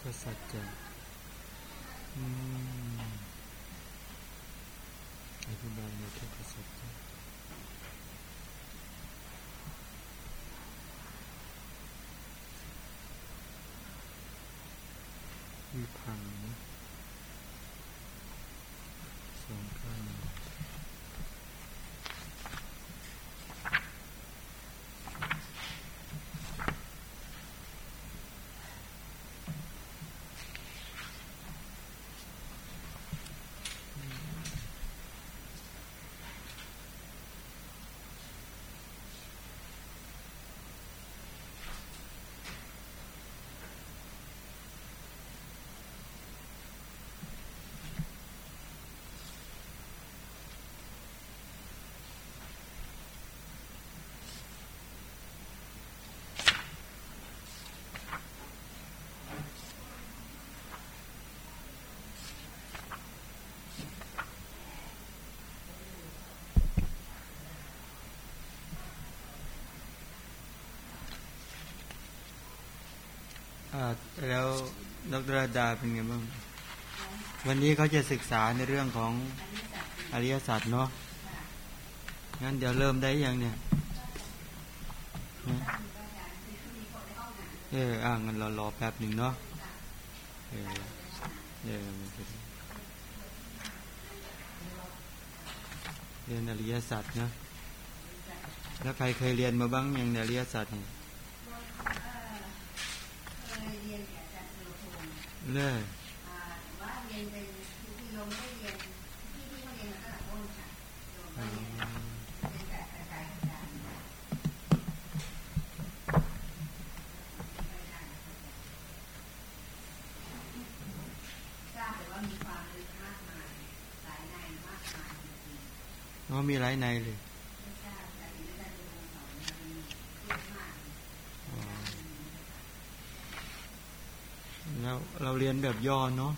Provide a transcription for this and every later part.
ขสัจจะอืมอธิบายในทุกขสัจจะวิพังสองข้าง แล้วดรดาเป็นไงบ้าง วันนี้เขาจะศึกษาในเรื่องของอริยศาสัจเนาะ งั้นเดี๋ยวเริ่มได้ยังเนี่ย เอออ่างั้นเรารอแป๊บหนึ่งเนาะ เออเออเรียนอริยสัจเนาะแล้วใครเคยเรียนมาบ้างยังในอริยสัจเนี่ย เรียนอ๋แบ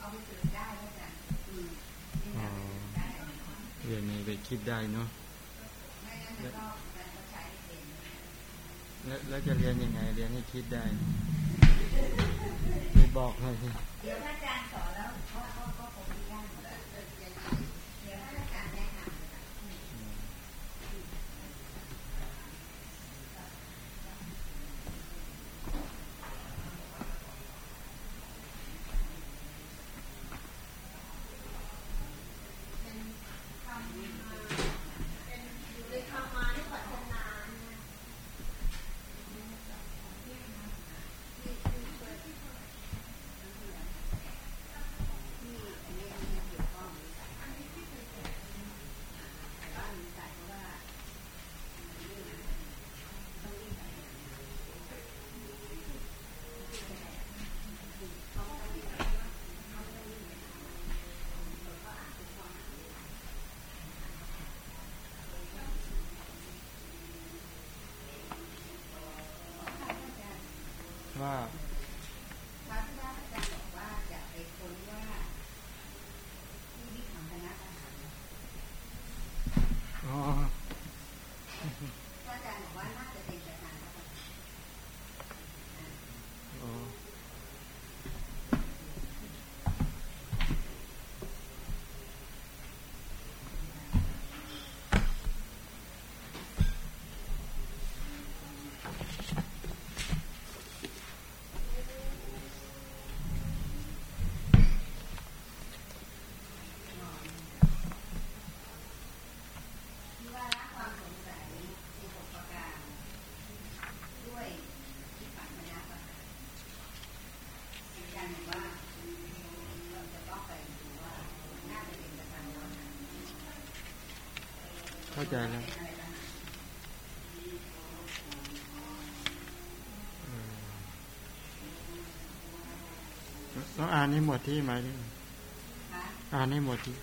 อบฝึกได้เรียนในไปคิดได้เนาะไม่งั้นมันก็มันก็ใช้ไม่เป็นแล้วแล้วจะเรียนยังไง เรียนให้คิดได้ไม่บอกเลยสิเดี๋ยวถ้าอาจ เข้าใจแล้วเออต้องอ่านให้หมดที่ไหมดิอ่านให้หมดที่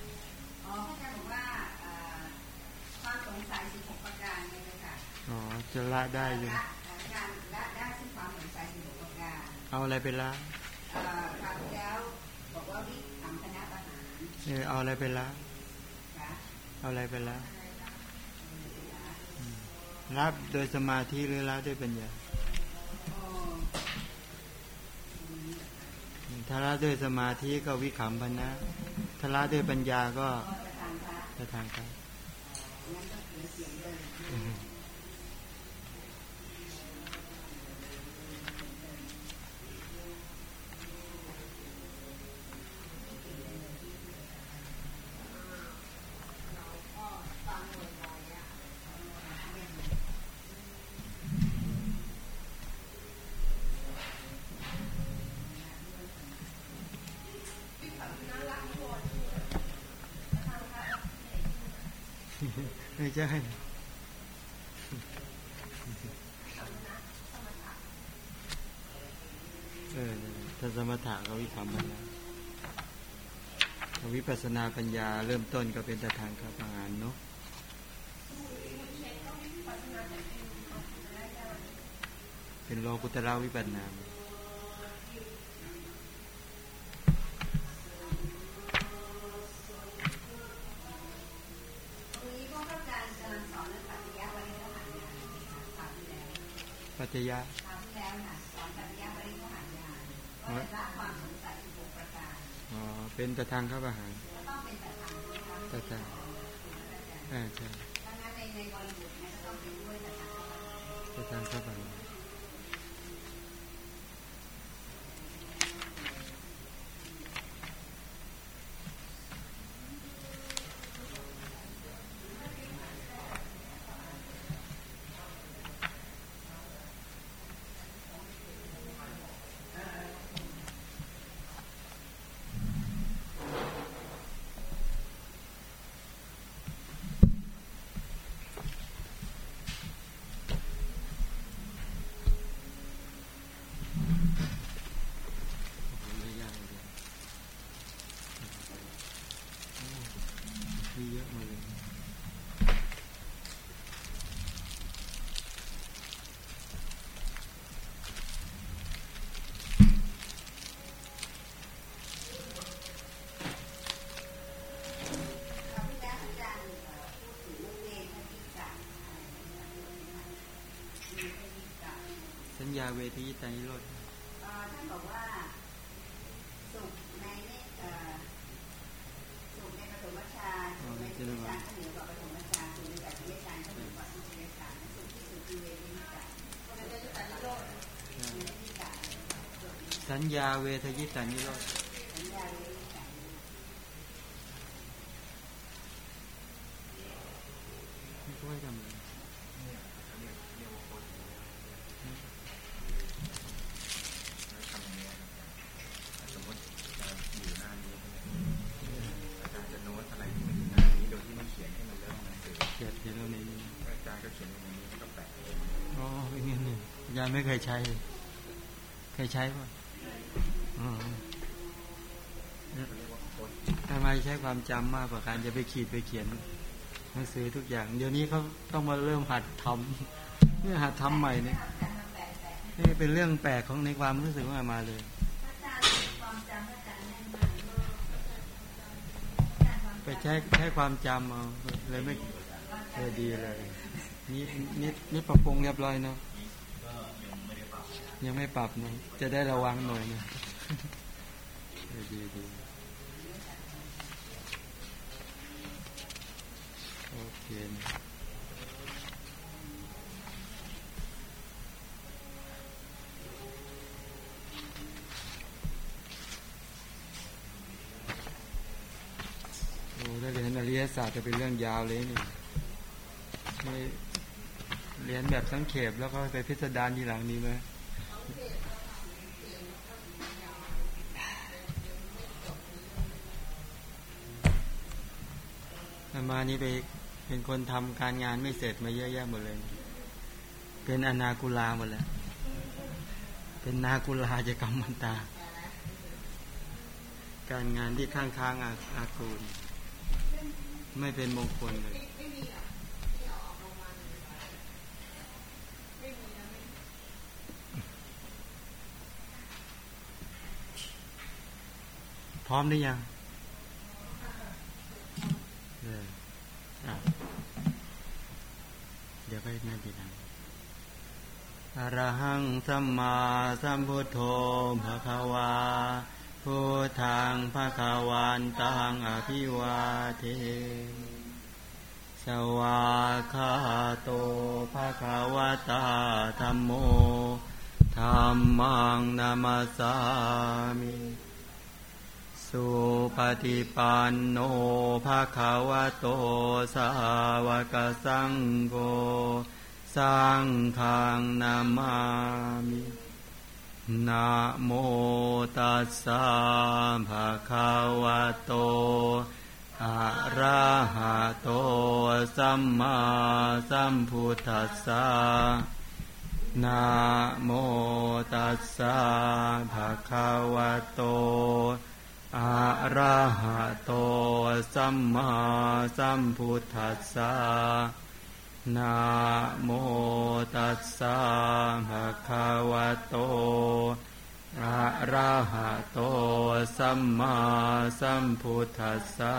อ๋อพระอาจารย์บอกว่าเอ่อความสงสัย16ประการเนี่ยนะคะอ๋อจะละได้อยู่ละการละได้ซึ่งความสงสัย16ประการเอาอะไรไปละเอ่อคราวที่แล้วเออเอาอะไรไปละค่ะเอาอะไรไปละอื มรับโดยสมาธิหรือรับด้วยปัญญาถ้าละด้วยสมาธิก็วิขำพันนะถ้าละด้วยปัญญาก็จะทำพระทางการ สสนาปัญญาเริ่มต้นก็เป็นแต่ทางข้าพหารเนาะเป็นโลกุตระวิปัสสนาตรงนี้พวกอาจารย์กำลังสอนเรื่องปฏิยัติวันนี้ก็ผ่านงานคราวที่แล้วปัจจยะคราวที่แล้วค่ะสอนปฏิยัติวันนี้ก็ผ่านงานก็เลยละความสงสัยอีกหกประการอ๋อเป็นแต่ทางข้าพหาร ใช่ดังนั้นในในบริบทเนี้ก็ต้องเป็นด้วยแต่ทางแต่ทางข้าพหาร ไม่ยากเลยโอ้มีเยอะมาเลย คราวที่แล้วอาจารย์เอ่อพูดถึงเรื่องเนรท่านที่จัดอะไรนะคะมีเทคนิคจัด สั ญญาเวทีตานิโรธเอ่อท่านบอกว่าสุขในเนตเอ่อสุขในปฐมฌานสุขในสุขฌานก็เหนือกว่าปฐมฌานสุขในปัจจัยฌานก็เหนือกว่าสุขในฌานสุขที่สุดคือเวทีนิจัดเพราะฉะนั้นจะตัดนิโรธในเวทีจัดสัญญาเวทยิตานิโรธ สัญญาเวทีจัด ไม่ค่อยทำเลย ทำอย่างนี้ยครับสมมติอาจารย์อยู่หน้านี้ใช่ไหมอาจารย์จะโน้ตอะไรที่มันอยู่หน้านี้โดยที่ไม่เขียนให้มันเริ่มหนังสือ เขียนเขียนแล้วในนี้ อาจารย์ก็เขียนตรงนี้แล้วก็แปะเอง อ๋อเป็นงั้นเลยยายไม่เคย ใช้ เคยใช้ป่ะอ๋อทำไมใช้ความจำมากกว่าการจะไปขีดไปเขียนหนังสือทุกอย่าง เดี๋ยวนี้เขาต้องมาเริ่มหัดทำเนี่ยหัดทำใหม่เนี่ยนี่เป็นเรื่องแปลกของในความรู้สึกว่ามาเอามาจารย์แน่นมากไปใช้ใช้ความจำเอาเลยไม่เออดีเลย นี่นี่นี่ปรับปรุงเรียบร้อยเนาะ ยังไม่ปรับเนาะจะได้ระวังหน่อยนะเออดีดีโอเคนะโอ้ถ้าเรียนอริยศาสตร์จะเป็นเรื่องยาวเลยนี่ไม่เรียนแบบสังเขปแล้วก็ไปพิสดารทีหลังนี้ไหม อามานี้ไปเป็นคนทำการงานไม่เสร็จมาเยอะแยะหมดเลย เป็นอนาคุลาหมดแล้วเป็นนาคุลาจะกรรมันตา การงานที่ข้างๆอาอากูล ไม่เป็นมงคลเลยพร้อมหรือยัง พ ดี๋ยวไปนั่นทีหลังอรหังสัมมาสัมพุทโธภะคะวาพุทธังภะคะวันตังอภิวาเทสวาคาโตภะคะวะตาธรรมโมธรรมังนามาสามิ สุปฏิปันโนภะคะวะโตสาวกสังโฆสังฆังนามามินะโมตัสสะภะคะวะโตอะระหะโตสัมมาสัมพุทธัสสะนะโมตัสสะภะคะวะโต อะระหะโตสัมมาสัมพุทธัสสะนะโมตัสสะภะคะวะโตอะระหะโตสัมมาสัมพุทธัสสะ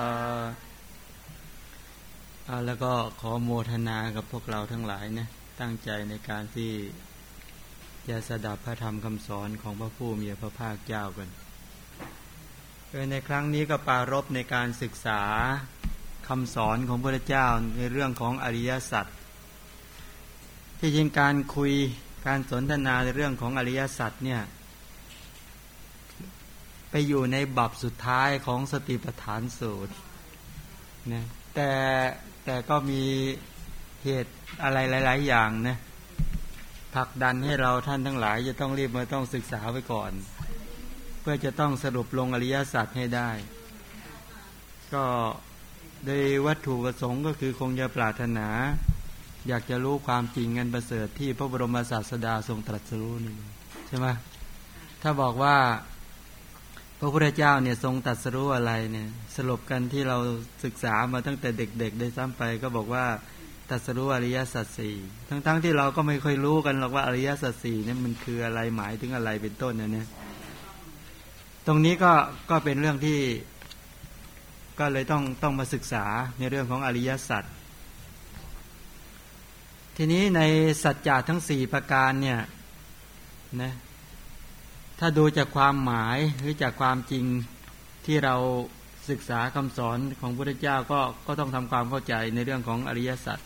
แล้วก็ขอโมทนากับพวกเราทั้งหลายนะตั้งใจในการที่จะสดับพระธรรมคำสอนของพระผู้มีพระภาคเจ้ากัน ในครั้งนี้ก็ปารบในการศึกษาคำสอนของพระเจ้าในเรื่องของอริยสัจที่จริงการคุยการสนทนาในเรื่องของอริยสัจเนี่ยไปอยู่ในบับสุดท้ายของสติปัฏฐานสูตรนะแต่แต่ก็มีเหตุอะไรหลาย ๆ อย่างนะผลักดันให้เราท่านทั้งหลายจะต้องรีบมาต้องศึกษาไว้ก่อน เพื่อจะต้องสรุปลงอริยสัจให้ได้ ก็โดยวัตถุประสงค์ก็คือคงจะปรารถนา อยากจะรู้ความจริงเงินประเสริฐที่พระบรมศาสดาทรงตรัสรู้นี่ใช่ไหมถ้าบอกว่าพระพุทธเจ้าเนี่ยทรงตรัสรู้อะไรเนี่ยสรุปกันที่เราศึกษามาตั้งแต่เด็กๆ ได้ซ้ำไป ก็บอกว่าตัสรู้อริยสัจสี่ทั้งๆที่เราก็ไม่ค่อยรู้กันหรอกว่าอริยสัจสี่เนี่ยมันคืออะไรหมายถึงอะไรเป็นต้นนะเนี่ย ตรงนี้ก็ก็เป็นเรื่องที่ก็เลยต้องต้องมาศึกษาในเรื่องของอริยสัจทีนี้ในสัจจะทั้งสี่ประการเนี่ยนะถ้าดูจากความหมายหรือจากความจริงที่เราศึกษาคำสอนของพระพุทธเจ้าก็ก็ต้องทำความเข้าใจในเรื่องของอริยสัจ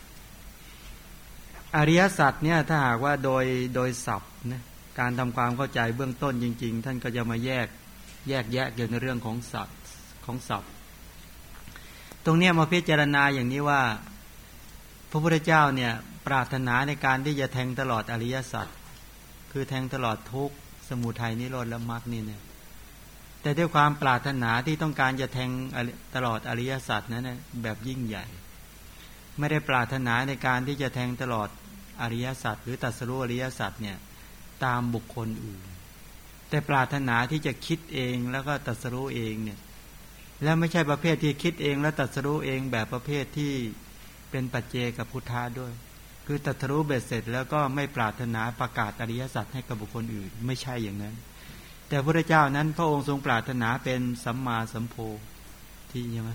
อริยสัจเนี่ยถ้าหากว่าโดยโดยศัพท์นะการทำความเข้าใจเบื้องต้นจริง ๆ ท่านก็จะมาแยก แยกแยะเกี่ยวในเรื่องของสัตว์ของศัพท์ ตรงนี้มาพิจารณาอย่างนี้ว่า พระพุทธเจ้าเนี่ยปรารถนาในการที่จะแทงตลอดอริยสัจคือแทงตลอดทุกสมุทัยนิโรธและมรรคนี่เนี่ยแต่ด้วยความปรารถนาที่ต้องการจะแทงตลอดอริยสัจนั้นแบบยิ่งใหญ่ ไม่ได้ปรารถนาในการที่จะแทงตลอดอริยสัจหรือตัสรู้อริยสัจเนี่ยตามบุคคลอื่น แต่ปรารถนาที่จะคิดเองแล้วก็ตัดสรู้เองเนี่ย แล้วไม่ใช่ประเภทที่คิดเองแล้วตัดสรู้เองแบบประเภทที่เป็นปัจเจกับพุทธาด้วย คือตัดสรู้เบ็ดเสร็จ แล้วก็ไม่ปรารถนาประกาศอริยสัจให้กับบุคคลอื่น ไม่ใช่อย่างนั้น แต่พระเจ้านั้นพระองค์ทรงปรารถนาเป็นสัมมาสัมโพธิใช่ไหม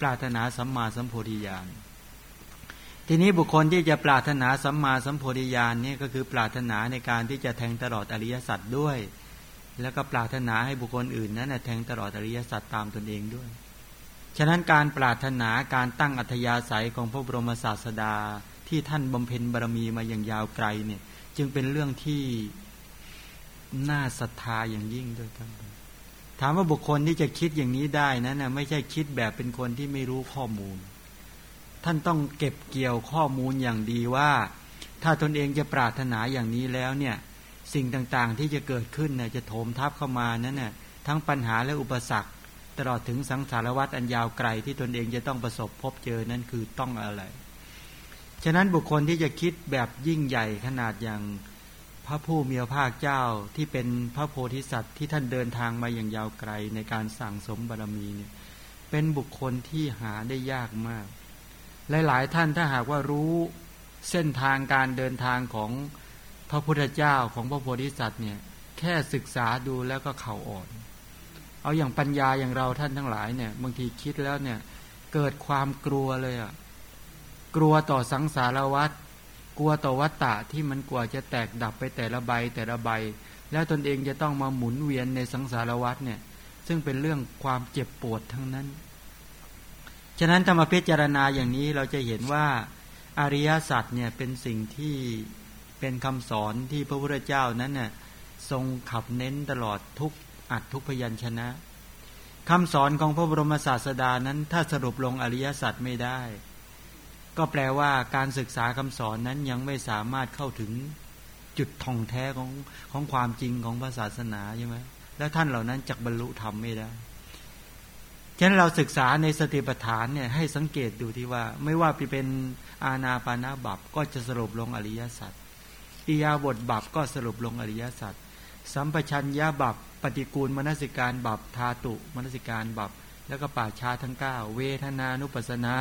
ปรารถนาสัมมาสัมโพธิญาณทีนี้บุคคลที่จะปรารถนาสัมมาสัมโพธิญาณนี่ก็คือปรารถนาในการที่จะแทงตลอดอริยสัจด้วย แล้วก็ปรารถนาให้บุคคลอื่นนั้นแทงตลอดอริยสัจตามตนเองด้วย ฉะนั้นการปรารถนาการตั้งอัธยาศัยของพระบรมศาสดาที่ท่านบำเพ็ญบารมีมาอย่างยาวไกลเนี่ย จึงเป็นเรื่องที่น่าศรัทธาอย่างยิ่งด้วยครับถามว่าบุคคลที่จะคิดอย่างนี้ได้นั้นนะไม่ใช่คิดแบบเป็นคนที่ไม่รู้ข้อมูล ท่านต้องเก็บเกี่ยวข้อมูลอย่างดีว่า ถ้าตนเองจะปรารถนาอย่างนี้แล้วเนี่ย สิ่งต่างๆ ที่จะเกิดขึ้นเนี่ยจะโถมทับเข้ามานั้นน่ยทั้งปัญหาและอุปสรรค ตลอดถึงสังสารวัฏอันยาวไกลที่ตนเองจะต้องประสบพบเจอนั่นคือต้องอะไร ฉะนั้นบุคคลที่จะคิดแบบยิ่งใหญ่ขนาดอย่างพระผู้มีพระภาคเจ้าที่เป็นพระโพธิสัตว์ที่ท่านเดินทางมาอย่างยาวไกลในการสั่งสมบารมีเนี่ยเป็นบุคคลที่หาได้ยากมาก หลาย ๆ ท่านถ้าหากว่ารู้เส้นทางการเดินทางของ พระพุทธเจ้าของพระโพธิสัตว์เนี่ยแค่ศึกษาดูแล้วก็เข่าอ่อน เอาอย่างปัญญาอย่างเราท่านทั้งหลายเนี่ยบางทีคิดแล้วเนี่ยเกิดความกลัวเลยอะ่ะกลัวต่อสังสารวัฏกลัวต่อวัตตะที่มันกว่าจะแตกดับไปแต่ละใบแต่ละใบ แล้วตนเองจะต้องมาหมุนเวียนในสังสารวัฏเนี่ย ซึ่งเป็นเรื่องความเจ็บปวดทั้งนั้น ฉะนั้นธรรมพิจารณาอย่างนี้เราจะเห็นว่าอริยสัจเนี่ยเป็นสิ่งที่ เป็นคำสอนที่พระพุทธเจ้านั้นน่ยทรงขับเน้นตลอดทุกอัดทุกพยัญชนะคำสอนของพระบรมศาสดานั้น ถ้าสรุปลงอริยสัจไม่ได้ ก็แปลว่าการศึกษาคำสอนนั้นยังไม่สามารถเข้าถึงจุดท่องแท้ของของความจริงของพระศาสนาใช่ไหมแล้วท่านเหล่านั้นจักบรรลุธรรมไม่ได้ฉะนั้นเราศึกษาในสติปัฏฐานเนี่ยให้สังเกตดูที่ว่า ไม่ว่าไปเป็นอาณาปานาบับก็จะสรุปลงอริยสัจ อิยาบทบับก็สรุปลงอริยสัจสัมปชัญญะบับปฏิกูลมนสิการบับทาตุมนสิการบับ แล้วก็ป่าชาทั้ง 9 เวทนานุปัสนา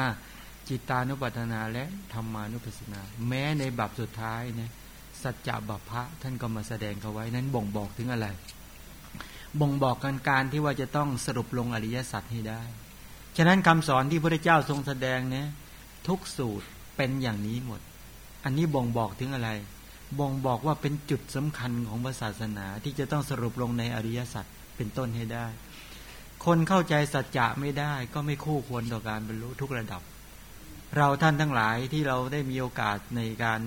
จิตานุปัฏนาและธรรมานุปัสนา แม้ในบับสุดท้ายเนี่ยสัจจะบัพพะท่านก็มาแสดงเขาไว้นั้นบ่งบอกถึงอะไร บ่งบอกกันการที่ว่าจะต้องสรุปลงอริยสัจให้ได้ ฉะนั้นคำสอนที่พระเจ้าทรงแสดงเนี่ยทุกสูตรเป็นอย่างนี้หมด อันนี้บ่งบอกถึงอะไร บ่งบอกว่าเป็นจุดสำคัญของศาสนาที่จะต้องสรุปลงในอริยสัจเป็นต้นให้ได้ คนเข้าใจสัจจะไม่ได้ ก็ไม่คู่ควรต่อการบรรลุทุกระดับ เราท่านทั้งหลายที่เราได้มีโอกาสในการ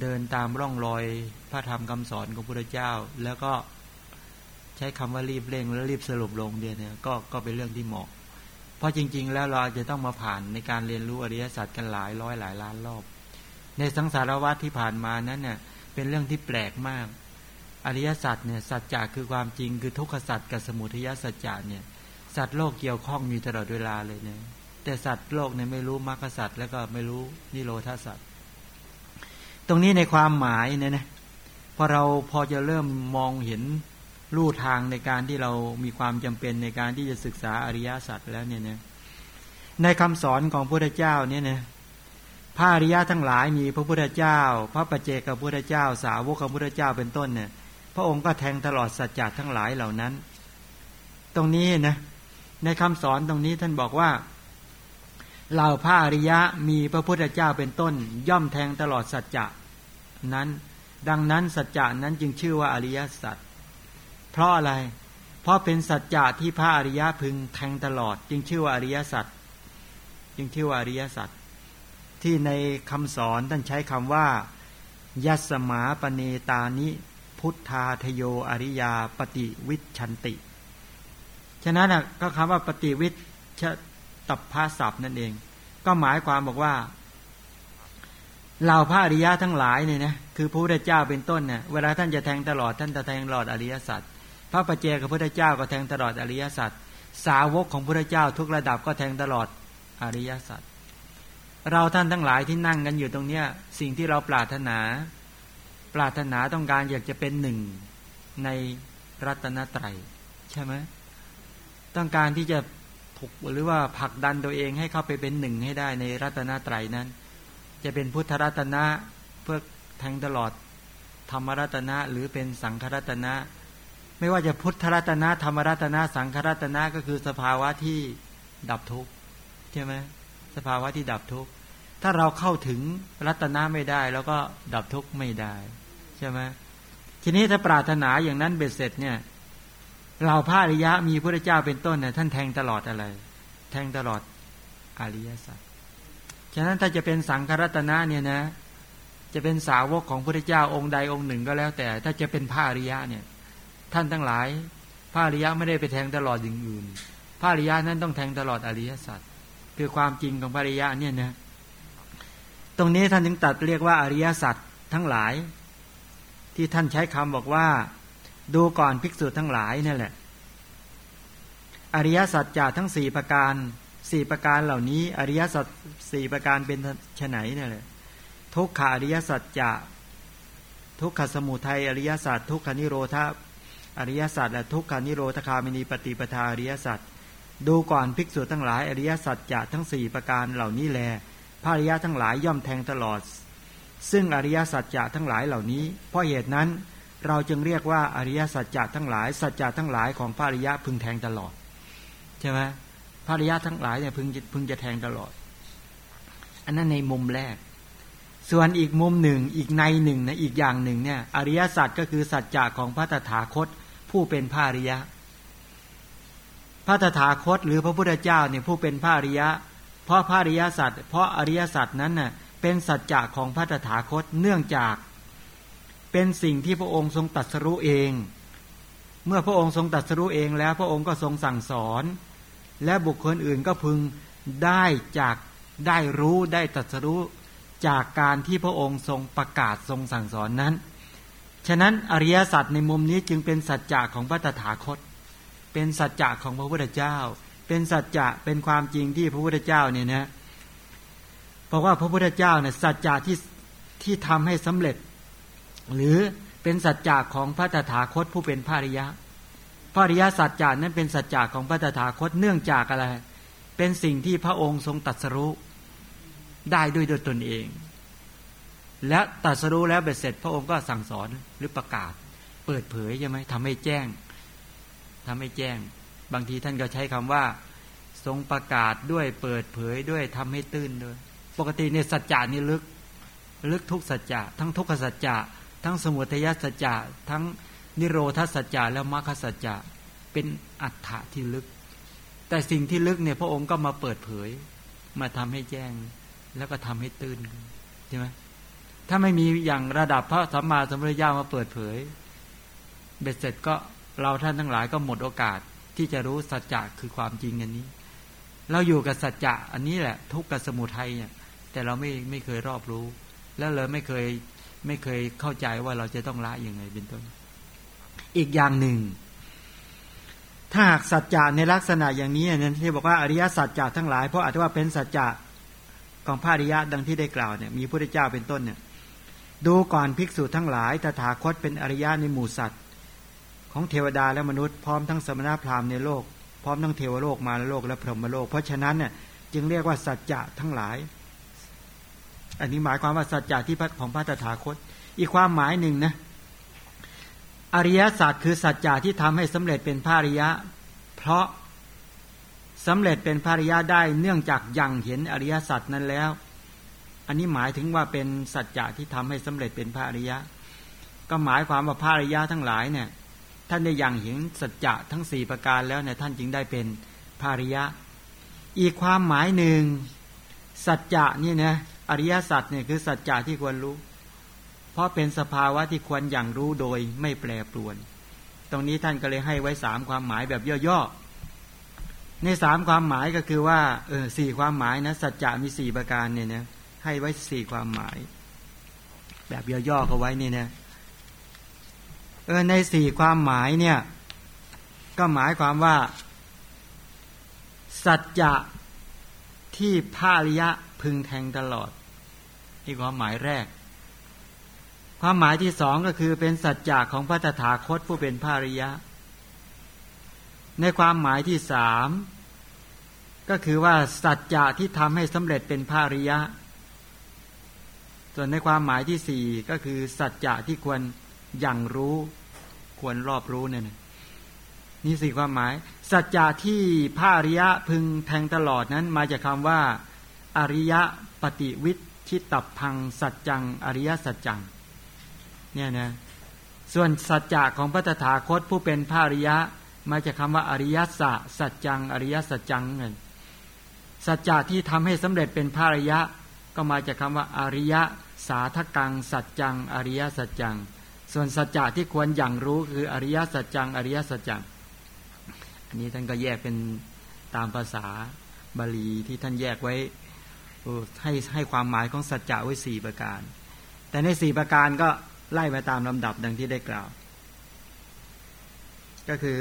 เดินตามร่องรอยพระธรรมคำสอนของพระเจ้า แล้วก็ใช้คำว่ารีบเร่ง และรีบสรุปลงเดียวเนี่ยก็ก็เป็นเรื่องที่เหมาะ เพราะจริง ๆ แล้วเราจะต้องมาผ่านในการเรียนรู้อริยสัจกันหลายร้อยหลายล้านรอบ ในสังสารวัฏที่ผ่านมานั้นเนี่ยเป็นเรื่องที่แปลกมาก อริยสัจเนี่ยสัจจะคือความจริงคือทุกขสัจกับสมุทัยสัจจะเนี่ยสัตว์โลกเกี่ยวข้องอยู่ตลอดเวลาเลยเนี่ยแต่สัตว์โลกเนี่ยไม่รู้มรรคสัจแล้วก็ไม่รู้นิโรธาสัจตรงนี้ในความหมายเนี่ยนะพอเราพอจะเริ่มมองเห็นรูทางในการที่เรามีความจำเป็นในการที่จะศึกษาอริยสัจแล้วเนี่ยนะในคำสอนของพระพุทธเจ้าเนี่ยนะ พระอริยะทั้งหลายมีพระพุทธเจ้า พระปัจเจกพระพุทธเจ้า สาวกพระพุทธเจ้าเป็นต้นเนี่ย พระองค์ก็แทงตลอดสัจจะทั้งหลายเหล่านั้น ตรงนี้นะ ในคำสอนตรงนี้ท่านบอกว่าเหล่าพระอริยะมีพระพุทธเจ้าเป็นต้น ย่อมแทงตลอดสัจจะนั้น ดังนั้นสัจจะนั้นจึงชื่อว่าอริยสัจเพราะอะไร เพราะเป็นสัจจะที่พระอริยะพึงแทงตลอด จึงชื่อว่าอริยสัจจึงชื่อว่าอริยสัจ ที่ในคำสอนท่านใช้คำว่า ยัสมาปเนตานิ พุทธาทโยอริยาปฏิวิชันติ ฉะนั้นก็คำว่าปฏิวิชตับภาศัพท์นั่นเอง ก็หมายความบอกว่าเหล่าพระอริยะทั้งหลายเนี่ยนะคือพระพุทธเจ้าเป็นต้นเนี่ยเวลาท่านจะแทงตลอดท่านจะแทงตลอดอริยสัจพระปัจเจกพระพุทธเจ้าก็แทงตลอดอริยสัจสาวกของพระพุทธเจ้าทุกระดับก็แทงตลอดอริยสัจ เราท่านทั้งหลายที่นั่งกันอยู่ตรงเนี้ย สิ่งที่เราปรารถนา ปรารถนาต้องการอยากจะเป็นหนึ่งในรัตนตรัยใช่ไหมต้องการที่จะผูกหรือว่าผลักดันตัวเองให้เข้าไปเป็นหนึ่งให้ได้ในรัตนตรัยนั้น จะเป็นพุทธรัตนะเพื่อแทงตลอดธรรมรัตนะหรือเป็นสังขรัตนะ ไม่ว่าจะพุทธรัตนะธรรมรัตนะ สังขรัตนะก็คือสภาวะที่ดับทุกข์ใช่ไหม สภาวะที่ดับทุกข์ถ้าเราเข้าถึงรัตนะไม่ได้ แล้วก็ดับทุกข์ไม่ได้ใช่ไหมทีนี้ถ้าปรารถนาอย่างนั้นเบ็ดเสร็จเนี่ยเราพระอริยะมีพระเจ้าเป็นต้นเนี่ยท่านแทงตลอดอะไร แทงตลอดอริยสัจฉะนั้นถ้าจะเป็นสังฆรัตนะเนี่ยนะ จะเป็นสาวกของพระเจ้าองค์ใดองค์หนึ่งก็แล้ว แต่ ถ้าจะเป็นพระอริยะเนี่ย ท่านทั้งหลายพระอริยะไม่ได้ไปแทงตลอดอย่างอื่นพระอริยะนั้นต้องแทงตลอดอริยสัจ คือความจริงของปริยะเนี่ยนะตรงนี้ท่านถึงตัดเรียกว่าอริยสัจทั้งหลาย ที่ท่านใช้คำบอกว่า ดูก่อนภิกษุทั้งหลายนี่แหละ อริยสัจจากทั้งสี่ประการสี่ประการเหล่านี้ อริยสัจสี่ประการเป็นชไหนนี่แหละทุกขาอริยสัจจะทุกขสมุทัยอริยสัจทุกขานิโรธาอริยสัจและทุกขานิโรธคามินีปฏิปทาอริยสัจ ดูก่อนภิกษุทั้งหลายอริยสัจจะทั้งสี่ประการเหล่านี้แลพระอริยะทั้งหลายย่อมแทงตลอด ซึ่งอริยสัจจะทั้งหลายเหล่านี้ เพราะเหตุนั้นเราจึงเรียกว่าอริยสัจจะทั้งหลาย สัจจะทั้งหลายของพระอริยะพึงแทงตลอดใช่ไหมพระอริยะทั้งหลายเนี่ยพึงพึงจะแทงตลอด อันนั้นในมุมแรก ส่วนอีกมุมหนึ่งอีกในหนึ่งนะอีกอย่างหนึ่งเนี่ย อริยสัจก็คือสัจจะของพระตถาคตผู้เป็นพระอริยะ พระตถาคตหรือพระพุทธเจ้าเนี่ยผู้เป็นพระอริยะ เพราะพระอริยสัจเพราะอริยสัจนั้นน่ะเป็นสัจจะของพระตถาคตเนื่องจาก เป็นสิ่งที่พระองค์ทรงตัดสรู้เอง เมื่อพระองค์ทรงตัดสรู้เองแล้วพระองค์ก็ทรงสั่งสอน และบุคคลอื่นก็พึงได้จากได้รู้ได้ตัดสรู้จากการที่พระองค์ทรงประกาศทรงสั่งสอนนั้น ฉะนั้นอริยสัจในมุมนี้จึงเป็นสัจจะของพระตถาคต เป็นสัจจะของพระพุทธเจ้า เป็นสัจจะเป็นความจริงที่พระพุทธเจ้าเนี่ยนะเพราะว่าพระพุทธเจ้าเนี่ยสัจจะที่ที่ทำให้สำเร็จ หรือเป็นสัจจะของพระตถาคตผู้เป็นภาริยะภาริยะสัจจะนั้นเป็นสัจจะของพระตถาคตเนื่องจากอะไร เป็นสิ่งที่พระองค์ทรงตัดสรู้ได้ด้วยโดยตนเอง และตัดสรู้แล้วเบ็ดเสร็จ พระองค์ก็สั่งสอนหรือประกาศ เปิดเผยใช่ไหมทำให้แจ้ง ทำให้แจ้ง บางทีท่านก็ใช้คำว่า ทรงประกาศด้วยเปิดเผยด้วยทำให้ตื้นด้วย ปกติในสัจจานี่ลึก ลึกทุกสัจจะทั้งทุกขสัจจะทั้งสมุทัยสัจจะทั้งนิโรธสัจจะและมรรคสัจจะเป็นอัฏฐะที่ลึก แต่สิ่งที่ลึกเนี่ยพระองค์ก็มาเปิดเผย มาทำให้แจ้ง แล้วก็ทำให้ตื้นใช่ไหมถ้าไม่มีอย่างระดับพระสัมมาสัมพุทธเจ้ามาเปิดเผย เบ็ดเสร็จก็ เราท่านทั้งหลายก็หมดโอกาสที่จะรู้สัจจะคือความจริงอันนี้ เราอยู่กับสัจจะอันนี้แหละ ทุกข์กับสมุทัยเนี่ยแต่เราไม่ไม่เคยรอบรู้ แล้วเลยไม่เคยไม่เคยเข้าใจว่าเราจะต้องละยังไงเป็นต้น อีกอย่างหนึ่ง ถ้าหากสัจจะในลักษณะอย่างนี้เนี่ยที่บอกว่าอริยสัจจะทั้งหลายเพราะอาจจะว่าเป็นสัจจะของพระอริยะดังที่ได้กล่าวเนี่ยมีพระเจ้าเป็นต้นเนี่ยดูก่อนภิกษุทั้งหลายตถาคตเป็นอริยะในหมู่สัตว์ ของเทวดาและมนุษย์พร้อมทั้งสมณพราหมณ์ในโลก พร้อมทั้งเทวโลกมาโลกและพรหมโลก เพราะฉะนั้นเนี่ยจึงเรียกว่าสัจจะทั้งหลาย อันนี้หมายความว่าสัจจะที่ของพระตถาคต อีกความหมายหนึ่งนะอริยสัจคือสัจจะที่ทำให้สำเร็จเป็นพระอริยะ เพราะสำเร็จเป็นภริยะได้เนื่องจากยังเห็นอริยสัจนั้นแล้ว อันนี้หมายถึงว่าเป็นสัจจะที่ทำให้สำเร็จเป็นภริยะ ก็หมายความว่าภริยะทั้งหลายเนี่ย ท่านได้ยังเห็นสัจจะทั้งสี่ประการแล้วเนี่ยท่านจึงได้เป็นภริยะ อีกความหมายหนึ่ง สัจจะนี่นะอริยสัจเนี่ยคือสัจจะที่ควรรู้ เพราะเป็นสภาวะที่ควรอย่างรู้โดยไม่แปรปรวน ตรงนี้ท่านก็เลยให้ไว้สามความหมายแบบย่อๆในสามความหมายก็คือว่าเออสี่ความหมายนะสัจจะมีสี่ประการเนี่ยนะให้ไว้สี่ความหมาย แบบย่อๆเขาไว้นี่นะ ออในสี่ความหมายเนี่ย ก็หมายความว่า สัจจะที่ภาริยะพึงแทงตลอดนี่ความหมายแรก ความหมายที่สองก็คือเป็นสัจจะของพระตถาคตผู้เป็นภาริยะ ในความหมายที่สามก็คือว่าสัจจะที่ทำให้สำเร็จเป็นภาริยะ ส่วนในความหมายที่สี่ก็คือสัจจะที่ควรอย่างรู้ ควรรอบรู้เนี่ยนี่สี่ความหมาย สัจจะที่ภาริยะพึงแทงตลอดนั้น มาจากคำว่า อริยะปฏิวิชิตตับพังสัจจัง อริยสัจจังเนี่ยนะส่วนสัจจะของพระตถาคตผู้เป็นภาริยะ มาจากคาว่าอริยสัจสัจจัง อริยสัจจังเงินสัจจะที่ทำให้สำเร็จเป็นภาริยะ ก็มาจากคาว่าอริยสาธกัง สัจจัง อริยสัจจัง ส่วนสัจจะที่ควรอย่างรู้คืออริยสัจจัง อริยสัจจัง อันนี้ท่านก็แยกเป็นตามภาษาบาลีที่ท่านแยกไว้ให้ให้ความหมายของสัจจะไว้สี่ประการ แต่ในสี่ประการก็ไล่มาตามลำดับดังที่ได้กล่าว ก็คือ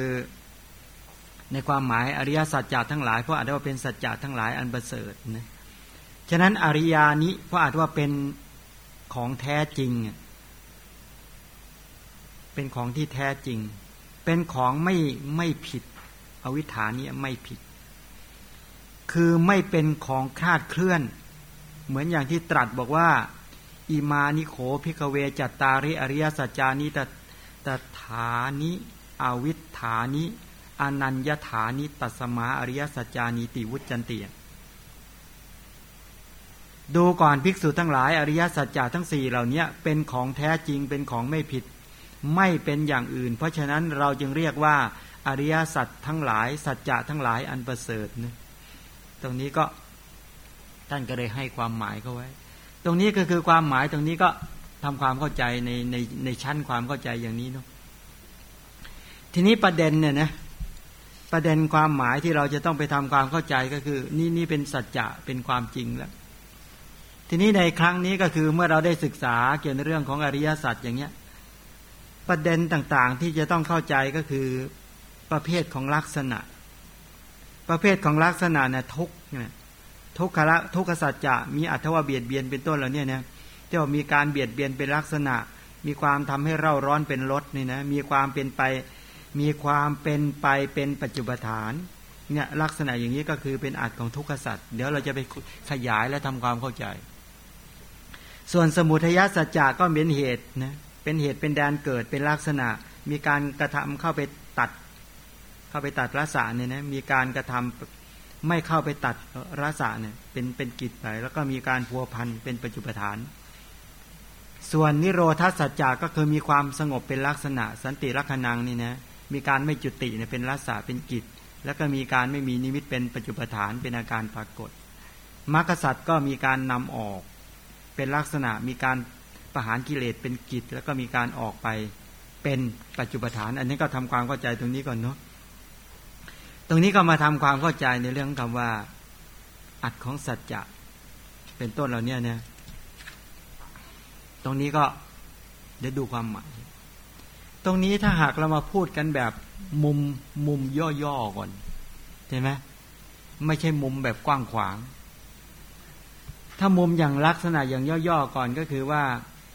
ในความหมายอริยสัจจะทั้งหลายเพราะอาจว่าเป็นสัจจะทั้งหลายอันประเสริฐนะฉะนั้นอริยานี้เพราะอาจว่าเป็นของแท้จริง เป็นของที่แท้จริง เป็นของไม่ไม่ผิด อวิธานี้ไม่ผิด คือไม่เป็นของคาดเคลื่อน เหมือนอย่างที่ตรัสบอกว่าอิมานิโขพิกเวจัตตาริอริยสัจจานิตตถานิอวิทฐานิอนัญญฐานิตัสมาอริยสัจจานิติวุจจันเตียดูก่อนภิกษุทั้งหลายอริยสัจจะทั้งสี่เหล่านี้เป็นของแท้จริงเป็นของไม่ผิด ไม่เป็นอย่างอื่น เพราะฉะนั้นเราจึงเรียกว่า อริยสัจทั้งหลาย สัจจะทั้งหลายอันประเสริฐนะตรงนี้ก็ท่านก็เลยให้ความหมายเขาไว้ ตรงนี้ก็คือความหมายตรงนี้ก็ทำความเข้าใจในในในชั้นความเข้าใจอย่างนี้เนาะทีนี้ประเด็นเนี่ยนะประเด็นความหมายที่เราจะต้องไปทำความเข้าใจก็คือ นี่นี่เป็นสัจจะเป็นความจริงแล้วทีนี้ในครั้งนี้ก็คือเมื่อเราได้ศึกษาเกี่ยวในเรื่องของอริยสัจอย่างเงี้ย ประเด็นต่างๆ ที่จะต้องเข้าใจก็คือประเภทของลักษณะ ประเภทของลักษณะเนี่ยทุกเนี่ยทุกขละทุกขสัจจะมีอัตวาเบียดเบียนเป็นต้นแล้วเนี่ยนะที่ว่ามีการเบียดเบียนเป็นลักษณะ มีความทำให้เร่าร้อนเป็นรถนี่นะมีความเป็นไป มีความเป็นไปเป็นปัจจุบัฐานเนี่ยลักษณะอย่างนี้ก็คือเป็นอัตของทุกขสัจเดี๋ยวเราจะไปขยายและทำความเข้าใจ ส่วนสมุทัยสัจจะก็เป็นเหตุนะ เป็นเหตุเป็นแดนเกิดเป็นลักษณะ มีการกระทำเข้าไปตัด เข้าไปตัดรสาเนี่ยนะมีการกระทำไม่เข้าไปตัดรสาเนี่ยเป็นเป็นกิจไปแล้วก็มีการพัวพันเป็นปัจจุบัฐาน ส่วนนิโรธาสัจจะก็คือมีความสงบเป็นลักษณะ สันติลักษณังนี่นะมีการไม่จุติเนี่ยเป็นรัศาเป็นกิจ แล้วก็มีการไม่มีนิมิตเป็นปัจจุบัฐานเป็นอาการปรากฏมรรคสัตว์ก็มีการนำออกเป็นลักษณะมีการ ประหารกิเลสเป็นกิจ แล้วก็มีการออกไปเป็นปัจจุบัฐานอันนี้ก็ทำความเข้าใจตรงนี้ก่อนเนาะตรงนี้ก็มาทำความเข้าใจในเรื่องคำว่า อัดของสัจจะเป็นต้นเหล่านี้เนี่ยตรงนี้ก็เดี๋ยวดูความหมาย ตรงนี้ถ้าหากเรามาพูดกันแบบมุมมุมย่อๆก่อนใช่ไหมไม่ใช่มุมแบบกว้างขวาง ถ้ามุมอย่างลักษณะอย่างย่อๆก่อนก็คือว่า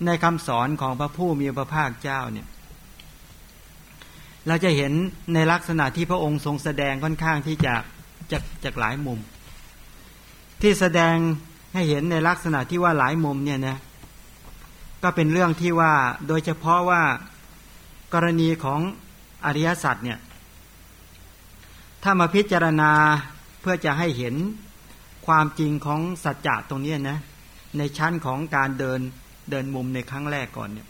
ในคำสอนของพระผู้มีพระภาคเจ้าเนี่ย เราจะเห็นในลักษณะที่พระองค์ทรงแสดงค่อนข้างที่จะจากจากหลายมุม ที่แสดงให้เห็นในลักษณะที่ว่าหลายมุมเนี่ยนะก็เป็นเรื่องที่ว่าโดยเฉพาะว่ากรณีของอริยสัจเนี่ย ถ้ามาพิจารณาเพื่อจะให้เห็นความจริงของสัจจะตรงนี้นะในชั้นของการเดิน เดินมุมในครั้งแรกก่อนเนี่ย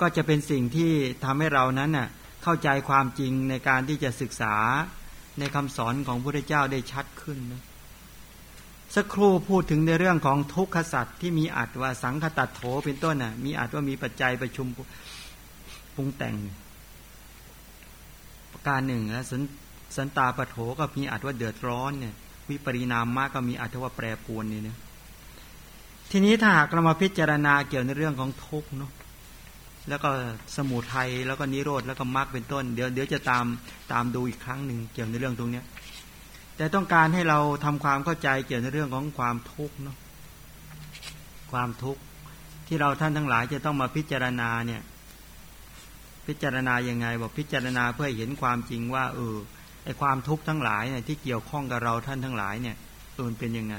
ก็จะเป็นสิ่งที่ทำให้เรานั้นน่ะเข้าใจความจริงในการที่จะศึกษาในคำสอนของพระพุทธเจ้าได้ชัดขึ้นนะสักครู่พูดถึงในเรื่องของทุกขสัตว์ที่มีอัดว่าสังคตัดโถเป็นต้นน่ะ มีอัดว่ามีปัจจัยประชุมปรุงแต่ง ประการหนึ่งแล้วสันสันตาปโถก็มีอัตว่าเดือดร้อนเนี่ยวิปริณามมากก็มีอัตว่าแปรปวนเนี่ยนะ ทีนี้ถ้าหากเรามาพิจารณาเกี่ยวในเรื่องของทุกเนาะแล้วก็สมุทัยแล้วก็นิโรธแล้วก็มรรคเป็นต้นเดี๋ยวเดี๋ยวจะตามตามดูอีกครั้งหนึ่งเกี่ยวในเรื่องตรงเนี้ย แต่ต้องการให้เราทำความเข้าใจเกี่ยวในเรื่องของความทุกข์เนาะความทุกข์ที่เราท่านทั้งหลายจะต้องมาพิจารณาเนี่ย พิจารณายังไงบอกพิจารณาเพื่อเห็นความจริงว่าเออไอความทุกข์ทั้งหลายเนี่ยที่เกี่ยวข้องกับเราท่านทั้งหลายเนี่ยเออเป็นยังไง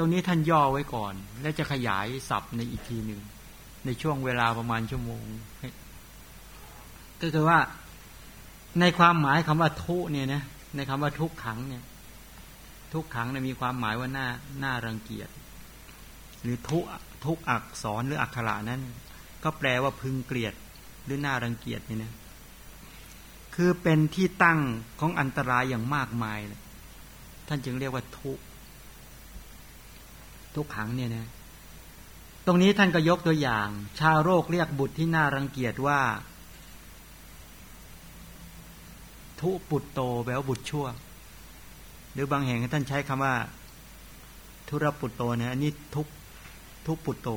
รงนี้ท่านย่อไว้ก่อน และจะขยายสับในอีกทีหนึ่ง ในช่วงเวลาประมาณชั่วโมง ก็คือว่า ในความหมายคำว่าทุเนี่ยนะในคำว่าทุกขังเนี่ย ทุกขังเนี่ยมีความหมายว่าหน้าหน้ารังเกียจหรือทุกทุกอักษรหรืออักขระนั้น ก็แปลว่าพึงเกลียดหรือหน่ารังเกียจนี่นะคือเป็นที่ตั้งของอันตรายอย่างมากมายเลยท่านจึงเรียกว่าทุก ทุกขังเนี่ยนะตรงนี้ท่านก็ยกตัวอย่าง ชาวโรคเรียกบุตรที่น่ารังเกียจว่า ทุปุตโตแปลว่าบุตรชั่ว หรือบางแห่งท่านใช้คำว่า ทุรปุตโตเนี่ยอันนี้ทุกทุกปุตโต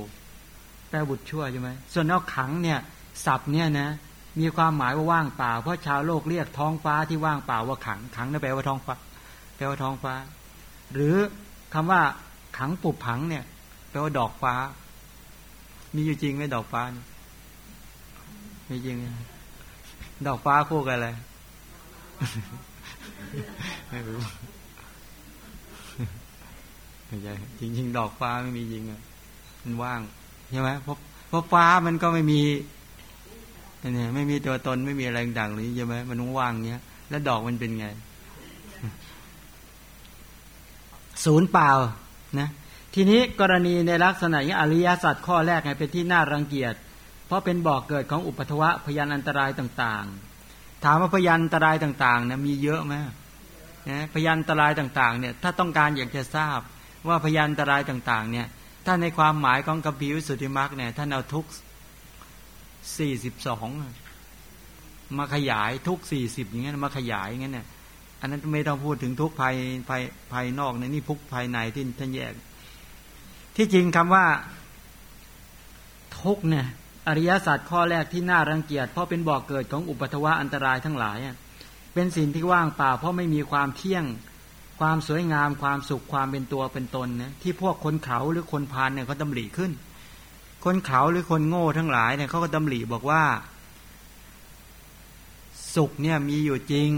แปลบุตรชั่วใช่ไหมส่วนนอกขังเนี่ยศัพท์เนี่ยนะมีความหมายว่าว่างเปล่า เพราะชาวโลกเรียกท้องฟ้าที่ว่างเปล่าว่าขังขังนั่นแปลว่าท้องฟ้าแปลว่าท้องฟ้า หรือคำว่า ขังปุบผังเนี่ยแปลว่าดอกฟ้า มีอยู่จริงไหมดอกฟ้าม่จริง ดอกฟ้าคู่กันอะไรไม่รู้ไม่ใช่จริง ๆ ดอกฟ้าไม่มีจริงอะมันว่างใช่ไหมเพราะเพราะฟ้ามันก็ไม่มีเนี่ยไม่มีตัวตนไม่มีอะไรต่างๆนี้ใช่ไหมมันว่างเนี้ย แล้วดอกมันเป็นไง ศูนย์เปล่า นะทีนี้กรณีในลักษณะอย่างอริยสัจข้อแรกไงเป็นที่น่ารังเกียจ เพราะเป็นบ่อกเกิดของอุปทวะพยานอันตรายต่างๆ ถามว่าพยานอันตรายต่างๆนะมีเยอะไหมนะพยานอันตรายต่างๆเนี่ยถ้าต้องการอยากจะทราบว่าพยานอันตรายต่างๆเนี่ยถ้าในความหมายของกัมพีวิสุทธิมรรคเนี่ยท่านเอาทุกสี่สิบสองมาขยายทุกสี่สิบอย่างเงี้ยมาขยายอย่างเงี้ย อันนั้นไม่ต้องพูดถึงทุกภายภายภายนอกในนี่พุกภายในที่ท่านแยก ที่จริงคำว่า ทุกเนี่ยอริยศาสัจข้อแรกที่น่ารังเกียจเพราะเป็นบ่อกเกิดของอุปัทวะอันตรายทั้งหลาย เป็นสิ่งที่ว่างเปล่าเพราะไม่มีความเที่ยง ความสวยงาม ความสุขความเป็นตัวเป็นตนนะที่พวกคนเขาหรือคนพานเนี่ยเขาดำริขึ้น คนเขาหรือคนโง่ทั้งหลายเนี่ยเขาก็ดำริบอกว่า สุขเนี่ยมีอยู่จริง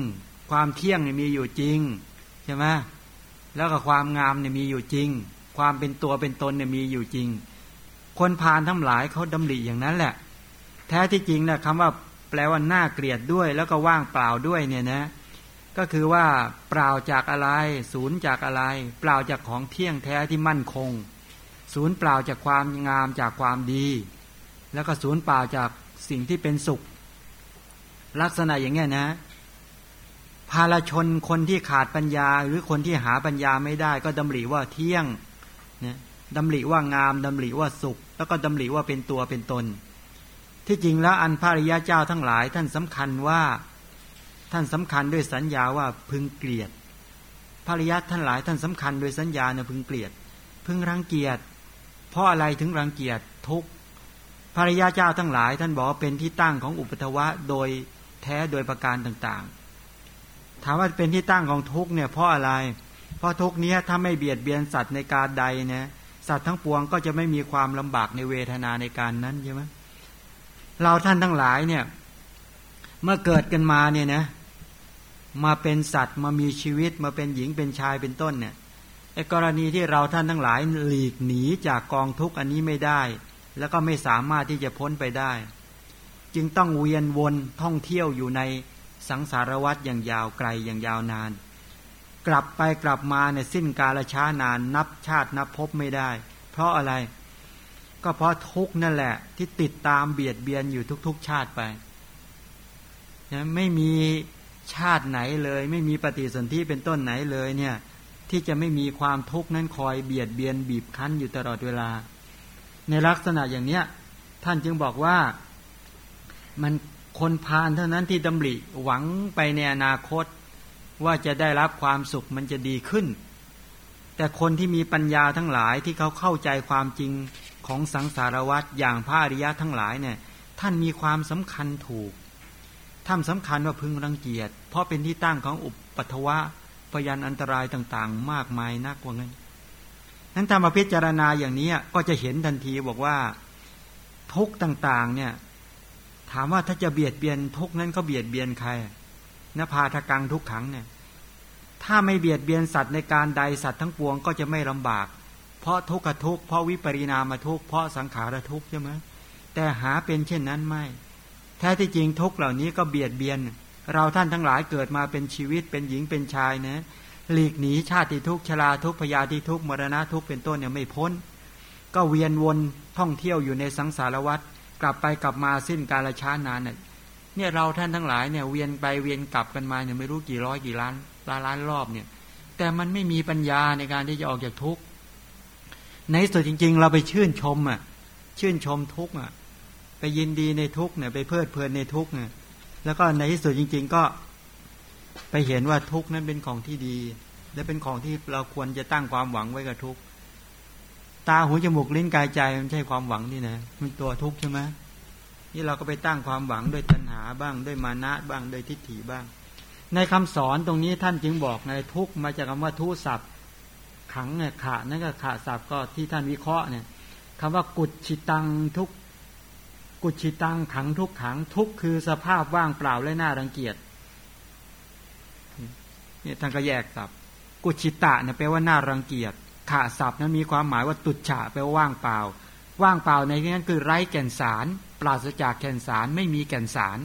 ความเที่ยงเนี่ยมีอยู่จริงใช่ไหมแล้วก็ความงามเนี่ยมีอยู่จริง ความเป็นตัวเป็นตนเนี่ยมีอยู่จริง คนพานทั้งหลายเขาดำริอย่างนั้นแหละ แท้ที่จริงนะคำว่าแปลว่าน่าเกลียดด้วย แล้วก็ว่างเปล่าด้วยเนี่ยนะก็คือว่าเปล่าจากอะไร ศูนย์จากอะไร เปล่าจากของเที่ยงแท้ที่มั่นคง ศูนย์เปล่าจากความงามจากความดี แล้วก็ศูนย์เปล่าจากสิ่งที่เป็นสุข ลักษณะอย่างเงี้ยนะ ภาลชนคนที่ขาดปัญญา หรือคนที่หาปัญญาไม่ได้ ก็ดำริว่าเที่ยงนะดำริว่างามดำริว่าสุข แล้วก็ดำริว่าเป็นตัวเป็นตน ที่จริงแล้วอันพระริยาเจ้าทั้งหลาย ท่านสำคัญว่าท่านสำคัญด้วยสัญญาว่าพึงเกลียดภริยาท่านหลายท่านสำคัญโดยสัญญาเนี่ยพึงเกลียด พึงรังเกียจเพราะอะไรถึงรังเกียจทุกภริยาเจ้าทั้งหลาย ท่านบอกเป็นที่ตั้งของอุปทวะโดยแท้โดยประการต่างๆ ถามว่าเป็นที่ตั้งของทุกเนี่ยเพราะอะไร เพราะทุกเนี้ยถ้าไม่เบียดเบียนสัตว์ในการใดเนี่ยสัตว์ทั้งปวงก็จะไม่มีความลำบากในเวทนาในการนั้นใช่ไหมเราท่านทั้งหลายเนี่ย เมื่อเกิดกันมาเนี่ยนะ มาเป็นสัตว์มามีชีวิตมาเป็นหญิงเป็นชายเป็นต้นเนี่ยไอ้กรณีที่เราท่านทั้งหลายหลีกหนีจากกองทุกข์อันนี้ไม่ได้ แล้วก็ไม่สามารถที่จะพ้นไปได้ จึงต้องเวียนวนท่องเที่ยวอยู่ใน สังสารวัตรอย่างยาวไกลอย่างยาวนาน กลับไปกลับมาเนี่ยสิ้นกาลช้านานนับชาตินับพบไม่ได้ เพราะอะไร ก็เพราะทุกนั่นแหละ ที่ติดตามเบียดเบียนอยู่ทุก ๆ ชาติไปนะไม่มีชาติไหนเลย ไม่มีปฏิสนธิเป็นต้นไหนเลยเนี่ยที่จะไม่มีความทุกข์นั้นคอยเบียดเบียนบีบคั้นอยู่ตลอดเวลา ในลักษณะอย่างเนี้ยท่านจึงบอกว่ามัน คนพาลเท่านั้นที่ดำริหวังไปในอนาคต ว่าจะได้รับความสุขมันจะดีขึ้น แต่คนที่มีปัญญาทั้งหลายที่เขาเข้าใจความจริงของสังสารวัฏอย่างพระอริยะทั้งหลายเนี่ย ท่านมีความสำคัญถูกท่านสำคัญว่าพึงรังเกียจเพราะเป็นที่ตั้งของอุปัตวะพยันอันตรายต่างๆ มากมายนักกว่านั้นนั้นถ้ามาพิจารณาอย่างนี้ก็จะเห็นทันทีบอกว่าทุกต่างๆเนี่ย ถามว่าถ้าจะเบียดเบียนทุกนั้นก็เบียดเบียนใครนภาทกังทุกขังเนี่ย ถ้าไม่เบียดเบียนสัตว์ในการใดสัตว์ทั้งปวงก็จะไม่ลำบาก เพราะทุกขทุกเพราะวิปริณามาทุกเพราะสังขารทุกใช่ไหมแต่หาเป็นเช่นนั้นไม่ แท้ที่จริงทุกเหล่านี้ก็เบียดเบียน เราท่านทั้งหลายเกิดมาเป็นชีวิตเป็นหญิงเป็นชายนะหลีกหนีชาติทุกชราทุกพยาธิทุกมรณะทุกเป็นต้นเนี่ยไม่พ้น ก็เวียนวนท่องเที่ยวอยู่ในสังสารวัฏ กลับไปกลับมาสิ้นกาลช้านานเนี่ยเนี่ยเราท่านทั้งหลายเนี่ยเวียนไปเวียนกลับกันมาเนี่ยไม่รู้กี่ร้อยกี่ล้านล้านล้านรอบเนี่ย แต่มันไม่มีปัญญาในการที่จะออกจากทุกข์ในสุดจริง ๆ เราไปชื่นชมอะชื่นชมทุกข์อะไปยินดีในทุกข์เนี่ยไปเพลิดเพลินในทุกข์เนี่ยแล้วก็ในที่สุดจริง ๆ ก็ไปเห็นว่าทุกข์นั้นเป็นของที่ดี และเป็นของที่เราควรจะตั้งความหวังไว้กับทุกข์ ตาหูจมูกลิ้นกายใจมันใช่ความหวังนี่นะมันตัวทุกข์ใช่ไหมนี่เราก็ไปตั้งความหวังด้วยตัณหาบ้าง ด้วยมานะบ้างด้วยทิฏฐิบ้าง ในคำสอนตรงนี้ท่านจึงบอกในทุกมาจากคำว่าทุศัพท์ขังเนี่ยขานั่นก็ขาศัพท์ก็ที่ท่านวิเคราะห์เนี่ยคำว่ากุชิตังทุกกุชิตังขังทุกขังทุกคือสภาพว่างเปล่าและน่ารังเกียจเนี่ยท่านก็แยกศัพท์กุชิตะเนี่ยแปลว่าน่ารังเกียจ ขาศัพท์นั้นมีความหมายว่าตุจฉะแปลว่าว่างเปล่า ว่างเปล่าในที่นั้นคือไร้แก่นสาร ปราศจากแก่นสารไม่มีแก่นสาร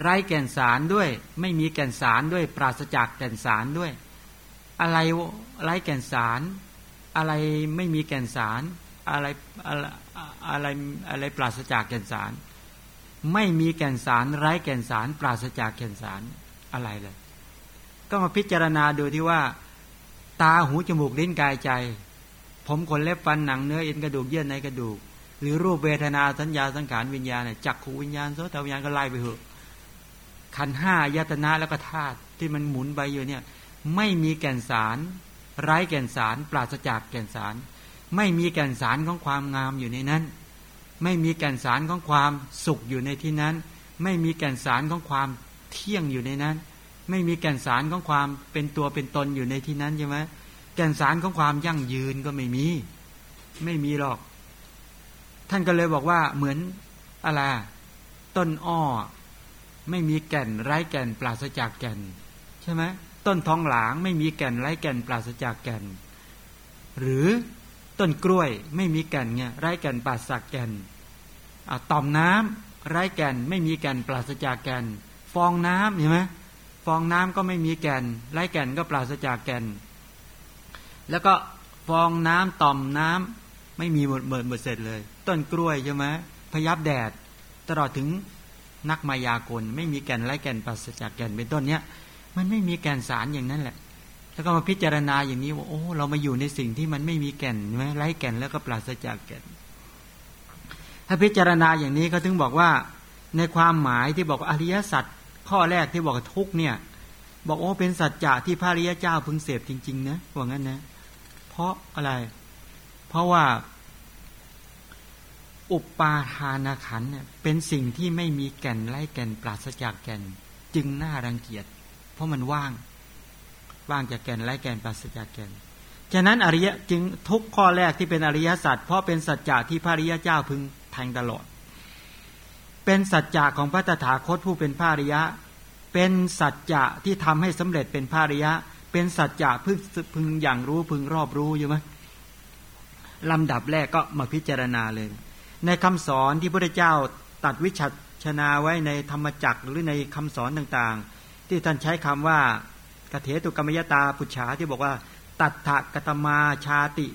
ไร้แก่นสารด้วย ไม่มีแก่นสารด้วย ปราศจากแก่นสารด้วย อะไรไร้แก่นสาร อะไรไม่มีแก่นสาร อะไรอะไรอะไรอะไรปราศจากแก่นสาร ไม่มีแก่นสาร ไร้แก่นสาร ปราศจากแก่นสารอะไรเลยก็มาพิจารณาดูที่ว่า ตาหูจมูกลิ้นกายใจ ผมขนเล็บฟันหนังเนื้อเอ็นกระดูกเยื่อในกระดูก หรือรูปเวทนาสัญญาสังขารวิญญาณเนี่ยจักขูวิญญาณโสตวิญญาณก็ไล่ไปเถอะขันห้ายตนะแล้วก็ธาตุที่มันหมุนไปอยู่เนี่ย ไม่มีแก่นสารไร้แก่นสาร ปราศจากแก่นสาร ไม่มีแก่นสารของความงามอยู่ในนั้น ไม่มีแก่นสารของความสุขอยู่ในที่นั้น ไม่มีแก่นสารของความเที่ยงอยู่ในนั้น ไม่มีแก่นสารของความเป็นตัวเป็นตนอยู่ในที่นั้นใช่ไหมแก่นสารของความยั่งยืนก็ไม่มี ไม่มีหรอก ท่านก็เลยบอกว่าเหมือนอะไรต้นอ้อ ไม่มีแก่นไร้แก่นปราศจากแก่น ใช่ไหมต้นทองหลางไม่มีแก่นไร้แก่นปราศจากแก่น หรือต้นกล้วยไม่มีแก่นเนี่ยไร้แก่นปราศจากแก่นต่อมน้ำไร้แก่นไม่มีแก่นปราศจากแก่น ฟองน้ำเห็นไหม องน้ำก็ไม่มีแก่นไร้แก่นก็ปราศจากแก่น แล้วก็ฟองน้ำต่อมน้ำไม่มีหมดหมดหมดเสร็จเลย ต้นกล้วยใช่ไหมพยับแดด ตลอดถึงนักมายากล ไม่มีแก่นไร้แก่นปราศจากแก่นเป็นต้นเนี้ยมันไม่มีแก่นสารอย่างนั้นแหละ แล้วก็มาพิจารณาอย่างนี้ว่าโอ้เรามาอยู่ในสิ่งที่มันไม่มีแก่นใช่ไหมไร้แก่นแล้วก็ปราศจากแก่น ถ้าพิจารณาอย่างนี้เขาถึงบอกว่าในความหมายที่บอกอริยสัจ ข้อแรกที่บอกทุกเนี่ย บอกโอ้เป็นสัจจะที่พระริยเจ้าพึงเสพจริง ๆ นะว่างั้นนะ เพราะอะไร เพราะว่า อุปาทานขันเนี่ยเป็นสิ่งที่ไม่มีแก่นไร้แก่นปราศจากแก่น จึงน่ารังเกียจ เพราะมันว่าง ว่างจากแก่นไร้แก่นปราศจากแก่นฉะนั้นอริยจึงทุกข้อแรกที่เป็นอริยสัจเพราะเป็นสัจจะที่พระริยเจ้าพึงแทงตลอด เป็นสัจจะของพระตถาคตผู้เป็นพระอริยะ เป็นสัจจะที่ทำให้สำเร็จเป็นพระอริยะ เป็นสัจจะพึงพึงอย่างรู้พึงรอบรู้อยู่ไหมลำดับแรกก็มาพิจารณาเลย ในคำสอนที่พระเจ้าตัดวิชัชนาไว้ในธรรมจักรหรือในคำสอนต่างๆ ที่ท่านใช้คำว่ากเถตุกรรมยตาปุจฉาที่บอกว่า ตัทธกตมาชาติ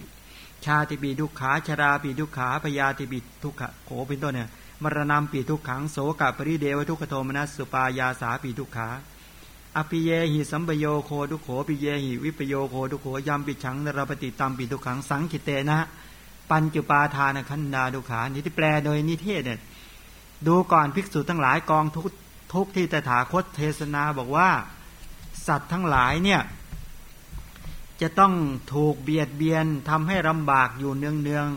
ชาติปีดุขาชราปีดุขาพยาติปีทุกขโขเป็นต้นเนี่ย มรณะปีทุกขังโสกปริเดวทุกขโทมนัสสุปายาสาปีทุกขาอภิเยหิสัมปโยโคทุโขปิเยหิวิปโยโคทุโขยามปิฉังนรปฏิตัมปีทุกขังสังขิเตนะ ปัญจุปาทานขันดาดุขานี่ที่แปลโดยนิเทศเนี่ยดูก่อนภิกษุทั้งหลายกองทุกทุกที่ตถาคตเทศนาบอกว่า สัตว์ทั้งหลายเนี่ย จะต้องถูกเบียดเบียนทำให้ลำบากอยู่เนืองเนือง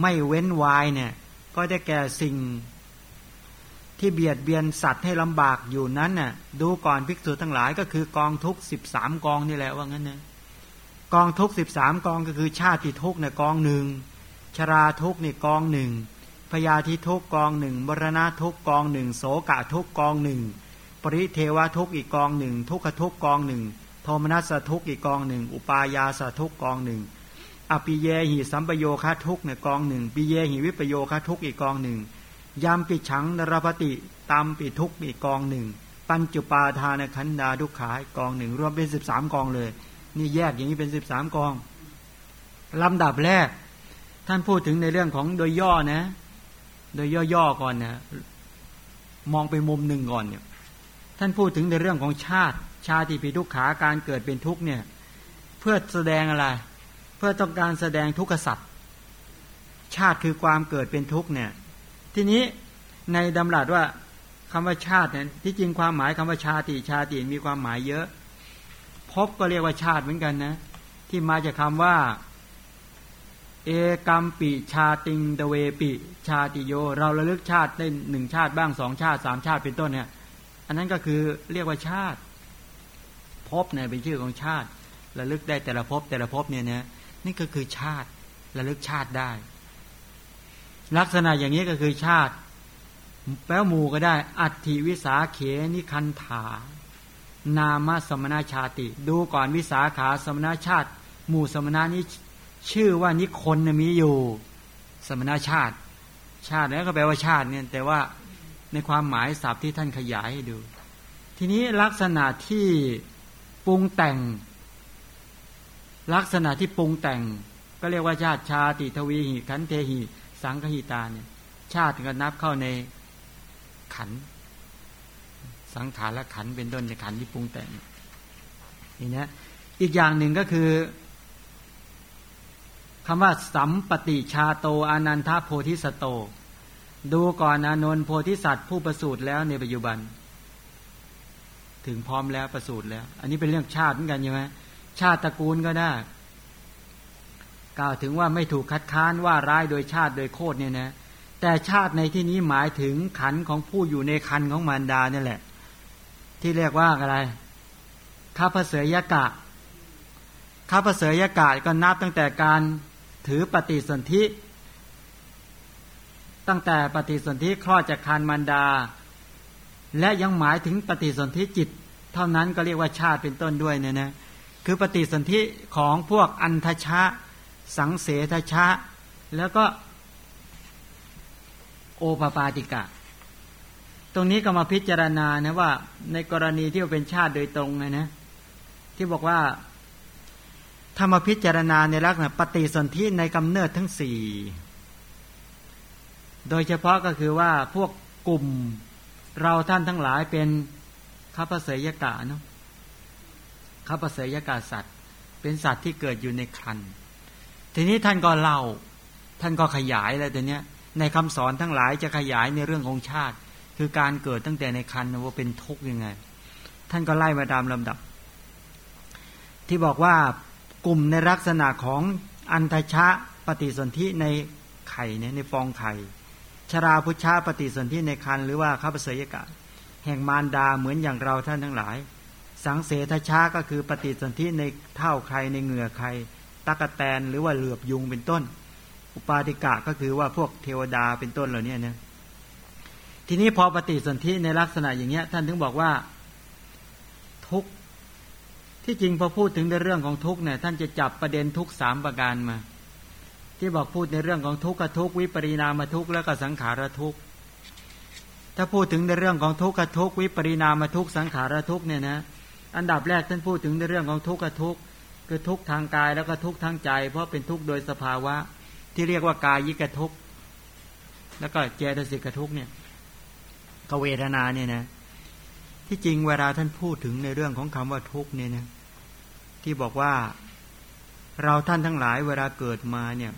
ไม่เว้นวายเนี่ย ก็จะแก่สิ่งที่เบียดเบียนสัตว์ให้ลำบากอยู่นั้นน่ะดูก่อนภิกษุทั้งหลายก็คือกองทุกสิบสามกองนี่แหละว่างั้นนะกองทุกสิบสามกองก็คือชาติทุกเนี่ยกองหนึ่งชราทุกนี่กองหนึ่งพยาธิทุกกองหนึ่งบรณะทุกกองหนึ่งโสกะทุกกองหนึ่งปริเทวทุกอีกกองหนึ่งทุกขทุกกองหนึ่งโทมนัสทุกอีกกองหนึ่งอุปายาสทุกกองหนึ่ง อปิเยหิสัมปโยคะทุกเนี่ยกองหนึ่งปิเยหิวิปโยคะทุกอีกกองหนึ่งยามปิฉังนรพติตามปิทุกอีกกองหนึ่ง ปัญจุปาทานขันดาทุกขายกองหนึ่ง รวมเป็นสิบสามกองเลย นี่แยกอย่างนี้เป็นสิบสามกองลำดับแรก ท่านพูดถึงในเรื่องของโดยย่อนะ โดยย่อๆก่อนนะมองไปมุมหนึ่งก่อนเนี่ยท่านพูดถึงในเรื่องของชาติ ชาติปีทุกขาการเกิดเป็นทุกเนี่ย เพื่อแสดงอะไร พื่อต้องการแสดงทุกขสัตว์ชาติคือความเกิดเป็นทุกข์เนี่ย ทีนี้ในดำรัสว่าคำว่าชาติเนี่ยที่จริงความหมายคำว่าชาติชาติมีความหมายเยอะพบก็เรียกว่าชาติเหมือนกันนะ ที่มาจากคาว่า เอกัมปิชาติงเดเวปิ ชาติโย เราระลึกชาติได้หนึ่งชาติบ้างสองชาติสามชาติเป็นต้นเนี่ย อันนั้นก็คือเรียกว่าชาติภพเนี่ยเป็นชื่อของชาติระลึกได้แต่ละภพแต่ละภพเนี่ยนะ นี่ก็คือชาติระลึกชาติได้ ลักษณะอย่างนี้ก็คือชาติ แป้วหมู่ก็ได้ อัตถิวิสาเขนิคันถานามสมนาชาติ ดูก่อนวิสาขาสมนาชาติ หมู่สมนานี้ชื่อว่านิคนมีอยู่ สมณชาติ ชาตินั้นก็แปลว่าชาติเนี่ยแต่ว่าในความหมายศัพท์ที่ท่านขยายให้ดู ทีนี้ลักษณะที่ปรุงแต่ง ลักษณะที่ปรุงแต่ง ก็เรียกว่าชาติชาติทวีหิขันเทหิ สังคหิตาเนี่ย ชาติก็นับเข้าในขัน สังขารและขันเป็นต้นในขันที่ปรุงแต่งนี่นะอีกอย่างหนึ่งก็คือคำว่าสัมปติชาโตอนันทโพธิสโต ดูก่อนอนนโพธิสัตว์ผู้ประสูติแล้วในปัจจุบัน ถึงพร้อมแล้วประสูติแล้ว อันนี้เป็นเรื่องชาติเหมือนกันใช่ไหม ชาติตระกูลก็ได้ กล่าวถึงว่าไม่ถูกคัดค้านว่าร้ายโดยชาติโดยโคตรเนี่ยนะ แต่ชาติในที่นี้หมายถึงขันของผู้อยู่ในคันของมารดาเนี่ยแหละ ที่เรียกว่าอะไรข้าพเสยยกะข้าพเสยยกะก็นับตั้งแต่การถือปฏิสนธิตั้งแต่ปฏิสนธิคลอดจากคานมันดา และยังหมายถึงปฏิสนธิจิต เท่านั้นก็เรียกว่าชาติเป็นต้นด้วยเนี่ยนะ คือปฏิสนธิของพวกอันทชะ สังเสทชะ แล้วก็ โอปปาติกะ ตรงนี้ก็มาพิจารณานะว่า ในกรณีที่เป็นชาติโดยตรงนะนะที่บอกว่าถ้ามาพิจารณาในลักษณะปฏิสนธิในกำเนิดทั้งสี่โดยเฉพาะก็คือว่าพวกกลุ่มเราท่านทั้งหลายเป็นข้าพเสยกะเนาะ ข้าพเสยกะสัตว์ เป็นสัตว์ที่เกิดอยู่ในครันทีนี้ท่านก็เล่า ท่านก็ขยายอะไรตัวเนี้ย ในคำสอนทั้งหลายจะขยายในเรื่องของชาติ คือการเกิดตั้งแต่ในครันว่าเป็นทุกข์ยังไง ท่านก็ไล่มาตามลำดับ ที่บอกว่ากลุ่มในลักษณะของอันทชะปฏิสนธิในไข่เนี่ยในฟองไข่ชราพุชาปฏิสนธิในคันหรือว่าข้าพเสยกะ แห่งมารดาเหมือนอย่างเราท่านทั้งหลาย สังเสทชาก็คือปฏิสนธิในเท่าใครในเหงื่อใครตะกะแตนหรือว่าเหลือบยุงเป็นต้น อุปาติกะก็คือว่าพวกเทวดาเป็นต้นเหล่านี้นะทีนี้พอปฏิสนธิในลักษณะอย่างเงี้ย ท่านถึงบอกว่าทุกที่จริงพอพูดถึงในเรื่องของทุกเนี่ย ท่านจะจับประเด็นทุกสามประการมา ที่บอกพูดในเรื่องของทุกขทุกวิปริณามทุกแล้วก็สังขารทุกถ้าพูดถึงในเรื่องของทุกขทุกวิปริณามทุกสังขารทุกเนี่ยนะ อันดับแรกท่านพูดถึงในเรื่องของทุกข์ทุกข์คือทุกข์ทางกายแล้วก็ทุกข์ทางใจ เพราะเป็นทุกข์โดยสภาวะ ที่เรียกว่ากายยิกทุกแล้วก็เจตสิกทุกเนี่ยกเวทนาเนี่ยนะที่จริงเวลาท่านพูดถึงในเรื่องของคำว่าทุกข์เนี่ยนะที่บอกว่าเราท่านทั้งหลายเวลาเกิดมาเนี่ย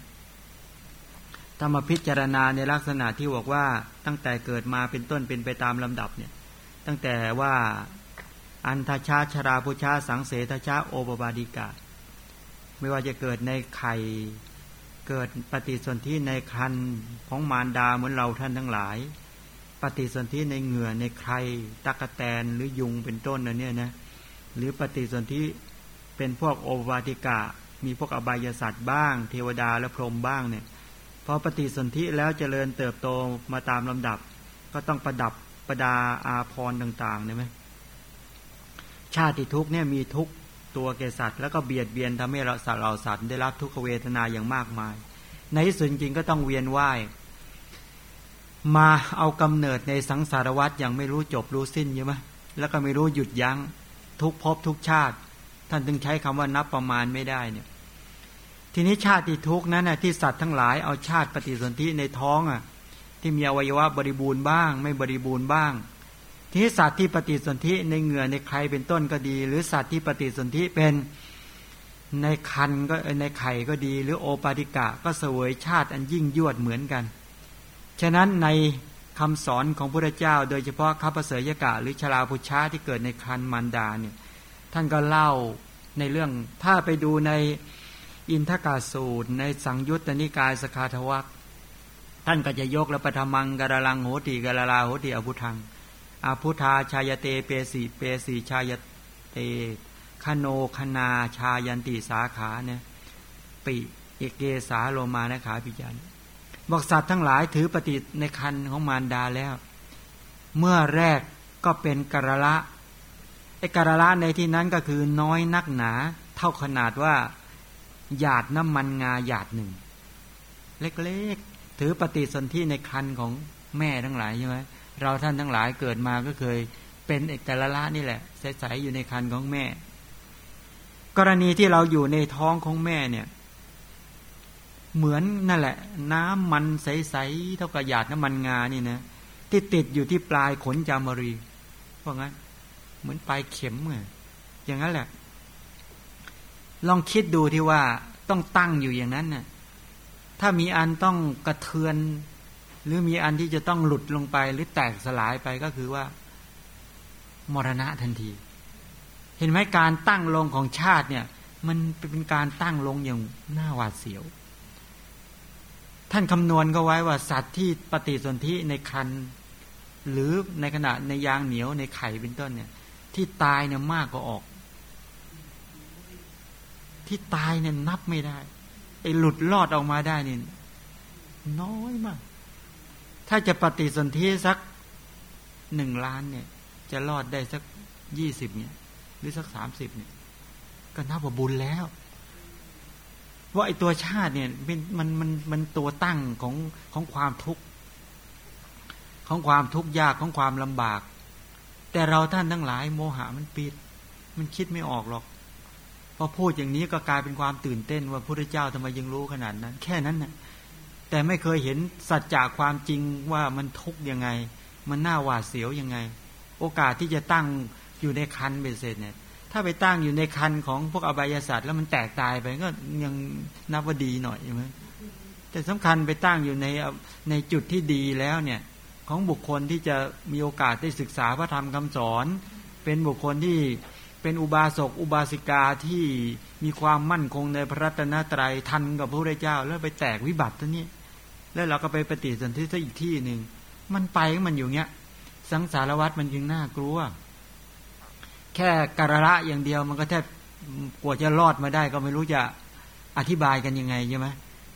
ถ้ามาพิจารณาในลักษณะที่บอกว่าตั้งแต่เกิดมาเป็นต้นเป็นไปตามลำดับเนี่ย ตั้งแต่ว่า อันทชาชราพุชาสังเสทชาโอบาดิกา ไม่ว่าจะเกิดในไข่เกิดปฏิสนธิในคันของมารดาเหมือนเราท่านทั้งหลาย ปฏิสนธิในเหงื่อในใครตะกะแตนหรือยุงเป็นต้นนะเนี่ยนะหรือปฏิสนธิเป็นพวกโอวาติกะ มีพวกอบายสัตว์บ้าง เทวดาและพรหมบ้างเนี่ยพอปฏิสนธิแล้วเจริญเติบโตมาตามลำดับ ก็ต้องประดับประดาอาพรต่างๆเนี่ยไหม ชาติทุกเนี่ยมีทุกตัวเกสัตว์แล้วก็เบียดเบียนทำให้เราสัตว์เราสัตว์ได้รับทุกขเวทนาอย่างมากมาย ในที่สุดจริงก็ต้องเวียนว่ายมาเอากำเนิดในสังสารวัฏอย่างไม่รู้จบรู้สิ้นใช่ไหมแล้วก็ไม่รู้หยุดยัง้งทุกภพทุกชาติ ท่านจึงใช้คำว่านับประมาณไม่ได้เนี่ยทีนี้ชาติทุกนั้นนะที่สัตว์ทั้งหลายเอาชาติปฏิสนธิในท้องอะที่มีอวัยวะบริบูรณ์บ้าง ไม่บริบูรณ์บ้าง ทีนี้สัตว์ที่ปฏิสนธิในเหงื่อในใครเป็นต้นก็ดี หรือสัตว์ที่ปฏิสนธิเป็นในคันก็ในไข่ก็ดี หรือโอปาติกะก็เสวยชาติอันยิ่งยวดเหมือนกัน ฉะนั้นในคำสอนของพระเจ้า โดยเฉพาะข้าพเสยกะ หรือชลาพุชาที่เกิดในคันมันดาเนี่ยท่านก็เล่าในเรื่องถ้าไปดูในอินทกาสูตร ในสังยุตตนิกายสคาทวักท่านก็จะยกและปฐมังกระลังโหติกระลาโหติอภุทัง อภุธาชายเตเปสีเปสีชายเตคโนคนาชายันติสาขาเนี่ยปิเอเกสาโลมานะขาพิจารบอกสัตว์ทั้งหลายถือปฏิในคันของมารดาแล้ว เมื่อแรกก็เป็นกระละไอ้กระละในที่นั้นก็คือน้อยนักหนา เท่าขนาดว่าหยาดน้ำมันงาหยาดหนึ่ง เล็กๆ ถือปฏิสนธิในคันของแม่ทั้งหลายใช่ไหม เราท่านทั้งหลายเกิดมาก็เคยเป็นเอกละละนี่แหละใสๆอยู่ในคันของแม่ กรณีที่เราอยู่ในท้องของแม่เนี่ย เหมือนนั่นแหละ น้ำมันใสๆเท่ากับหยาดน้ำมันงานี่นะที่ติดอยู่ที่ปลายขนจามรีเพราะงั้นเหมือนปลายเข็มเงอย่างนั้นแหละ ลองคิดดูที่ว่าต้องตั้งอยู่อย่างนั้นน่ะถ้ามีอันต้องกระเทือน หรือมีอันที่จะต้องหลุดลงไปหรือแตกสลายไปก็คือว่า มรณะทันที เห็นไหมการตั้งลงของชาติเนี่ย มันเป็นการตั้งลงอย่างน่าหวาดเสียว ท่านคำนวณก็ไว้ว่าสัตว์ที่ปฏิสนธิในคันหรือในขณะในยางเหนียวในไข่เป็นต้นเนี่ย ที่ตายเนี่ยมากกว่าออก ที่ตายเนี่ยนับไม่ได้ไอ้หลุดรอดออกมาได้นี่น้อยมาก ถ้าจะปฏิสนธิสักหนึ่งล้านเนี่ย จะรอดได้สักยี่สิบเนี่ย หรือสักสามสิบเนี่ย ก็นับว่าบุญแล้วว่าไอตัวชาติเนี่ยเป็นมันมันมันตัวตั้งของของความทุกข์ของความทุกข์ยากของความลำบาก แต่เราท่านทั้งหลายโมหะมันปิด มันคิดไม่ออกหรอกพอพูดอย่างนี้ก็กลายเป็นความตื่นเต้นว่าพระพุทธเจ้าทำไมยังรู้ขนาดนั้น แค่นั้นนะ่ะ แต่ไม่เคยเห็นสัจจะความจริงว่ามันทุกข์ยังไง มันน่าหวาดเสียวยังไง โอกาสที่จะตั้งอยู่ในคันเบสเซตเนี่ยถ้าไปตั้งอยู่ในคันของพวกอบายศาสตร์แล้วมันแตกตายไปก็ยังนับว่าดีหน่อยใช่ไหมแต่สำคัญไปตั้งอยู่ในในจุดที่ดีแล้วเนี่ยของบุคคลที่จะมีโอกาสได้ศึกษาพระธรรมคำสอน เป็นบุคคลที่ เป็นอุบาสกอุบาสิกาที่มีความมั่นคงในพระรัตนตรัยทันกับพระพุทธเจ้า แล้วไปแตกวิบัติตัวนี้ แล้วเราก็ไปปฏิสนธิซะอีกที่หนึ่งมันไปมันอยู่เงี้ย สังสารวัตรมันยังน่ากลัว แค่กระอย่างเดียวมันก็แทบกว่าจะรอดมาได้ก็ไม่รู้จะอธิบายกันยังไงใช่ไหม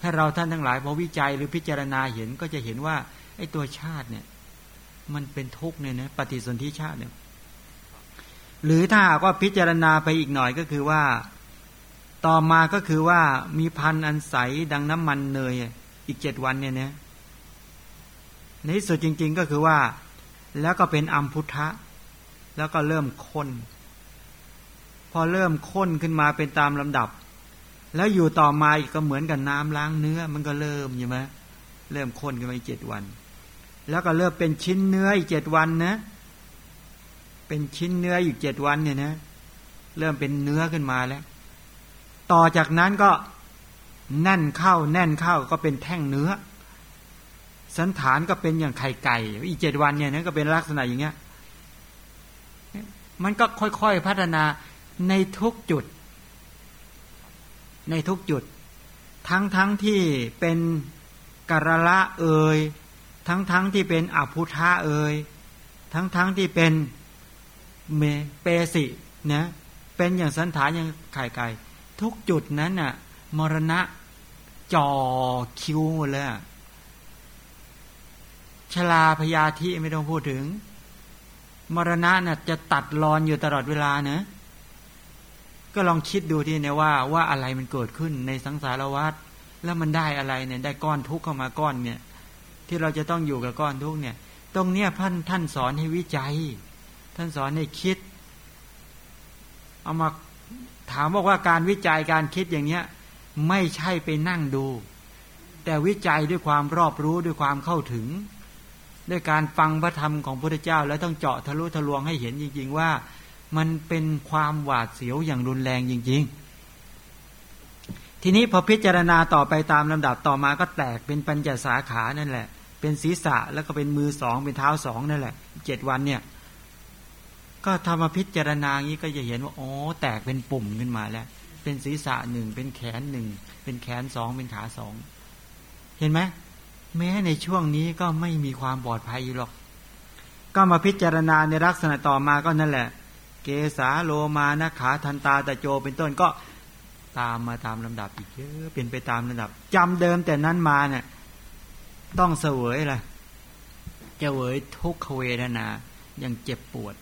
ถ้าเราท่านทั้งหลายพอวิจัยหรือพิจารณาเห็นก็จะเห็นว่าไอ้ตัวชาติเนี่ย มันเป็นทุกข์เนี่ยนะปฏิสนธิชาติเนี่ย หรือถ้าหากว่าพิจารณาไปอีกหน่อยก็คือว่า ต่อมาก็คือว่ามีพันอันใสดังน้ำมันเนยอีกเจ็ดวันเนี่ยนะในที่สุดจริง ๆก็คือว่า แล้วก็เป็นอัมพุทธะ แล้วก็เริ่มข้น พอเริ่มข้นขึ้นมาเป็นตามลำดับ แล้วอยู่ต่อมาอีกก็เหมือนกับน้ำล้างเนื้อ มันก็เริ่มใช่ไหมเริ่มข้นขึ้นมาอีกเจ็ดวัน แล้วก็เริ่มเป็นชิ้นเนื้ออีกเจ็ดวันนะ เป็นชิ้นเนื้ออยู่เจ็ดวันเนี่ยนะ เริ่มเป็นเนื้อขึ้นมาแล้ว ต่อจากนั้นก็แน่นเข้า แน่นเข้าก็เป็นแท่งเนื้อ สันฐานก็เป็นอย่างไข่ไก่ อีกเจ็ดวันเนี่ยนะก็เป็นลักษณะอย่างเงี้ย มันก็ค่อยๆพัฒนาในทุกจุด ในทุกจุด ทั้งทั้งที่เป็นกรละเอยทั้งทั้งที่เป็นอภุธาเอยทั้งทั้งที่เป็น เมเปสินะเป็นอย่างสันฐานอย่างไข่ไก่ ทุกจุดนั้นน่ะ มรณะจ่อคิวหมดเลยชลาพยาธิไม่ต้องพูดถึง มรณะน่ะจะตัดรอนอยู่ตลอดเวลาเนะก็ลองคิดดูที่เนี่ยว่าว่าอะไรมันเกิดขึ้นในสังสารวัฏแล้วมันได้อะไรเนี่ยได้ก้อนทุกข์เข้ามาก้อนเนี่ย ที่เราจะต้องอยู่กับก้อนทุกข์เนี่ย ตรงเนี้ยท่านท่านสอนให้วิจัย ท่านสอนให้คิด เอามาถามบอกว่าการวิจัยการคิดอย่างเนี้ย ไม่ใช่ไปนั่งดู แต่วิจัยด้วยความรอบรู้ด้วยความเข้าถึง ด้วยการฟังพระธรรมของพระพุทธเจ้า แล้วต้องเจาะทะลุทะลวงให้เห็นจริง ๆ ว่า มันเป็นความหวาดเสียวอย่างรุนแรงจริง ๆทีนี้พอพิจารณาต่อไปตามลำดับต่อมาก็แตกเป็นปัญจสาขานั่นแหละ เป็นศีรษะแล้วก็เป็นมือสองเป็นเท้าสองนั่นแหละเจ็ดวันเนี่ย ก็ทำมาพิจารณางี้ก็จะเห็นว่าอ๋อแตกเป็นปุ่มขึ้นมาแล้ว เป็นศีรษะหนึ่งเป็นแขนหนึ่งเป็นแขนสองเป็นขาสองเห็นไหมแม้ในช่วงนี้ก็ไม่มีความปลอดภัยหรอก ก็มาพิจารณาในลักษณะต่อมาก็นั่นแหละ เกสาโลมานะขาทันตาตะโจเป็นต้นก็ตามมาตามลำดับอีกเยอะเป็นไปตามลำดับจำเดิมแต่นั้นมาเนี่ยต้องเสวยอะไรจะเวยทุกขเวทนาอย่างเจ็บปวด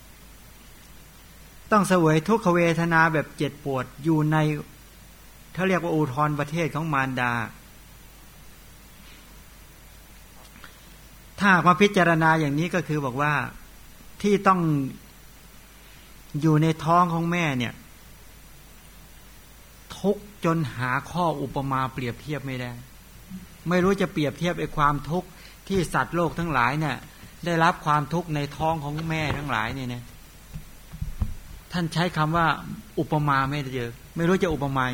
ต้องเสวยทุกขเวทนาแบบเจ็บปวดอยู่ในเขาเรียกว่าอุทรประเทศของมารดา ถ้ามาพิจารณาอย่างนี้ก็คือบอกว่าที่ต้องอยู่ในท้องของแม่เนี่ย ทุกจนหาข้ออุปมาเปรียบเทียบไม่ได้ ไม่รู้จะเปรียบเทียบไอ้ความทุกข์ที่สัตว์โลกทั้งหลายเนี่ย ได้รับความทุกข์ในท้องของแม่ทั้งหลายเนี่ยนะ ท่านใช้คำว่าอุปมาไม่เจอะไม่รู้จะอุปมา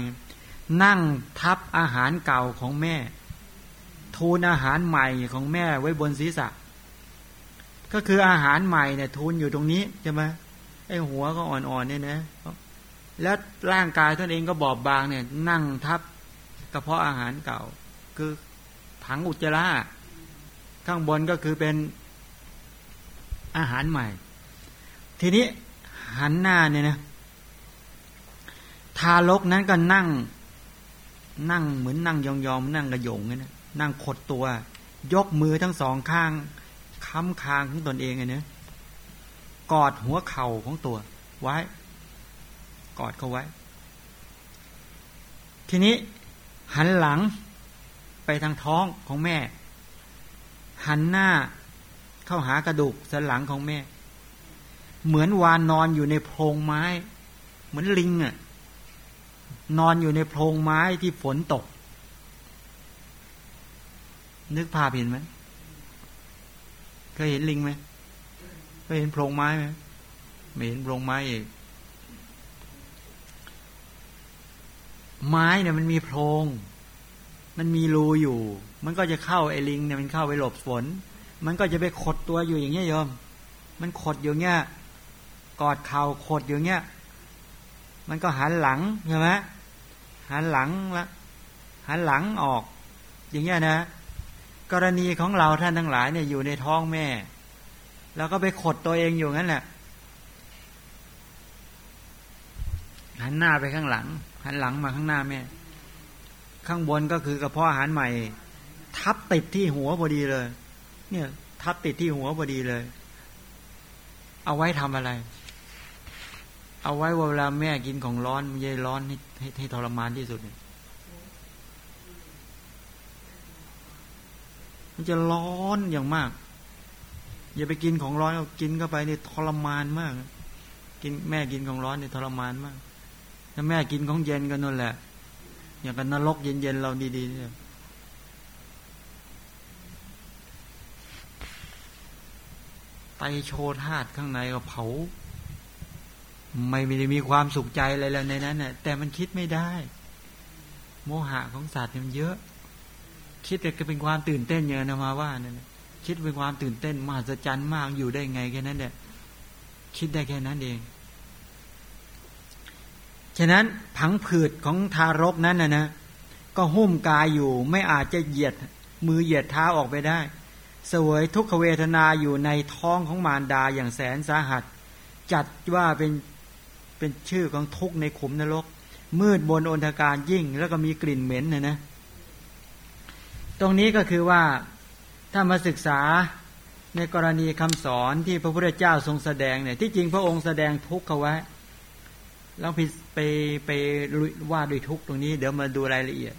นั่งทับอาหารเก่าของแม่ ทูลอาหารใหม่ของแม่ไว้บนศีรษะ ก็คืออาหารใหม่เนี่ยทูลอยู่ตรงนี้ใช่ไหมไอ้หัวก็อ่อนๆเนี่ยนะแล้วร่างกายตนเองก็บอบบางเนี่ย นั่งทับกระเพาะอาหารเก่า คือถังอุจจาระข้างบนก็คือเป็นอาหารใหม่ ทีนี้ หันหน้าเนี่ยนะทารกนั้นก็นั่ง นั่งเหมือนนั่งยองๆนั่งกระยงนะนั่งขดตัว ยกมือทั้งสองข้าง ค้ำคางของตนเองไงเนะกอดหัวเข่าของตัว ไว้ กอดเขาไว้ ทีนี้หันหลังไปทางท้องของแม่ หันหน้าเข้าหากระดูกสันหลังของแม่ เหมือนวานนอนอยู่ในโพรงไม้ เหมือนลิงอะนอนอยู่ในโพรงไม้ที่ฝนตก นึกภาพเห็นไหมเคยเห็นลิงไหมเคยเห็นโพรงไม้ไหมไม่เห็นโพรงไม้เองไม้เนี่ยมันมีโพรง มันมีรูอยู่ มันก็จะเข้าไอ้ลิงเนี่ยมันเข้าไปหลบฝน มันก็จะไปขดตัวอยู่อย่างเงี้ยโยม มันขดอยู่เงี้ย กอดเข่าขดอยู่เงี้ย มันก็หันหลังใช่ไหมหันหลังละหันหลังออก อย่างเงี้ยนะ กรณีของเราท่านทั้งหลายเนี่ยอยู่ในท้องแม่ แล้วก็ไปขดตัวเองอยู่งั้นแหละหันหน้าไปข้างหลัง หันหลังมาข้างหน้าแม่ ข้างบนก็คือกระเพาะอาหารใหม่ ทับติดที่หัวพอดีเลย เนี่ย ทับติดที่หัวพอดีเลย เอาไว้ทำอะไร เอาไว้เวลาแม่กินของร้อนมันร้อนให้ให้ให้ทรมานที่สุดเนี่ยมันจะร้อนอย่างมาก อย่าไปกินของร้อนกินเข้าไปนี่ทรมานมาก กินแม่กินของร้อนนี่ทรมานมาก ถ้าแม่กินของเย็นก็นั่นแหละ อย่างกันนรกเย็นๆเราดีๆเนี่ยไตโชธาตข้างในก็เผา ไม่ได้มีความสุขใจอะไรแล้วในนั้นน่ะแต่มันคิดไม่ได้ โมหะของสัตว์มันเยอะ คิดแต่ก็เป็นความตื่นเต้นเยอะนะมาว่านั่นคิดเป็นความตื่นเต้นมหัศจรรย์มากอยู่ได้ไงแค่นั้นเนี่ยคิดได้แค่นั้นเองฉะนั้นผังผืดของทารกนั้นนะนะก็หุ้มกายอยู่ไม่อาจจะเหยียดมือเหยียดเท้าออกไปได้ เสวยทุกขเวทนาอยู่ในท้องของมารดาอย่างแสนสาหัส จัดว่าเป็น เป็นชื่อของทุกในขุมนรก มืดบนอนทการยิ่ง แล้วก็มีกลิ่นเหม็นนะนะตรงนี้ก็คือว่าถ้ามาศึกษาในกรณีคำสอนที่พระพุทธเจ้าทรงแสดงเนี่ยที่จริงพระองค์แสดงทุกข์เขาไว้แล้วไปไปว่าด้วยทุกข์ตรงนี้ เดี๋ยวมาดูรายละเอียด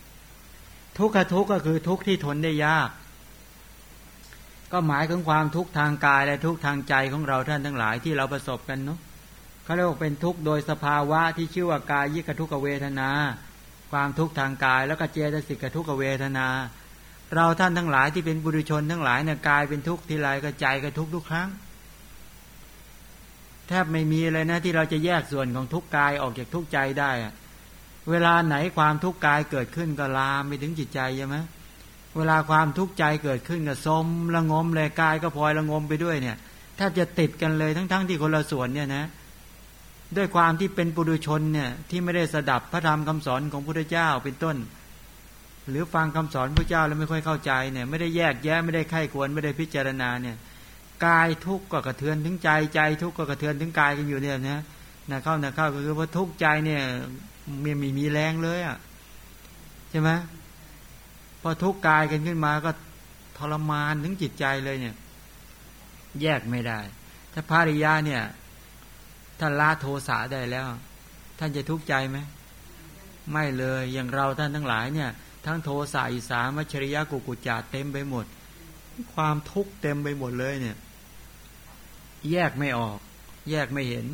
ทุกขทุกข์ก็คือทุกข์ที่ทนได้ยาก ก็หมายถึงความทุกข์ทางกายและทุกข์ทางใจของเราท่านทั้งหลายที่เราประสบกันเนาะ เขาเรียกว่าเป็นทุกข์โดยสภาวะที่ชื่อว่ากายยิกทุกขเวทนา ความทุกข์ทางกายแล้วก็เจตสิกทุกขเวทนา เราท่านทั้งหลายที่เป็นบุรุชนทั้งหลายเนี่ยกายเป็นทุกข์ทีไรก็ใจก็ทุกข์ทุกครั้ง แทบไม่มีเลยนะที่เราจะแยกส่วนของทุกกายออกจากทุกใจได้อะเวลาไหนความทุกข์กายเกิดขึ้นก็ลามไปถึงจิตใจใช่ไหมเวลาความทุกข์ใจเกิดขึ้นก็สมละงมเลยกายก็พลอยละงมไปด้วยเนี่ยแทบจะติดกันเลยทั้งๆทที่คนละส่วนเนี่ยนะ ด้วยความที่เป็นปุถุชนเนี่ยที่ไม่ได้สดับพระธรรมคำสอนของพระพุทธเจ้าเป็นต้น หรือฟังคำสอนพระเจ้าแล้วไม่ค่อยเข้าใจเนี่ยไม่ได้แยกแยะไม่ได้ไข้ควรไม่ได้พิจารณาเนี่ยกายทุกข์ก็กระเทือนถึงใจใจทุกข์ก็กระเทือนถึงกายกันอยู่เนี่ยนะนะเข้านะเข้าก็คือว่าทุกข์ใจเนี่ยมีมีมีแรงเลยอะใช่ไหมพอทุกข์กายกันขึ้นมาก็ทรมานถึงจิตใจเลยเนี่ย แยกไม่ได้ ถ้าภาริยาเนี่ย ท่านละโทสะได้แล้ว ท่านจะทุกข์ใจไหมไม่เลยอย่างเราท่านทั้งหลายเนี่ย ทั้งโทสะอิสามัชริยะกุกุจาเต็มไปหมด ความทุกข์เต็มไปหมดเลยเนี่ย แยกไม่ออก แยกไม่เห็น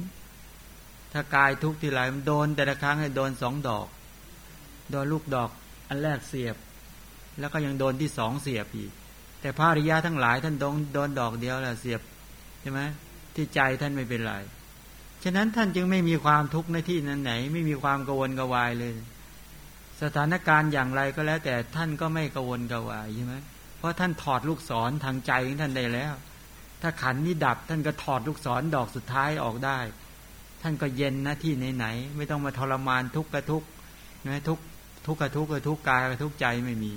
ถ้ากายทุกข์ที่ไรมันโดน แต่ละครั้งให้โดนสองดอก โดนลูกดอก อันแรกเสียบ แล้วก็ยังโดนที่สองเสียบอีกแต่พระอริยะทั้งหลายท่านโดนโดนดอกเดียวแหละเสียบใช่ไหมที่ใจท่านไม่เป็นไร ฉะนั้นท่านจึงไม่มีความทุกข์ในที่นั้นไหน ไม่มีความกังวลกวายเลย สถานการณ์อย่างไรก็แล้ว แต่ท่านก็ไม่กังวลกวายใช่ไหมเพราะท่านถอดลูกศรทางใจของท่านได้แล้ว ถ้าขันนี้ดับ ท่านก็ถอดลูกศรดอกสุดท้ายออกได้ ท่านก็เย็นนะที่ไหนๆไม่ต้องมาทรมานทุกข์กระทุกนะทุกทุกข์กระทุกข์กระทุกข์กายกระทุกข์ใจไม่มี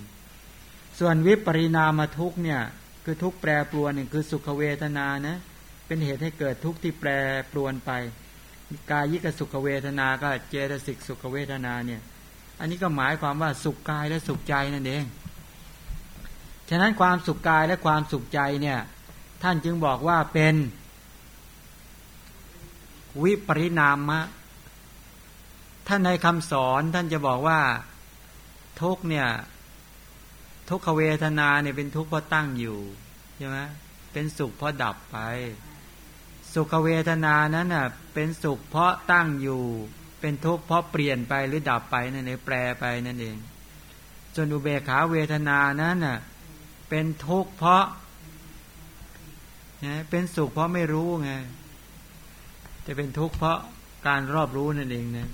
ส่วนวิปริณามาทุกข์เนี่ยคือทุกข์แปรปรวนเนี่ยคือสุขเวทนานะ เป็นเหตุให้เกิดทุกข์ที่แปรปรวนไป กายิกสุขเวทนาก็เจตสิกสุขเวทนาเนี่ย อันนี้ก็หมายความว่าสุขกายและสุขใจนั่นเอง ฉะนั้นความสุขกายและความสุขใจเนี่ย ท่านจึงบอกว่าเป็นวิปริณามะ ท่านในคำสอนท่านจะบอกว่าทุกเนี่ยทุกขเวทนาเนี่ยเป็นทุกข์เพราะตั้งอยู่ใช่ไหมเป็นสุขเพราะดับไป สุขเวทนานั้นน่ะเป็นสุขเพราะตั้งอยู่ เป็นทุกข์เพราะเปลี่ยนไปหรือดับไปนั่นเองแปรไปนั่นเองส่วนอุเบกขาเวทนานั้นน่ะเป็นทุกข์เพราะเป็นสุขเพราะไม่รู้ไงจะเป็นทุกข์เพราะการรอบรู้นั่นเองนะ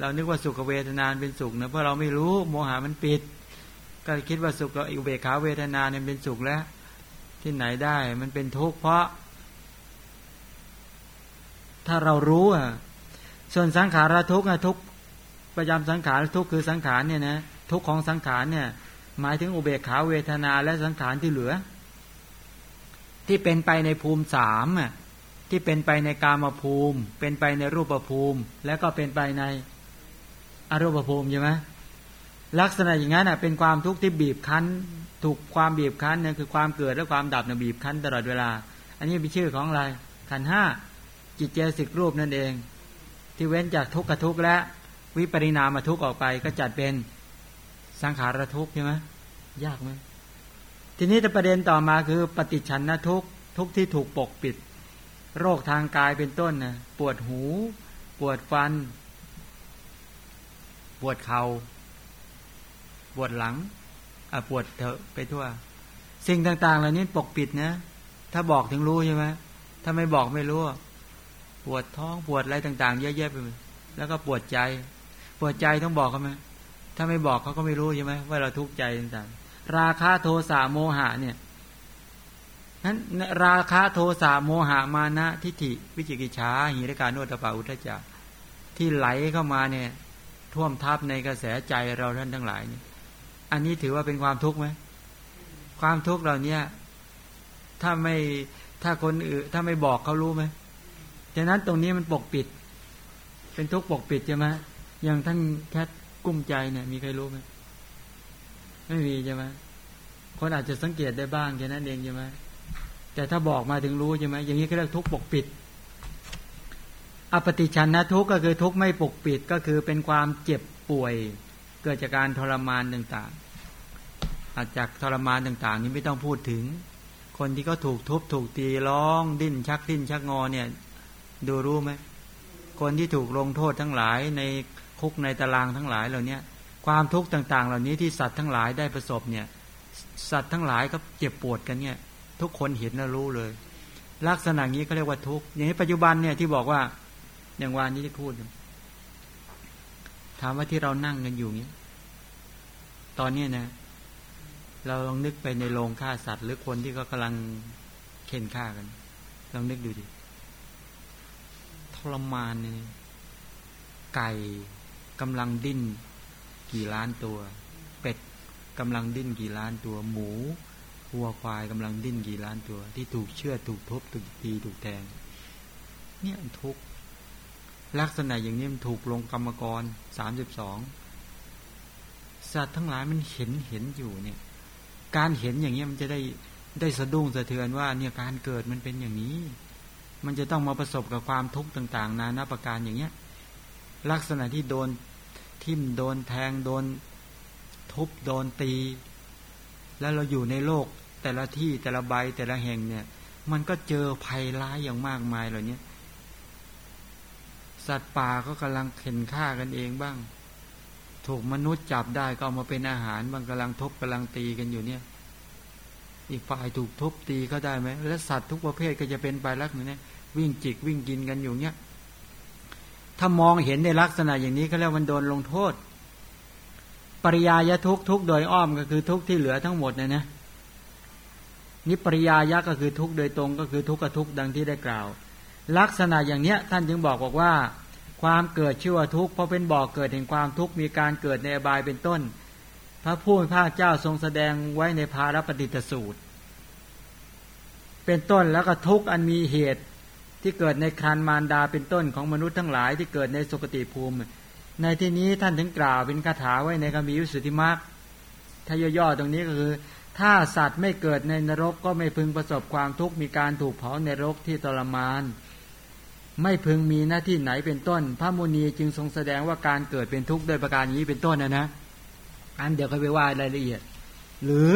เรานึกว่าสุขเวทนานเป็นสุขนะเพราะเราไม่รู้โมหะมันปิด ก็คิดว่าสุขอุเบกขาเวทนาเนี่ยเป็นสุขแล้ว ที่ไหนได้มันเป็นทุกข์เพราะ ถ้าเรารู้อะส่วนสังขารทุกข์อะทุกประจำสังขารทุกข์คือสังขารเนี่ยนะทุกของสังขารเนี่ยหมายถึงอุเบกขาเวทนาและสังขารที่เหลือ ที่เป็นไปในภูมิสามอะที่เป็นไปในกามภูมิ เป็นไปในรูปภูมิ แล้วก็เป็นไปในอรูปภูมิใช่ไหมลักษณะอย่างนั้นเป็นความทุกข์ที่บีบคั้น ถูกความบีบคั้นเนี่ยคือความเกิดและความดับเนี่ยบีบคั้นตลอดเวลา อันนี้เป็นชื่อของอะไรขันห้า จิตเจสิกรูปนั่นเอง ที่เว้นจากทุกขทุกและวิปริณามาทุกข์ออกไปก็จัดเป็นสังขารทุกข์ใช่ไหมยากไหมทีนี้แต่ประเด็นต่อมาคือ ปฏิชันนะทุกทุกที่ถูกปกปิด โรคทางกายเป็นต้นนะปวดหู ปวดฟัน ปวดเขา่าปวดหลังอปวดเถอะไปทั่ว สิ่งต่าง ๆ เหล่านี้ปกปิดนะ ถ้าบอกถึงรู้ใช่ไหมถ้าไม่บอกไม่รู้ ปวดท้องปวดอะไรต่าง ๆ เยอะแยะไปแล้วก็ปวดใจ ปวดใจต้องบอกเขาไหมถ้าไม่บอกเขาก็ไม่รู้ใช่ไหมว่าเราทุกข์ใจต่างๆ ราคะโทสะโมหะเนี่ยนั้นราคะโทสะโมหะมานะทิฏฐิวิจิกิจฉาหิริการโนตปาอุทจจะที่ไหลเข้ามาเนี่ย ท่วมทับในกระแสใจเราท่านทั้งหลายนี่อันนี้ถือว่าเป็นความทุกข์ไหมความทุกข์เหล่านี้ถ้าไม่ถ้าคนอื่นถ้าไม่บอกเขารู้ไหม ฉะนั้นตรงนี้มันปกปิด เป็นทุกข์ปกปิดใช่ไหมอย่างท่านแคทกุ้มใจเนี่ยมีใครรู้ไหมไม่มีใช่ไหมคนอาจจะสังเกตได้บ้างแค่นั้นเองใช่ไหมแต่ถ้าบอกมาถึงรู้ใช่ไหมอย่างนี้ก็เรียกทุกข์ปกปิด อปฏิชันนะทุกข์ก็คือทุกข์ไม่ปกปิดก็คือเป็นความเจ็บป่วย เกิดจากการทรมานต่างๆ อาจจากทรมานต่างๆ นี้ไม่ต้องพูดถึง คนที่เขาถูกทุบถูกตีร้องดิ้นชักดิ้นชักงอเนี่ย ดูรู้ไหมคนที่ถูกลงโทษทั้งหลายในคุกในตารางทั้งหลายเหล่านี้ความทุกข์ต่าง ๆ เหล่านี้ที่สัตว์ทั้งหลายได้ประสบเนี่ย สัตว์ทั้งหลายก็เจ็บปวดกันเนี่ย ทุกคนเห็นและรู้เลย ลักษณะนี้เขาเรียกว่าทุกข์อย่างนี้ปัจจุบันเนี่ยที่บอกว่าอย่างวานนี้ที่พูดถามว่าที่เรานั่งกันอยู่เนี้ยตอนนี้นะเราลองนึกไปในโรงฆ่าสัตว์ หรือคนที่เขากำลังเข็นฆ่ากัน ลองนึกดูดิ รมานนี่ไก่กำลังดิ้น กี่ล้านตัว เป็ดกำลังดิ้นกี่ล้านตัว หมูวัวควายกำลังดิ้นกี่ล้านตัว ที่ถูกเชื่อถูกทบถูกตีถูกแทงเนี่ยทุกลักษณะอย่างนี้มันถูกลงกรรมกรสามสิบสองสัตว์ทั้งหลายมันเห็นเห็นอยู่เนี่ย การเห็นอย่างนี้มันจะได้ได้สะดุ้งสะเทือนว่า เนี่ยการเกิดมันเป็นอย่างนี้ มันจะต้องมาประสบกับความทุกข์ต่าง ๆ นานาประการอย่างเนี้ย ลักษณะที่โดนทิ่มโดนแทงโดน ทุบโดนตี แล้วเราอยู่ในโลกแต่ละที่แต่ละใบแต่ละแห่งเนี่ย มันก็เจอภัยร้ายอย่างมากมายเหล่านี้สัตว์ป่าก็กำลังเข็นฆ่ากันเองบ้าง ถูกมนุษย์จับได้ก็เอามาเป็นอาหารบางกำลังทบกำลังตีกันอยู่เนี่ย อีกฝ่ายถูกทุบตีก็ได้ไหม แล้วสัตว์ทุกประเภทก็จะเป็นไปลักษณะนี้ วิ่งจิกวิ่งกินกันอยู่เนี่ยถ้ามองเห็นในลักษณะอย่างนี้ก็เรียกมันโดนลงโทษ ปริยายทุกทุกโดยอ้อมก็คือทุกที่เหลือทั้งหมดเนะนะนี่ปริยายะก็คือทุกโดยตรงก็คือทุกขทุกดังที่ได้กล่าว ลักษณะอย่างเนี้ยท่านจึงบอกบอกว่า ความเกิดชื่อว่าทุกเพราะเป็นบ่อกเกิดแห่งความทุกมีการเกิดในอบายเป็นต้น พระผู้พระเจ้าทรงแสดงไว้ในภารปฏิตสูตร เป็นต้นแล้วก็ทุกอันมีเหตุ ที่เกิดในครันมารดาเป็นต้นของมนุษย์ทั้งหลายที่เกิดในสุคติภูมิ ในที่นี้ท่านถึงกล่าวเป็นคาถาไว้ในคำมีวิสุทธิมรรคถ้าย่อๆตรงนี้ก็คือ ถ้าสัตว์ไม่เกิดในนรกก็ไม่พึงประสบความทุกข์มีการถูกเผาในนรกที่ทรมาน ไม่พึงมีหน้าที่ไหนเป็นต้น พระมุนีจึงทรงแสดงว่าการเกิดเป็นทุกข์โดยประการนี้เป็นต้นนะนะอันเดี๋ยวค่อยไปว่ารายละเอียด หรือ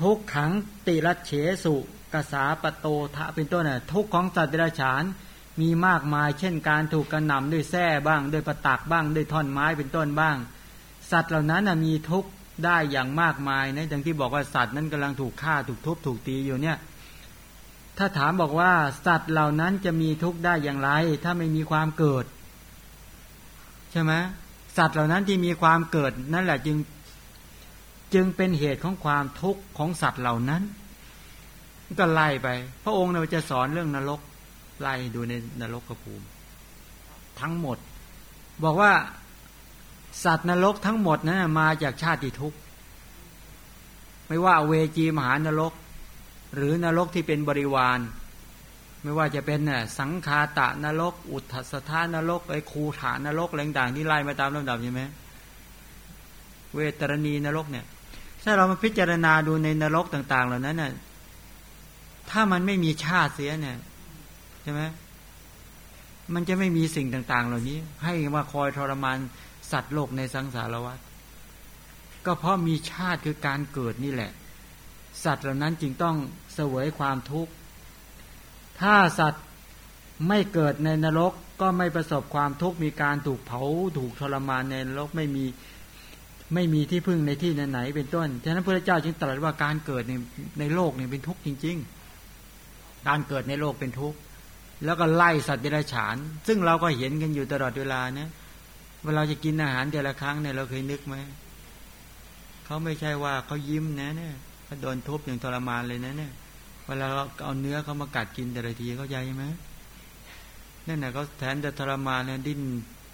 ทุกขังติรัเฉสุ กษาปโตทะเป็นต้นน่ะทุกของสัตว์เดรัจฉานมีมากมาย เช่นการถูกกระหน่ำด้วยแส้บ้าง ด้วยประตักบ้าง ด้วยท่อนไม้เป็นต้นบ้าง สัตว์เหล่านั้นน่ะมีทุกได้อย่างมากมายนะอย่างที่บอกว่าสัตว์นั้นกำลังถูกฆ่าถูกทุบถูกตีอยู่เนี่ย ถ้าถามบอกว่าสัตว์เหล่านั้นจะมีทุกได้อย่างไร ถ้าไม่มีความเกิด ใช่ไหมสัตว์เหล่านั้นที่มีความเกิดนั่นแหละจึง จึงเป็นเหตุของความทุกข์ของสัตว์เหล่านั้น ก็ไล่ไป พระองค์เราจะสอนเรื่องนรก ไล่ดูในนรกกระภูมิ ทั้งหมด บอกว่าสัตว์นรกทั้งหมดนะั้นมาจากชาติทุกข์ไม่ว่าเวจีมหานรก หรือนรกที่เป็นบริวาร ไม่ว่าจะเป็นน่ะสังคาตะนรก อุทธสถานรกไอคูฐานนรกอะไรต่างที่ไล่มาตามลำดับใช่ไหมเวตรณีนรกเนี่ย ถ้าเรามาพิจารณาดูในนรกต่าง ๆ เหล่านั้นน่ะ ถ้ามันไม่มีชาติเสียเนี่ยใช่ไหมมันจะไม่มีสิ่งต่าง ๆ เหล่านี้ ให้มาคอยทรมานสัตว์โลกในสังสารวัฏก็เพราะมีชาติคือการเกิดนี่แหละ สัตว์เหล่านั้นจึงต้องเสวยความทุกข์ ถ้าสัตว์ไม่เกิดในนรกก็ไม่ประสบความทุกข์มีการถูกเผาถูกทรมานในนรกไม่มีไม่มีที่พึ่งในที่ไหนๆเป็นต้น ฉะนั้นพระเจ้าจึงตรัสว่าการเกิดในในโลกเนี่ยเป็นทุกข์จริง ๆ การเกิดในโลกเป็นทุกข์ แล้วก็ไล่สัตว์เดรัจฉาน ซึ่งเราก็เห็นกันอยู่ตลอดเวลาเนี่ยเวลาจะกินอาหารแต่ละครั้งเนี่ยเราเคยนึกไหมเขาไม่ใช่ว่าเขายิ้มนะเนี่ยเขาโดนทุบอย่างทรมานเลยนะเนี่ยเวลาเอาเนื้อเขามากัดกินแต่ละทีเขาใจไหมนั่นแหละเขาแทนจะทรมานเนี่ยดิ้น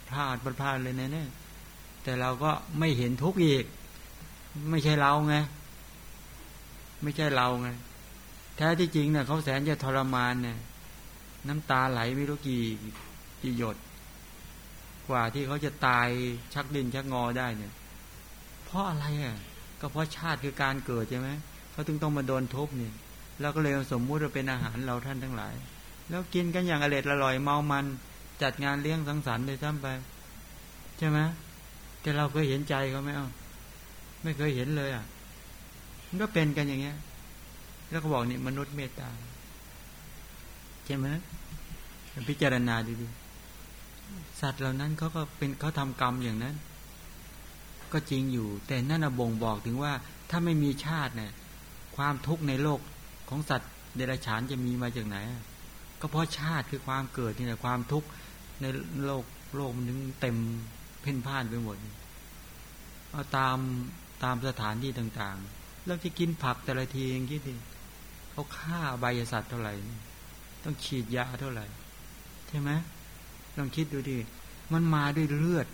พลาดพลาดเลยนะเนี่ยแต่เราก็ไม่เห็นทุกข์อีก ไม่ใช่เราไง ไม่ใช่เราไง แท้ที่จริงเนะ่ยเขาแสนจะทรมานเนี่ยน้ำตาไหลไม่รู้กี่กี่หยด กว่าที่เขาจะตายชักดินชักงอได้เนี่ย เพราะอะไรอะ ก็เพราะชาติคือการเกิดใช่ไหมเขาถึงต้องมาโดนทุบเนี่ยเราก็เลยสมมุติว่าเป็นอาหารเราท่านทั้งหลาย แล้วกินกันอย่างอร่อยอร่อยเมามันจัดงานเลี้ยงสังสรรค์เลยซ้ำไป ใช่ไหมแต่เราเคยเห็นใจเขาไหมอะไม่เคยเห็นเลยอะมันก็เป็นกันอย่างเงี้ย ก็บอกนี่มนุษย์เมตตาใช่ไหมพิจารณาดูๆสัตว์เหล่านั้นเขาก็เป็นเขาทำกรรมอย่างนั้น ก็จริงอยู่ แต่นั่นบ่งบอกถึงว่า ถ้าไม่มีชาติเนี่ย ความทุกข์ในโลกของสัตว์เดรัจฉานจะมีมาจากไหน ก็เพราะชาติคือความเกิดนี่แหละความทุกข์ในโลกโลกมันถึงเต็มเพ่นพ่านไปหมดเอาตามตามสถานที่ต่างๆ แล้วที่กินผักแต่ละทีอย่างนี้ดิ เขาฆ่าใบสัตว์เท่าไหร่ ต้องฉีดยาเท่าไหร่ ใช่ไหมลองคิดดูดิ มันมาด้วยเลือด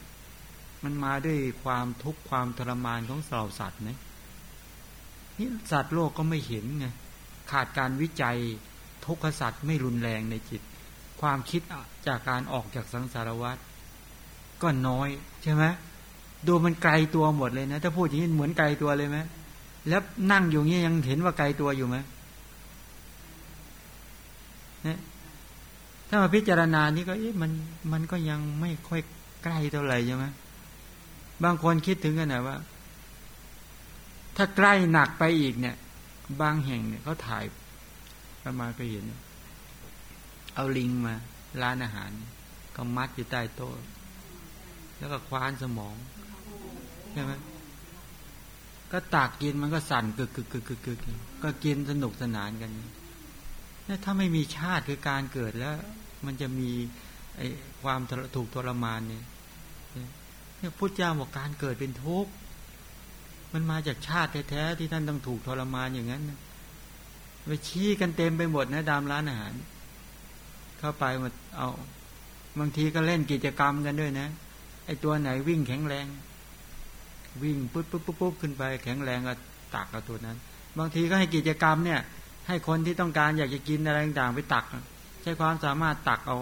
มันมาด้วยความทุกข์ความทรมานของสาวสัตว์นะนี่สัตว์โลกก็ไม่เห็นไงขาดการวิจัยทุกขสัตว์ไม่รุนแรงในจิต ความคิดจากการออกจากสังสารวัฏก็น้อยใช่ไหมดูมันไกลตัวหมดเลยนะ ถ้าพูดอย่างนี้เหมือนไกลตัวเลยไหมแล้วนั่งอยู่เงี้ยยังเห็นว่าไกลตัวอยู่ไหม ถ้ามาพิจารณานี่ก็เอ๊ะมันมันก็ยังไม่ค่อยใกล้เท่าไหร่ใช่ไหมบางคนคิดถึงกันนะว่า ถ้าใกล้หนักไปอีกเนี่ย บางแห่งเนี่ยเขาถ่ายประมาณก็เห็น เอาลิงมา ร้านอาหาร ก็มัดอยู่ใต้โต๊ะแล้วก็คว้านสมองใช่ไหมก็ตักกินมันก็สั่นกึกกึกกึกกึกกึกก็กินสนุกสนานกัน ถ้าไม่มีชาติคือการเกิดแล้ว มันจะมีไอความถูกทรมานเนี่ยเนี่ยพุทธเจ้าบอกการเกิดเป็นทุกข์มันมาจากชาติแท้ๆที่ท่านต้องถูกทรมานอย่างนั้นไปชี้กันเต็มไปหมดนะดามร้านอาหาร เข้าไปหมดเอา บางทีก็เล่นกิจกรรมกันด้วยนะไอตัวไหนวิ่งแข็งแรง วิ่งปุ๊บปุ๊บปุ๊บปุ๊บขึ้นไป แข็งแรงก็ตักกับตัวนั้น บางทีก็ให้กิจกรรมเนี่ย ให้คนที่ต้องการอยากจะกินอะไรต่างๆไปตัก ใช้ความสามารถตักเอา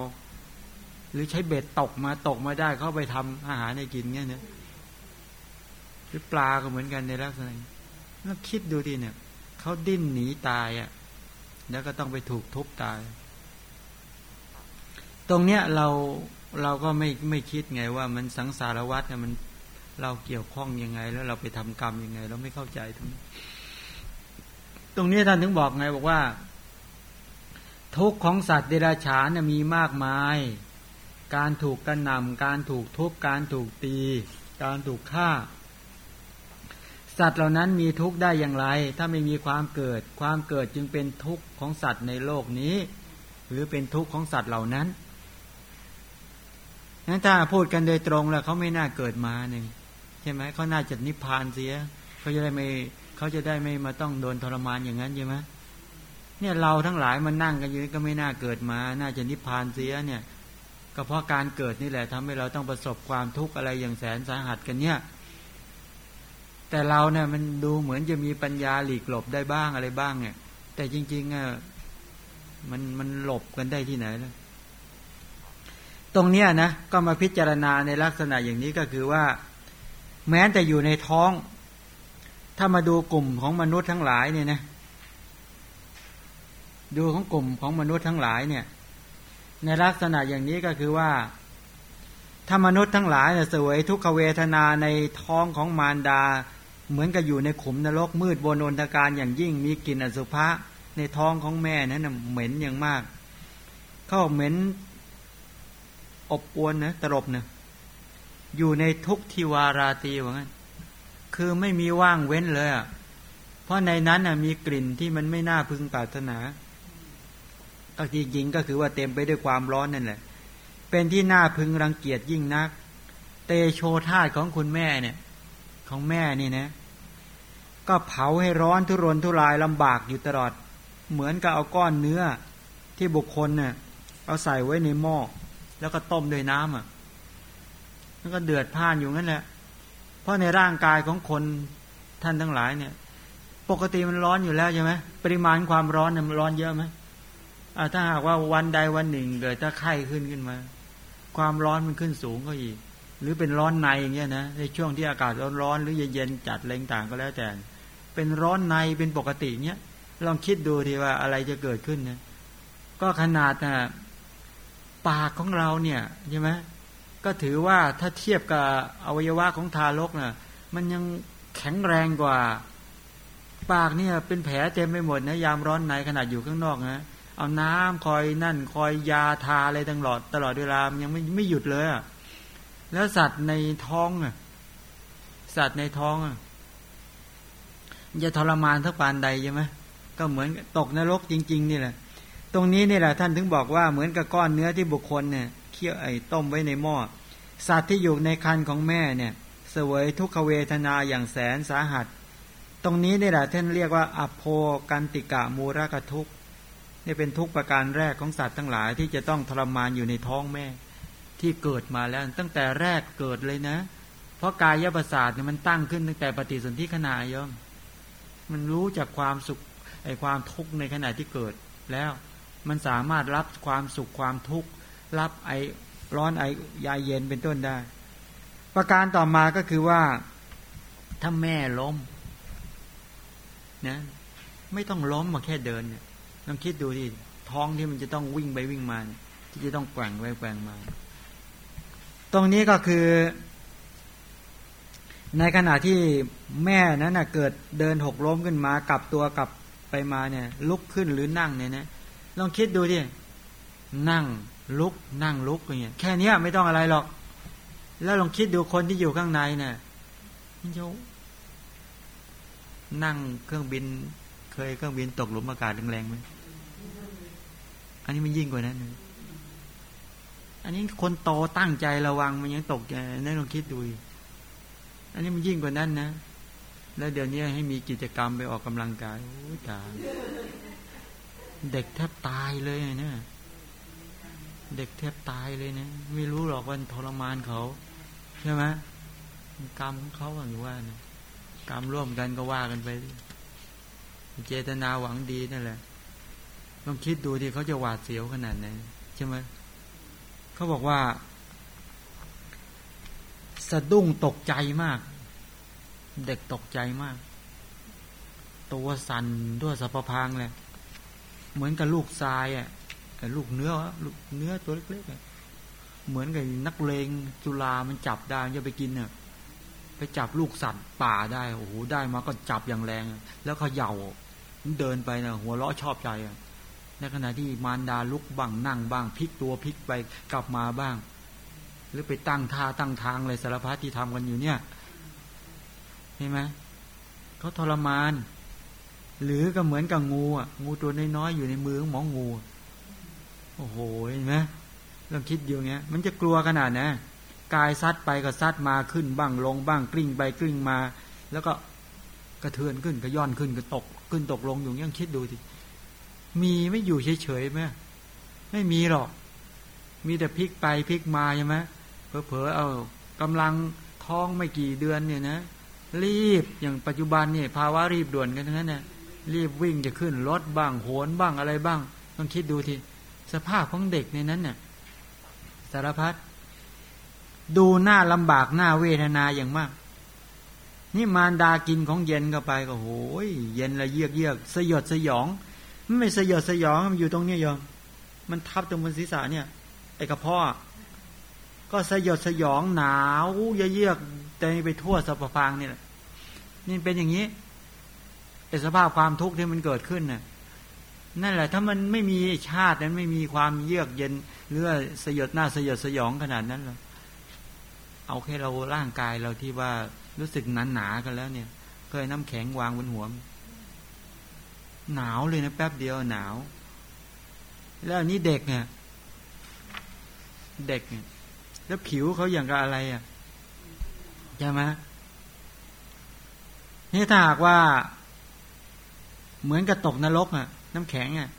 หรือใช้เบ็ดตกมาตกมาได้เข้าไปทำอาหารให้กินเงี้ยเนี่ยหรือปลาก็เหมือนกันในลักษณะแล้วคิดดูดิเนี่ยเขาดิ้นหนีตายอะ่ะแล้วก็ต้องไปถูกทุบตาย ตรงเนี้ยเราเราก็ไม่ไม่คิดไงว่ามันสังสารวัฏเนี่ยมันเราเกี่ยวข้องยังไง แล้วเราไปทำกรรมยังไง เราไม่เข้าใจตรงนี้ ตรงนี้ท่านถึงบอกไงบอกว่า ทุกข์ของสัตว์เดรัจฉานมีมากมาย การถูกกระหน่ำการถูกทุบการถูกตี การถูกฆ่า สัตว์เหล่านั้นมีทุกข์ได้อย่างไร ถ้าไม่มีความเกิด ความเกิดจึงเป็นทุกข์ของสัตว์ในโลกนี้ หรือเป็นทุกข์ของสัตว์เหล่านั้นนั้นถ้าพูดกันโดยตรงแล้วเขาไม่น่าเกิดมาหนึ่งใช่ไหมเขาน่าจะนิพพานเสียเขาจะได้ไม่ เขาจะได้ไม่มาต้องโดนทรมานอย่างนั้นใช่ไหมเนี่ยเราทั้งหลายมันนั่งกันอยู่ก็ไม่น่าเกิดมา น่าจะนิพพานเสียเนี่ยก็เพราะการเกิดนี่แหละทำให้เราต้องประสบความทุกข์อะไรอย่างแสนสาหัสกันเนี่ย แต่เราเนี่ยมันดูเหมือนจะมีปัญญาหลีกหลบได้บ้างอะไรบ้างเนี่ย แต่จริงๆอะมันมันหลบกันได้ที่ไหนล่ะตรงเนี้ยนะก็มาพิจารณาในลักษณะอย่างนี้ก็คือว่า แม้แต่อยู่ในท้อง ถ้ามาดูกลุ่มของมนุษย์ทั้งหลายเนี่ยนะดูของกลุ่มของมนุษย์ทั้งหลายเนี่ย ในลักษณะอย่างนี้ก็คือว่า ถ้ามนุษย์ทั้งหลายเนี่ยสวยทุกขเวทนาในท้องของมารดา เหมือนกับอยู่ในขุมนรกมืดบนอนตการอย่างยิ่งมีกลิ่นอสุภะในท้องของแม่นั้นเหม็นอย่างมาก เขาเหม็นอบอวนนะตรบเนะอยู่ในทุกทิวาราตีว่างั้น คือไม่มีว่างเว้นเลยอะเพราะในนั้นอะมีกลิ่นที่มันไม่น่าพึงปรารถนาก็จริงๆก็คือว่าเต็มไปด้วยความร้อนนั่นแหละ เป็นที่น่าพึงรังเกียจยิ่งนัก เตโชธาตของคุณแม่เนี่ย ของแม่นี่นะ ก็เผาให้ร้อนทุรนทุรายลำบากอยู่ตลอด เหมือนกับเอาก้อนเนื้อที่บุคคลเนี่ยเอาใส่ไว้ในหม้อแล้วก็ต้มด้วยน้ำอะแล้วก็เดือดพ่านอยู่นั่นแหละ ราะในร่างกายของคนท่านทั้งหลายเนี่ย ปกติมันร้อนอยู่แล้วใช่ไหมปริมาณความร้อนเนี่ยมันร้อนเยอะไหมถ้าหากว่าวันใดวันหนึ่งเกิดถ้าไข้ขึ้นขึ้นมา ความร้อนมันขึ้นสูงก็อีก หรือเป็นร้อนในอย่างเงี้ยนะในช่วงที่อากาศร้อนๆหรือเย็นๆจัดแรงต่างก็แล้วแต่ เป็นร้อนในเป็นปกติเนี้ยลองคิดดูทีว่าอะไรจะเกิดขึ้นนะก็ขนาดนะปากของเราเนี่ยใช่ไหม ก็ถือว่าถ้าเทียบกับอวัยวะของทารกนะ่ะ มันยังแข็งแรงกว่า ปากเนี่ยเป็นแผลเต็มไปหมดนะยามร้อนในขนาดอยู่ข้างนอกนะเอาน้ำคอยนั่นคอยยาทาอะไรตลอด ตลอดเวลามันยังไม่ไม่หยุดเลยอะแล้วสัตว์ในท้องอะสัตว์ในท้องอะจะทรมานทักปานใดใช่ไหมก็เหมือนตกนรกจริง ๆ นี่แหละ ตรงนี้นี่แหละท่านถึงบอกว่าเหมือนกับก้อนเนื้อที่บุคคลเนี่ย คี่ยวไอ้ต้มไว้ในหม้อสัตว์ที่อยู่ในคันของแม่เนี่ยเสวยทุกขเวทนาอย่างแสนสาหัส ตรงนี้นี่แหละท่านเรียกว่าอโภกันติกะมูรกทุกนี่เป็นทุกประการแรกของสัตว์ทั้งหลายที่จะต้องทรมานอยู่ในท้องแม่ ที่เกิดมาแล้วตั้งแต่แรกเกิดเลยนะ เพราะกายประสาทเนี่ยมันตั้งขึ้นตั้งแต่ปฏิสนธิขณะย่อมมันรู้จากความสุขไอ้ความทุกข์ในขณะที่เกิดแล้ว มันสามารถรับความสุขความทุกข์ รับไอร้อนไอยาเย็นเป็นต้นได้ ประการต่อมาก็คือว่าถ้าแม่ล้มนะไม่ต้องล้มมาแค่เดินเนี่ยลองคิดดูที่ท้องที่มันจะต้องวิ่งไปวิ่งมา ที่จะต้องแกว่งไปแกว่งมา ตรงนี้ก็คือ ในขณะที่แม่นั้นนะเกิดเดินหกล้มขึ้นมากลับตัวกลับไปมาเนี่ย ลุกขึ้นหรือนั่งเนี่ยนะลองคิดดูดินั่ง ลุกนั่งลุกอย่างเงี้ยแค่นี้ไม่ต้องอะไรหรอก แล้วลองคิดดูคนที่อยู่ข้างในเนี่ยมันจะนั่งเครื่องบิน เคยเครื่องบินตกหลุมอากาศแรงๆไหมอันนี้มันยิ่งกว่านั้นอันนี้คนโตตั้งใจระวังมันยังตกใจนั่นลองคิดดูอันนี้มันยิ่งกว่านั้นนะ แล้วเดี๋ยวนี้ให้มีกิจกรรมไปออกกำลังกายโอ้ตายเด็กแทบตายเลยเนี่ย เด็กแทบตายเลยเนะไม่รู้หรอกว่าทรมานเขา ใช่ไหมกรรมของเขาอย่างว่านะกรรมร่วมกันก็ว่ากันไป เจตนาหวังดีนั่นแหละลองคิดดูที่เขาจะหวาดเสียวขนาดไหนใช่ไหมเขาบอกว่า สะดุ้งตกใจมาก เด็กตกใจมาก ตัวสั่นด้วยสัพพางเลยเหมือนกับลูกทรายอะ ลูกเนื้อลูกเนื้อตัวเล็กๆเหมือนกับนักเลงจุลามันจับได้จะไปกินเนี่ยไปจับลูกสัตว์ป่าได้โอ้โหได้มาก็จับอย่างแรง แล้วเขาเหย่าเดินไปนะหัวเราะชอบใจในขณะที่มารดาลุกบ้างนั่งบ้างพลิกตัวพลิกไปกลับมาบ้าง หรือไปตั้งท่าตั้งทางอะไรสารพัดที่ทำกันอยู่เนี่ยเห็นไหมเขาทรมาน หรือก็เหมือนกับงูอะงูตัวน้อยๆอยู่ในมือของหมองู โอ้โหเห็นไหมลองคิดอยู่เงี้ย มันจะกลัวขนาดนะกายซัดไปก็ซัดมาขึ้นบ้างลงบ้างกลิ้งไปกลิ้งมา แล้วก็กระเทือนขึ้นก็ย่อนขึ้นก็ตก ขึ้นตกลงอยู่ยังคิดดูสิมีไม่อยู่เฉยๆไหมไม่มีหรอก มีแต่พลิกไปพลิกมาใช่ไหมเผลอๆเอากำลังท้องไม่กี่เดือนเนี่ยนะรีบอย่างปัจจุบันเนี่ยภาวะรีบด่วนกันทั้งนั้นเนี่ยรีบวิ่งจะขึ้นรถบ้างโหนบ้างอะไรบ้าง ต้องคิดดูที สภาพของเด็กในนั้นเนี่ยสารพัดดูหน้าลำบากหน้าเวทนาอย่างมาก นี่มารดากินของเย็นเข้าไปก็โหยเย็นละเยือกเยือกสยดสยองไม่สยดสยองมันอยู่ตรงนี้ยอมมันทับตรงบนศีรษะเนี่ยไอ้กระเพาะก็สยดสยองหนาวเยือกแต่ไปทั่วสปพางเนี่แหละนี่เป็นอย่างนี้ไอ้สภาพความทุกข์ที่มันเกิดขึ้นน่ะ นั่นแหละถ้ามันไม่มีชาตินั้นไม่มีความเยือกเย็นหรือสยดหน้าสยดสยองขนาดนั้นหรอกเอาแค่เราร่างกายเราที่ว่ารู้สึกหนาหนากันแล้วเนี่ย เคยน้ำแข็งวางบนหัวหนาวเลยนะแป๊บเดียวหนาว แล้วนี้เด็กเนี่ย เด็กเนี่ยแล้วผิวเขาอย่างกับอะไรอะใช่ไหมนี่ถ้าหากว่า เหมือนกับตกนรกอะ น้ำแข็งอะ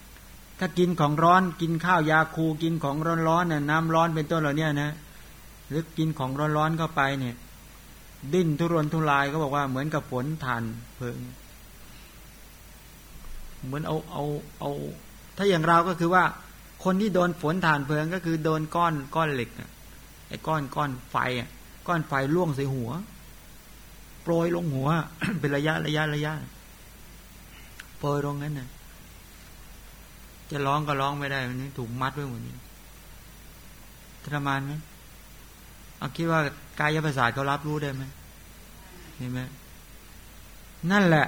ถ้ากินของร้อนกินข้าวยาคูกินของร้อนๆน่ะน้ำร้อนเป็นต้นเหล่านี้นะหรือกินของร้อนๆเข้าไปเนี่ย ดิ้นทุรนทุรายก็บอกว่าเหมือนกับฝนทานเพลิง เหมือนเอาเอาเอา ถ้าอย่างเราก็คือว่า คนที่โดนฝนทานเพลิงก็คือโดนก้อนก้อนเหล็กไอ้ก้อนก้อนไฟอะ ก้อนไฟล่วงใส่หัว โปรยลงหัว เป็นระยะระยะระยะโปรยลงนั้นน่ะ จะร้องก็ร้องไม่ได้ มันถูกมัดไว้หมดนี้ทรมานไหมเอาคิดว่ากายประสาทเขารับรู้ได้ไหมเห็นไหมนั่นแหละ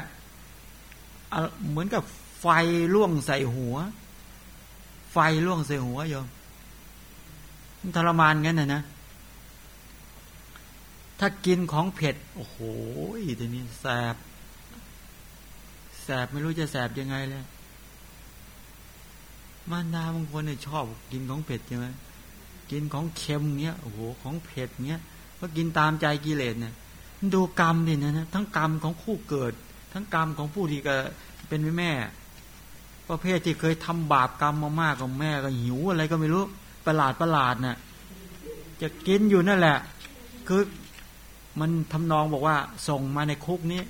เหมือนกับไฟล่วงใส่หัว ไฟล่วงใส่หัวโยมทรมานงั้นนะนะ ถ้ากินของเผ็ด โอ้โหทีนี้แสบ แสบไม่รู้จะแสบยังไงเลย มารดาบางคนเนี่ยชอบกินของเผ็ดใช่ไหมกินของเค็มเงี้ยโอ้โหของเผ็ดเงี้ยก็กินตามใจกิเลสเนี่ยดูกรรมดินะนะทั้งกรรมของคู่เกิด ทั้งกรรมของผู้ที่ก็เป็นแม่ ประเภทที่เคยทำบาปกรรมมามากกับแม่ก็หิวอะไรก็ไม่รู้ประหลาดประหลาดน่ะจะกินอยู่นั่นแหละ คือมันทำนองบอกว่า ส่งมาในคุกนี้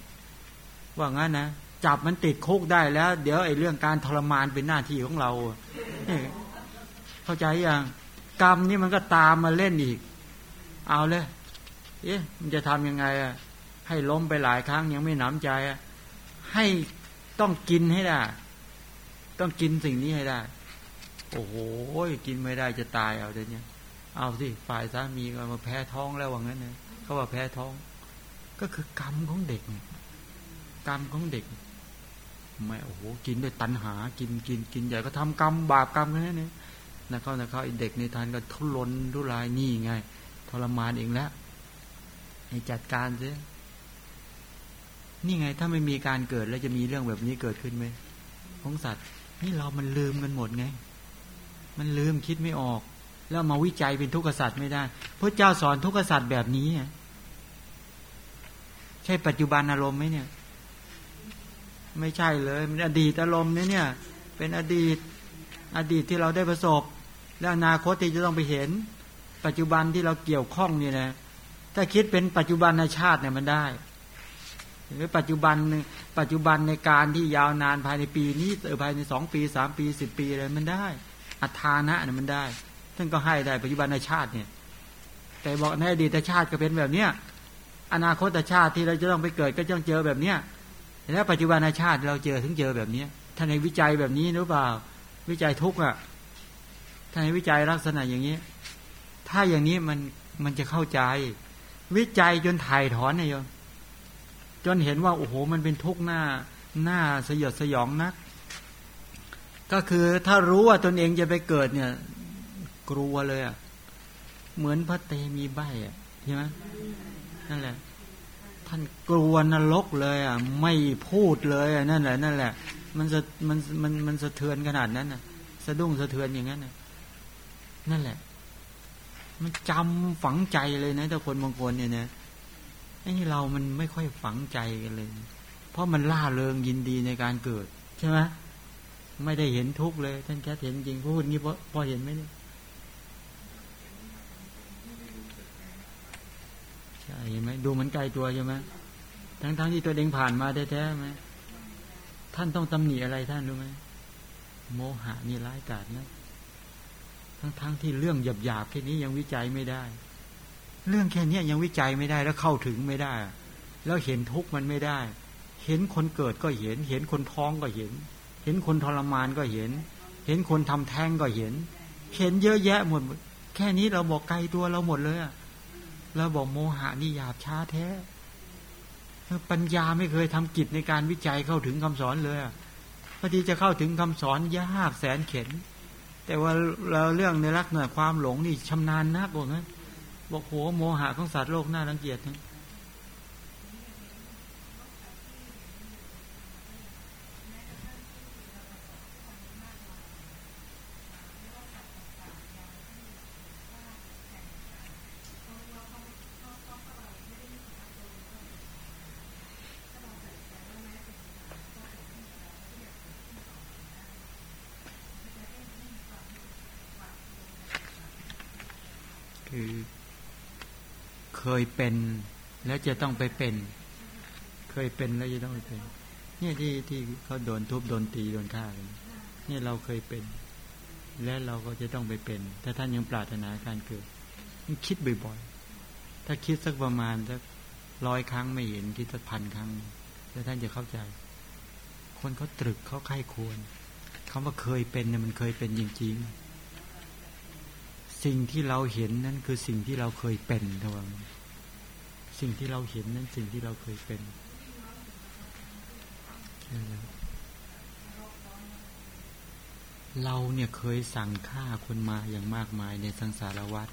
ว่างั้นนะ จับมันติดคุกได้แล้ว เดี๋ยวไอ้เรื่องการทรมานเป็นหน้าที่ของเรา เข้าใจยังกรรมนี่มันก็ตามมาเล่นอีก เอาเลยเอ๊ะมันจะทำยังไงอะให้ล้มไปหลายครั้งยังไม่หนำใจอะให้ต้องกินให้ได้ ต้องกินสิ่งนี้ให้ได้ โอ้โหกินไม่ได้จะตายเอาเดี๋ยวนี้เอาสิฝ่ายสามีก็มาแพ้ท้องแล้วว่างั้นนะเขาว่าแพ้ท้อง ก็คือกรรมของเด็ก กรรมของเด็ก ไม่โอ้โหกินด้วยตัณหา กินกินกินใหญ่ก็ทำกรรมบาปกรรมแค่นั้นเองนะเขานะเขาเด็กในทานก็ทุรนทุรายนี่ไงททรมานเองแล้วให้จัดการซินี่ไง ถ้าไม่มีการเกิดแล้วจะมีเรื่องแบบนี้เกิดขึ้นไหมของสัตว์ นี่เรามันลืมกันหมดไง มันลืมคิดไม่ออก แล้วมาวิจัยเป็นทุกขสัตว์ไม่ได้พระเจ้าสอนทุกขสัตว์แบบนี้ใช่ปัจจุบันอารมณ์ไหมเนี่ย ไม่ใช่เลยมันอดีตอารมณ์นี้เนี่ย เป็นอดีตอดีตที่เราได้ประสบ และอนาคตที่จะต้องไปเห็น ปัจจุบันที่เราเกี่ยวข้องนี่นะถ้าคิดเป็นปัจจุบันในชาติเนี่ยมันได้หรือปัจจุบันปัจจุบันในการที่ยาวนานภายในปีนี้เออภายในสองปีสามปีสิบปีอะไรมันได้ อัฐานะเนี่ยมันได้ท่านก็ให้ได้ปัจจุบันในชาติเนี่ย แต่บอกในอดีตชาติก็เป็นแบบเนี้ยอนาคตชาติที่เราจะต้องไปเกิดก็ต้องเจอแบบเนี้ย แล้วปัจจุบันชาติเราเจอถึงเจอแบบนี้ท่านในวิจัยแบบนี้หรือเปล่า วิจัยทุกอะท่านในวิจัยลักษณะอย่างนี้ ถ้าอย่างนี้มันมันจะเข้าใจ วิจัยจนถ่ายถอนเนี่ยโยมจนเห็นว่าโอ้โห มันเป็นทุกข์หน้าหน้าสยดสยองนัก ก็คือถ้ารู้ว่าตนเองจะไปเกิดเนี่ย กลัวเลยอะเหมือนพระเตมีใบอะใช่ไหมนั่นแหละ ท่านกลัวนรกเลยอะไม่พูดเลยอะนั่นแหละนั่นแหละ มันจะมันมันมันสะเทือนขนาดนั้นอะ สะดุ้งสะเทือนอย่างนั้นน่ะนั่นแหละ มันจำฝังใจเลยนะแต่คนบางคนเนี่ยนะไอ้เรามันไม่ค่อยฝังใจกันเลย เพราะมันล่าเริงยินดีในการเกิด ใช่ไหมไม่ได้เห็นทุกเลย ท่านแค่เห็นจริงพูดงี้พอพอเห็นไหมเนี่ย ช่ไหมดูเหมือนไกลตัวใช่ไหมทั้งทั้งที่ตัวเองผ่านมาแท้ๆไหมท่านต้องตำหนิอะไรท่านรู้ไหมโมหะนี่ร้ายกาจนะทั้งทั้งที่เรื่องหยาบๆแค่นี้ยังวิจัยไม่ได้ เรื่องแค่นี้ยังวิจัยไม่ได้แล้วเข้าถึงไม่ได้ แล้วเห็นทุกข์มันไม่ได้ เห็นคนเกิดก็เห็น เห็นคนท้องก็เห็น เห็นคนทรมานก็เห็น เห็นคนทำแท้งก็เห็น เห็นเยอะแยะหมด แค่นี้เราบอกไกลตัวเราหมดเลยอะ เราบอกโมหะนี่หยาบช้าแท้ปัญญาไม่เคยทำกิจในการวิจัยเข้าถึงคำสอนเลยพอดีจะเข้าถึงคำสอนยากแสนเข็น แต่ว่าเราเรื่องในรักหน่อความหลงนี่ชำนาญนักบอกนะบอกโหโมหะของสัตว์โลกน่ารังเกียจนะ คือเคยเป็นแล้วจะต้องไปเป็น เคยเป็นแล้วจะต้องไปเป็น เนี่ยที่ที่เขาโดนทุบโดนตีโดนฆ่ากันเนี่ยเราเคยเป็น และเราก็จะต้องไปเป็น ถ้าท่านยังปรารถนาการเกิดคิดบ่อยๆ ถ้าคิดสักประมาณสักร้อยครั้งไม่เห็นคิดสักพันครั้ง แล้วท่านจะเข้าใจ คนเขาตรึกเขาไข้ควรคำว่าเคยเป็นเนี่ยมันเคยเป็นจริงๆ สิ่งที่เราเห็นนั่นคือสิ่งที่เราเคยเป็นทวังสิ่งที่เราเห็นนั่นสิ่งที่เราเคยเป็นเราเนี่ยเคยสั่งฆ่าคนมาอย่างมากมายในสังสารวัฏ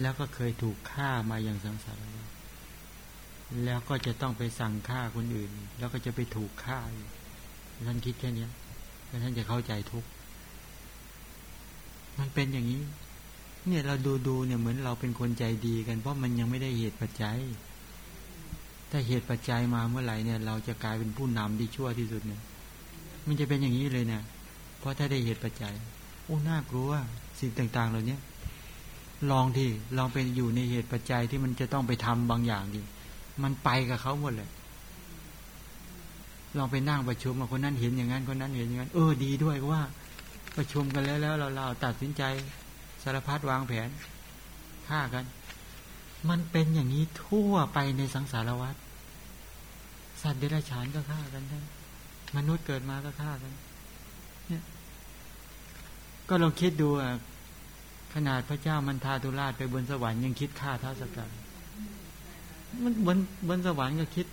แล้วก็เคยถูกฆ่ามาอย่างสังสารวัฏแล้วก็จะต้องไปสั่งฆ่าคนอื่น แล้วก็จะไปถูกฆ่าท่านคิดแค่นี้แล้วท่านจะเข้าใจทุกมันเป็นอย่างนี้ เนี่ยเราดูดูเนี่ยเหมือนเราเป็นคนใจดีกันเพราะมันยังไม่ได้เหตุปัจจัย ถ้าเหตุปัจจัยมาเมื่อไหร่เนี่ย เราจะกลายเป็นผู้นำที่ชั่วที่สุดเนี่ย มันจะเป็นอย่างนี้เลยเนี่ยเพราะถ้าได้เหตุปัจจัยโอ้น่ากลัวสิ่งต่างๆเหล่านี้ลองที่ลองเป็นอยู่ในเหตุปัจจัยที่มันจะต้องไปทำบางอย่างดิมันไปกับเขาหมดเลยลองไปนั่งประชุมมาคนนั้นเห็นอย่างนั้นคนนั้นเห็นอย่างนั้น เออดีด้วยว่า ประชุมกันแล้วแล้วเราเราตัดสินใจารพัดวางแผนฆ่ากัน มันเป็นอย่างนี้ทั่วไปในสังสารวัฏสัตว์เดรัจฉานก็ฆ่ากันทั้งมนุษย์เกิดมาก็ฆ่ากัน เนี่ย ก็ลองคิดดูอะขนาดพระเจ้ามันทาตุราชไปบนสวรรค์ยังคิดฆ่าท้าสกัดมันบนบนสวรรค์ก็คิด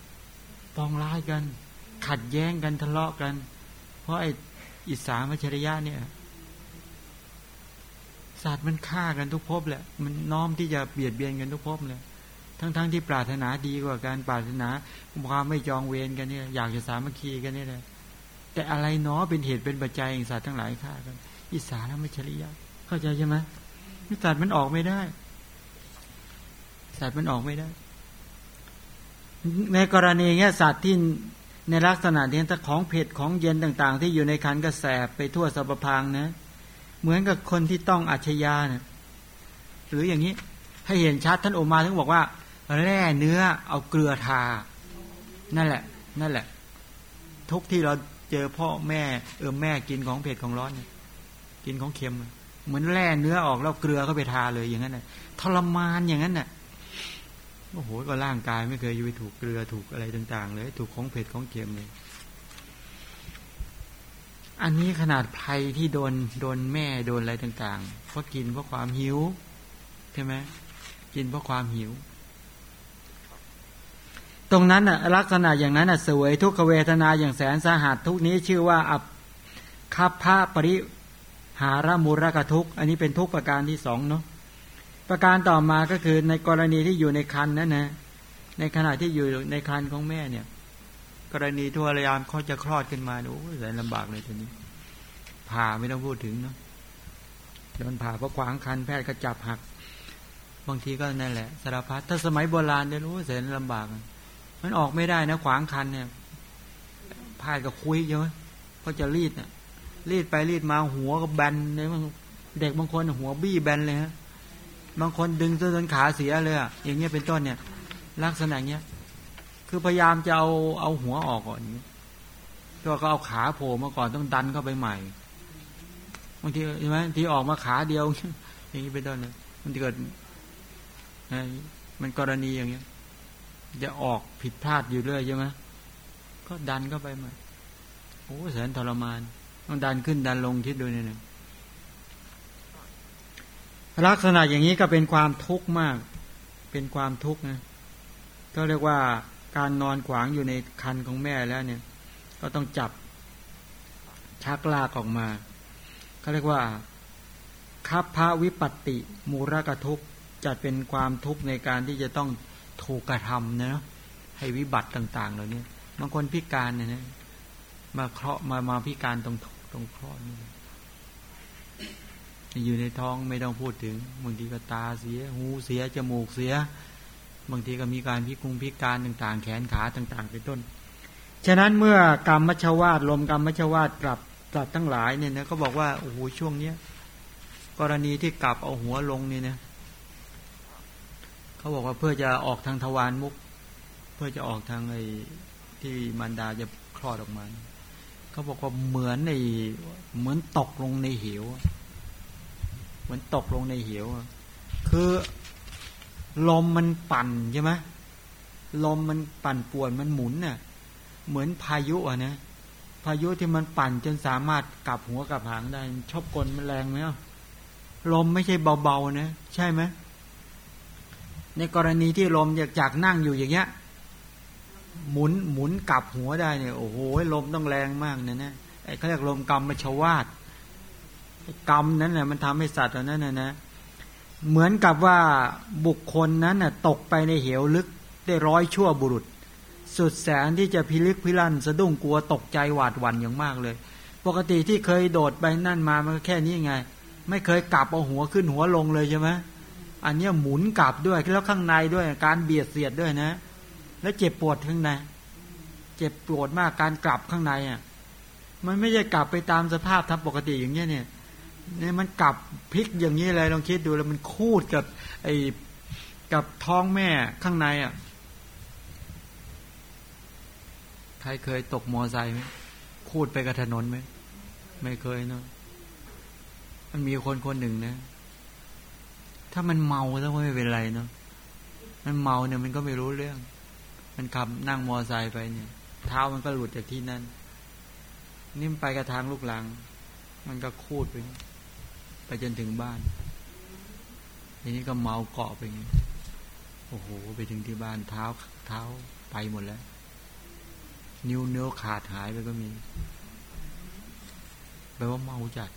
ปองร้ายกัน ขัดแย้งกันทะเลาะกัน เพราะไอ้อิสามัชริยะเนี่ย สัตว์มันฆ่ากันทุกภพแหละ มันน้อมที่จะเบียดเบียนกันทุกภพเลยทั้งๆทที่ปรารถนาดีกว่าการปรารถนาความไม่จองเวรกันเนี่ย อยากจะสามัคคีกันนี่แหละแต่อะไรเนาะเป็นเหตุเป็นปัจจัยแห่งสัตว์ทั้งหลายฆ่ากันอิสาแล้วไม่เฉลียเข้าใจใช่ไหมสัตว์มันออกไม่ได้ สัตว์มันออกไม่ได้ ในกรณีเงี้ยสัตว์ที่ในลักษณะเนี้ยถ้าของเผ็ดของเย็นต่าง ๆ ที่อยู่ในคันกระแสไปทั่วสรรพพางนะ เหมือนกับคนที่ต้องอัจฉริยะนะหรืออย่างนี้ให้เห็นชัดท่านโอมาถึงบอกว่า แร่เนื้อเอาเกลือทา นั่นแหละ นั่นแหละ ทุกที่เราเจอพ่อแม่เออแม่กินของเผ็ดของร้อนเนี่ยกินของเค็ม เหมือนแร่เนื้อออกแล้วเกลือก็ไปทาเลยอย่างนั้นน่ะทรมานอย่างนั้นน่ะโอ้โหก็ร่างกายไม่เคยอยู่ไปถูกเกลือถูกอะไรต่าง ๆ เลย ถูกของเผ็ดของเค็มเลย อันนี้ขนาดภัยที่โดนโดนแม่โดนอะไรต่างๆเพราะกินเพราะความหิวใช่ไหมกินเพราะความหิว ตรงนั้นน่ะลักษณะอย่างนั้นน่ะสวยทุกขเวทนาอย่างแสนสาหัสทุกนี้ชื่อว่าอับคับพระปริหารมูรกทุกอันนี้เป็นทุกประการที่สองเนาะประการต่อมาก็คือในกรณีที่อยู่ในคันนั้นนะในขณะที่อยู่ในคันของแม่เนี่ย กรณีทั่วระยามเขาจะคลอดขึ้นมาโอ้ยแสนลำบากเลยทีนี้ผ่าไม่ต้องพูดถึงเนาะโดนผ่าเพราะขวางคันแพทย์ก็จับหัก บางทีก็นั่นแหละสารพัดถ้าสมัยโบราณเนี่ยรู้แสนลำบาก มันออกไม่ได้นะ ขวางคันเนี่ยพายก็คุยเยอะก็จะรีดเนี่ยรีดไปรีดมาหัวก็แบนเลยเด็กบางคนหัวบี้แบนเลยฮะบางคนดึงจนขาเสียเลยอะอย่างเงี้ยเป็นต้นเนี่ย ลักษณะเงี้ย คือพยายามจะเอาเอาหัวออกก่อนอย่างนี้ก็ก็เอาขาโผล่มาก่อนต้องดันเข้าไปใหม่บางทีใช่ไหมที่ออกมาขาเดียว อย่างนี้เป็นต้นเนี่ยมันเกิดมันกรณีอย่างเงี้ย จะออกผิดพลาดอยู่เรื่อยใช่ไหมก็ดันเข้าไปใหม่โอ้แสนทรมาน ต้องดันขึ้นดันลงคิดดูเนี่ยลักษณะอย่างนี้ก็เป็นความทุกข์มาก เป็นความทุกข์นะก็เรียกว่า การนอนขวางอยู่ในคันของแม่แล้วเนี่ย ก็ต้องจับชักลากออกมาเขาเรียกว่าคับพระวิปัตติ มูรกทุกจัดเป็นความทุกข์ในการที่จะต้องถูกกระทำนะให้วิบัติต่าง ๆ เหล่านี้บางคนพิการเนี่ยนะมาเคราะมามาพิการตรงตรงคราะห์นี่อยู่ในท้องไม่ต้องพูดถึงบางทีก็ตาเสีย หูเสีย จมูกเสีย บางทีก็มีการพิกุงพิการต่างๆ แขนขาต่างๆ เป็นต้น ฉะนั้นเมื่อกรรมมชวาตลมกรรมมชวาตกลับกลับทั้งหลายเนี่ยนะก็บอกว่าโอ้โหช่วงเนี้ยกรณีที่กลับเอาหัวลงนี่นะเขาบอกว่าเพื่อจะออกทางทวารมุก เพื่อจะออกทางไอ้ที่มารดาจะคลอดออกมาเขาบอกว่าเหมือนในเหมือนตกลงในเหวเหมือนตกลงในเหวคือ ลมมันปั่นใช่ไหมลมมันปั่นป่วนมันหมุนน่ะ เหมือนพายุอะนะพายุที่มันปั่นจนสามารถกลับหัวกลับหางได้ ชอบกลมันแรงไหมลมไม่ใช่เบาๆนะ ใช่ไหมในกรณีที่ลมจากจากนั่งอยู่อย่างเงี้ย หมุนหมุนกลับหัวได้เนี่ยโอ้โหลมต้องแรงมากเนะนะไอ้เขาเรียกลมกรรมมชวาดกรรมนั้นแหละมันทำให้สัตว์เหล่านั้นนะนะ เหมือนกับว่าบุคคลนั้นน่ะตกไปในเหวลึกได้ร้อยชั่วบุรุษ สุดแสนที่จะพิลึกพิลั่นสะดุ้งกลัวตกใจหวาดหวั่นอย่างมากเลย ปกติที่เคยโดดไปนั่นมามันแค่นี้ไง ไม่เคยกลับเอาหัวขึ้นหัวลงเลยใช่ไหมอันนี้หมุนกลับด้วยแล้วข้างในด้วยการเบียดเสียดด้วยนะ แล้วเจ็บปวดข้างในเจ็บปวดมากการกลับข้างในอะมันไม่ใช่กลับไปตามสภาพทำปกติอย่างเงี้ยเนี่ย นี่มันกลับพลิกอย่างนี้เลยลองคิดดูแล้วมันคูดกับไอ้กับท้องแม่ข้างในอะ ใครเคยตกมอไซค์ไหมคูดไปกับถนนไหมไม่เคยเนาะมันมีคนคนหนึ่งนะ ถ้ามันเมาแล้วไม่เป็นไรเนาะมันเมาเนี่ยมันก็ไม่รู้เรื่อง มันขับนั่งมอไซค์ไปเนี่ย เท้ามันก็หลุดจากที่นั่นนิ่มไปกับทางลูกหลัง มันก็คูดไป ไปจนถึงบ้านทีนี้ก็เมาเกาะไปไงโอ้โห ไปถึงที่บ้านเท้าเท้าไปหมดแล้ว นิ้วเนื้อขาดหายไปก็มีแปลว่าเมาจัด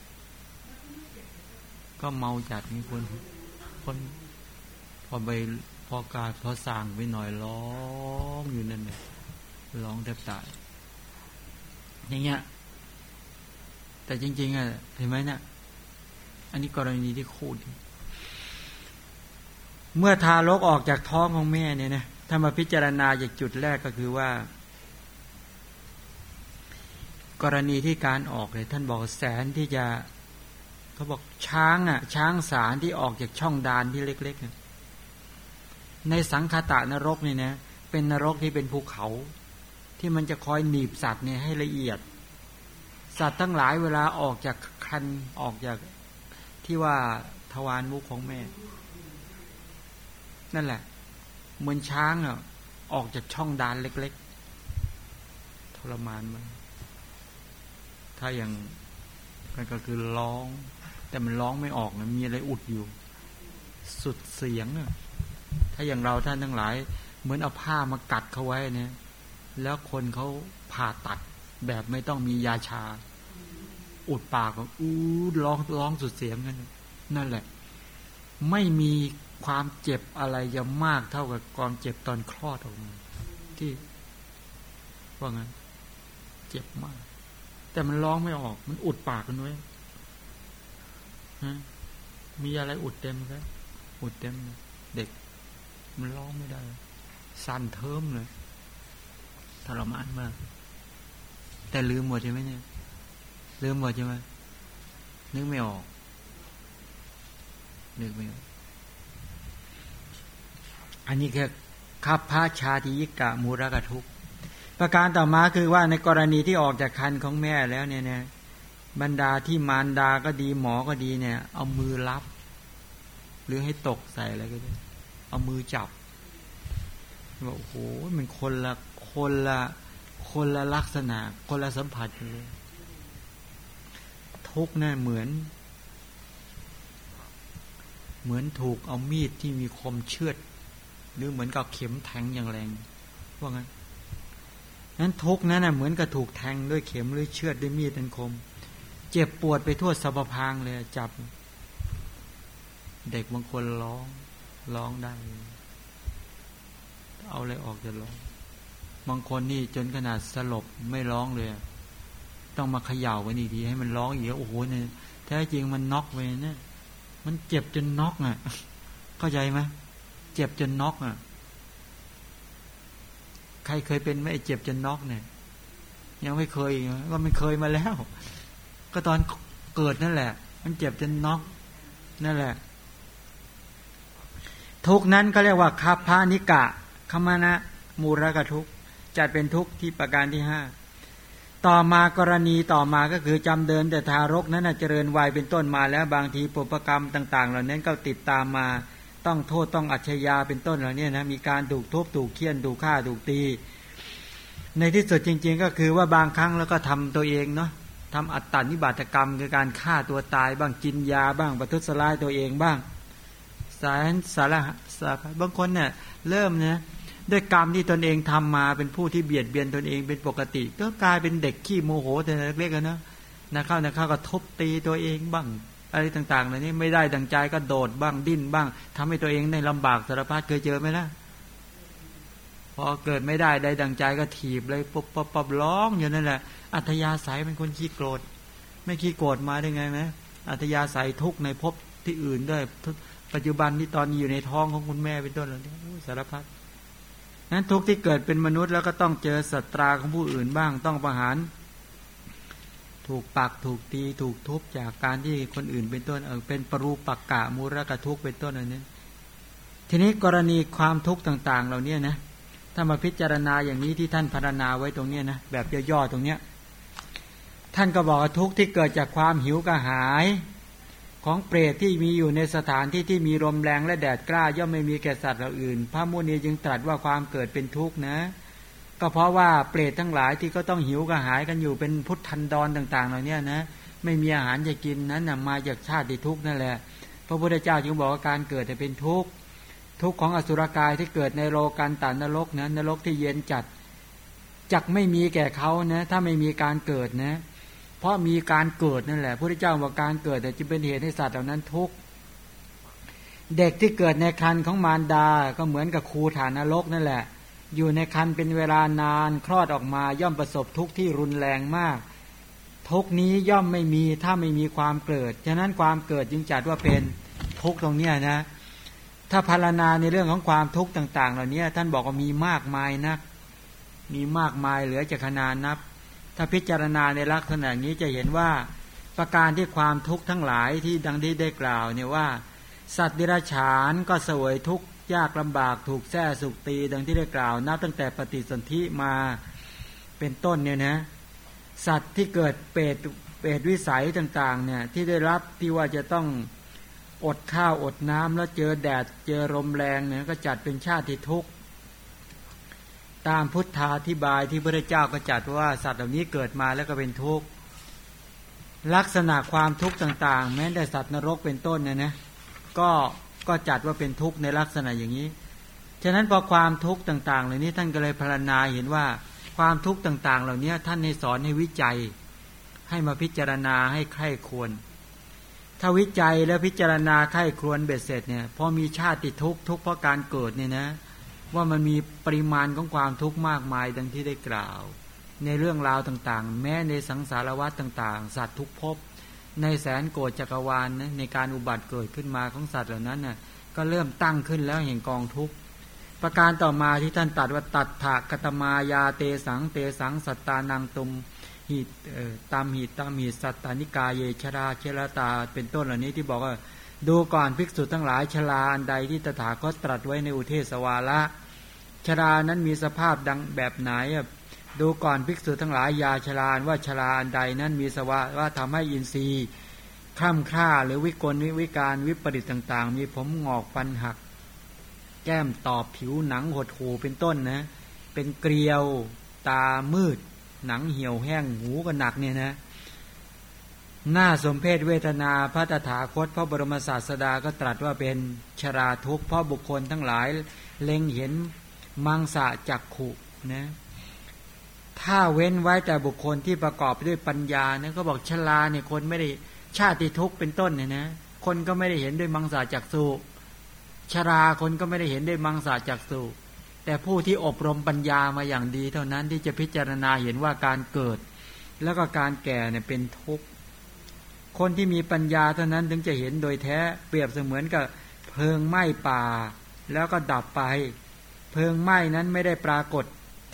ก็เมาจัดมีคนคนพอไปพอกาดพอสั่งไปหน่อยร้องอยู่นั่นเลยร้องแทบตายอย่างเงี้ยแต่จริงๆอะเห็นไหมเนะี่ย อันนี้กรณีที่คูดเมื่อทารกออกจากท้องของแม่เนี่ยนะถ้ามาพิจารณาจากจุดแรกก็คือว่า กรณีที่การออกเลยท่านบอกแสนที่จะเขาบอกช้างอะ ช้างสารที่ออกจากช่องดานที่เล็กๆในสังคตะนรกนี่นะเป็นนรกที่เป็นภูเขา ที่มันจะคอยหนีบสัตว์เนี่ยให้ละเอียด สัตว์ทั้งหลายเวลาออกจากคันออกจาก ที่ว่าทวารมุขของแม่ นั่นแหละ เหมือนช้างอะ ออกจากช่องดานเล็ก ๆ ทรมานมันถ้าอย่างมันก็คือร้อง แต่มันร้องไม่ออกนะมีอะไรอุดอยู่ สุดเสียงอะถ้าอย่างเราท่านทั้งหลาย เหมือนเอาผ้ามากัดเขาไว้เนี่ย แล้วคนเขาผ่าตัดแบบไม่ต้องมียาชา อุดปากอู้ร้องร้องสุดเสียงกันนั่นแหละ ไม่มีความเจ็บอะไรจะมากเท่ากับความเจ็บตอนคลอดออกมา ที่ว่างั้น เจ็บมาก แต่มันร้องไม่ออก มันอุดปากกันไว้มีอะไรอุดเต็มครับอุดเต็มเด็ก มันร้องไม่ได้ สั่นเทิมเลยทรมานมาก แต่ลืมหมดใช่ไหมเนี่ย ลืมหมดใช่ไหมนึกไม่ออก นึกไม่ออก อันนี้แคือขับพระชาติยิกะมูรกทุกประการต่อมาคือว่าในกรณีที่ออกจากคันของแม่แล้วเนี่ยนบรรดาที่มารดาก็ดีหมอก็ดีเนี่ย เอามือรับ หรือให้ตกใส่อะไรก็ได้ เอามือจับบอกโอ้โหมันคนละคนละคนละลักษณะ คนละสัมผัสเลย ทุกนี่ยเหมือน เหมือนถูกเอามีดที่มีคมเชือด หรือเหมือนกับเข็มแทงอย่างแรงว่างั้นนั้นทุกนั้นนะเหมือนกับถูกแทงด้วยเข็มหรือเชือดด้วยมีดอันคม เจ็บปวดไปทั่วสะพพางเลยจับ เด็กบางคนร้อง ร้องได้ เอาอะไรออกจะร้องบางคนนี่จนขนาดสลบไม่ร้องเลย ต้องมาเขย่าไว้นี่ทีให้มันร้องอีกโอ้โหเนี่ยแท้จริงมันน็อกไปเนี่ยมันเจ็บจนน็อกอะ เข้าใจไหมเจ็บจนน็อกอะ ใครเคยเป็นไหมเจ็บจนน็อกเนี่ย ยังไม่เคยก็ไม่เคยมาแล้ว ก็ตอนเกิดนั่นแหละ มันเจ็บจนน็อกนั่นแหละ ทุกนั้นก็เรียกว่าคาพานิกะคมานะมูรกทุกจัดเป็นทุกที่ประการที่ห้า ต่อมากรณีต่อมาก็คือจำเดินแต่ทารกนั้นเจริญวัยเป็นต้นมาแล้วบางทีปุปกรรมต่าง ๆ เหล่านั้นก็ติดตามมาต้องโทษต้องอัจฉยาเป็นต้นเหล่านี้นะมีการถูกทุบถูกเคี่ยนถูกฆ่าถูกตี ในที่สุดจริง ๆ ก็คือว่าบางครั้งแล้วก็ทำตัวเองเนาะทำอัตตานิบาตกรรมคือการฆ่าตัวตายบ้างกินยาบ้างประทุษร้ายตัวเองบ้างสารสารสารบางคนเนี่ยเริ่มเนี่ย ด้วยกรรมที่ตนเองทำมาเป็นผู้ที่เบียดเบียนตนเองเป็นปกติ ก็กลายเป็นเด็กขี้โมโหแต่เล็กๆนะนะเข้านะเข้าก็ทุบตีตัวเองบ้างอะไรต่างๆเหล่านี้ไม่ได้ดังใจก็โดดบ้างดิ้นบ้างทำให้ตัวเองในลำบากสารพัดเคยเจอไหมล่ะพอเกิดไม่ได้ได้ดังใจก็ถีบเลยปุ๊บปุ๊บปุ๊บร้องอยู่นั่นแหละ อัธยาศัยเป็นคนขี้โกรธ ไม่ขี้โกรธมาได้ไงไหมอัธยาศัยทุกในภพที่อื่นด้วยปัจจุบันที่ตอนอยู่ในท้องของคุณแม่เป็นต้นเหล่านี้สารพัด นั้นทุกที่เกิดเป็นมนุษย์แล้วก็ต้องเจอสัตราของผู้อื่นบ้างต้องประหาร ถูกปักถูกตีถูกทุบจากการที่คนอื่นเป็นต้นเออเป็นปรูปักกะมูรกะทุกเป็นต้นอันนี้ทีนี้กรณีความทุกข์ต่าง ๆ เหล่านี้นะถ้ามาพิจารณาอย่างนี้ที่ท่านพรรณนาไว้ตรงนี้นะแบบย่อๆตรงเนี้ยท่านก็บอกทุกข์ที่เกิดจากความหิวกระหาย ของเปรตที่มีอยู่ในสถานที่ที่มีลมแรงและแดดกล้าย่อมไม่มีแก่สัตว์เหล่าอื่น พระมุนีจึงตรัสว่าความเกิดเป็นทุกข์นะ ก็เพราะว่าเปรตทั้งหลายที่ก็ต้องหิวกระหายกันอยู่เป็นพุทธันดรต่างๆเหล่านี้นะไม่มีอาหารจะกินนั้นนะมาจากชาติทุกข์นั่นแหละ พระพุทธเจ้าจึงบอกว่าการเกิดจะเป็นทุกข์ทุกข์ของอสุรกายที่เกิดในโลกันตานรกนะนรกที่เย็นจัดจักไม่มีแก่เขานะถ้าไม่มีการเกิดนะเราะมีการเกิดนั่นแหละพระพุทธเจ้าบอกการเกิดแต่จะเป็นเหตุให้สัตว์เหล่านั้นทุกข์เด็กที่เกิดในคันของมารดา ก็เหมือนกับครูฐานนรกนั่นแหละ อยู่ในคันเป็นเวลานานคลอดออกมาย่อมประสบทุกข์ที่รุนแรงมาก ทุกนี้ย่อมไม่มีถ้าไม่มีความเกิด ฉะนั้นความเกิดจึงจัดว่าเป็นทุกข์ตรงเนี้ยนะ ถ้าพารณาในเรื่องของความทุกข์ต่าง ๆ เหล่านี้ท่านบอกว่ามีมากมายนัก มีมากมายเหลือจะขนานับ ถ้าพิจารณาในลักษณะนี้จะเห็นว่าประการที่ความทุกข์ทั้งหลายที่ดังที่ได้กล่าวเนี่ยว่า สัตว์ดิรัจฉานก็สวยทุกข์ยากลำบากถูกแท้สุกตีดังที่ได้กล่าวนับตั้งแต่ปฏิสนธิมาเป็นต้นเนี่ยนะสัตว์ที่เกิดเปรตเปรตวิสัยต่างๆเนี่ยที่ได้รับที่ว่าจะต้องอดข้าวอดน้ำแล้วเจอแดดเจอลมแรงเนี่ยก็จัดเป็นชาติที่ทุกข์ ตามพุทธาธิบายที่พระเจ้าก็จัดว่าสัตว์เหล่านี้เกิดมาแล้วก็เป็นทุกข์ลักษณะความทุกข์ต่าง ๆ แม้แต่สัตว์นรกเป็นต้นเนี่ยนะก็ก็จัดว่าเป็นทุกข์ในลักษณะอย่างนี้ ฉะนั้นพอความทุกข์ต่าง ๆ เหล่านี้ท่านก็เลยพรรณนาเห็นว่าความทุกข์ต่าง ๆ เหล่านี้ท่านในสอนให้วิจัย ให้มาพิจารณาให้ใคร่ควร ถ้าวิจัยแล้วพิจารณาใคร่ควรเบ็ดเสร็จเนี่ยพอมีชาติทุกข์ทุกข์เพราะการเกิดเนี่ยนะ ว่ามันมีปริมาณของความทุกข์มากมายดังที่ได้กล่าว ในเรื่องราวต่างๆ แม้ในสังสารวัฏต่างๆ สัตว์ทุกภพในแสนโกรธจักรวาลนะในการอุบัติเกิดขึ้นมาของสัตว์เหล่านั้นน่ะก็เริ่มตั้งขึ้นแล้วเห็นกองทุกข์ประการต่อมาที่ท่านตัดว่าตัดถากตมายาเตสังเตสังสัตตานังตุมหิตตามหิตตามหิตสัตตานิกาเยชราเชลตาเป็นต้นเหล่านี้ที่บอกว่า ดูก่อนภิกษุทั้งหลายชลาอันใดที่ตถาคตตรัสไว้ในอุเทศวาละชรานั้นมีสภาพดังแบบไหนดูก่อนภิกษุทั้งหลายยาชลาว่าชลาอันใดนั้นมีสวะว่าทำให้อินทรีย์ข้ามค่าหรือวิกลวิวิการวิปริตต่างๆ มีผมงอกฟันหัก แก้มตอบผิวหนังหดหูเป็นต้นนะ เป็นเกลียว ตามืด หนังเหี่ยวแห้งหูก็หนักเนี่ยนะ หน้าสมเพศเวทนาพระตถาคต พระบรมศาสดาก็ตรัสว่าเป็นชราทุกข์เพราะบุคคลทั้งหลาย เล็งเห็นมังสะจักขุนะถ้าเว้นไว้แต่บุคคลที่ประกอบด้วยปัญญาเนี่ยก็บอกชราเนี่ยคนไม่ได้ชาติทุกข์เป็นต้นเนี่ยนะคนก็ไม่ได้เห็นด้วยมังสาจักสุชราคนก็ไม่ได้เห็นด้วยมังสาจักสุแต่ผู้ที่อบรมปัญญามาอย่างดี เท่านั้นที่จะพิจารณาเห็นว่าการเกิด แล้วก็การแก่เนี่ยเป็นทุกข์ คนที่มีปัญญาเท่านั้นถึงจะเห็นโดยแท้เปรียบเสมือนกับเพลิงไหม้ป่า แล้วก็ดับไป เพลิงไหม้นั้นไม่ได้ปรากฏ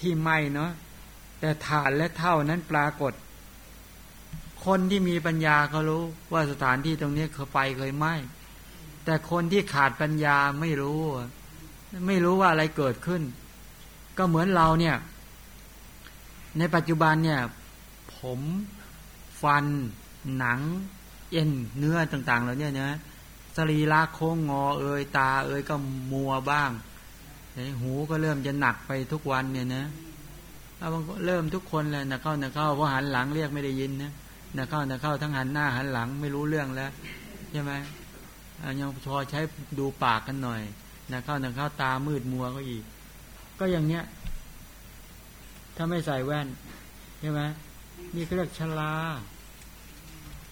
ที่ไหม้เนาะแต่ฐานและเท่านั้นปรากฏ คนที่มีปัญญาเขารู้ว่าสถานที่ตรงนี้เคยไฟเคยไหม้แต่คนที่ขาดปัญญาไม่รู้ ไม่รู้ว่าอะไรเกิดขึ้น ก็เหมือนเราเนี่ย ในปัจจุบันเนี่ย ผม ฟัน หนัง เอ็นเนื้อต่างๆเหล่านี้นะสรีระโค้งงอเอยตาเอยก็มัวบ้างหูก็เริ่มจะหนักไปทุกวันเนี่ยนะเอาเริ่มทุกคนเลยนะเข้านะเข้าเพราะหันหลังเรียกไม่ได้ยินนะนะเข้านะเข้าทั้งหันหน้าหันหลังไม่รู้เรื่องแล้วใช่ไหมยังพอใช้ดูปากกันหน่อยนะเข้านะเข้าตามืดมัวก็อีก ก็อย่างเนี้ย ถ้าไม่ใส่แว่นใช่ไหมนี่เขาเรียกชลา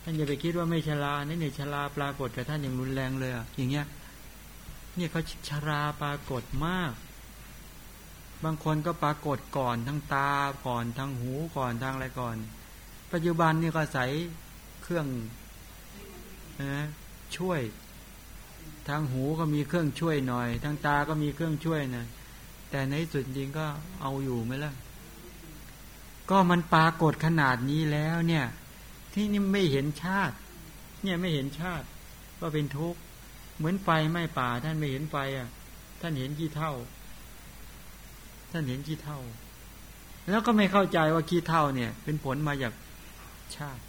ท่านอย่าไปคิดว่าไม่ชลานี่เนี่ยชลาปรากฏกับท่านอย่างรุนแรงเลยอะอย่างเงี้ยเนี่ยเขาชราปรากฏมาก บางคนก็ปรากฏก่อนทั้งตาก่อนทั้งหูก่อนทั้งอะไรก่อน ปัจจุบันนี่ก็ใส่เครื่องนะช่วยทางหูก็มีเครื่องช่วยหน่อย ทางตาก็มีเครื่องช่วยนะแต่ในสุดจริงก็เอาอยู่ไหมล่ะ ก็มันปรากฏขนาดนี้แล้วเนี่ย ที่นี่ไม่เห็นชาติ เนี่ยไม่เห็นชาติก็เป็นทุกข์เหมือนไฟไหม่ป่า ท่านไม่เห็นไฟอะ ท่านเห็นกี่เท่า ท่านเห็นกี่เท่า แล้วก็ไม่เข้าใจว่ากี่เท่าเนี่ย เป็นผลมาจากชาติ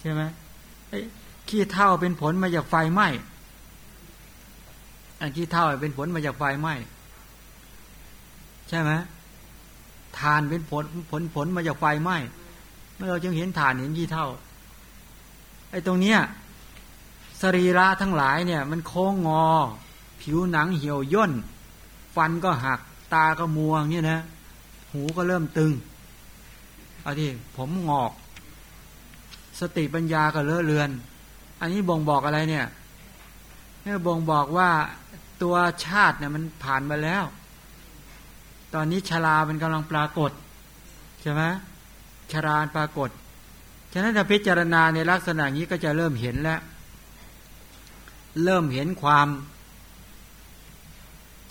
ใช่ไหมไอ้ขี้เท่าเป็นผลมาจากไฟไหม้อันขี้เท่าเป็นผลมาจากไฟไหม้ใช่ไหมทานเป็นผลผลผลมาจากไฟไหม้ เมื่อเราจึงเห็นฐานเห็นขี้เท่าไอ้ตรงเนี้ยสรีระทั้งหลายเนี่ย มันโค้งงอ ผิวหนังเหี่ยวย่น ฟันก็หัก ตาก็มัวเนี่ยนะหูก็เริ่มตึงเอาที่ผมงอก สติปัญญาก็เลอะเลือน อันนี้บ่งบอกอะไรเนี่ยเนี่ยบ่งบอกว่าตัวชาติเนี่ยมันผ่านมาแล้ว ตอนนี้ชรามันกำลังปรากฏใช่ไหม ชราปรากฏ ฉะนั้นถ้าพิจารณาในลักษณะนี้ก็จะเริ่มเห็นแล้ว เริ่มเห็นความ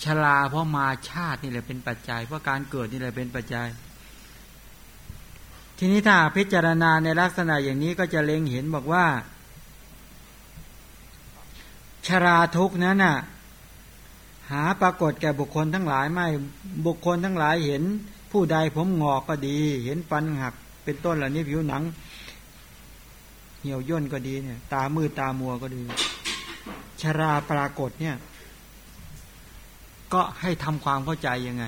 ชราเพราะมาชาตินี่แหละเป็นปัจจัย เพราะการเกิดนี่แหละเป็นปัจจัย ทีนี้ถ้าพิจารณาในลักษณะอย่างนี้ก็จะเล็งเห็นบอกว่า ชราทุกนั้นน่ะหาปรากฏแก่บุคคลทั้งหลายไม่บุคคลทั้งหลายเห็นผู้ใดผมงอกก็ดี เห็นฟันหัก เป็นต้นเหล่านี้ผิวหนัง เหี่ยวย่นก็ดีเนี่ย ตามืดตามัวก็ดี ชราปรากฏเนี่ย ก็ให้ทำความเข้าใจยังไง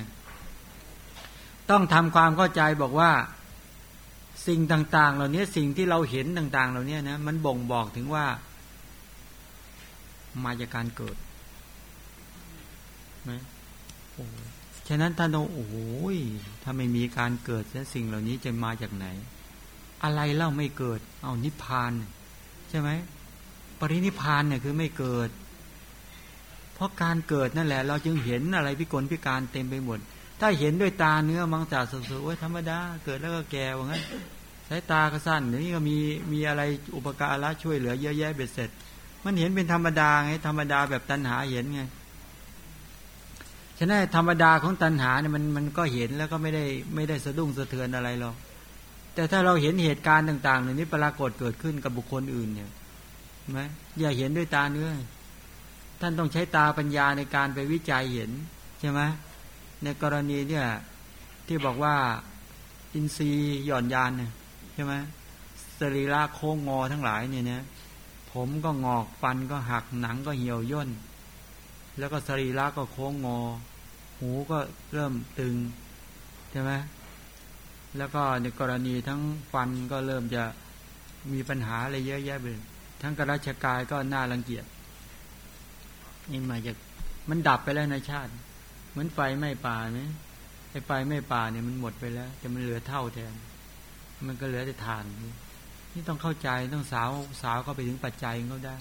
ต้องทำความเข้าใจบอกว่าสิ่งต่าง ๆ เหล่านี้สิ่งที่เราเห็นต่าง ๆ เหล่านี้นะมันบ่งบอกถึงว่า มาจากการเกิดไหม ฉะนั้นท่านต้องโอ้ยถ้าไม่มีการเกิดแล้วสิ่งเหล่านี้จะมาจากไหน อะไรเล่าไม่เกิด เอานิพพาน ใช่ไหมปรินิพพานเนี่ยคือไม่เกิด เพราะการเกิดนั่นแหละ เราจึงเห็นอะไรพิกลพิการเต็มไปหมด ถ้าเห็นด้วยตาเนื้อมังสาสุสุว่าธรรมดา เกิดแล้วก็แก่ว่างั้นสายตาก็สั้นนี่ก็มีมีอะไรอุปการะช่วยเหลือเยอะแยะเบ็ดเสร็จ มันเห็นเป็นธรรมดาไงธรรมดาแบบตัณหาเห็นไง ฉะนั้นธรรมดาของตัณหาเนี่ยมันมันก็เห็นแล้วก็ไม่ได้ไม่ได้สะดุ้งสะเทือนอะไรหรอกแต่ถ้าเราเห็นเหตุการณ์ต่างๆเหล่านี้ปรากฏเกิดขึ้นกับบุคคลอื่นเนี่ยไหมอย่าเห็นด้วยตาเนื้อท่านต้องใช้ตาปัญญาในการไปวิจัยเห็นใช่ไหมในกรณีเนี่ยที่บอกว่าอินทรีย์หย่อนยานเนี่ยใช่ไหมสรีระโค้งงอทั้งหลายเนี่ยนะผมก็งอกฟันก็หักหนังก็เหี่ยวย่น แล้วก็สรีระก็โค้งงอ หูก็เริ่มตึงใช่ไหมแล้วก็ในกรณีทั้งฟันก็เริ่มจะมีปัญหาอะไรเยอะแยะไปทั้งกระราชกายก็น่ารังเกียจนี่มาจากมันดับไปแล้วในชาติ เหมือนไฟไหม้ป่าไหมไอ้ไฟไหม้ป่าเนี่ยมันหมดไปแล้ว แต่มันเหลือเท่าแทน มันก็เหลือแต่ฐาน นี่ต้องเข้าใจต้องสาวสาวเข้าไปถึงปัจจัยเขาได้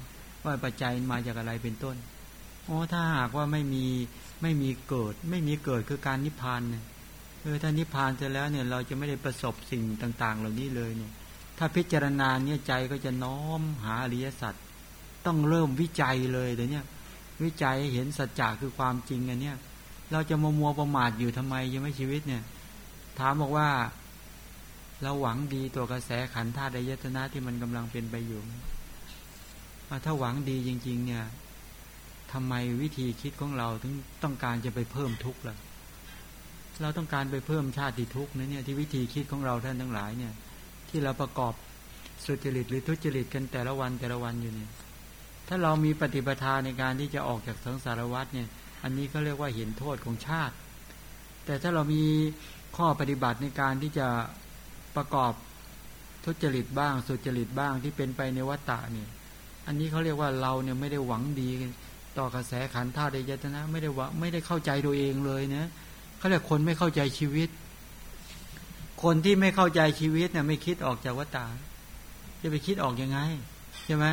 ว่าปัจจัยมาจากอะไรเป็นต้น โอ๋อถ้าหากว่าไม่มีไม่มีเกิด ไม่มีเกิดคือการนิพพานเนี่ยเออถ้านิพพานเสร็จแล้วเนี่ยเราจะไม่ได้ประสบสิ่งต่าง ๆ เหล่านี้เลยเนี่ย ถ้าพิจารณาเนี่ยใจก็จะน้อมหาอริยสัจต้องเริ่มวิจัยเลยเดี๋ยวนี้วิจัยเห็นสัจจะคือความจริงอันเนี้ยเราจะมัวมัวประมาทอยู่ทำไมยังไม่ชีวิตเนี่ย ถามบอกว่า เราหวังดีตัวกระแสขันธาตุยตนะที่มันกำลังเป็นไปอยู่ถ้าหวังดีจริง ๆ เนี่ย ทำไมวิธีคิดของเราถึงต้องการจะไปเพิ่มทุกข์ล่ะ เราต้องการไปเพิ่มชาติทุกข์นะเนี่ยที่วิธีคิดของเราท่านทั้งหลายเนี่ย ที่เราประกอบสุจริตหรือทุจริตกันแต่ละวันแต่ละวันอยู่เนี่ย ถ้าเรามีปฏิปทาในการที่จะออกจากสังสารวัฏเนี่ย อันนี้ก็เรียกว่าเห็นโทษของชาติ แต่ถ้าเรามีข้อปฏิบัติในการที่จะประกอบทุจริตบ้าง สุจริตบ้างที่เป็นไปในวัฏฏะเนี่ย อันนี้เขาเรียกว่าเราเนี่ยไม่ได้หวังดี ต่อกระแสขันธ์ธาตุยตนะไม่ได้ว่าไม่ได้เข้าใจตัวเองเลยนะเขาเรียกคนไม่เข้าใจชีวิต คนที่ไม่เข้าใจชีวิตเนี่ยไม่คิดออกจากวัฏฏะจะไปคิดออกยังไงใช่ไหม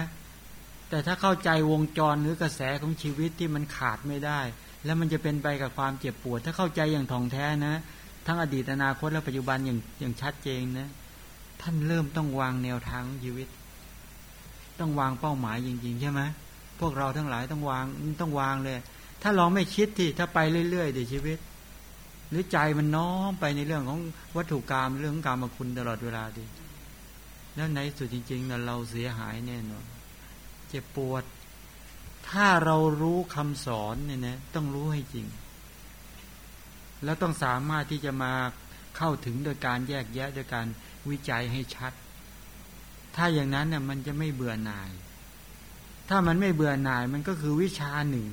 แต่ถ้าเข้าใจวงจรหรือกระแสของชีวิตที่มันขาดไม่ได้ แล้วมันจะเป็นไปกับความเจ็บปวด ถ้าเข้าใจอย่างท่องแท้นะ ทั้งอดีตอนาคตและปัจจุบันอย่างอย่างชัดเจนนะ ท่านเริ่มต้องวางแนวทางชีวิต ต้องวางเป้าหมายจริงๆใช่ไหม พวกเราทั้งหลายต้องวางต้องวางเลย ถ้าลองไม่คิดที่ถ้าไปเรื่อยๆในชีวิต หรือใจมันน้อมไปในเรื่องของวัตถุกรรมเรื่องของกรรมคุณตลอดเวลาดีแล้วในสุดจริงๆนะเราเสียหายแน่นอนเจ็บปวด ถ้าเรารู้คำสอนเนี่ยนะต้องรู้ให้จริง แล้วต้องสามารถที่จะมาเข้าถึงโดยการแยกแยะโดยการวิจัยให้ชัด ถ้าอย่างนั้นเนี่ยมันจะไม่เบื่อหน่าย ถ้ามันไม่เบื่อหน่ายมันก็คือวิชาหนึ่ง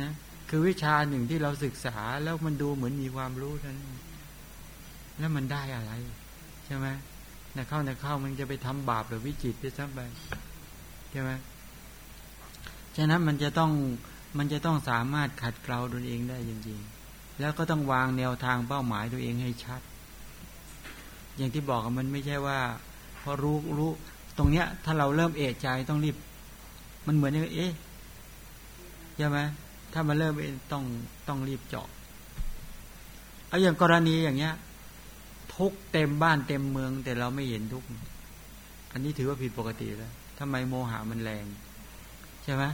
นะคือวิชาหนึ่งที่เราศึกษาแล้วมันดูเหมือนมีความรู้นั้นแล้วมันได้อะไร ใช่ไหมนะเข้านะเข้ามันจะไปทำบาปหรือวิจิตได้ซ้ำไปใช่ไหมฉะนั้นมันจะต้องมันจะต้องสามารถขัดเกลาตัวเองได้จริงๆ แล้วก็ต้องวางแนวทางเป้าหมายตัวเองให้ชัด อย่างที่บอกมันไม่ใช่ว่าพอรู้รู้ตรงเนี้ย ถ้าเราเริ่มเอะใจต้องรีบ มันเหมือนอย่างเอ๊ะใช่ไหมถ้ามันเริ่มต้องต้องรีบเจาะเอาอย่างกรณีอย่างเงี้ย ทุกเต็มบ้านเต็มเมือง แต่เราไม่เห็นทุกอันนี้ถือว่าผิดปกติแล้วทำไมโมหะมันแรงใช่ไหม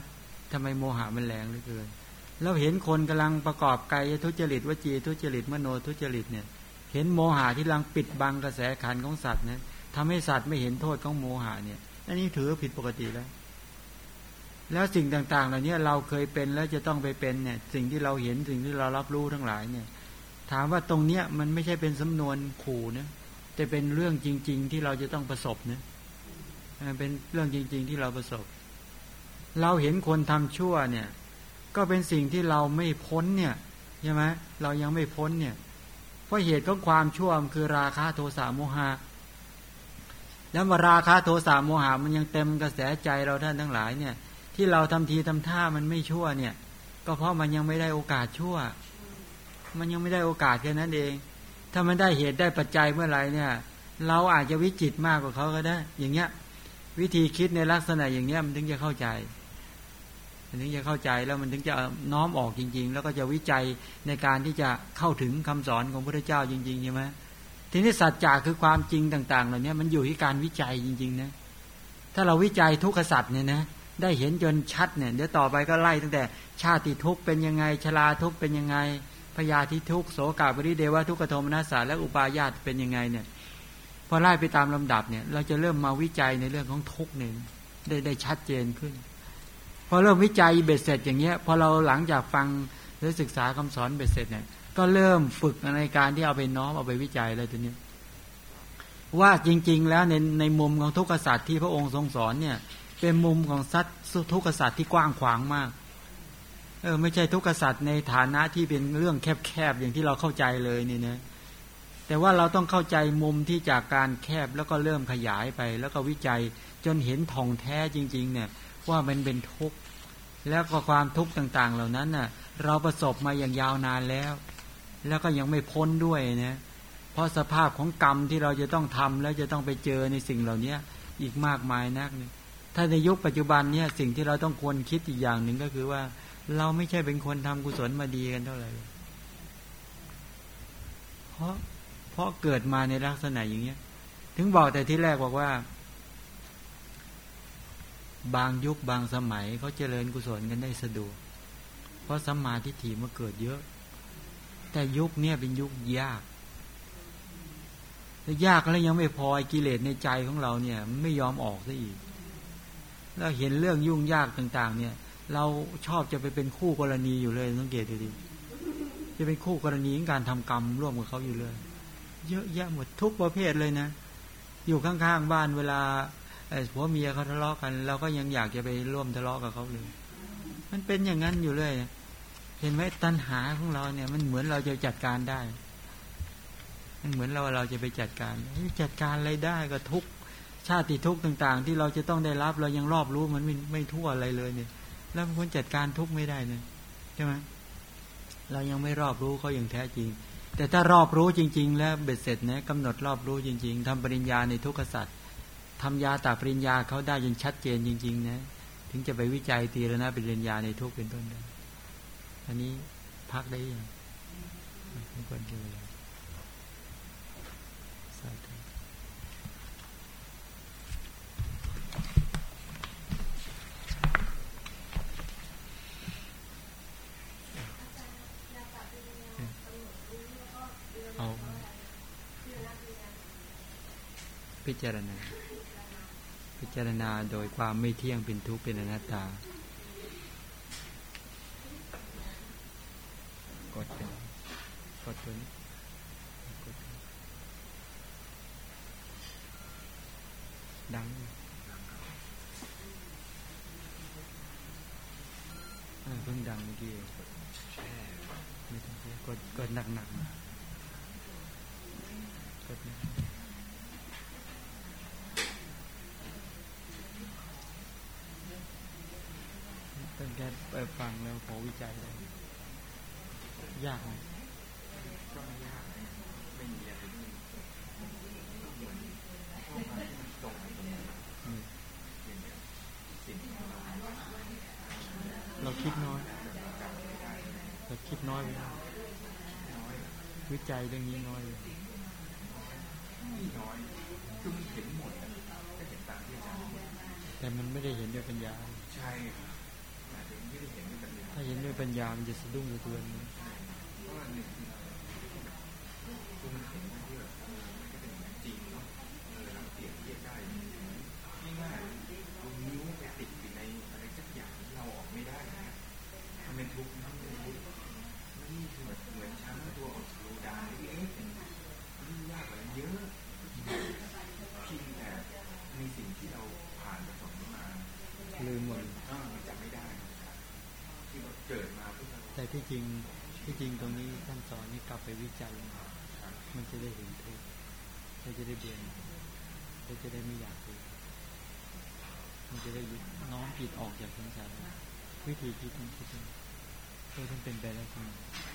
ทำไมโมหะมันแรงเหลือเกินเราเห็นคนกำลังประกอบกายทุจริตวจีทุจริตมโนทุจริตเนี่ย เห็นโมหะที่กำลังปิดบังกระแสขันของสัตว์นะทำให้สัตว์ไม่เห็นโทษของโมหะเนี่ย อันนี้ถือผิดปกติแล้ว แล้วสิ่งต่างๆ เหล่านี้เราเคยเป็นแล้วจะต้องไปเป็นเนี่ย สิ่งที่เราเห็นสิ่งที่เรารับรู้ทั้งหลายเนี่ย ถามว่าตรงเนี้ยมันไม่ใช่เป็นสำนวนขู่นะแต่เป็นเรื่องจริง ๆ ที่เราจะต้องประสบนะเป็นเรื่องจริง ๆ ที่เราประสบ เราเห็นคนทำชั่วเนี่ย ก็เป็นสิ่งที่เราไม่พ้นเนี่ยใช่ไหมเรายังไม่พ้นเนี่ยเพราะเหตุของความชั่วคือราคะโทสะโมหะแล้วมาราคะโทสะโมหะมันยังเต็มกระแสใจเราท่านทั้งหลายเนี่ย ที่เราทำทีทำท่ามันไม่ชั่วเนี่ย ก็เพราะมันยังไม่ได้โอกาสชั่ว มันยังไม่ได้โอกาสแค่นั้นเอง ถ้ามันได้เหตุได้ปัจจัยเมื่อไหร่เนี่ย เราอาจจะวิจิตมากกว่าเขาก็ได้ อย่างเงี้ย วิธีคิดในลักษณะอย่างเงี้ยมันถึงจะเข้าใจมันถึงจะเข้าใจแล้วมันถึงจะน้อมออกจริง ๆ แล้วก็จะวิจัยในการที่จะเข้าถึงคำสอนของพระเจ้าจริงๆใช่ไหมทีนี้สัจจะคือความจริงต่าง ๆ เหล่านี้มันอยู่ที่การวิจัยจริง ๆ นะ ถ้าเราวิจัยทุกขสัตว์เนี่ยนะ ได้เห็นจนชัดเนี่ยเดี๋ยวต่อไปก็ไล่ตั้งแต่ ชาติทุกข์เป็นยังไงชราทุกข์เป็นยังไงพยาธิทุกโสกาบริเดวะทุกขโทมนัสสาและอุปาญาตเป็นยังไงเนี่ยพอไล่ไปตามลำดับเนี่ย เราจะเริ่มมาวิจัยในเรื่องของทุกข์หนึ่งได้ได้ชัดเจนขึ้น พอเริ่มวิจัยเบ็ดเสร็จอย่างเงี้ยพอเราหลังจากฟังหรือศึกษาคำสอนเบ็ดเสร็จเนี่ยก็เริ่มฝึกในการที่เอาไปน้อมเอาไปวิจัยเลยทีนี้ว่าจริง ๆ แล้วในในมุมของทุกขศาสตร์ที่พระองค์ทรงสอนเนี่ย เป็นมุมของสัตว์ทุกขศาสตร์ที่กว้างขวางมาก เออไม่ใช่ทุกขศาสตร์ในฐานะที่เป็นเรื่องแคบๆอย่างที่เราเข้าใจเลยนี่นะแต่ว่าเราต้องเข้าใจมุมที่จากการแคบแล้วก็เริ่มขยายไป แล้วก็วิจัยจนเห็นทองแท้จริง ๆ เนี่ย ว่ามันเป็นทุกข์แล้วก็ความทุกข์ต่าง ๆ เหล่านั้นน่ะ เราประสบมาอย่างยาวนานแล้ว แล้วก็ยังไม่พ้นด้วยนะเพราะสภาพของกรรมที่เราจะต้องทำแล้วจะต้องไปเจอในสิ่งเหล่านี้อีกมากมายนักเนี่ย ถ้าในยุคปัจจุบันเนี่ยสิ่งที่เราต้องควรคิดอีกอย่างหนึ่งก็คือว่า เราไม่ใช่เป็นคนทำกุศลมาดีกันเท่าไหร่เพราะเพราะเกิดมาในลักษณะอย่างเงี้ย ถึงบอกแต่ที่แรกบอกว่า บางยุคบางสมัยเขาเจริญกุศลกันได้สะดวก เพราะสัมมาทิฏฐิมาเกิดเยอะ แต่ยุคเนี้ยเป็นยุคยากแต่ยากแล้วยังไม่พอกิเลสในใจของเราเนี่ย ไม่ยอมออกซะอีก แล้วเห็นเรื่องยุ่งยากต่าง ๆ เนี่ย เราชอบจะไปเป็นคู่กรณีอยู่เลยสังเกตดูดิจะเป็นคู่กรณีในการทำกรรมร่วมกับเขาอยู่เลย เยอะแยะหมดทุกประเภทเลยนะ อยู่ข้างๆบ้านเวลาผัวเมียเขาทะเลาะกันเราก็ยังอยากจะไปร่วมทะเลาะกับเขาเลย มันเป็นอย่างนั้นอยู่เลยเห็นไหมตัณหาของเราเนี่ย มันเหมือนเราจะจัดการได้ มันเหมือนเราเราจะไปจัดการจัดการอะไรได้ก็ทุก ชาติทุกต่าง ๆ ที่เราจะต้องได้รับเรายังรอบรู้มันไม่ไม่ทั่วอะไรเลยเนี่ย แล้วคนจัดการทุกไม่ได้เนี่ยใช่ไหมเรายังไม่รอบรู้เขาอย่างแท้จริง แต่ถ้ารอบรู้จริง ๆ แล้วเบ็ดเสร็จนะกำหนดรอบรู้จริง ๆทำปริญญาในทุกขสัตว์ทำยาตาปริญญาเขาได้ยังชัดเจนจริง ๆ นะ ถึงจะไปวิจัยตีรณะปริญญาในทุกเป็นต้นได้อันนี้พักได้ยังไม่ควรเกิน พิจารณา พิจารณาโดยความไม่เที่ยงเป็นทุกข์เป็นอนัตตากดเป็นกดตัวนี้ดังเพิ่งดังเมื่อกี้ไม่ต้องกดกดหนักห ท่านแค่ไปฟังแล้วขอวิจัยเลยยากไหมยากเราคิดน้อยเราคิดน้อยไปวิจัยเรื่องนี้น้อยเลยเห็นหมดก็เห็นตามที่จารแต่มันไม่ได้เห็นด้วยปัญญาใช่ครับ ถ้าเห็นด้วยปัญญามันจะสะดุ้งสะเทือน วิธีคิดมันคิดเพื่อท่านเป็นไปแล้วครับ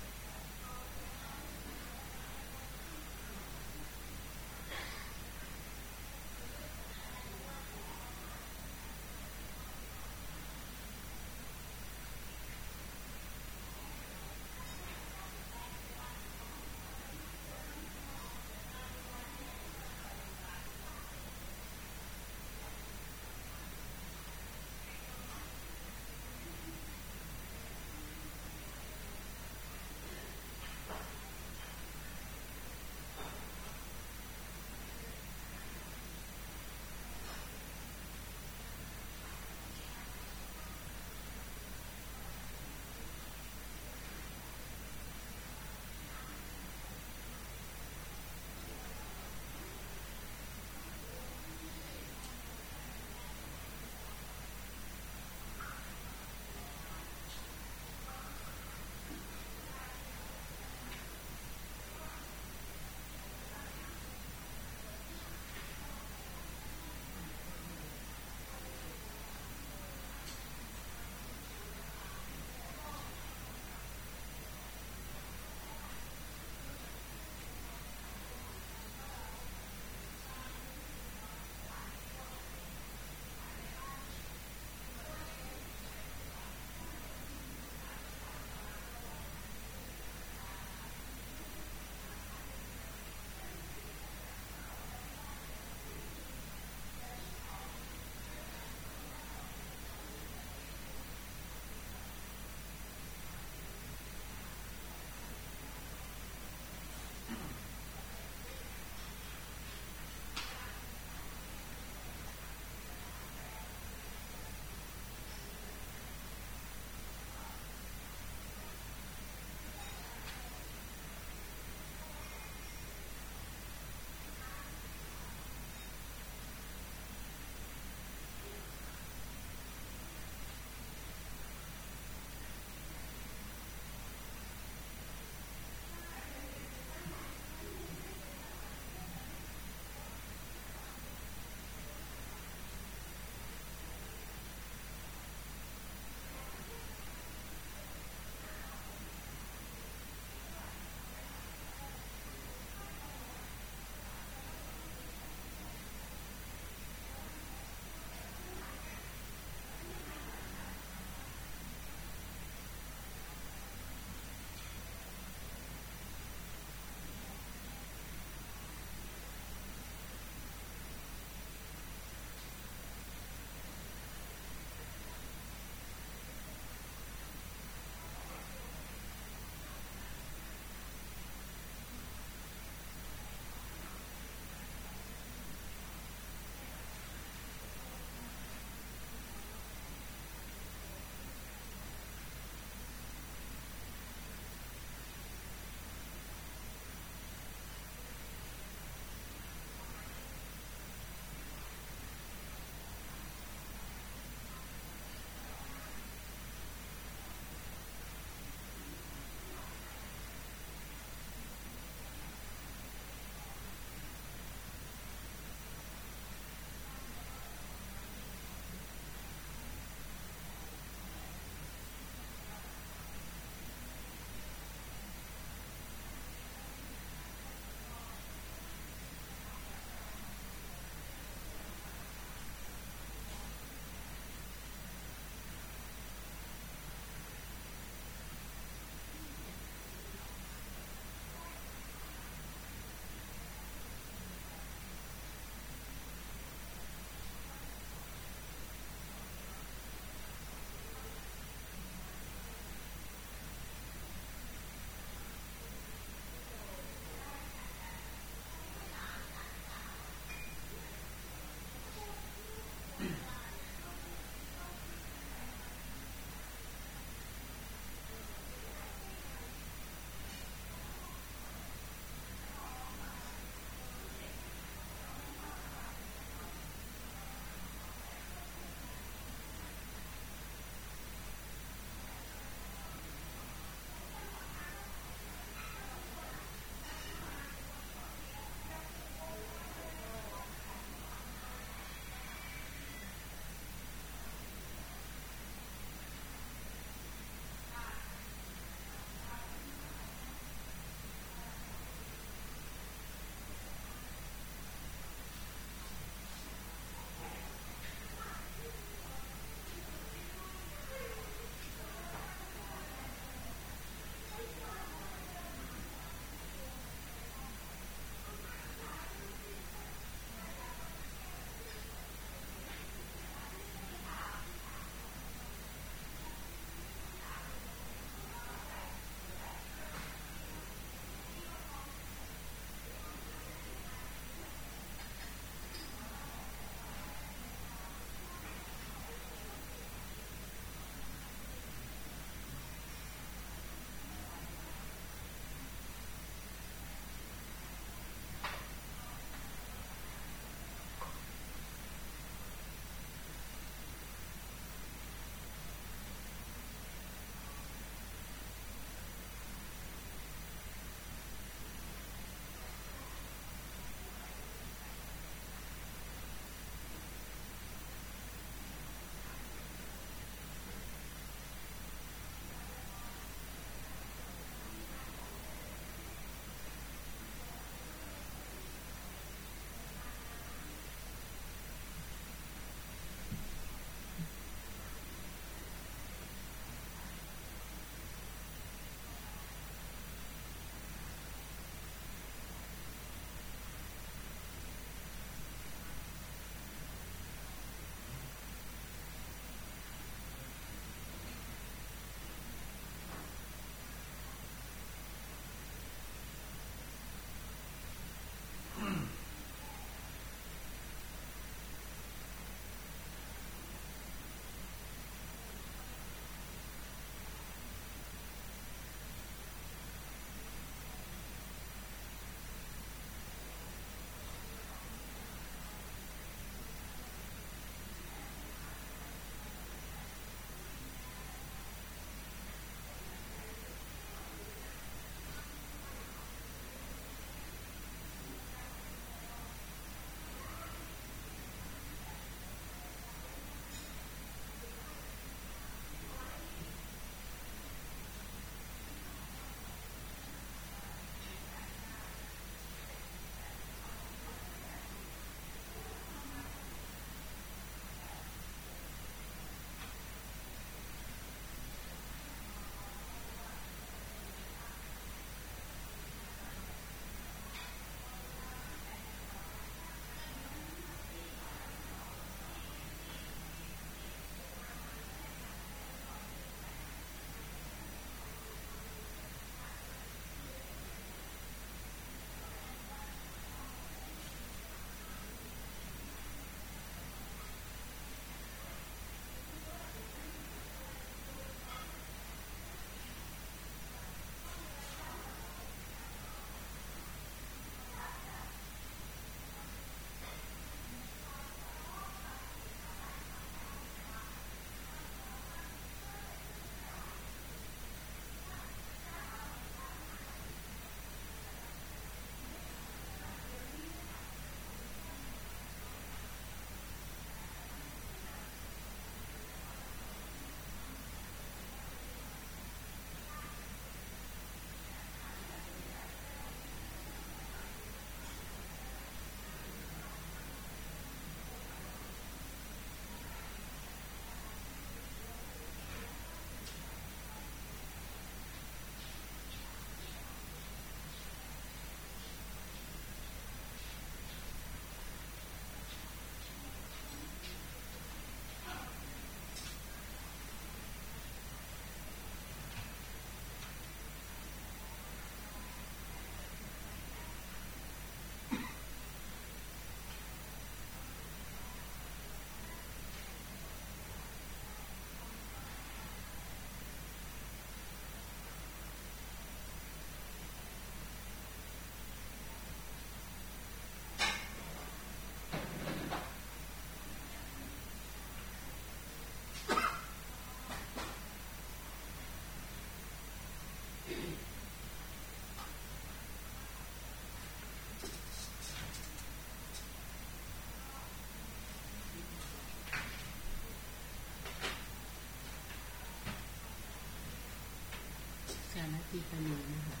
การทีประโยชน์นะคะ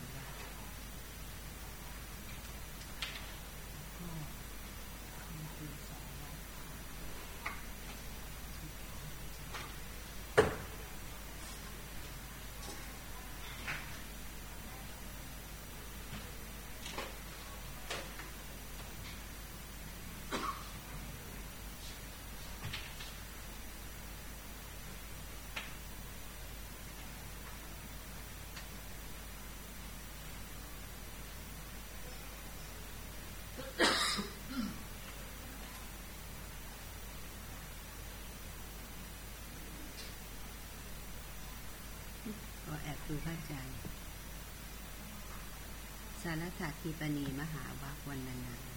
คือบดูพระอาจารย์สารถาทีปณีมหาวัควันนา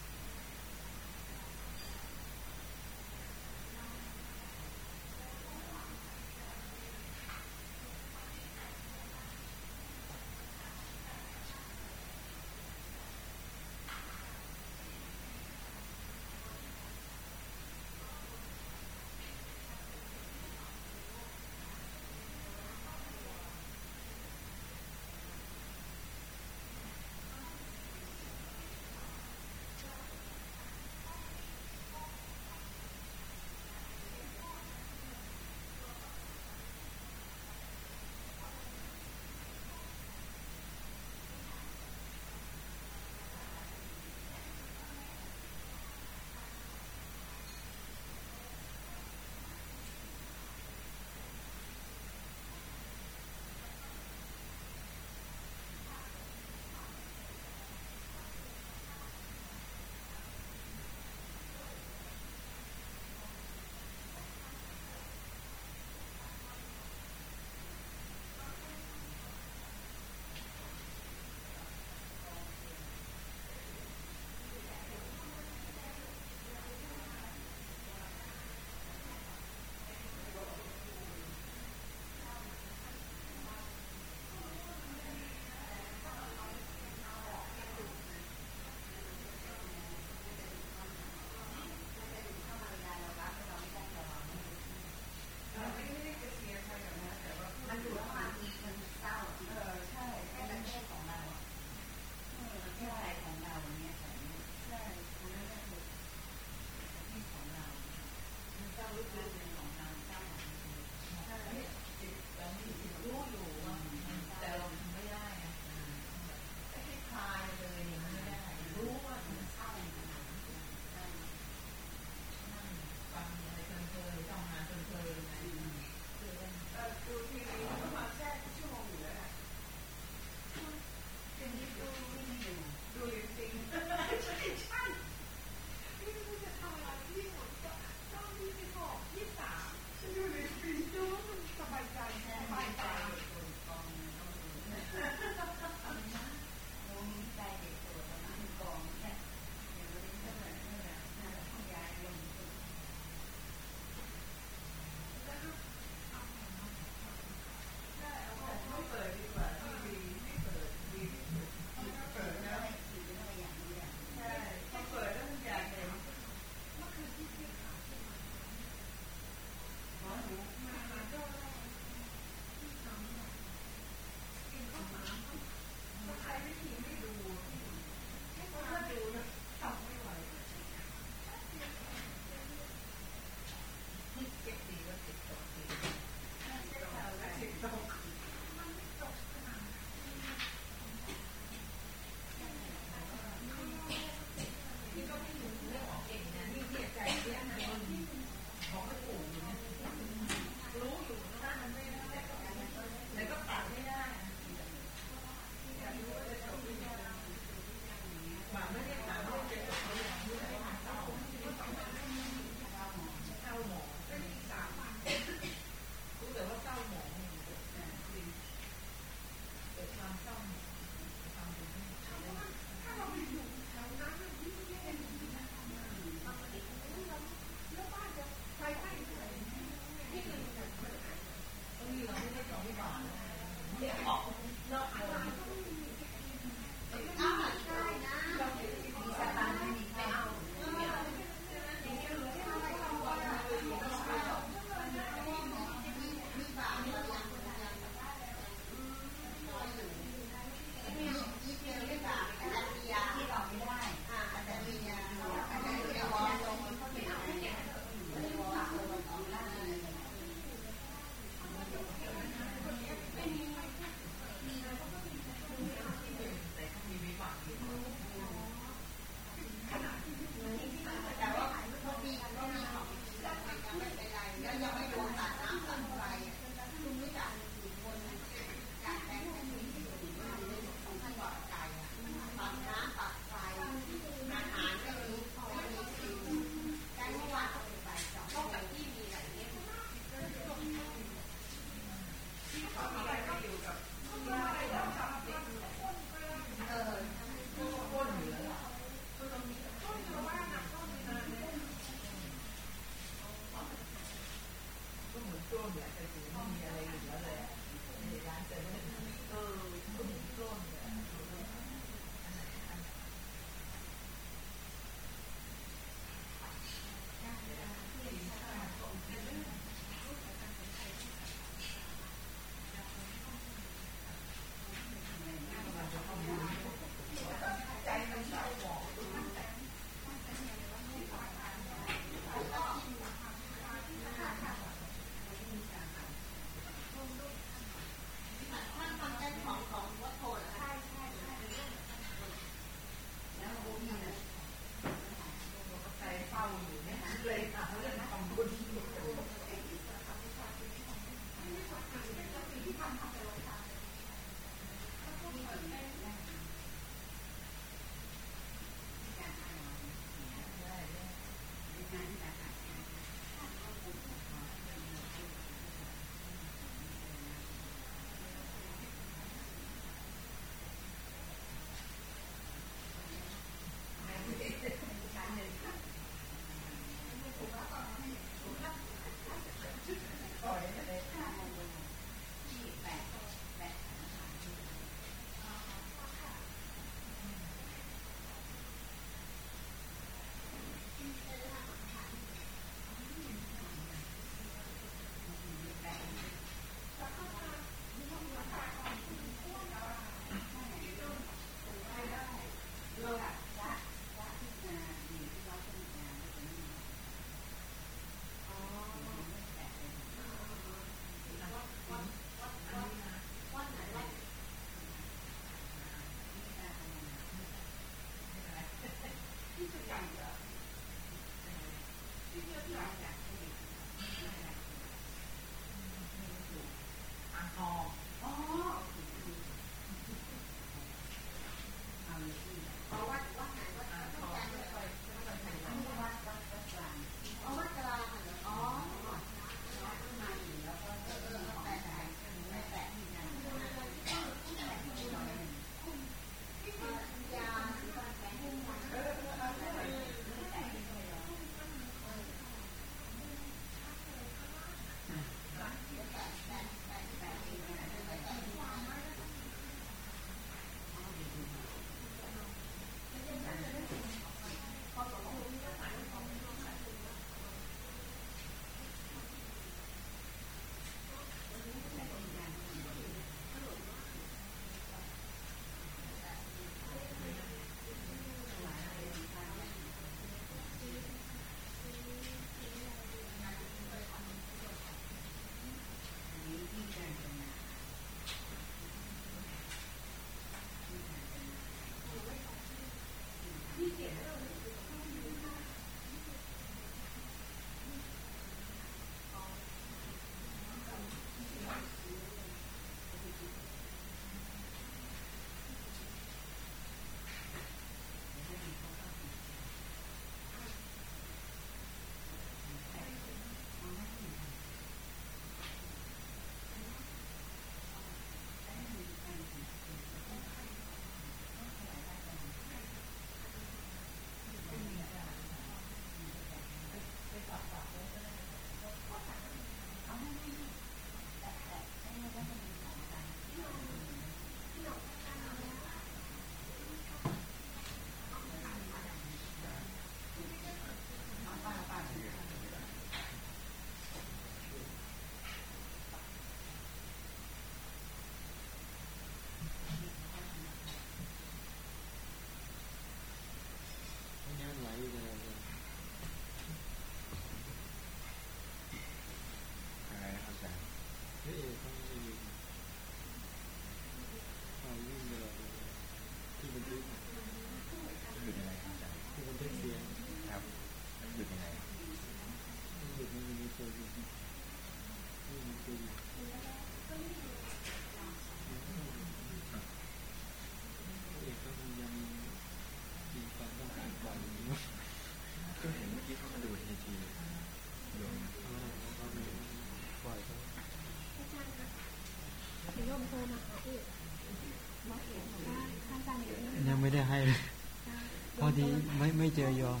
นาไม่ไม่เจอยอม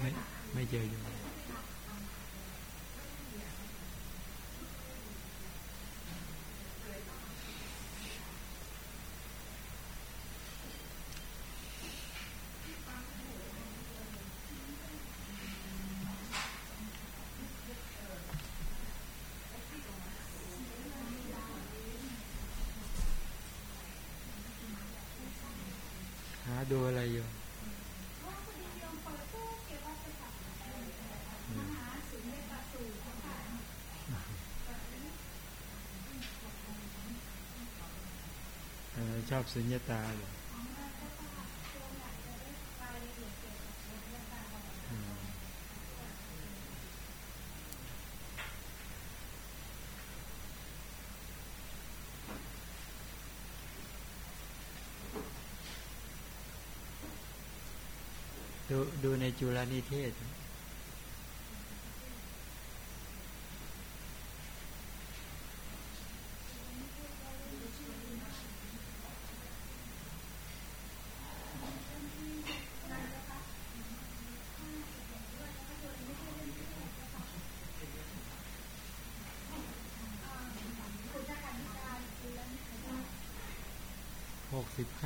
ไม่ไม่เจอยอมหาดูอะไรอยู่อืมเออ ชอบสุญญตาเหรอดูดูในจุลนิเทศ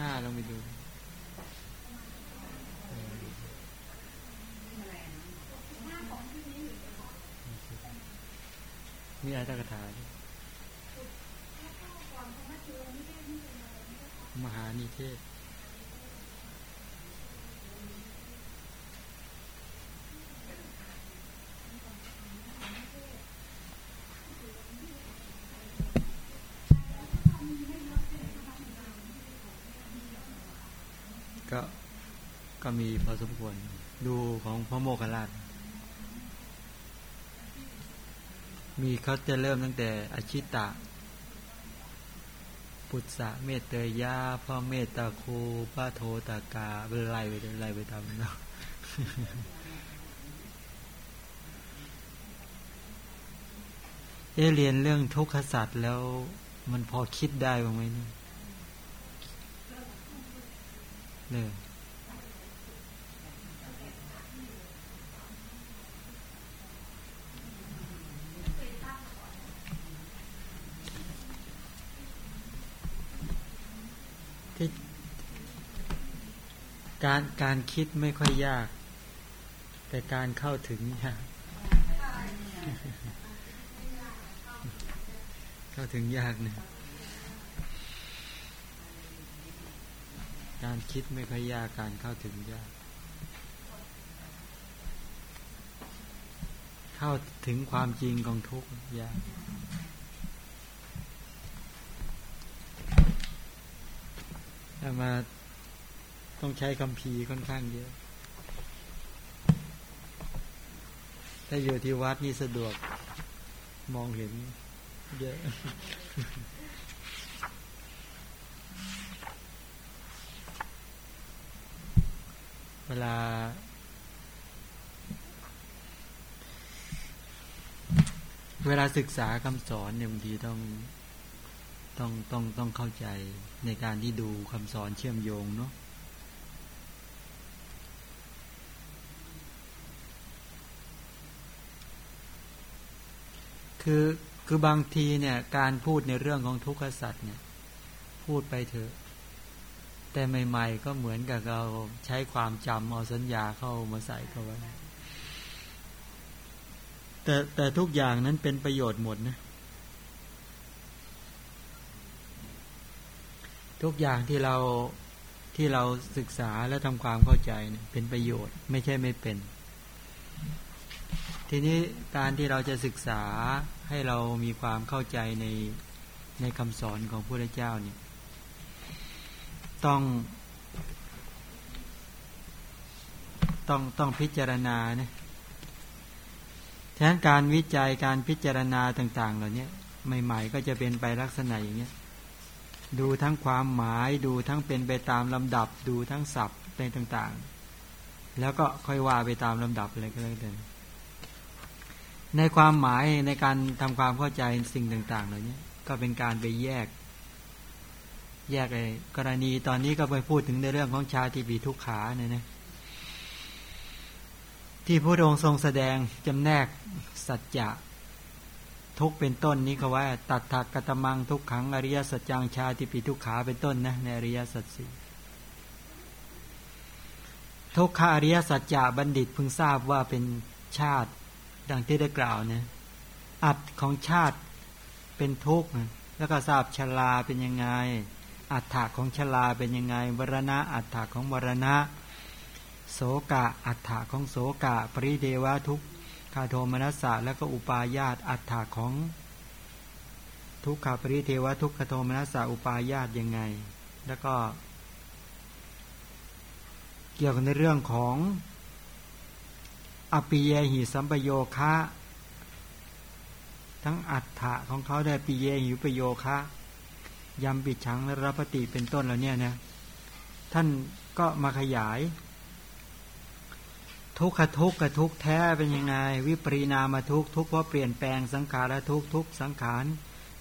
ห้าลองไปดูนี่อมีอะไรตกถา มหานิเทศ ก็ ก็มีพอสมควร ดูของพระโมคคัลลามีเขาจะเริ่มตั้งแต่อชิตะ ปุตสะเมตเตยยาพ่อเมตตาคูพระโทตากาเป็นไล่ไปไล่ไปตามนั้นเนาะเอเรียนเรื่องทุกขศาสตว์แล้วมันพอคิดได้บ้างไหมเนี่ยเนี่ย ที่การการคิดไม่ค่อยยาก แต่การเข้าถึงยากเข้าถึงยากเนี่ยการคิดไม่ค่อยยากการเข้าถึงยาก เข้าถึงความจริงของทุกข์ยาก แต่ มาต้องใช้คำพีร์ค่อนข้างเยอะ ถ้าอยู่ที่วัดนี่สะดวกมองเห็นเยอะเวลา เวลาศึกษาคำสอนเนี่ยบางทีต้อง ต้องต้องต้องเข้าใจในการที่ดูคำสอนเชื่อมโยงเนาะคือคือบางทีเนี่ย การพูดในเรื่องของทุกขสัตว์เนี่ย พูดไปเถอะ แต่ใหม่ๆก็เหมือนกับเราใช้ความจำเอาสัญญาเข้ามาใส่เข้าไว้แต่แต่ทุกอย่างนั้นเป็นประโยชน์หมดนะ ทุกอย่างที่เราที่เราศึกษาและทำความเข้าใจเนี่ยเป็นประโยชน์ไม่ใช่ไม่เป็น ทีนี้การที่เราจะศึกษาให้เรามีความเข้าใจในในคำสอนของพระพุทธเจ้าเนี่ยต้องต้องต้องพิจารณาเนี่ยฉะนั้นการวิจัยการพิจารณาต่าง ๆ เหล่านี้ใหม่ ๆ ก็จะเป็นไปลักษณะอย่างเนี้ย ดูทั้งความหมายดูทั้งเป็นไปตามลำดับ ดูทั้งศัพท์อะไรต่างๆ แล้วก็ค่อยว่าไปตามลำดับอะไรก็แล้วแต่ในความหมายในการทำความเข้าใจสิ่งต่าง ๆ เหล่านี้ก็เป็นการไปแยก แยกเลยกรณีตอนนี้ก็ไปพูดถึงในเรื่องของชาติปีทุกขาเนี่ยนะที่พระองค์ทรงแสดงจำแนกสัจจะ ทุกเป็นต้นนี้เขาว่า ตัดถักกตมังทุกขังอริยสัจจังชาติปีทุกขาเป็นต้นนะในอริยสัจสี่ทุกขาอริยสัจจะบัณฑิตพึงทราบว่าเป็นชาติ ดังที่ได้กล่าวนะอัดของชาติเป็นทุกข์แล้วก็ทราบชลาเป็นยังไง อัฏฐะของชลาเป็นยังไงวรณะอัฏฐะของวรณะ โสกะอัฏฐะของโสกะ ปริเดวะทุก คาโทมนัสสะแล้วก็อุปาญาตอัฏฐะของ ทุกขาปริเทวะทุกขโทมนัสสะอุปาญาตยังไง แล้วก็ เกี่ยวกับในเรื่องของอปิเยหิสัมปโยคะ ทั้งอัฏฐะของเขาได้ปิเยหิปโยคะยำปิดชังและรับปฏิเป็นต้นแล้วเนี่ยนะท่านก็มาขยาย ทุกขทุกขทุกแท้เป็นยังไง วิปริณามาทุกทุกเพราะเปลี่ยนแปลงสังขารทุกทุกสังขาร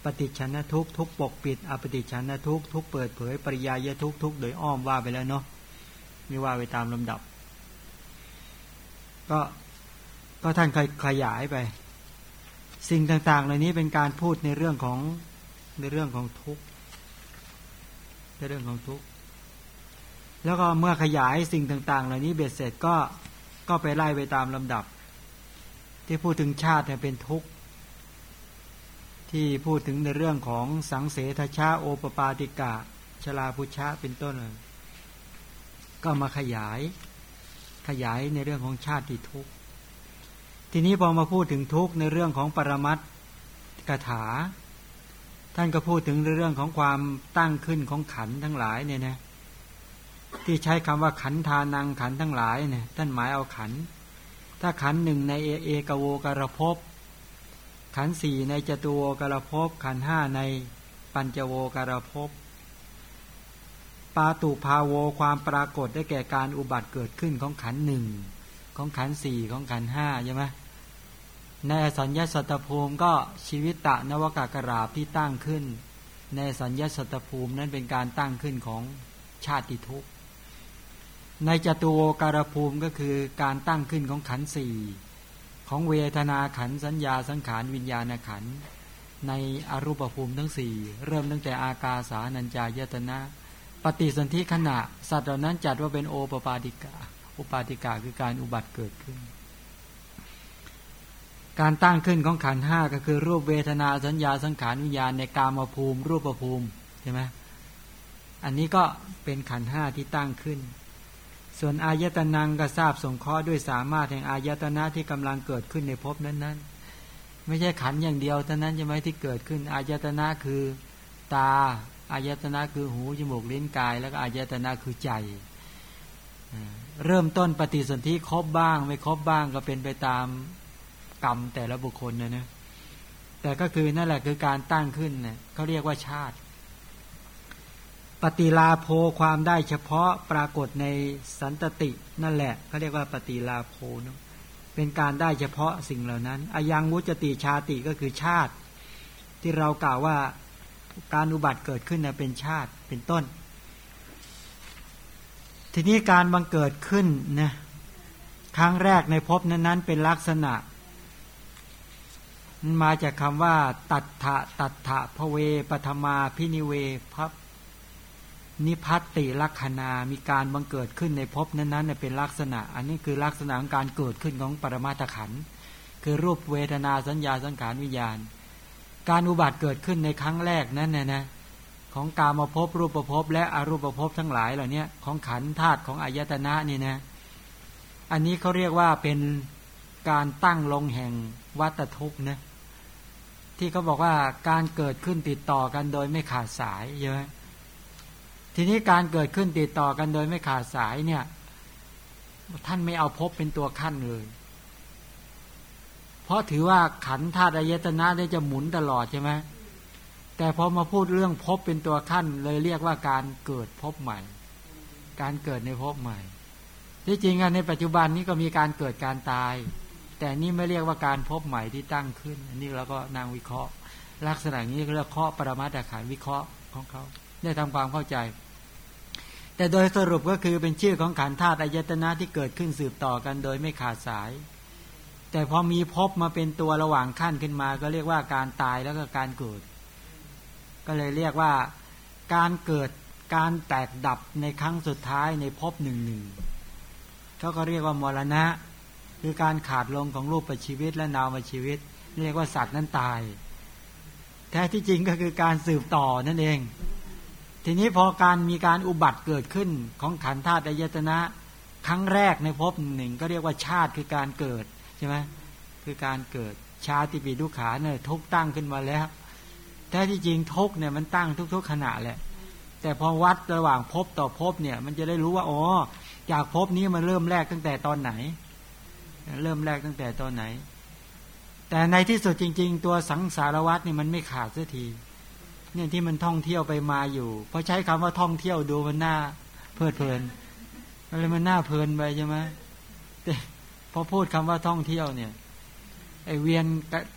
ปฏิชันทุกทุกปกปิดอปฏิชันทุกทุกเปิดเผยปริยายทุกทุกโดยอ้อมว่าไปแล้วเนาะนี่ว่าไปตามลำดับ ก็ก็ท่านขยายไป สิ่งต่างๆ เหล่านี้เป็นการพูดในเรื่องของในเรื่องของทุกข์ในเรื่องของทุกข์แล้วก็เมื่อขยายสิ่งต่าง ๆ เหล่านี้เบ็ดเสร็จก็ ก็ไปไล่ไปตามลำดับ ที่พูดถึงชาติเนี่ยเป็นทุกข์ ที่พูดถึงในเรื่องของสังเสทชาโอปปาติกะชลาพุชะเป็นต้นเลยก็มาขยายขยายในเรื่องของชาติทุกข์ ทีนี้พอมาพูดถึงทุกข์ในเรื่องของปรมัตกถา ท่านก็พูดถึงในเรื่องของความตั้งขึ้นของขันทั้งหลายเนี่ยนะ ที่ใช้คำว่าขันทานังขันทั้งหลายเนี่ยท่านหมายเอาขัน ถ้าขันหนึ่งในเอเอกโวกระพบขันสี่ในจตุโวกระพบขันห้าในปัญจโวกระพบปาตุภาโวความปรากฏได้แก่การอุบัติเกิดขึ้นของขันหนึ่งของขันสี่ของขันห้าใช่ไหมในสัญญาสัตภูมิก็ชีวิตตะนวกากราบที่ตั้งขึ้น ในสัญญาสัตภูมินั้นเป็นการตั้งขึ้นของชาติทุกข์ ในจตุโวการภูมิก็คือการตั้งขึ้นของขันสี่ของเวทนาขันสัญญาสังขารวิญญาณขันในอรูปภูมิทั้งสี่เริ่มตั้งแต่อากาสานัญจายตนะ ปฏิสนธิขณะ สัตว์เหล่านั้นจัดว่าเป็นโอปปาติกาอุปาติกาคือการอุบัติเกิดขึ้น การตั้งขึ้นของขันห้าก็คือรูปเวทนาสัญญาสังขารวิญญาณในกามภูมิ รูปภูมิใช่ไหมอันนี้ก็เป็นขันห้าที่ตั้งขึ้น ส่วนอายตนังก็ทราบสงเคราะห์ด้วยสามารถแห่งอายตนะที่กำลังเกิดขึ้นในภพนั้นๆ ไม่ใช่ขันอย่างเดียวเท่านั้นใช่ไหมที่เกิดขึ้นอายตนะคือตาอายตนะคือหูจมูกลิ้นกาย แล้วก็อายตนะคือใจ เริ่มต้นปฏิสนธิครบบ้าง ไม่ครบบ้างก็เป็นไปตามกรรมแต่ละบุคคลนะนะแต่ก็คือนั่นแหละคือการตั้งขึ้นเนะ่ยเขาเรียกว่าชาติ ปฏิลาโภความได้เฉพาะปรากฏในสันตตินั่นแหละเขาเรียกว่าปฏิลาโภนะเป็นการได้เฉพาะสิ่งเหล่านั้นอายังวุจติชาติก็คือชาติ ที่เรากล่าวว่าการอุบัติเกิดขึ้นนะเป็นชาติเป็นต้น ทีนี้การบังเกิดขึ้นนะครั้งแรกในภพนั้นๆ เป็นลักษณะมันมาจากคำว่า ตัทธะตัทธะพเวปธรรมาพินิเวพับ นิพัตติลักษณา มีการบังเกิดขึ้นในภพนั้นๆเป็นลักษณะ อันนี้คือลักษณะของการเกิดขึ้นของปรมาตขันคือรูปเวทนาสัญญาสังขารวิญญาณ การอุบัติเกิดขึ้นในครั้งแรกนั้นนะนะของกามาพบรูปภพและอรูปภพทั้งหลายเหล่านี้ของขันธาตุของอายตนะนี่นะ อันนี้เขาเรียกว่าเป็นการตั้งลงแห่งวัตทุกนะที่เขาบอกว่าการเกิดขึ้นติดต่อกันโดยไม่ขาดสายเยอะ ทีนี้การเกิดขึ้นติดต่อกันโดยไม่ขาดสายเนี่ย ท่านไม่เอาพบเป็นตัวขั้นเลย เพราะถือว่าขันธาตุอายตนะได้จะหมุนตลอดใช่ไหมแต่พอมาพูดเรื่องพบเป็นตัวขั้น เลยเรียกว่าการเกิดพบใหม่ การเกิดในพบใหม่ ที่จริงอะในปัจจุบันนี้ก็มีการเกิดการตาย แต่นี่ไม่เรียกว่าการพบใหม่ที่ตั้งขึ้น อันนี้เราก็นางวิเคราะห์ ลักษณะนี้เรียกเคาะปรมาตถขันวิเคราะห์ของเขา ได้ทำความเข้าใจ แต่โดยสรุปก็คือเป็นชื่อของขันธาตุอายตนะที่เกิดขึ้นสืบต่อกันโดยไม่ขาดสาย แต่พอมีพบมาเป็นตัวระหว่างขั้นขึ้นมา ก็เรียกว่าการตายแล้วก็การเกิด ก็เลยเรียกว่าการเกิดการแตกดับในครั้งสุดท้ายในภพหนึ่งหนึ่งเขาก็เรียกว่ามรณะ คือการขาดลงของรูปประชีวิตและนามชีวิต เรียกว่าสัตว์นั้นตาย แท้ที่จริงก็คือการสืบต่อนั่นเอง ทีนี้พอการมีการอุบัติเกิดขึ้นของขันธาตุอายตนะ ครั้งแรกในภพหนึ่งก็เรียกว่าชาติคือการเกิดใช่ไหมคือการเกิดชาติปีดุขาเนี่ยทุกตั้งขึ้นมาแล้วแท้ที่จริงทุกเนี่ยมันตั้งทุก ๆขณะแหละ แต่พอวัดระหว่างพบต่อพบเนี่ย มันจะได้รู้ว่าอ๋อจากพบนี้มันเริ่มแรกตั้งแต่ตอนไหน เริ่มแรกตั้งแต่ตอนไหน แต่ในที่สุดจริง ๆ ตัวสังสารวัตนี่มันไม่ขาดสักที เนี่ยที่มันท่องเที่ยวไปมาอยู่เพราะใช้คำว่าท่องเที่ยวดูมันหน่าเพลิดเพลินอะไรมันหน่าเพลินไปใช่ไหมแต่พอพูดคำว่าท่องเที่ยวเนี่ย ไอเวียน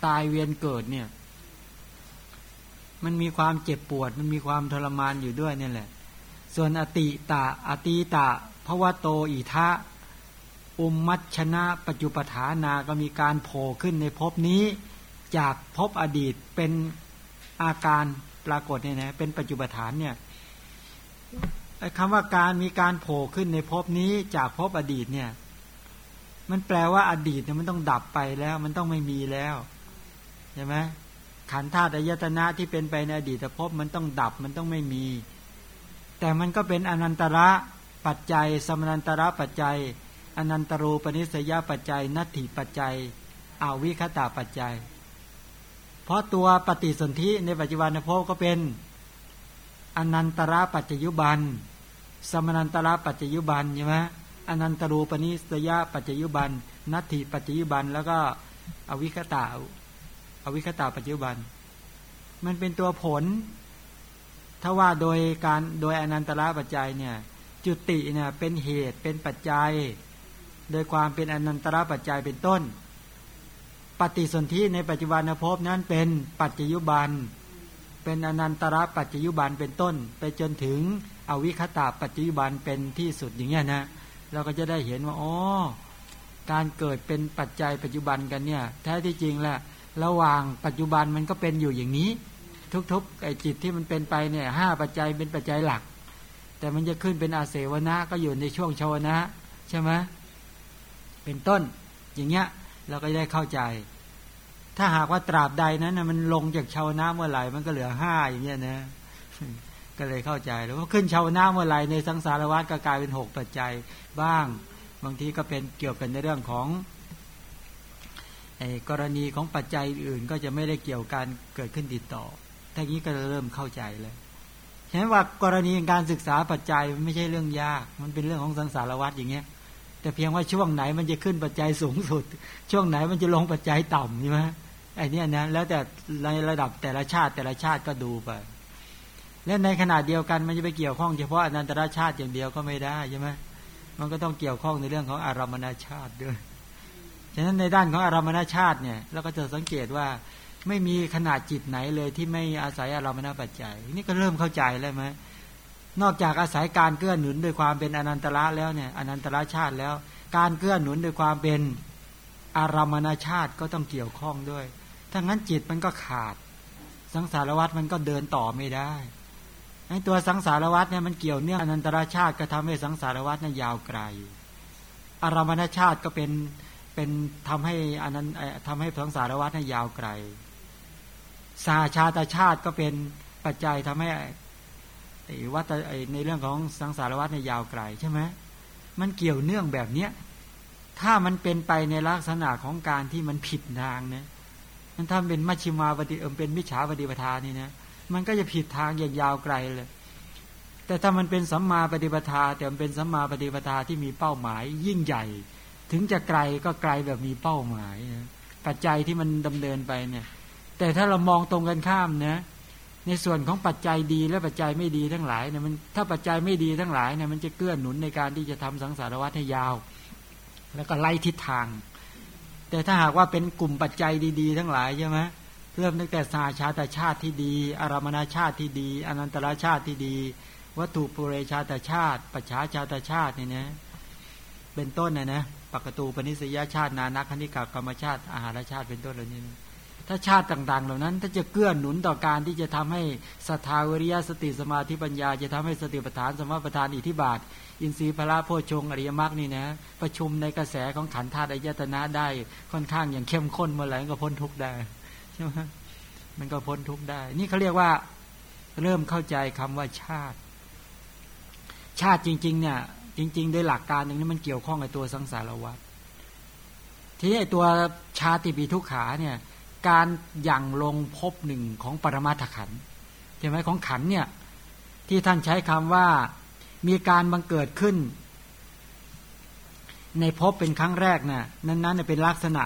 ตายเวียนเกิดเนี่ย มันมีความเจ็บปวด มันมีความทรมานอยู่ด้วยนี่แหละ ส่วนอติตะอติตาพระวโตอิทะอุมมัชนะปัจจุปฐานาก็มีการโผล่ขึ้นในภพนี้ จากภพอดีตเป็นอาการ ปรากฏเนี่ยนะเป็นปัจจุปฐานเนี่ยคำว่าการมีการโผล่ขึ้นในภพนี้จากภพอดีตเนี่ย มันแปลว่าอดีตเนี่ยมันต้องดับไปแล้ว มันต้องไม่มีแล้วใช่ไหมขันธาตุอายตนะที่เป็นไปในอดีตภพมันต้องดับมันต้องไม่มี แต่มันก็เป็นอนันตระปัจจัย สมนันตระปัจจัย อนันตรูปนิสยปัจจัย นัตถิปัจจัยอาวิคตาปัจจัย เพราะตัวปฏิสนธิในปัจจุบันภพก็เป็นอนันตระปัจจยุบัน สมนันตระปัจจยุบันใช่ไหมอนันตรูปนิสยาปัจจยุบัน นัตถิปัจจยุบัน แล้วก็อวิคตาอวิคตาปัจจยุบัน มันเป็นตัวผล ถ้าว่าโดยการโดยอนันตระปัจจัยเนี่ยจุติเนี่ยเป็นเหตุเป็นปัจจัย โดยความเป็นอนันตระปัจจัยเป็นต้น ปฏิสนธิในปัจจุบันภพนั้นเป็นปัจจยุบัน เป็นอนันตระปัจจยุบันเป็นต้น ไปจนถึงอวิคตาปัจจยุบันเป็นที่สุดอย่างเงี้ยนะ เราก็จะได้เห็นว่าอ๋อการเกิดเป็นปัจจัยปัจจุบันกันเนี่ยแท้ที่จริงแหละระหว่างปัจจุบันมันก็เป็นอยู่อย่างนี้ ทุกๆไอจิตที่มันเป็นไปเนี่ยห้าปัจจัยเป็นปัจจัยหลัก แต่มันจะขึ้นเป็นอาเสวนะก็อยู่ในช่วงชวนะใช่ไหมเป็นต้นอย่างเงี้ย เราก็ได้เข้าใจ ถ้าหากว่าตราบใดนั้นมันลงจากชาวนะเมื่อไหร่มันก็เหลือห้าอย่างเงี้ยนะก็เลยเข้าใจแล้วว่าขึ้นชาวนาเมื่อไหร่ในสังสารวัฏก็กลายเป็นหกปัจจัยบ้าง บางทีก็เป็นเกี่ยวกันในเรื่องของกรณีของปัจจัยอื่นก็จะไม่ได้เกี่ยวกันเกิดขึ้นติดต่อท่านี้ก็เริ่มเข้าใจเลยฉะนั้นว่ากรณีการศึกษาปัจจัยไม่ใช่เรื่องยาก มันเป็นเรื่องของสังสารวัฏอย่างเงี้ย แต่เพียงว่าช่วงไหนมันจะขึ้นปัจจัยสูงสุด ช่วงไหนมันจะลงปัจจัยต่ำใช่ไหมไอ้นี่นะแล้วแต่ในระดับแต่ละชาติแต่ละชาติก็ดูไป และในขณะเดียวกันมันจะไปเกี่ยวข้องเฉพาะอนันตรชาติอย่างเดียวก็ไม่ได้ใช่ไหมมันก็ต้องเกี่ยวข้องในเรื่องของอารมณชาติด้วยฉะนั้นในด้านของอารมณชาติเนี่ยเราก็จะสังเกตว่าไม่มีขนาดจิตไหนเลยที่ไม่อาศัยอารมณปัจจัย นี่ก็เริ่มเข้าใจแล้วไหม นอกจากอาศัยการเกื้อหนุนด้วยความเป็นอนันตระแล้วเนี่ยอนันตระชาติแล้ว การเกื้อหนุนด้วยความเป็นอารมณชาติก็ต้องเกี่ยวข้องด้วยถ้างั้นจิตมันก็ขาด สังสารวัตรมันก็เดินต่อไม่ได้ไอ้ตัวสังสารวัตรเนี่ยมันเกี่ยวเนื่องอนันตรชาติก็ทำให้สังสารวัตรนั้นยาวไกล อารมณชาติก็เป็นเป็นทำให้อนันทำให้สังสารวัฏให้ยาวไกลสาชาตชาติก็เป็นปัจจัยทำให้ ไอ้วัฏในเรื่องของสังสารวัฏในยาวไกลใช่ไหมมันเกี่ยวเนื่องแบบเนี้ยถ้ามันเป็นไปในลักษณะของการที่มันผิดทางเนี่ยมันถ้าเป็นมัชชิมาปฏิเอมเป็นมิจฉาปฏิปทานี่นะมันก็จะผิดทางอย่างยาวไกลเลย แต่ถ้ามันเป็นสัมมาปฏิปทา แต่มันเป็นสัมมาปฏิปทาที่มีเป้าหมายยิ่งใหญ่ ถึงจะไกลก็ไกลแบบมีเป้าหมายนะปัจจัยที่มันดำเนินไปเนี่ย แต่ถ้าเรามองตรงกันข้ามนะ ในส่วนของปัจจัยดีและปัจจัยไม่ดีทั้งหลายเนี่ยมันถ้าปัจจัยไม่ดีทั้งหลายเนี่ยมันจะเกื้อหนุนในการที่จะทำสังสารวัฏให้ยาว แล้วก็ไล่ทิศทาง แต่ถ้าหากว่าเป็นกลุ่มปัจจัยดี ๆ ทั้งหลายใช่ไหมเริ่มตั้งแต่สาชาตชาติที่ดี อารมนาชาติที่ดี อนันตรชาติที่ดี วัตถุปุเรชาตชาติ ปัจฉาชาตชาติเนี่ยนะเป็นต้นนะนะปกตูปนิสยชาตินานักคณิกากรรมชาติอาหารชาติเป็นต้นเหล่านี้ ถ้าชาติต่างๆ เหล่านั้น ถ้าจะเกื้อหนุนต่อการที่จะทำให้ศรัทธาวิริยะสติสมาธิปัญญา จะทำให้สติปัฏฐานสมาปัฏฐานอิทธิบาท อินทรีย์พระโพชงอริยมรรคนี่นะประชุมในกระแสของขันธ์ธาตุอายตนะได้ค่อนข้างอย่างเข้มข้นเมื่อไหร่ก็พ้นทุกได้ใช่ไหมมันก็พ้นทุกได้ นี่เขาเรียกว่าเริ่มเข้าใจคำว่าชาติ ชาติจริง ๆ เนี่ย จริงๆโดยหลักการหนึ่งนี่มันเกี่ยวข้องกับตัวสังสารวัฏทีนี้ตัวชาติปีทุกขาเนี่ย การยั่งลงพบหนึ่งของปรมาถขันใช่ไหมของขันเนี่ยที่ท่านใช้คำว่ามีการบังเกิดขึ้น ในพบเป็นครั้งแรกนะ่ะนั้นๆเป็นลักษณะ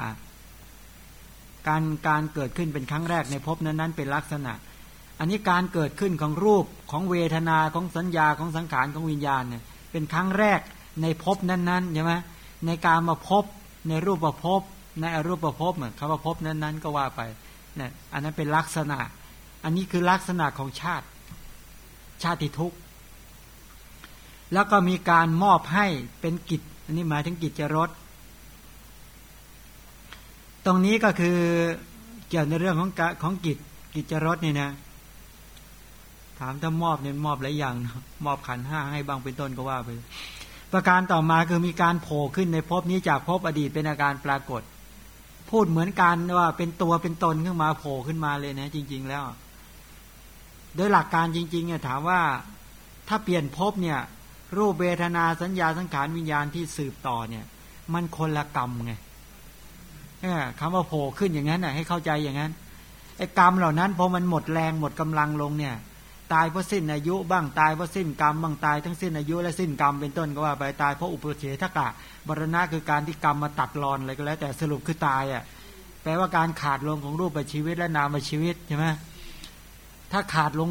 การการเกิดขึ้นเป็นครั้งแรกในพบนั้นๆเป็นลักษณะ อันนี้การเกิดขึ้นของรูปของเวทนาของสัญญาของสังขารของวิญญาณเนี่ยเป็นครั้งแรกในภพนั้นๆใช่ไหมในการมาพบในรูปประพบ ในอรูปประพเหมือนคำว่าพนั้นๆ ก็ว่าไปเนี่ยอันนั้นเป็นลักษณะ อันนี้คือลักษณะของชาติ ชาติทุกข์ แล้วก็มีการมอบให้เป็นกิจ อันนี้หมายถึงกิจจรสตรงนี้ก็คือเกี่ยวในเรื่องของของกิจกิจจรสนี่นะถามถ้ามอบเนี่ยมอบหลายอย่างมอบขันห้าให้บางเป็นต้นก็ว่าไปประการต่อมาคือมีการโผล่ขึ้นในภพนี้จากภพอดีตเป็นอาการปรากฏ พูดเหมือนกันว่าเป็นตัวเป็นตนขึ้นมาโผล่ขึ้นมาเลยนะ จริง ๆ แล้ว โดยหลักการจริง ๆ เนี่ยถามว่าถ้าเปลี่ยนภพเนี่ย รูปเวทนาสัญญาสังขารวิญญาณที่สืบต่อเนี่ย มันคนละกรรมไงคำว่าโผล่ขึ้นอย่างนั้นน่ะให้เข้าใจอย่างนั้นไอ้กรรมเหล่านั้นพอมันหมดแรงหมดกำลังลงเนี่ย ตายเพราะสิ้นอายุบ้างตายเพราะสิ้นกรรมบ้างตายทั้งสิ้นอายุและสิ้นกรรมเป็นต้นก็ว่าไปตายเพราะอุปเฉทกะบรณะคือการที่กรรมมาตัดรอนอะไรก็แล้ว แต่สรุปคือตายอะแปลว่าการขาดลงของรูปชีวิตและนามชีวิตใช่ไหมถ้าขาดลง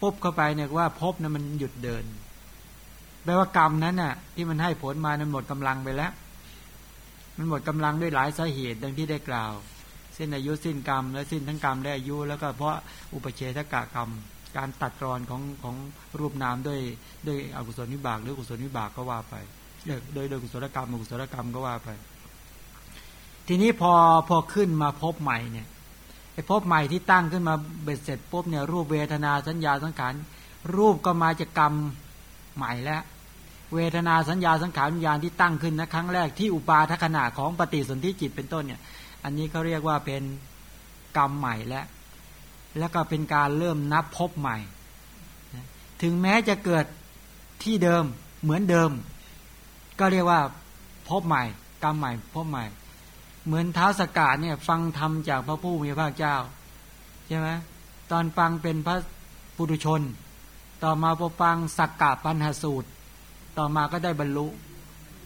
ปุ๊บเข้าไปเนี่ยว่าพบนั้นมันหยุดเดินแปลว่ากรรมนั้นน่ะ ที่มันให้ผลมามันหมดกำลังไปแล้ว มันหมดกำลังด้วยหลายสาเหตุดังที่ได้กล่าวสิ้นอายุสิ้นกรรม และสิ้นทั้งกรรมและอายุแล้วก็เพราะอุปเฉทกะกรรม การตัดรอนของของรูปนามด้วยด้วยอกุศลวิบากหรือกุศลวิบากก็ว่าไปโดยโดยกุศลกรรมอกุศลกรรมก็ว่าไป ทีนี้พอพอขึ้นมาพบใหม่เนี่ยไอ้พบใหม่ที่ตั้งขึ้นมาเบ็ดเสร็จปุ๊บเนี่ยรูปเวทนาสัญญาสังขารรูปก็มาจากกรรมใหม่แล้ว เวทนาสัญญาสังขารวิญญาณที่ตั้งขึ้นนะครั้งแรกที่อุปาทขณะของปฏิสนธิจิตเป็นต้นเนี่ย อันนี้เขาเรียกว่าเป็นกรรมใหม่แล้ว แล้วก็เป็นการเริ่มนับพบใหม่ ถึงแม้จะเกิดที่เดิมเหมือนเดิม ก็เรียกว่าพบใหม่กรรมใหม่พบใหม่ เหมือนเท้าสกาดเนี่ย ฟังธรรมจากพระผู้มีพระเจ้าใช่ไหมตอนฟังเป็นพระปุถุชน ต่อมาพอฟังสักกะปัญหาสูตร ต่อมาก็ได้บรรลุ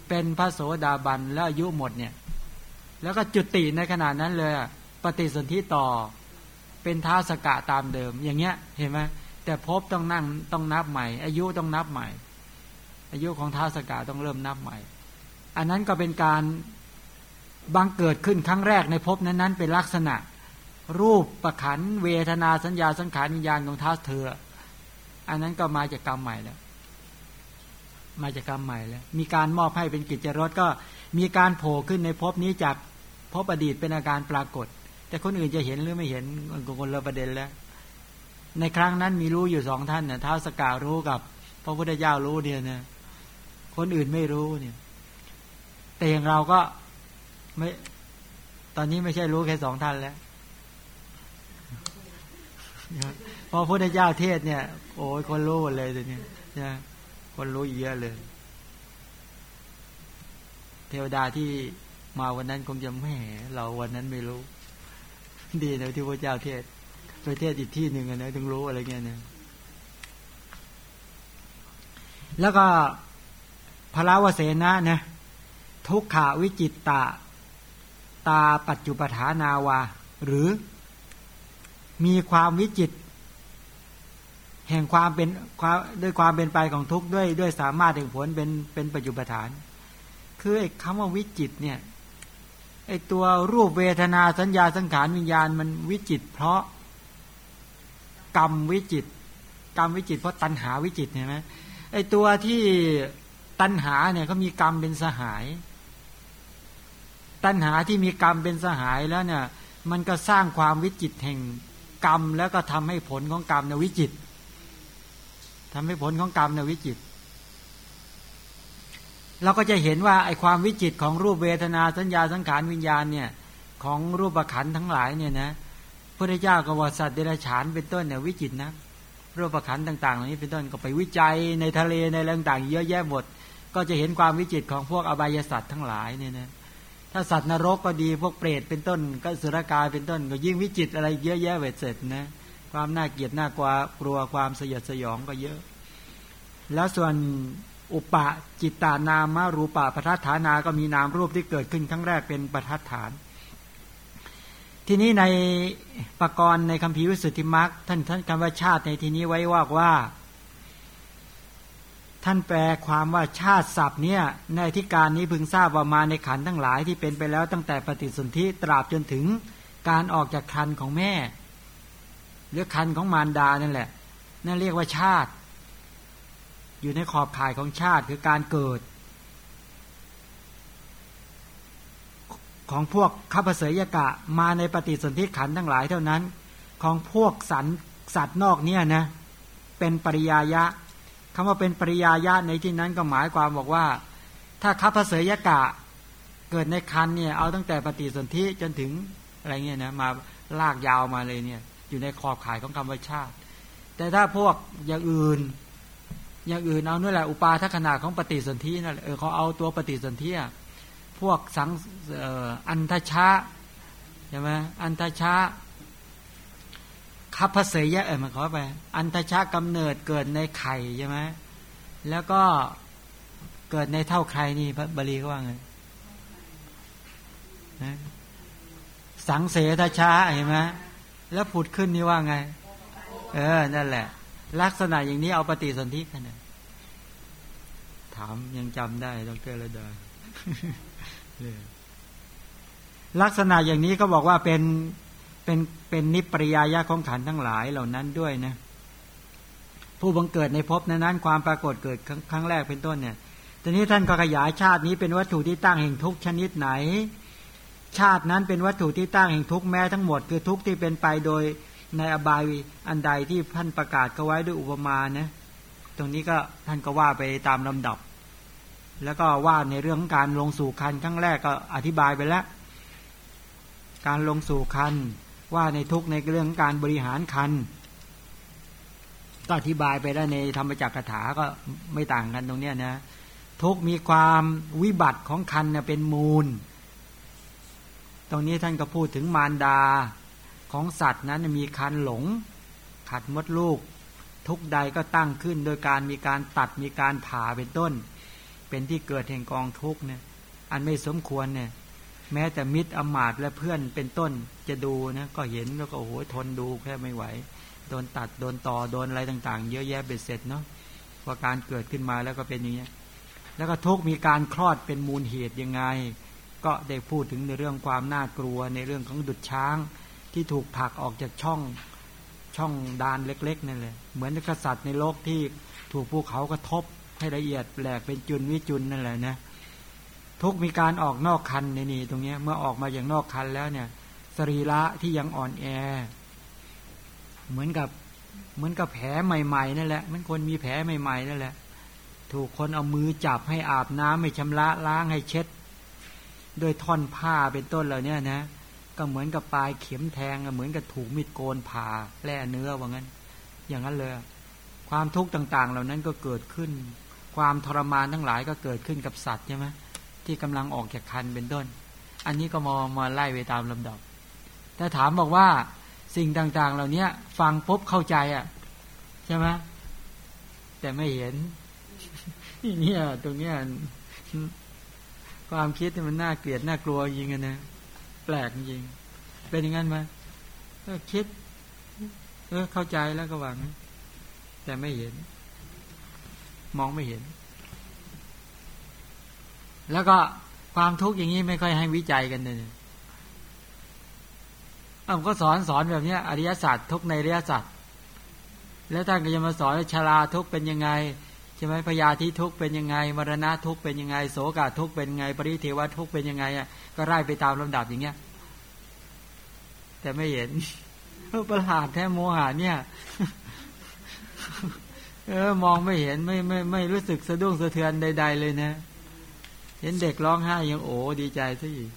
เป็นพระโสดาบันแล้วอายุหมดเนี่ย แล้วก็จุติในขณะนั้นเลยปฏิสนธิต่อ เป็นเท้าสกะตามเดิม อย่างเงี้ยเห็นไหมแต่พบต้องนั่งต้องนับใหม่ อายุต้องนับใหม่ อายุของเท้าสกะต้องเริ่มนับใหม่ อันนั้นก็เป็นการบังเกิดขึ้นครั้งแรกในภพนั้นๆ เป็นลักษณะ รูปประขันเวทนาสัญญาสังขารวิญญาณของท้าเธอ อันนั้นก็มาจากกรรมใหม่แล้ว มาจากกรรมใหม่แล้ว มีการมอบให้เป็นกิจรสก็มีการโผล่ขึ้นในภพนี้จากภพอดีตเป็นอาการปรากฏ แต่คนอื่นจะเห็นหรือไม่เห็นมันก็คนละประเด็นแล้ว ในครั้งนั้นมีรู้อยู่สองท่านเนี่ยท้าวสการู้กับ พระพุทธเจ้ารู้เนี่ยนะคนอื่นไม่รู้เนี่ย แต่อย่างเราก็ไม่ ตอนนี้ไม่ใช่รู้แค่สองท่านแล้วพอพระพุทธเจ้าเทศเนี่ย โอ้ยคนรู้หมดเลยตัวนี้นะคนรู้เยอะเลย เทวดาที่มาวันนั้นคงจะแม่เราวันนั้นไม่รู้ ดีนะที่พระเจ้าเทศไปเทศอีกที่หนึ่งนะถึงรู้อะไรเงี้ยนะแล้วก็พระวเสนะนะทุกขาวิจิตตาตาปัจจุปฐานาวา หรือมีความวิจิต แห่งความเป็นความด้วยความเป็นไปของทุกข์ด้วยด้วยสามารถถึงผลเป็นเป็นปัจจุปฐาน คือไอ้คำว่าวิจิตเนี่ย ไอตัวรูปเวทนาสัญญาสังขารวิญญาณมันวิจิต เพราะกรรมวิจิต กรรมวิจิต เพราะตัณหาวิจิตเห็นไหมไอตัวที่ตัณหาเนี่ยเขามีกรรมเป็นสหาย ตัณหาที่มีกรรมเป็นสหายแล้วเนี่ย มันก็สร้างความวิจิตแห่งกรรม แล้วก็ทำให้ผลของกรรมเนี่ยวิจิตทำให้ผลของกรรมเนี่ยวิจิต เราก็จะเห็นว่าไอความวิจิตของรูปเวทนาสัญญาสังขารวิญญาณเนี่ยของรูปขันทั้งหลายเนี่ยนะพระเจ้ากวสัตว์เดรัจฉานเป็นต้นเนี่ยวิจิตนะรูปขันต่างๆเหล่านี้เป็นต้นก็ไปวิจัยในทะเลในแรงต่างเยอะแยะหมดก็จะเห็นความวิจิตของพวกอบายสัตว์ทั้งหลายเนี่ยนะถ้าสัตว์นรกก็ดีพวกเปรตเป็นต้น ก็สุรกายเป็นต้น ก็ยิ่งวิจิตอะไรเยอะแยะเวทเสร็จนะความน่าเกลียดน่ากลัวกลัวความสยดสยองก็เยอะ แล้วส่วน อุปะจิตตานามารูปะปทัฏฐานาก็มีนามรูปที่เกิดขึ้นครั้งแรกเป็นปทัฏฐาน ทีนี้ในปกรณ์ในคำพีวิสุทธิมรรคท่านท่านคำว่าชาติในที่นี้ไว้ว่าว่า ท่านแปลความว่าชาติศัพท์เนี่ยในที่การนี้พึงทราบว่ามาในขันทั้งหลายที่เป็นไปแล้วตั้งแต่ปฏิสนธิตราบจนถึงการออกจากคันของแม่ หรือคันของมารดานั่นแหละนั่นเรียกว่าชาติ อยู่ในขอบข่ายของชาติคือการเกิด ของพวกข้าพเสยกะมาในปฏิสนธิขันทั้งหลายเท่านั้น ของพวกสันสัตว์นอกเนี่ยนะเป็นปริยายะคำว่าเป็นปริยายะในที่นั้นก็หมายความบอกว่า ถ้าข้าพเสยกะเกิดในคันเนี่ยเอาตั้งแต่ปฏิสนธิจนถึงอะไรเงี้ยนะมาลากยาวมาเลยเนี่ยอยู่ในขอบข่ายของคำว่าชาติ แต่ถ้าพวกอย่างอื่น อย่างอื่นเอาเนี่ยแหละอุปาทัขนาของปฏิสนธินั่นเออเขาเอาตัวปฏิสนธิพวกสังอันทชาใช่ไหมอันทชาคับพเสยะเออมันขอไป อันทชากำเนิดเกิดในไข่ใช่ไหมแล้วก็เกิดในเท่าใครนี่พระบาลีเขาว่าไงสังเสทชาเห็นไหมแล้วผุดขึ้นนี่ว่าไง เออนั่นแหละ ลักษณะอย่างนี้เอาปฏิสนธิขนาดถามยังจำได้ดรระดาลักษณะอย่างนี้ก็บอกว่าเป็นเป็นเป็นนิปริยายะของขันทั้งหลายเหล่านั้นด้วยนะ ผู้บังเกิดในภพนั้นความปรากฏเกิดครั้งแรกเป็นต้นเนี่ยทีนี้ท่านก็ขยายชาตินี้เป็นวัตถุที่ตั้งแห่งทุกชนิดไหน ชาตินั้นเป็นวัตถุที่ตั้งแห่งทุกแม้ทั้งหมด คือทุกที่เป็นไปโดย ในอบายอันใดที่ท่านประกาศก็ไว้ด้วยอุปมานะ ตรงนี้ก็ท่านก็ว่าไปตามลำดับ แล้วก็ว่าในเรื่องการลงสู่คันครั้งแรกก็อธิบายไปแล้ว การลงสู่คันว่าในทุกในเรื่องการบริหารคันก็อธิบายไปแล้วในธรรมจักรคาถาก็ไม่ต่างกันตรงเนี้ยนะทุกมีความวิบัติของคันเป็นมูล ตรงนี้ท่านก็พูดถึงมารดา ของสัตว์นั้นมีคันหลง ขัดมดลูก ทุกใดก็ตั้งขึ้น โดยการมีการตัดมีการผ่าเป็นต้น เป็นที่เกิดแห่งกองทุกเนี่ยอันไม่สมควรเนี่ยแม้แต่มิตรอมาตและเพื่อนเป็นต้นจะดูนะก็เห็นแล้วก็โอ้โหทนดูแค่ไม่ไหว โดนตัดโดนต่อโดนอะไรต่าง ๆ เยอะแยะเบ็ดเสร็จเนาะพอการเกิดขึ้นมาแล้วก็เป็นอย่างนี้แล้วก็ทุกมีการคลอดเป็นมูลเหตุยังไง ก็ได้พูดถึงในเรื่องความน่ากลัวในเรื่องของดุดช้าง ที่ถูกผลักออกจากช่องช่องดานเล็กๆนั่นแหละเหมือนกษัตริย์ในโลกที่ถูกภูเขากระทบให้ละเอียดแหลกเป็นจุนวิจุนนั่นแหละนะทุกมีการออกนอกคันในนี่ตรงนี้เมื่อออกมาอย่างนอกคันแล้วเนี่ยสรีระที่ยังอ่อนแอ เหมือนกับเหมือนกับแผลใหม่ๆนั่นแหละมันคนมีแผลใหม่ๆนั่นแหละ ถูกคนเอามือจับให้อาบน้ำให้ชำระล้างให้เช็ด โดยท่อนผ้าเป็นต้นเหล่านี้นะ ก็เหมือนกับปลายเข็มแทงเหมือนกับถูกมีดโกนผ่าแล่เนื้อว่างั้น อย่างนั้นเลย ความทุกข์ต่าง ๆ เหล่านั้นก็เกิดขึ้น ความทรมานทั้งหลายก็เกิดขึ้นกับสัตว์ใช่ไหมที่กำลังออกจากคันเป็นต้น อันนี้ก็มอมาไล่ไปตามลำดับ แต่ถามบอกว่าสิ่งต่าง ๆ เหล่านี้ฟังปุ๊บเข้าใจอะ ใช่ไหมแต่ไม่เห็นนี่ตรงเนี้ยความคิดมันน่าเกลียดน่ากลัวยิงกันนะ ลกจริงเป็นอย่างนั้นไหมคิด เออเข้าใจแล้วก็หวัง แต่ไม่เห็น มองไม่เห็น แล้วก็ความทุกข์อย่างนี้ไม่ค่อยให้วิจัยกันเลยอ้าก็สอนสอนแบบนี้อริยศาสตร์ทุกในอริยศาสตร์แล้วท่านก็จะมาสอนชาราทุกเป็นยังไง ช่ไหมพยาธิทุกเป็นยังไงมรณะทุกเป็นยังไง โสกาทุกเป็นยังไง ปริเทวทุกเป็นยังไงอะก็ไล่ไปตามลำดับอย่างเงี้ย แต่ไม่เห็นประหลาดแท้โมหะเนี่ย เออ มองไม่เห็นไม่ไม่ไม่รู้สึกสะดุ้งสะเทือนใด ๆ เลยนะ เห็นเด็กร้องไห้ยังโอ้ดีใจซะอีก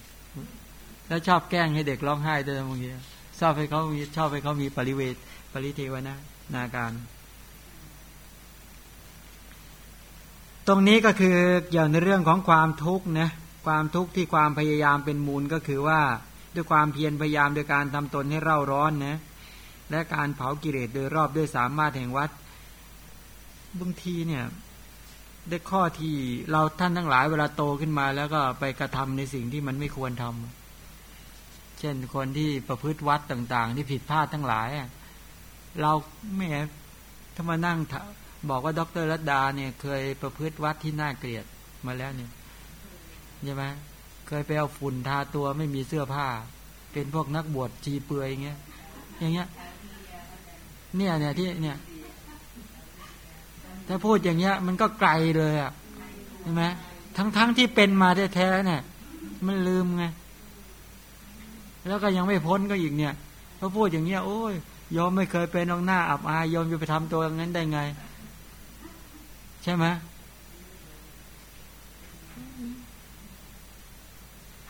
แล้วชอบแกล้งให้เด็กร้องไห้ด้วยบางทีชอบให้เขามีชอบให้เขามีปริเวทปริเทวนะนาการ ตรงนี้ก็คือเกี่ยวในเรื่องของความทุกข์นะความทุกข์ที่ความพยายามเป็นมูลก็คือว่า ด้วยความเพียรพยายามโดยการทำตนให้เร่าร้อนนะและการเผากิเลสโดยรอบด้วยสามารถแห่งวัดบางทีเนี่ยได้ข้อที่เราท่านทั้งหลายเวลาโตขึ้นมา แล้วก็ไปกระทำในสิ่งที่มันไม่ควรทำเช่นคนที่ประพฤติวัดต่าง ๆ ที่ผิดพลาดทั้งหลายเราไม่ถ้ามานั่ง บอกว่าดรรัตดาเนี่ย เคยประพฤติวัดที่น่าเกลียดมาแล้วเนี่ยใช่ไหมเคยไปเอาฝุ่นทาตัวไม่มีเสื้อผ้า เป็นพวกนักบวชจีเปือยอย่างเงี้ย อย่างเงี้ย เนี่ยเนี่ยที่เนี่ย ถ้าพูดอย่างเงี้ย มันก็ไกลเลยอะใช่ไหมทั้งทั้งที่เป็นมาแท้ๆเนี่ย มันลืมไงแล้วก็ยังไม่พ้นก็อีกเนี่ยพอพูดอย่างเงี้ยโอ้ยยอมไม่เคยเป็นน้องหน้าอับอายยอมจะไปทำตัวอย่างนั้นได้ไง ใช่ไหม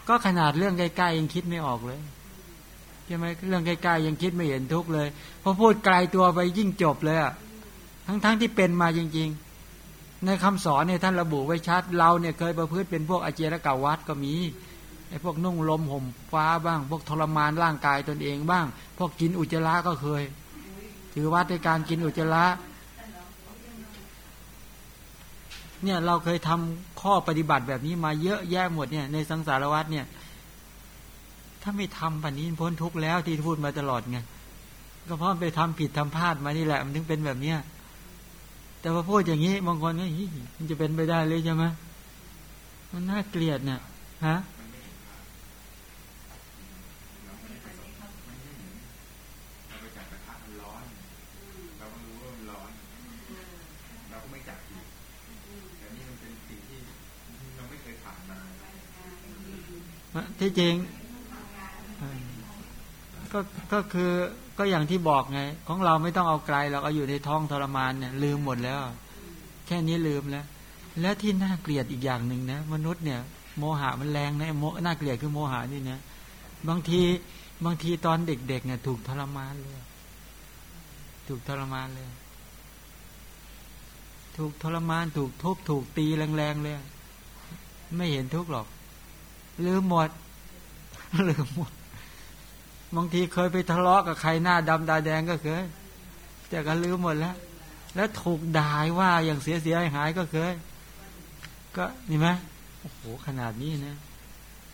ก็ขนาดเรื่องใกล้ๆยังคิดไม่ออกเลยใช่ไหมเรื่องใกล้ๆยังคิดไม่เห็นทุกเลยพอพูดไกลตัวไปยิ่งจบเลยอะทั้งๆทที่เป็นมาจริง ๆ ในคำสอนเนี่ยท่านระบุไว้ชัด เราเนี่ยเคยประพฤติเป็นพวกอาเจรกาวัดก็มีไอ้พวกนุ่งลมห่มฟ้าบ้าง พวกทรมานร่างกายตนเองบ้าง พวกกินอุจจาระก็เคย ถือวัดในการกินอุจจาระ เนี่ยเราเคยทำข้อปฏิบัติแบบนี้มาเยอะแยะหมดเนี่ย ในสังสารวัฏเนี่ย ถ้าไม่ทำปันนี้พ้นทุกข์แล้วที่พูดมาตลอดไงก็เพราะไปทำผิดทำพลาดมานี่แหละ มันถึงเป็นแบบเนี้ยแต่พอพูดอย่างนี้บางคนก็มันจะเป็นไปได้เลยใช่ไหมมันน่าเกลียดเนี่ยฮะ ที่จริงก็ก็คือก็อย่างที่บอกไง ของเราไม่ต้องเอาไกลเราก็อยู่ในท้องทรมานเนี่ย ลืมหมดแล้ว แค่นี้ลืมแล้ว และที่น่าเกลียดอีกอย่างหนึ่งนะมนุษย์เนี่ย โมหะมันแรงนะโมน่าเกลียดคือโมหะนี่นะบางทีบางทีตอนเด็กๆเนี่ย ถูกทรมานเลย ถูกทรมานเลย ถูกทรมาน ถูกทุบถูกตีแรงๆเลย ไม่เห็นทุกหรอก ลืมหมดลืมหมดบางทีเคยไปทะเลาะกับใครหน้าดำตาแดงก็เคยแต่ก็ลืมหมดแล้ว แล้วถูกด่าว่าอย่างเสียเสียหายก็เคย ก็นี่ไหมโอ้โหขนาดนี้นะ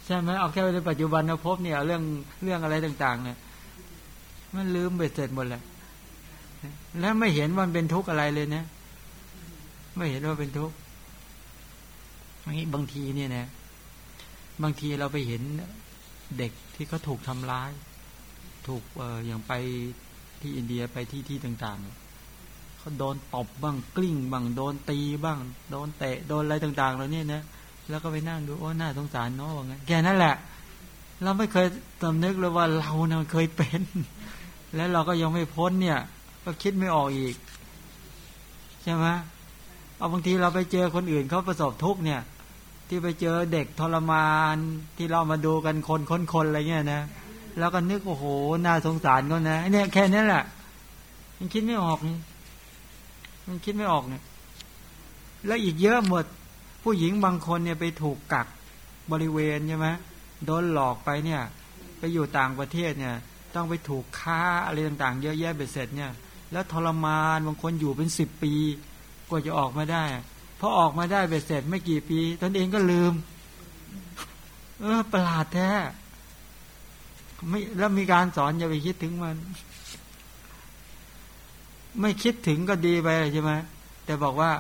ใช่ไหมเอาแค่ในปัจจุบันนะพบเนี่ยเรื่องเรื่องอะไรต่าง ๆ เนี่ย มันลืมไปเสร็จหมดแล้วแล้วไม่เห็นว่ามันเป็นทุกข์อะไรเลยนะ ไม่เห็นว่าเป็นทุกข์บางทีเนี่ยนะ บางทีเราไปเห็นเด็กที่เขาถูกทำร้าย ถูกเอออย่างไปที่อินเดียไปที่ที่ต่างๆเขาโดนตบบ้างกลิ้งบ้างโดนตีบ้าง โดนเตะโดนอะไรต่างๆเหล่านี้นะแล้วก็ไปนั่งดูโอ้หน้าสงสารเนาะว่างั้นแค่นั้นแหละ เราไม่เคยสำนึกเลยว่าเราเนี่ยเคยเป็น แล้วเราก็ยังไม่พ้นเนี่ย ก็คิดไม่ออกอีก ใช่ไหมเอาบางทีเราไปเจอคนอื่นเขาประสบทุกเนี่ย ที่ไปเจอเด็กทรมานที่เรามาดูกันคนคนคนอะไรเงี้ยนะแล้วก็นึกโอ้โหน่าสงสารเขานะเนี่ยแค่นี้แหละมันคิดไม่ออก มันคิดไม่ออกเนี่ยแล้วอีกเยอะหมด ผู้หญิงบางคนเนี่ยไปถูกกักบริเวณใช่ไหมโดนหลอกไปเนี่ย ไปอยู่ต่างประเทศเนี่ย ต้องไปถูกค้าอะไรต่างๆ เยอะแยะเบ็ดเสร็จเนี่ย แล้วทรมานบางคนอยู่เป็นสิบปีกว่าจะออกมาได้ พอออกมาได้เบ็ดเสร็จไม่กี่ปี ตนเองก็ลืม เออ ประหลาดแท้ไม่แล้วมีการสอนอย่าไปคิดถึงมัน ไม่คิดถึงก็ดีไปใช่ไหมแต่บอกว่า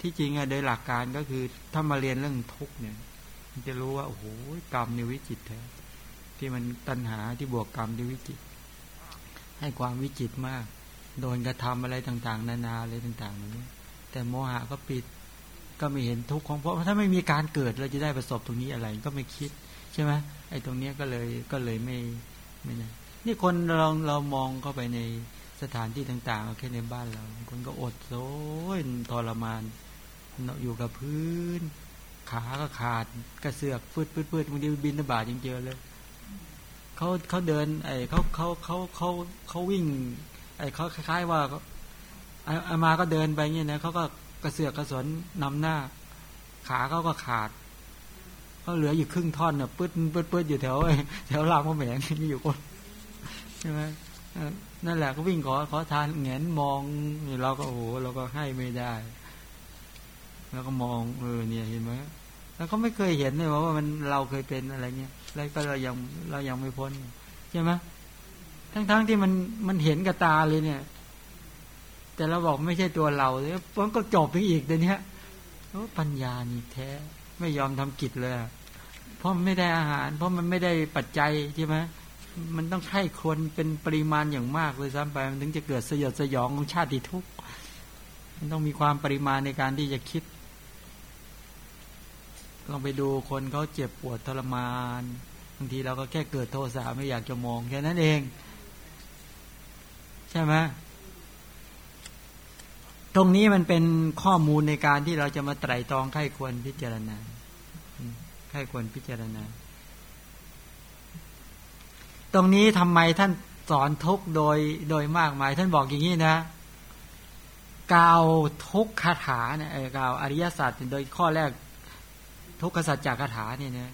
ที่จริงอะโดยหลักการก็คือถ้ามาเรียนเรื่องทุกเนี่ยจะรู้ว่าโอ้โหกรรมในวิจิตแท้ที่มันตัณหาที่บวกกรรมที่วิจิต ให้ความวิจิตมาก โดนกระทำอะไรต่าง ๆ นานาอะไรต่างๆแบบนี้ แต่โมหะก็ปิด ก็ไม่เห็นทุกข์ของเพราะถ้าไม่มีการเกิดเราจะได้ประสบตรงนี้อะไรก็ไม่คิดใช่ไหมไอ้ตรงเนี้ยก็เลยก็เลยไม่ไม่นะนี่คนเราเรามองเข้าไปในสถานที่ต่างๆแค่ในบ้านเราคนก็อดโซยทรมานอยู่กับพื้น ขาก็ขาดกระเสือกฟืดฟืดฟืดบางทีบินตบาดจริงๆเลยเขาเขาเดิน ไอ้เขาเขาเขาเขาเขาวิ่ง ไอ้เขาคล้ายๆว่า อามาก็เดินไปเงี้ยนะเขาก็กระเสือกกระสนนำหน้า ขาเขาก็ขาดเขาเหลืออยู่ครึ่งท่อนเนี่ยปื๊ดปื๊ดปื๊ดอยู่แถวแถวรามพระแหงมีอยู่คนใช่ไหมนั่นแหละก็วิ่งขอขอทานเงนมองเราก็โอ้โหเราก็ให้ไม่ได้ แล้วก็มองเออเนี่ยเห็นไหมแล้วก็ไม่เคยเห็นเลยว่ามันเราเคยเป็นอะไรเงี้ยแล้วก็เรายังเรายังไม่พ้นใช่ไหมทั้งๆทที่มันมันเห็นกับตาเลยเนี่ย แต่เราบอกไม่ใช่ตัวเราเนี่ยมันก็จบไปอีกเนี้ยโอ้ปัญญานี่แท้ ไม่ยอมทำกิจเลย เพราะมันไม่ได้อาหาร เพราะมันไม่ได้ปัจจัยใช่ไหมมันต้องใช้ควรเป็นปริมาณอย่างมากเลยซ้ำไปมันถึงจะเกิดสยดสยองของชาติทุกข์มันต้องมีความปริมาณในการที่จะคิดลองไปดูคนเขาเจ็บปวดทรมานบางทีเราก็แค่เกิดโทสะไม่อยากจะมองแค่นั้นเอง ใช่ไหม ตรงนี้มันเป็นข้อมูลในการที่เราจะมาไตรตรองไข้ควรพิจารณาไข้ควรพิจารณา ตรงนี้ทำไมท่านสอนทุกโดยโดยมากมาย ท่านบอกอย่างนี้นะกล่าวทุกคาถาเนี่ยกล่าวอริยสัจโดยข้อแรกทุกขสัจจากคาถาเนี่ยนะ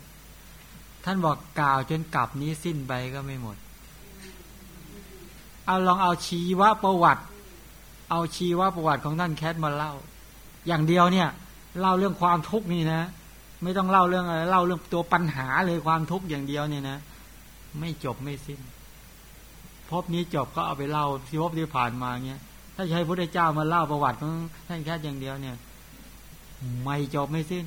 ท่านบอกกล่าวจนกลับนี้สิ้นไปก็ไม่หมด เอาลองเอาชีวประวัติ เอาชีวประวัติของท่านแคทมาเล่า อย่างเดียวเนี่ย เล่าเรื่องความทุกข์นี่นะ ไม่ต้องเล่าเรื่องอะไรเล่าเรื่องตัวปัญหาเลยความทุกข์อย่างเดียวเนี่ยนะ ไม่จบไม่สิ้น พบนี้จบก็เอาไปเล่าที่พบที่ผ่านมาเงี้ยถ้าใช้พระเจ้ามาเล่าประวัติของท่านแค่อย่างเดียวเนี่ย ไม่จบไม่สิ้น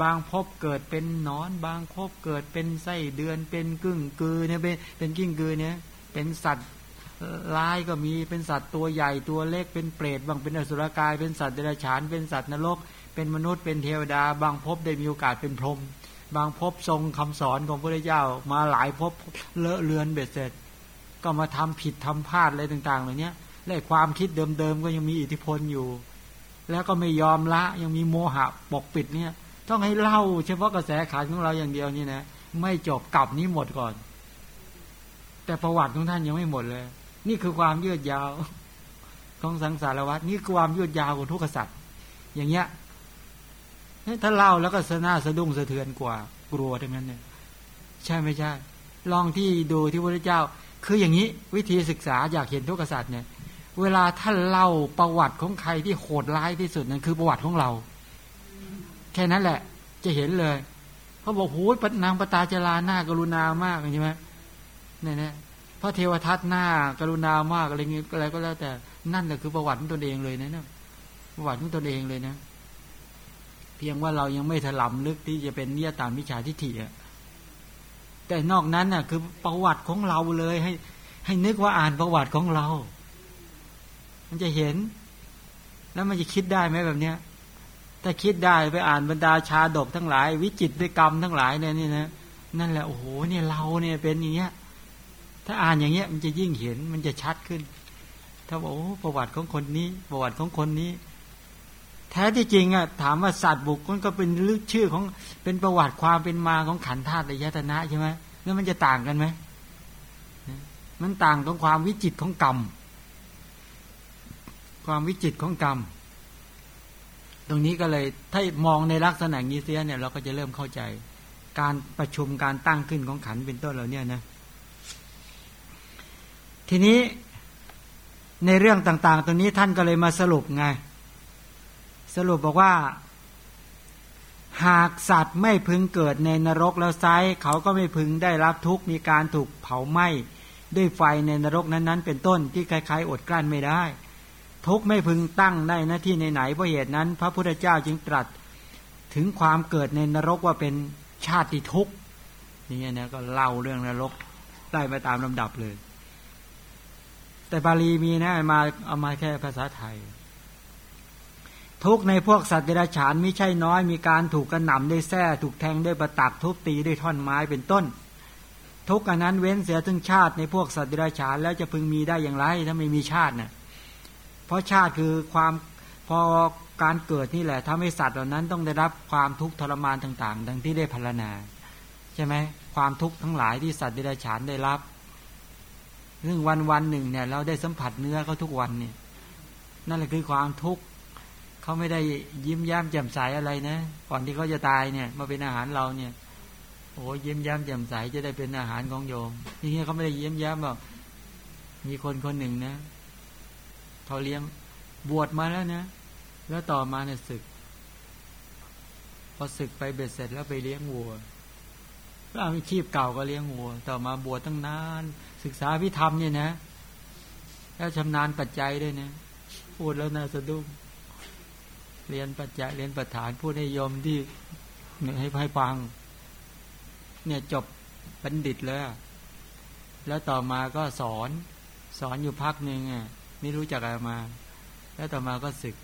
บางพบเกิดเป็นนอน บางพบเกิดเป็นไส้เดือนเป็นกึ่งกือเนี่ยเป็นเป็นกิ้งกือเนี่ย เป็นสัตว์ ลายก็มีเป็นสัตว์ตัวใหญ่ตัวเล็กเป็นเปรตบางเป็นอสุรกาย เป็นสัตว์เดรัจฉาน เป็นสัตว์นรก เป็นมนุษย์เป็นเทวดา บางพบได้มีโอกาสเป็นพรหมบางพบทรงคำสอนของพระเจ้ามาหลายพบเลอะเลือนเบ็ดเสร็จ ก็มาทำผิดทำพลาดอะไรต่างๆเหล่านี้และความคิดเดิมๆก็ยังมีอิทธิพลอยู่ แล้วก็ไม่ยอมละยังมีโมหะปกปิดเนี่ย ต้องให้เล่าเฉพาะกระแสขาของเราอย่างเดียวนี่นะไม่จบกลับนี้หมดก่อน แต่ประวัติของท่านยังไม่หมดเลย นี่คือความยืดยาวของสังสารวัฏนี่คือความยืดยาวของทุกขสัตว์อย่างเงี้ยถ้าเล่าแล้วก็สนาสะดุ้งสะเทือนกว่ากลัวทั้งนั้นเนี่ยใช่ไม่ใช่ ลองที่ดูที่พระเจ้า คืออย่างนี้วิธีศึกษาอยากเห็นทุกษัตริย์เนี่ย เวลาท่านเล่าประวัติของใครที่โหดร้ายที่สุดนั่นคือประวัติของเรา แค่นั้นแหละ จะเห็นเลยเขาบอกโอ้ยนางปตาจราหน้ากรุณามากใช่ไหมเนี่ยนะ พระเทวทัตหน้ากรุณามากอะไรเงี้ยอะไรก็แล้วแต่นั่นแหละคือประวัติของตนเองเลยนะเนี่ยประวัติของตนเองเลยนะ เพียงว่าเรายังไม่ถลำลึกที่จะเป็นเนียตามวิชาทิฏฐิอะแต่นอกนั้นน่ะ คือประวัติของเราเลย ให้ ให้นึกว่าอ่านประวัติของเรา มันจะเห็น แล้วมันจะคิดได้ไหมแบบเนี้ย ถ้าคิดได้ไปอ่านบรรดาชาดกทั้งหลาย วิจิตรกรรมทั้งหลายเนี่ยนี่นะนั่นแหละโอ้โหเนี่ยเราเนี่ยเป็นอย่างเงี้ย ถ้าอ่านอย่างเงี้ยมันจะยิ่งเห็นมันจะชัดขึ้น ถ้าบอกโอ้ประวัติของคนนี้ ประวัติของคนนี้ แท้ที่จริงอะถามว่าสัตว์บุคคลก็เป็นลึกชื่อของเป็นประวัติความเป็นมาของขันธาตุยตนะใช่ไหมแล้วมันจะต่างกันไหมมันต่างตรงความวิจิตของกรรม ความวิจิตของกรรม ตรงนี้ก็เลยถ้ามองในลักษณะนี้เสียเนี่ยเราก็จะเริ่มเข้าใจ การประชุมการตั้งขึ้นของขันเป็นต้นเราเนี่ยนะ ทีนี้ในเรื่องต่าง ๆ ตรงนี้ท่านก็เลยมาสรุปไง สรุปบอกว่า หากสัตว์ไม่พึงเกิดในนรกแล้วไซเขาก็ไม่พึงได้รับทุกมีการถูกเผาไหม้ด้วยไฟในนรกนั้นๆ เป็นต้นที่คล้ายๆ อดกลั้นไม่ได้ ทุกไม่พึงตั้งได้หน้าที่ไหนๆเพราะเหตุนั้น พระพุทธเจ้าจึงตรัส ถึงความเกิดในนรกว่าเป็นชาติทุกข์นี่นะก็เล่าเรื่องนรกได้ไปตามลำดับเลย แต่บาลีมีนะมาเอามาแค่ภาษาไทย ทุกในพวกสัตว์เดรัจฉานไม่ใช่น้อย มีการถูกกระหน่ำด้วยแส้ถูกแทงด้วยประตักทุบตีด้วยท่อนไม้เป็นต้น ทุกอันนั้นเว้นเสียถึงชาติในพวกสัตว์เดรัจฉานแล้วจะพึงมีได้อย่างไร ถ้าไม่มีชาติเนะ่ยเพราะชาติคือความพอการเกิดนี่แหละทำให้สัตว์เหล่านั้นต้องได้รับความทุกข์ทรมานต่าง ๆ ดังที่ได้พรรณนา ใช่ไหมความทุกข์ทั้งหลายที่สัตว์เดรัจฉานได้รับ เรื่องวันวันหนึ่งเนี่ย เราได้สัมผัสเนื้อเขาทุกวันเนี่ย นั่นแหละคือความทุกข์เขาไม่ได้ยิ้มแย้มแจ่มใสอะไรนะก่อนที่เขาจะตายเนี่ย มาเป็นอาหารเราเนี่ย โอ้ยิ้มแย้มแจ่มใสจะได้เป็นอาหารของโยมทีนี้เขาไม่ได้ยิ้มแย้มบอกมีคนคนหนึ่งนะเขาเลี้ยงบวชมาแล้วนะแล้วต่อมาเนี่ยศึก พอศึกไปเบ็ดเสร็จแล้วไปเลี้ยงวัว แล้วอาชีพเก่าก็เลี้ยงวัว ต่อมาบวชตั้งนาน ศึกษาพิธรรมเนี่ยนะ แล้วชำนาญปัจจัยด้วยนะพูดแล้วน่าสะดุ้งเรียนปัจจัยเรียนประฐานพูดให้ยมที่ให้ให้ฟัง เนี่ยจบบัณฑิตแล้วแล้วต่อมาก็สอน สอนอยู่พักหนึ่งอะไม่รู้จักอะไรมา แล้วต่อมาก็ศึก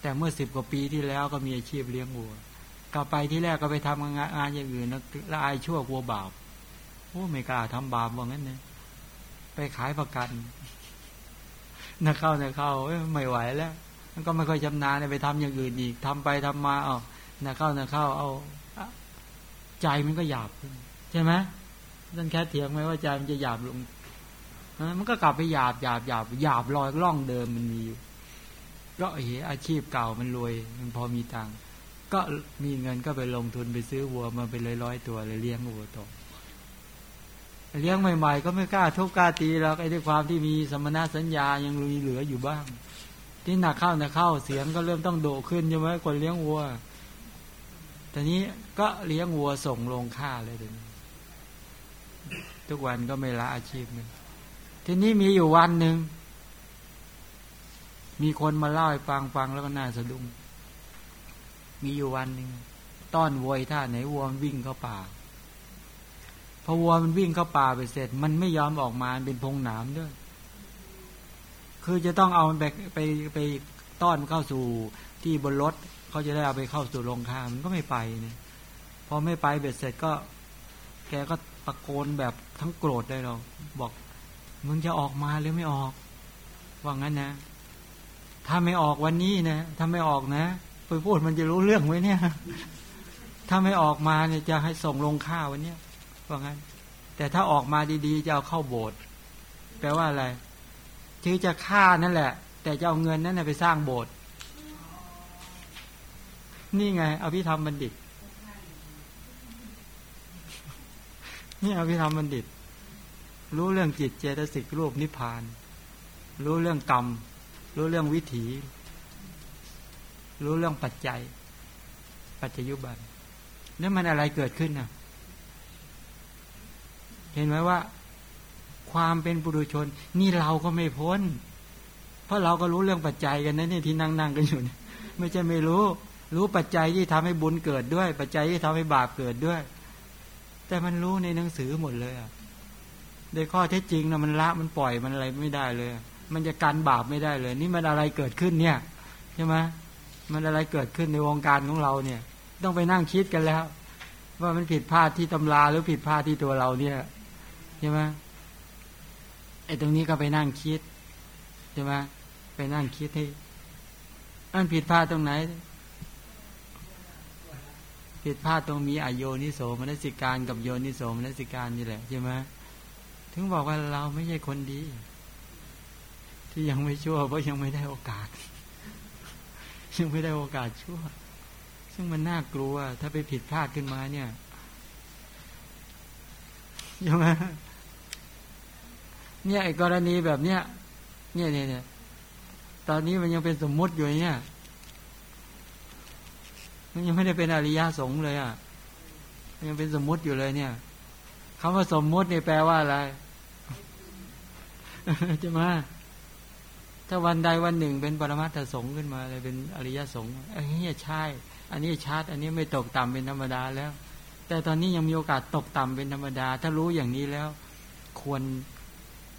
แต่เมื่อสิบกว่าปีที่แล้วก็มีอาชีพเลี้ยงวัว กลับไปที่แรกก็ไปทำงานงานอย่างอื่นแล้วอายชั่วกลัวบาปโอ้ไม่กล้าทำบาปว่างั้นนะไปขายประกันนักเข้านักเข้าไม่ไหวแล้วมันก็ไม่ค่อยชำนาญไปทำอย่างอื่นอีกทำไปทำมาเอานักเข้านักเข้า เอาใจมันก็หยาบขึ้นใช่ไหมท่านแค่เถียงไหมว่าใจมันจะหยาบลงมันก็กลับไปหยาบหยาบหยาบหยาบลอยล่องเดิมมันมีอยู่ก็เห็นอาชีพเก่ามันรวย มันพอมีตังค์ ก็มีเงินก็ไปลงทุนไปซื้อวัวมาเป็นร้อยๆตัวเลยเลี้ยงวัวต่อเลี้ยงใหม่ๆ ก็ไม่กล้าทุบกล้าตีแล้วไอ้ด้วยความที่มีสมณสัญญายังมีเหลืออยู่บ้าง ที่หนักเข้าหนักเข้าเสียงก็เริ่มต้องโดขึ้นใช่ไหมคนเลี้ยงวัวแต่นี้ก็เลี้ยงวัวส่งลงค่าเลยเดี๋ยวนี้ทุกวันก็ไม่ละอาชีพนึงทีนี้มีอยู่วันหนึ่งมีคนมาเล่าให้ฟังฟังแล้วก็น่าสะดุ้ง มีอยู่วันหนึ่งต้อนวัวท่าไหนวัวมันวิ่งเข้าป่าพอวัวมันวิ่งเข้าป่าไปเสร็จ มันไม่ยอมออกมาเป็นพงหนามด้วย คือจะต้องเอาไปไปไปต้อนเข้าสู่ที่บนรถเขาจะได้เอาไปเข้าสู่โรงฆ่ามันก็ไม่ไปเนี่ยพอไม่ไปเบ็ดเสร็จก็ แกก็ตะโกนแบบทั้งโกรธเลยเราบอกมึงจะออกมาหรือไม่ออกว่างั้นนะ ถ้าไม่ออกวันนี้นะถ้าไม่ออกนะ ไปพูดมันจะรู้เรื่องไหมเนี่ย ถ้าไม่ออกมาเนี่ยจะให้ส่งลงข้าววันนี้ว่างั้น แต่ถ้าออกมาดีๆ จะเอาเข้าโบสถ์แปลว่าอะไรคือจะฆ่านั่นแหละ แต่จะเอาเงินนั้นไปสร้างโบสถ์นี่ไงเอาพิธรรมบัณฑิต นี่เอาพิธรรมบัณฑิต รู้เรื่องจิตเจตสิกรูปนิพพาน รู้เรื่องกรรม รู้เรื่องวิถี รู้เรื่องปัจจัย ปัจจยุบันนั่นมันอะไรเกิดขึ้นนะเห็นไหมว่า ความเป็นปุถุชน นี่เราก็ไม่พ้น เพราะเราก็รู้เรื่องปัจจัยกันนะเนี่ยที่นั่งนั่งกันอยู่เนี่ยไม่ใช่ไม่รู้ รู้ปัจจัยที่ทำให้บุญเกิดด้วย ปัจจัยที่ทำให้บาปเกิดด้วย แต่มันรู้ในหนังสือหมดเลยอะโดยข้อเท็จจริงนะมันละมันปล่อยมันอะไรไม่ได้เลย มันจะกันบาปไม่ได้เลย นี่มันอะไรเกิดขึ้นเนี่ยใช่ไหม มันอะไรเกิดขึ้นในวงการของเราเนี่ย ต้องไปนั่งคิดกันแล้ว ว่ามันผิดพลาดที่ตำราหรือผิดพลาดที่ตัวเราเนี่ยใช่ไหมไอ้ตรงนี้ก็ไปนั่งคิดใช่ไหมไปนั่งคิดให้อันผิดพลาดตรงไหน ผิดพลาดตรงมีอโยนิโสมนสิการกับโยนิโสมนสิการนี่แหละใช่ไหมถึงบอกว่าเราไม่ใช่คนดี ที่ยังไม่ชั่วเพราะยังไม่ได้โอกาส ยังไม่ได้โอกาสชั่ว ซึ่งมันน่ากลัว ถ้าไปผิดพลาดขึ้นมาเนี่ยยังไงเนี่ยไอ้กรณีแบบเนี้ยเนี่ยเนี่ยเนี่ยตอนนี้มันยังเป็นสมมุติอยู่เนี่ย มันยังไม่ได้เป็นอริยสงฆ์เลยอะยังเป็นสมมุติอยู่เลยเนี่ยคำว่าสมมุติเนี่ยแปลว่าอะไรจะมา ถ้าวันใดวันหนึ่งเป็นปรมัตถสงฆ์ขึ้นมาเลยเป็นอริยสงฆ์อ้เหี้ใช่ อันนี้ชัดอันนี้ไม่ตกต่ำเป็นธรรมดาแล้ว แต่ตอนนี้ยังมีโอกาสตกต่ำเป็นธรรมดา ถ้ารู้อย่างนี้แล้ว ควร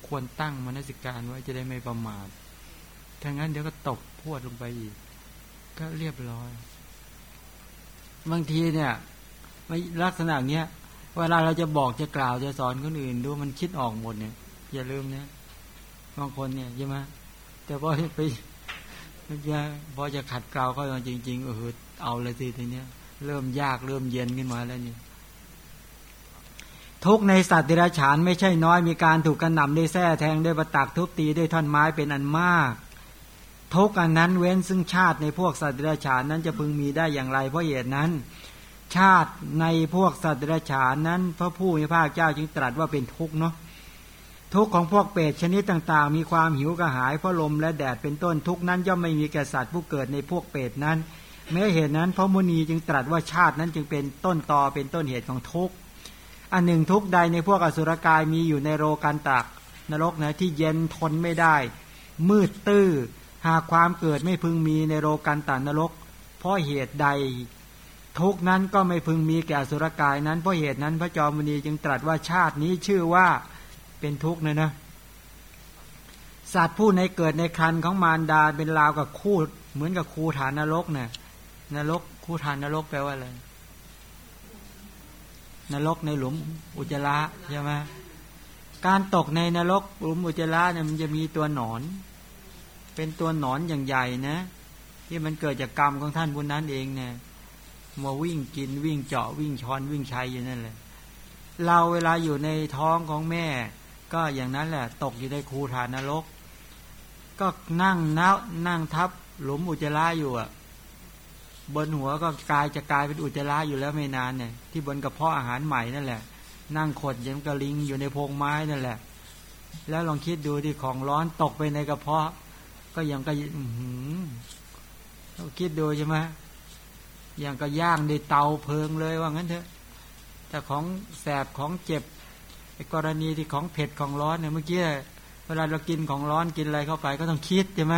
ควรตั้งมนสิการไว้จะได้ไม่ประมาทถ้างั้นเดี๋ยวก็ตกพวดลงไปอีก ก็เรียบร้อย บางทีเนี่ยลักษณะเนี้ยเวลาเราจะบอกจะกล่าวจะสอนคนอื่นดูมันคิดออกหมดเนี่ย อย่าลืมเนี่ยบางคนเนี่ยใช่ไหม แต่พอไปพอจะขัดเกลาเขาจริงๆเออเอาเลยสิทีเนี้ย เริ่มยากเริ่มเย็นขึ้นมาแล้วนี่ทุกในสัตว์เดรัจฉานไม่ใช่น้อยมีการถูกกระหน่ำได้แส้แทงด้วยประตักทุบตีด้วยท่อนไม้เป็นอันมากทุกอันนั้นเว้นซึ่งชาติในพวกสัตว์เดรัจฉานนั้นจะพึงมีได้อย่างไร เพราะเหตุนั้น ชาติในพวกสัตว์เดรัจฉานนั้น พระผู้มีพระเจ้าจึงตรัสว่าเป็นทุกเนาะ ทุกของพวกเปรตชนิดต่างๆ มีความหิวกระหายเพราะลมและแดดเป็นต้นทุกนั้นย่อมไม่มีแก่สัตว์ผู้เกิดในพวกเปรตนั้นแม้เหตุนั้นพระมุนีจึงตรัสว่าชาตินั้นจึงเป็นต้นตอเป็นต้นเหตุของทุกอันหนึ่งทุกใดในพวกอสุรกายมีอยู่ในโรกันตักนรกนะที่เย็นทนไม่ได้ มืดตื้อหากความเกิดไม่พึงมีในโรกันตานรก เพราะเหตุใด ทุกนั้นก็ไม่พึงมีแก่อสุรกายนั้นเพราะเหตุนั้นพระจอมณีจึงตรัสว่าชาตินี้ชื่อว่า เป็นทุกข์เนะนะ สัตว์ผู้ในเกิดในคันของมารดาเป็นราวกับคู่เหมือนกับคูฐานนรกเนะ่ยนรกคู่ฐานนรกแปลว่าอะไรนรกในหลุมอุจจาระใช่ไหมการตกในนรกหลุมอุจจาระเนี่ยมันจะมีตัวหนอน เป็นตัวหนอนอย่างใหญ่นะ ที่มันเกิดจากกรรมของท่านบุญนั้นเองเนี่ยมาวิ่งกินวิ่งเจาะวิ่งช้อนวิ่งชัยอยู่นั่นแหละเราเวลาอยู่ในท้องของแม่ ก็อย่างนั้นแหละตกอยู่ในคูฐานนรก ก็นั่งนับนั่งทับหลุมอุจจาระอยู่อะบนหัวก็กลายจะกลายเป็นอุจจาระอยู่แล้วไม่นานเนี่ยที่บนกระเพาะอาหารใหม่นั่นแหละ นั่งขดยังกระลิงอยู่ในโพรงไม้นั่นแหละ แล้วลองคิดดูที่ของร้อนตกไปในกระเพาะ ก็ยังก็อืเราคิดดูใช่ไหมยังก็ย่างในเตาเพลิงเลยว่างั้นเถอะแต่ของแสบของเจ็บ กรณีที่ของเผ็ดของร้อนเนี่ยเมื่อกี้เวลาเรากินของร้อนกินอะไรเข้าไปก็ต้องคิดใช่ไหม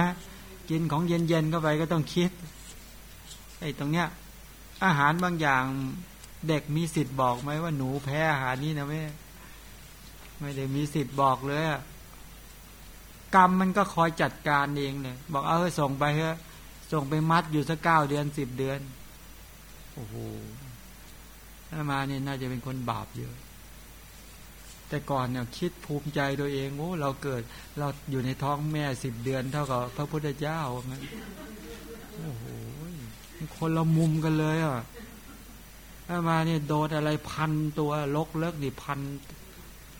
กินของเย็นๆเข้าไปก็ต้องคิดไอ้ตรงเนี้ย อาหารบางอย่างเด็กมีสิทธิ์บอกไหมว่าหนูแพ้อาหารนี้นะแม่ไม่ได้มีสิทธิ์บอกเลยกรรมมันก็คอยจัดการเองเลยบอกเอาส่งไปเถอะส่งไปมัดอยู่สักเก้าเดือนสิบเดือนโอ้โหถ้ามาเนี่ยน่าจะเป็นคนบาปเยอะ แต่ก่อนเนี่ยคิดภูมิใจตัวเองโอ้เราเกิด เราอยู่ในท้องแม่สิบเดือนเท่ากับพระพุทธเจ้างั้นโอ้โหคนละมุมกันเลยอะถ้ามาเนี่ยโดนอะไรพันตัวลกเลิกดิพัน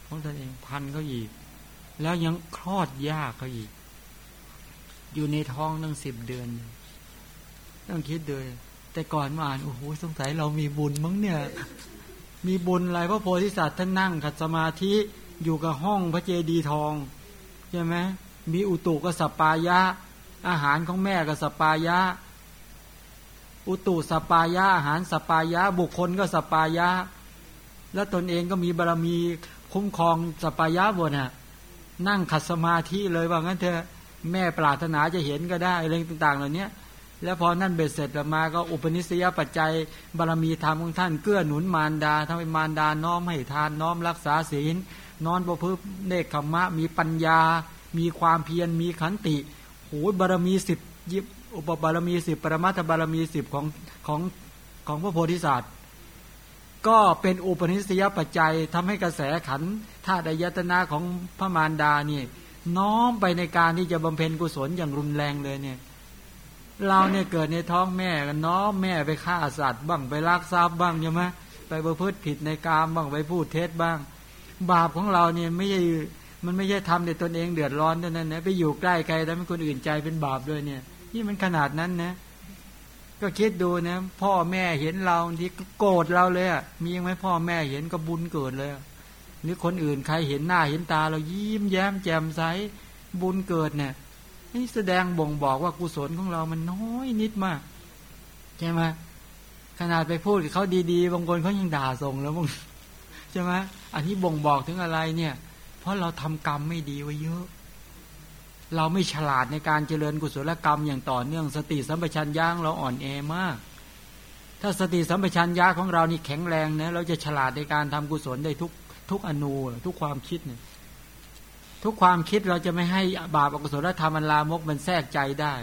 ของตนเองพันเขาอีก แล้วยังคลอดยากเขาอีก อยู่ในท้องตั้งสิบเดือน ต้องคิดเลยแต่ก่อนมาอ่านโอ้โหสงสัยเรามีบุญมั้งเนี่ย มีบุญอะไรพระโพธิสัตว์ท่านนั่งขัดสมาธิอยู่กับห้องพระเจดีย์ทองใช่ไหมมีอุตุก็สัปปายะ อาหารของแม่ก็สัปปายะ อุตุสัปปายะอาหารสัปปายะ บุคคลก็สัปปายะ แล้วตนเองก็มีบารมีคุ้มครองสัปปายะบนน่ะนั่งขัดสมาธิเลยว่างั้นเถอะแม่ปรารถนาจะเห็นก็ได้อะไรต่าง ๆ เหล่านี้ แล้วพอนั่นเบ็ดเสร็จมาก็อุปนิสัยปัจจัยบารมีธรรมของท่านเกื้อหนุนมารดาทำให้มารดาน้อมให้ทานน้อมรักษาศีลนอนประพฤติเนคขมะ มีปัญญา มีความเพียรมีขันติโหบารรมีสิบยิบอุปบารมีสิบปรมาตบารมีสิบของของของพระโพธิสัตว์ก็เป็นอุปนิสัยปัจจัยทำให้กระแสขันธาตุยตนาของพระมารดานี่น้อมไปในการที่จะบำเพ็ญกุศลอย่างรุนแรงเลยเนี่ย เราเนี่ยเกิดในท้องแม่กันน้อแม่ไปฆ่าสัตว์บ้างไปลักทรัพย์บ้างใช่ไหมไปประพฤติผิดในกามบ้างไปพูดเท็จบ้าง บาปของเราเนี่ยไม่ใช่มันไม่ใช่ทำแต่ตนเองเดือดร้อนเท่านั้นนะไปอยู่ใกล้ใครทำให้คนอื่นใจเป็นบาปด้วยเนี่ย นี่มันขนาดนั้นนะ ก็คิดดูนะพ่อแม่เห็นเราที่โกรธเราเลยอะมีไหมพ่อแม่เห็นก็บุญเกิดเลยหรือคนอื่นใครเห็นหน้าเห็นตาเรายิ้มแย้มแจ่มใสบุญเกิดเนี่ย นี่แสดงบ่งบอกว่ากุศลของเรามันน้อยนิดมากใช่ไหมขนาดไปพูดกับเขาดีๆบางคนเขายังด่าส่งแล้วมึงใช่ไหมอันนี้บ่งบอกถึงอะไรเนี่ย เพราะเราทำกรรมไม่ดีไว้เยอะ เราไม่ฉลาดในการเจริญกุศลกรรมอย่างต่อเนื่อง สติสัมปชัญญะเราอ่อนแอมาก ถ้าสติสัมปชัญญะของเรานี่แข็งแรงนะเราจะฉลาดในการทำกุศลได้ทุกทุกอนูทุกความคิดเนี่ย ทุกความคิดเราจะไม่ให้บาปอกุศลธรรมอันลามกมันแทรกใจได้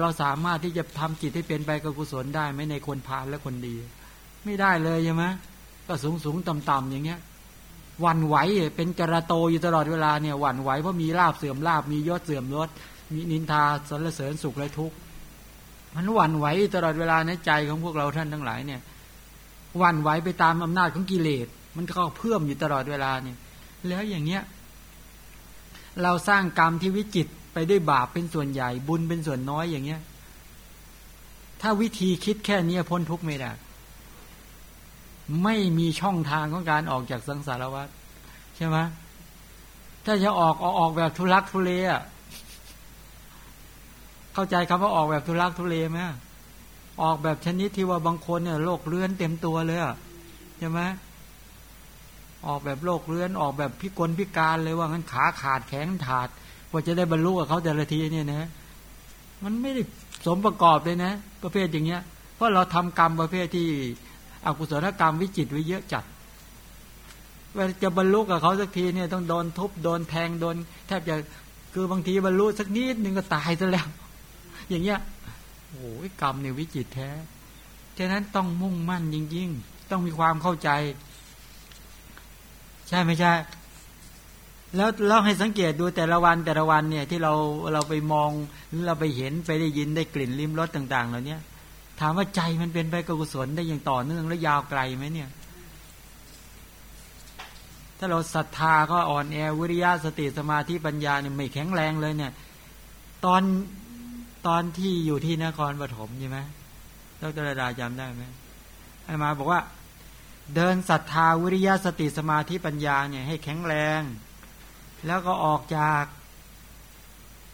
เราสามารถที่จะทำจิตให้เป็นไปกับกุศลได้ไหมในคนพาลและคนดี ไม่ได้เลยใช่ไหมก็สูงสูงต่ำต่ำอย่างเงี้ยวันไหวเป็นกระโตอยู่ตลอดเวลาเนี่ยวันไหวเพราะมีลาบเสื่อมลาบมียศเสื่อมยศมีนินทาสรรเสริญสุขและทุกข์มันวันไหวตลอดเวลาในใจของพวกเราท่านทั้งหลายเนี่ยวันไหวไปตามอำนาจของกิเลส มันก็เพิ่มอยู่ตลอดเวลาเนี่ยแล้วอย่างเงี้ย เราสร้างกรรมที่วิจิตไปด้วยบาปเป็นส่วนใหญ่ บุญเป็นส่วนน้อยอย่างเงี้ย ถ้าวิธีคิดแค่นี้พ้นทุกข์ไม่ได้ไม่มีช่องทางของการออกจากสังสารวัฏใช่ไหมถ้าจะออกออกออกแบบทุลักทุเลอะเข้าใจคำว่าออกแบบทุลักทุเลไหมออกแบบชนิดที่ว่าบางคนเนี่ยโรคเรื้อนเต็มตัวเลยอะใช่ไหม ออกแบบโรคเรื้อนออกแบบพิกลพิการเลยว่างั้นขาขาดแข็งถาดกว่าจะได้บรรลุกับเขาแต่ละทีเนี่ยนะมันไม่ได้สมประกอบเลยนะ ประเภทอย่างเงี้ย เพราะเราทำกรรมประเภทที่อกุศลกรรมวิจิตไว้เยอะจัดเวลาจะบรรลุกับเขาสักทีเนี่ยต้องโดนทุบโดนแทงโดน แทบจะคือบางทีบรรลุสักนิดนึงก็ตายซะแล้ว อย่างเงี้ยโอ้ยกรรมเนี่ยวิจิตแท้ฉะนั้นต้องมุ่งมั่นยิ่งๆ ต้องมีความเข้าใจ ใช่ไม่ใช่ แล้วเราให้สังเกตดูแต่ละวันแต่ละวันเนี่ย ที่เราเราไปมองหรือเราไปเห็นไปได้ยินได้กลิ่นลิ้มรสต่าง ๆ เหล่านี้ถามว่าใจมันเป็นไปกุศลได้อย่างต่อเนื่องและยาวไกลไหมเนี่ย ถ้าเราศรัทธาก็อ่อนแอวิริยะสติสมาธิปัญญาเนี่ยไม่แข็งแรงเลยเนี่ย ตอนตอนที่อยู่ที่นครปฐมใช่ไหมดรดาจำได้ไหมไอ้มาบอกว่า เดินศรัทธาวิริยะสติสมาธิปัญญาเนี่ยให้แข็งแรง แล้วก็ออกจาก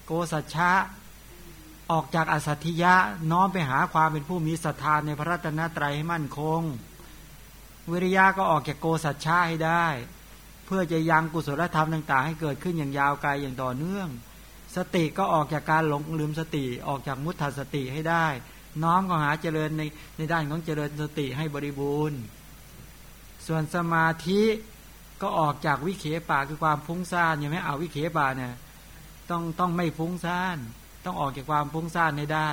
โกสัจฉะออกจากอสัตยะน้อมไปหาความเป็นผู้มีศรัทธาในพระรัตนตรัยให้มั่นคง วิริยะก็ออกจากโกสัจฉะให้ได้ เพื่อจะยังกุศลธรรมต่าง ๆ ให้เกิดขึ้นอย่างยาวไกลอย่างต่อเนื่อง สติก็ออกจากการหลงลืมสติออกจากมุตถสติให้ได้ น้อมก็หาเจริญในในด้านของเจริญสติให้บริบูรณ์ ส่วนสมาธิก็ออกจากวิเคปาคือความฟุ้งซ่านอย่างไหมเอาวิเคปาเนี่ยต้องต้องไม่ฟุ้งซ่าน ต้องออกจากความฟุ้งซ่านให้ได้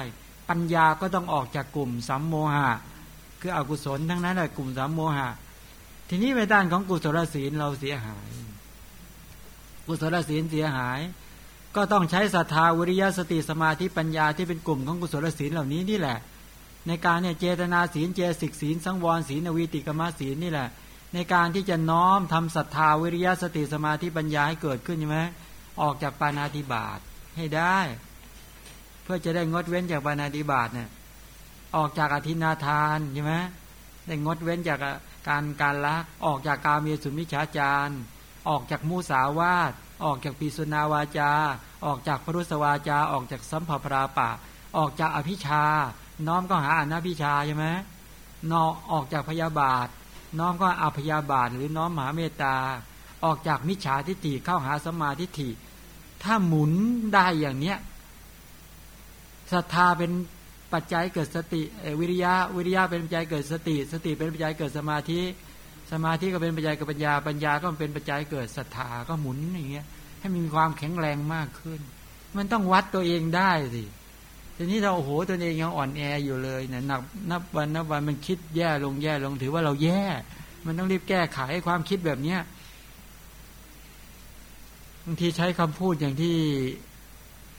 ปัญญาก็ต้องออกจากกลุ่มสัมโมหะ คืออกุศลทั้งนั้นแหละกลุ่มสัมโมหะ ทีนี้ในด้านของกุศลศีลเราเสียหาย กุศลศีลเสียหาย ก็ต้องใช้ศรัทธาวิริยะสติสมาธิปัญญาที่เป็นกลุ่มของกุศลศีลเหล่านี้นี่แหละ ในการเนี่ยเจตนาศีลเจสิกศีลสังวรศีลนวีติกรรมศีลนี่แหละ ในการที่จะน้อมทำศรัทธาวิริยะสติสมาธิปัญญาให้เกิดขึ้นใช่ไหมออกจากปานาติบาตให้ได้ เพื่อจะได้งดเว้นจากปานาติบาตเนี่ยออกจากอธินาทานใช่ไหมได้งดเว้นจากการการละออกจากกาเมีสุมิชาจารออกจากมูสาวาตออกจากปีสุนาวาจา ออกจากพรุสวาจา ออกจากสัมภปราปะ ออกจากอภิชาน้อมก็หาอนาพิชาใช่ไหมนอออกจากพยาบาท น้อมก็อาพยาบาท หรือน้อมมหาเมตตา ออกจากมิจฉาทิฏฐิเข้าหาสมาทิฏฐิ ถ้าหมุนได้อย่างเนี้ยศรัทธาเป็นปัจจัยเกิดสติวิริยะวิริยะเป็นปัจจัยเกิดสติ สติเป็นปัจจัยเกิดสมาธิ สมาธิก็เป็นปัจจัยเกิดปัญญา ปัญญาก็เป็นปัจจัยเกิดศรัทธาก็หมุนอย่างเงี้ยให้มีความแข็งแรงมากขึ้น มันต้องวัดตัวเองได้สิ ทีนี้เราโอ้โหตัวเองยังอ่อนแออยู่เลยเนี่ยนับนับวันนับวันมันคิดแย่ลงแย่ลงถือว่าเราแย่ มันต้องรีบแก้ไขความคิดแบบเนี้ยบางทีใช้คำพูดอย่างที่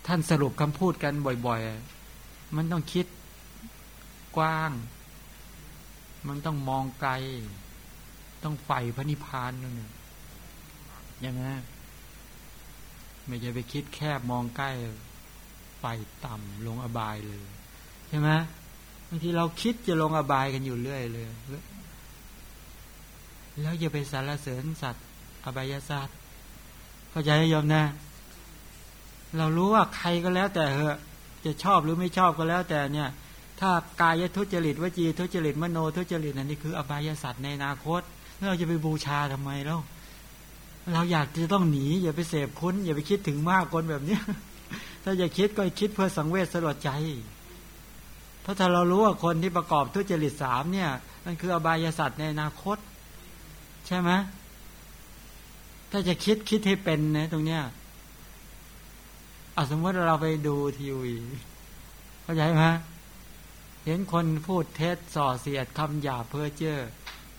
ท่านสรุปคำพูดกันบ่อย ๆ มันต้องคิดกว้าง มันต้องมองไกล ต้องใฝ่พระนิพพานนั่นอย่างนั้นไม่จะไปคิดแคบมองใกล้ ไฟต่ำลงอบายเลยใช่ไหมบางทีเราคิดจะลงอบายกันอยู่เรื่อยเลย แล้วจะไปสารเสริญสัตว์อบายศาสตร์เข้าใจยอมนะ เรารู้ว่าใครก็แล้วแต่เหอะจะชอบหรือไม่ชอบก็แล้วแต่เนี่ย ถ้ากายทุจริตวจีทุจริตมโนทุจริตนั่นนี่คืออบายศาสตร์ในอนาคตเราจะไปบูชาทำไมแล้วเราอยากจะต้องหนี อย่าไปเสพคุ้น อย่าไปคิดถึงมากคนแบบเนี้ย ถ้าจะคิดก็คิดเพื่อสังเวชสลดใจ เพราะถ้าเรารู้ว่าคนที่ประกอบทุจริตสามเนี่ยมันคืออบายสัตว์ในอนาคต ใช่ไหมถ้าจะคิดคิดให้เป็นนะตรงเนี้ยอาสมมติเราไปดูทีวีเข้าใจไหมเห็นคนพูดเท็จส่อเสียดคำหยาเพ้อเจ้อ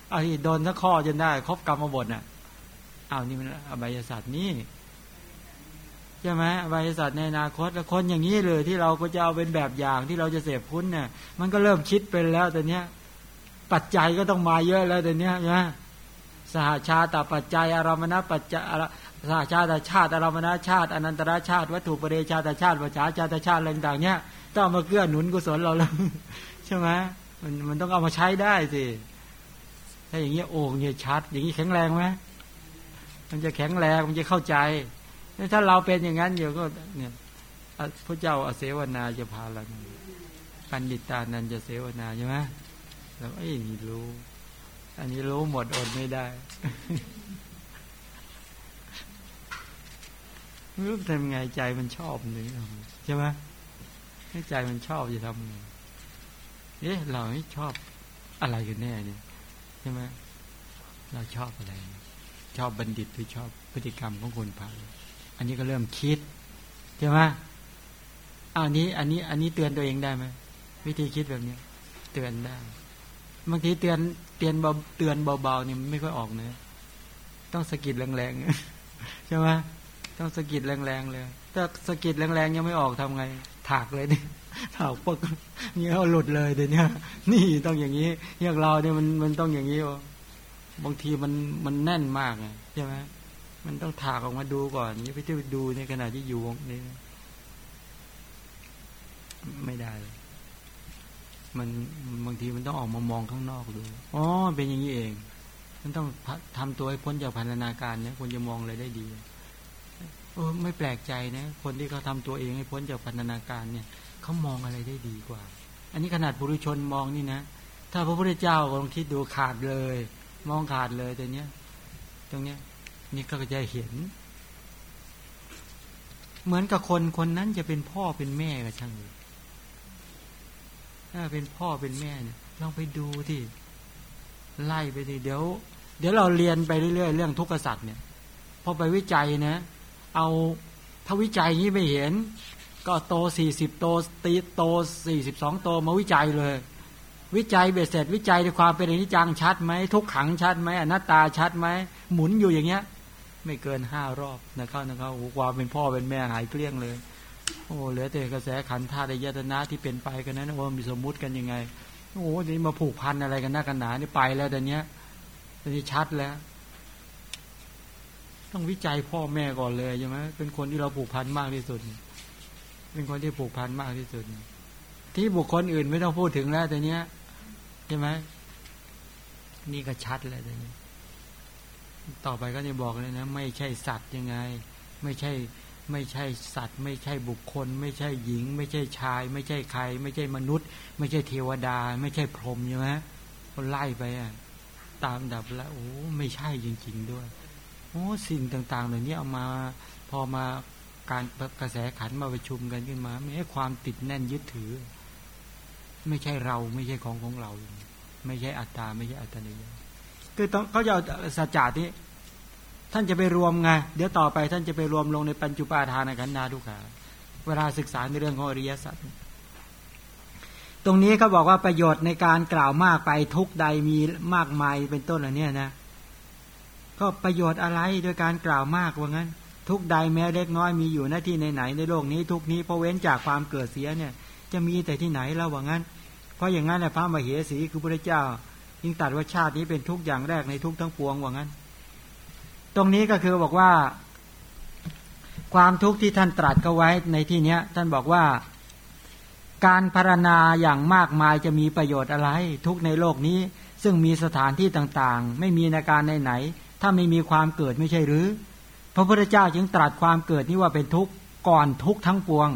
เอาที่โดนสักข้อจนได้ ครบกรรมบทน่ะเอานี่มันอบายศาสตร์นี่ ใช่ไหมอบายศาสตร์ในอนาคตแล้วคนอย่างนี้เลยที่เราก็จะเอาเป็นแบบอย่างที่เราจะเสพคุณเนี่ยมันก็เริ่มคิดเป็นแล้วแต่เนี้ยปัจจัยก็ต้องมาเยอะแล้วแต่เนี้ยนะสหชาติปัจจัยอารมณปัจจัยสหชาติชาติอารมณชาติ อนันตราชาติ วัตถุปเรชาติชาติปัจจาชาติชาติอะไรต่างเนี้ยต้องมาเกื้อหนุนกุศลเราแล้วใช่ไหมมันมันต้องเอามาใช้ได้สิถ้าอย่างเงี้ยโอ่งเนี่ยชัด อย่างนี้แข็งแรงไหมมันจะแข็งแรงมันจะเข้าใจ ถ้าเราเป็นอย่างนั้นอยู่ก็เนี่ยพระเจ้าอาเสวนาจะพาเราปันดิตานันจะเสวนาใช่ไหมเราเอ้นี่รู้ อันนี้รู้หมดอดไม่ได้ไม่รู้ทำไงใจมันชอบหนี่งใช่ไหมให้ใจมันชอบจะทำไงเอ๊ะเราไม่ชอบอะไรกันแน่เนี่ยใช่ไหมเราชอบอะไร ชอบบัณฑิตหรือชอบพฤติกรรมของคนพาอั นนี้ก็เริ่มคิดใช่ไหมอันนี้ อันนี้ อันนี้เตือนตัวเองได้ไหมวิธีคิดแบบนี้ เตือนได้บางทีเตือนเตือนเบาเตือนเบาๆนี่ไม่ค่อยออกเนะต้องสะกิดแรงๆใช่ไหมต้องสะกิดแรงๆเลยถ้าสะกิดแรงๆยังไม่ออกทำไง ถากเลยนี่ถากปกนี่เอาหลุดเลยเดี๋ยวนี้นี่ต้องอย่างนี้อย่างเราเนี่ยมันมันต้องอย่างนี้บางทีมันมันแน่นมากไงใช่ไหม มันต้องถากออกมาดูก่อนนี่ไปที่ดูในขณะที่อยู่นี่ไม่ได้ มันบางทีมันต้องออกมามองข้างนอกดูอ๋อเป็นอย่างนี้เอง มันต้องทำตัวให้พ้นจากพันธนาการเนี่ยคนจะมองอะไรได้ดีโอ้ไม่แปลกใจนะคนที่เขาทาตัวเองให้พ้นจากพันธนาการเนี่ยเขามองอะไรได้ดีกว่า อันนี้ขนาดบุรุชนมองนี่นะถ้าพระพุทธเจ้าลองคิดดูขาดเลย มองขาดเลยแต่เนี้ย ตรงเนี้ย นี่ก็จะเห็น เหมือนกับคนคนนั้นจะเป็นพ่อเป็นแม่กับช่างเลยถ้าเป็นพ่อเป็นแม่เนี่ยลองไปดูที่ไล่ไปดิเดี๋ยว เดี๋ยวเราเรียนไปเรื่อยๆเรื่องทุกขสัตว์เนี่ย พอไปวิจัยนะ เอาถ้าวิจัยนี้ไม่เห็น ก็โตสี่สิบโตตีโตสี่สิบสองโตมาวิจัยเลย วิจัยเบ็ดเสร็จ วิจัยในความเป็นอนิจจังชัดไหมทุกขังชัดไหมอนัตตาชัดไหมหมุนอยู่อย่างเงี้ย ไม่เกินห้ารอบนะครับนะครับความเป็นพ่อเป็นแม่หายเกลี้ยงเลย โอ้เหลือแต่กระแสขันธาตุยตนะที่เป็นไปกันนั้นว่ามีสมมุติกันยังไงโอ้นี่มาผูกพันอะไรกันหน้ากันหนานี่ไปแล้วแต่เนี้ยตอนนี้ชัดแล้ว ต้องวิจัยพ่อแม่ก่อนเลยใช่ไหมเป็นคนที่เราผูกพันมากที่สุด เป็นคนที่ผูกพันมากที่สุด ที่บุคคลอื่นไม่ต้องพูดถึงแล้วแต่เนี้ยใช่ไหมนี่ก็ชัดเลยแต่นี้ ต่อไปก็จะบอกเลยนะ ไม่ใช่สัตว์ยังไง ไม่ใช่ไม่ใช่สัตว์ ไม่ใช่บุคคล ไม่ใช่หญิง ไม่ใช่ชาย ไม่ใช่ใคร ไม่ใช่มนุษย์ ไม่ใช่เทวดา ไม่ใช่พรหมใช่ไหมก็ไล่ไปอะตามดับแล้วโอ้ไม่ใช่จริง ๆด้วยโอ้สิ่งต่างๆเหล่านี้เอามาพอมาการกระแสขันมาประชุมกันขึ้นมาไม่ให้ความติดแน่นยึดถือ ไม่ใช่เราไม่ใช่ของของเรา ไม่ใช่อัตตา ไม่ใช่อัตตาเนีย คือต้องเขาจะเอาสัจจะนี้ท่านจะไปรวมไงเดี๋ยวต่อไปท่านจะไปรวมลงในปัญจุปาทานกันนาทุกขาเวลาศึกษาในเรื่องของอริยสัจตรงนี้เขาบอกว่าประโยชน์ในการกล่าวมากไปทุกใดมีมากมายเป็นต้นเหล่านี้นะ ก็ประโยชน์อะไรโดยการกล่าวมากว่างั้น ทุกใดแม้เล็กน้อยมีอยู่หน้าที่ไหนในโลกนี้ ทุกนี้เพราะเว้นจากความเกิดเสียเนี่ย จะมีแต่ที่ไหนแล้วว่างั้น เพราะอย่างนั้นแหละพระมเหสีคือพระเจ้า ยิ่งตัดว่าชาตินี้เป็นทุกอย่างแรกในทุกทั้งปวงว่างั้น ตรงนี้ก็คือบอกว่า ความทุกข์ที่ท่านตรัสเขาไว้ในที่เนี้ย ท่านบอกว่า การพารณาอย่างมากมายจะมีประโยชน์อะไร ทุกในโลกนี้ ซึ่งมีสถานที่ต่างๆ ไม่มีในการไหนๆถ้าไม่มีความเกิดไม่ใช่หรือ พระพุทธเจ้าจึงตรัสความเกิดนี้ว่าเป็นทุกข์ก่อนทุกทั้งปวง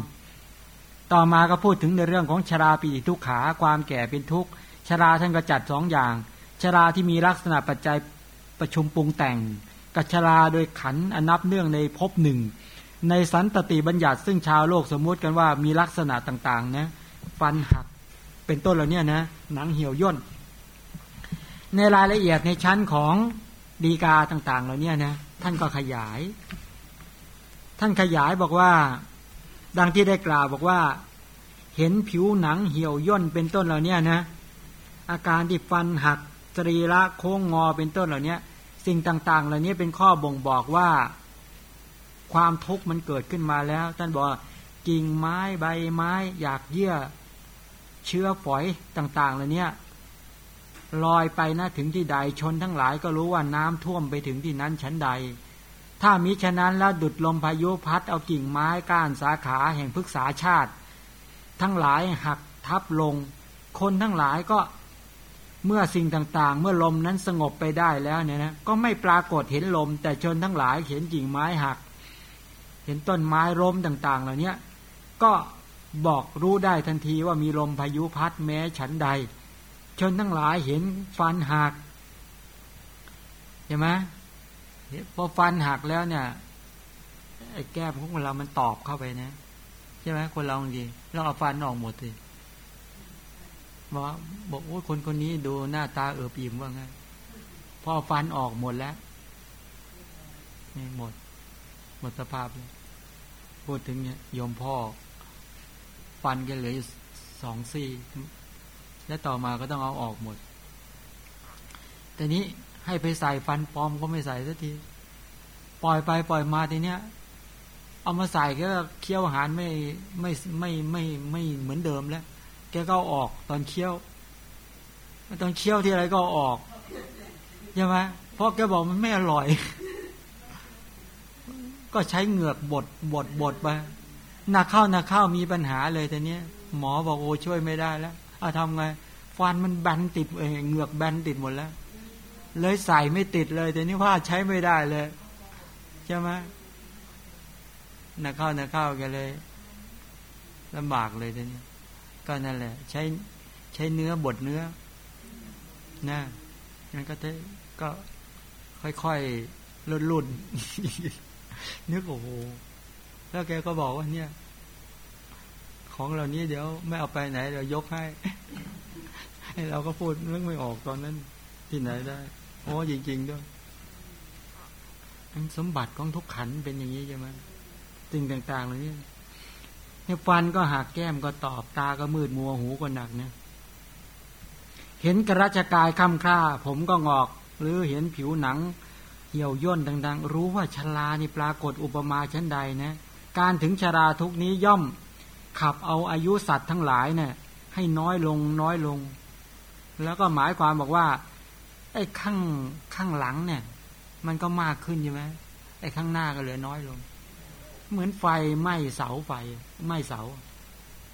ต่อมาก็พูดถึงในเรื่องของชราปีทุกขาความแก่เป็นทุกข์ ชราท่านก็จัดสองอย่าง ชราที่มีลักษณะปัจจัยประชุมปรุงแต่ง กับชลาโดยขันอนับเนื่องในภพหนึ่ง ในสันตติบัญญัติซึ่งชาวโลกสมมติกันว่ามีลักษณะต่างๆนะฟันหักเป็นต้นเหล่านี้นะหนังเหี่ยวย่น ในรายละเอียดในชั้นของดีกาต่าง ๆ เหล่านี้นะท่านก็ขยาย ท่านขยายบอกว่า ดังที่ได้กล่าวบอกว่า เห็นผิวหนังเหี่ยวย่นเป็นต้นเหล่านี้นะ อาการที่ฟันหักสรีระโค้งงอเป็นต้นเหล่านี้สิ่งต่าง ๆ เหล่านี้เป็นข้อบ่งบอกว่า ความทุกข์มันเกิดขึ้นมาแล้วท่านบอกกิ่งไม้ใบไม้ อยากเยื่อ เชื้อฝอยต่าง ๆ เหล่านี้ลอยไปนะถึงที่ใดชนทั้งหลายก็รู้ว่าน้ำท่วมไปถึงที่นั้นชั้นใด ถ้ามิฉะนั้นแล้วดุดลมพายุพัดเอากิ่งไม้ก้านสาขาแห่งพฤกษาชาติ ทั้งหลายหักทับลง คนทั้งหลายก็ เมื่อสิ่งต่างๆ เมื่อลมนั้นสงบไปได้แล้วเนี่ยนะก็ไม่ปรากฏเห็นลม แต่ชนทั้งหลายเห็นกิ่งไม้หัก เห็นต้นไม้ล้มต่างๆ เหล่านี้ก็บอกรู้ได้ทันทีว่ามีลมพายุพัดแม้ฉันใด ชนทั้งหลายเห็นฟันหักเห็นไหมพอฟันหักแล้วเนี่ยไอ้แก้มของเรามันตอบเข้าไปนะใช่ไหมคนเราจริงเราเอาฟันออกหมดสิบ อกบอกโอ้คนคนนี้ดูหน้าตาเออบอิ่มว่าไงพ่อฟันออกหมดแล้วนี่หมด หมดสภาพเลยพูดถึงเนี่ยยมพ่อ ฟันก็เหลือสองซี่ และต่อมาก็ต้องเอาออกหมด แต่นี้ให้ไปใส่ฟันปลอมก็ไม่ใส่สักที ปล่อยไปปล่อยมาทีเนี้ย เอามาใส่ก็เคี้ยวอาหารไม่ไม่ไม่ไม่ไม่เหมือนเดิมแล้ว แกก็ออกตอนเคี้ยวตอนเคี้ยวที่อะไรก็ออกใช่ไหมเพราะแกบอกมันไม่อร่อย ก็ใช้เหงือกบดบดบดไปหนักเข้าหนักเข้ามีปัญหาเลยแต่เนี้ย หมอบอกโอ้ช่วยไม่ได้แล้วเอาทำไงฟันมันแบนติดเองเหงือกแบนติดหมดแล้ว เลยใส่ไม่ติดเลยแต่นี่ว่าใช้ไม่ได้เลยใช่ไหมนักเข้านักเข้ากันเลยลำบากเลยแต่นี้ ก็นั่นแหละ ใช้ใช้เนื้อบดเนื้อนะงั้นก็จะก็ค่อยๆลุ่นลุ่นนึกโอ้โหแล้วแกก็บอกว่าเนี่ย ของเหล่านี้เดี๋ยวไม่เอาไปไหนเดี๋ยวยกให้ให้เราก็พูดเรื่องไม่ออกตอนนั้น ที่ไหนได้โอ้จริง ๆ ด้วยสมบัติของทุกขันเป็นอย่างนี้ใช่ไหมสิ่งต่างๆเหล่านี้ ฟันก็หักแก้มก็ตอบตาก็มืดมัวหูก็หนักเนี่ยเห็นกระราชกายค่ำค่า ผมก็งอก หรือเห็นผิวหนัง เหี่ยวย่นดัง ๆ รู้ว่าชรานี่ปรากฏอุปมาชั้นใดนะการถึงชราทุกนี้ย่อมขับเอาอายุสัตว์ทั้งหลายเนี่ยให้น้อยลงน้อยลง แล้วก็หมายความบอกว่าไอ้ข้างข้างหลังเนี่ย มันก็มากขึ้นใช่ไหมไอ้ข้างหน้าก็เหลือน้อยลง เหมือนไฟไหม้เสาไฟไหม้เสา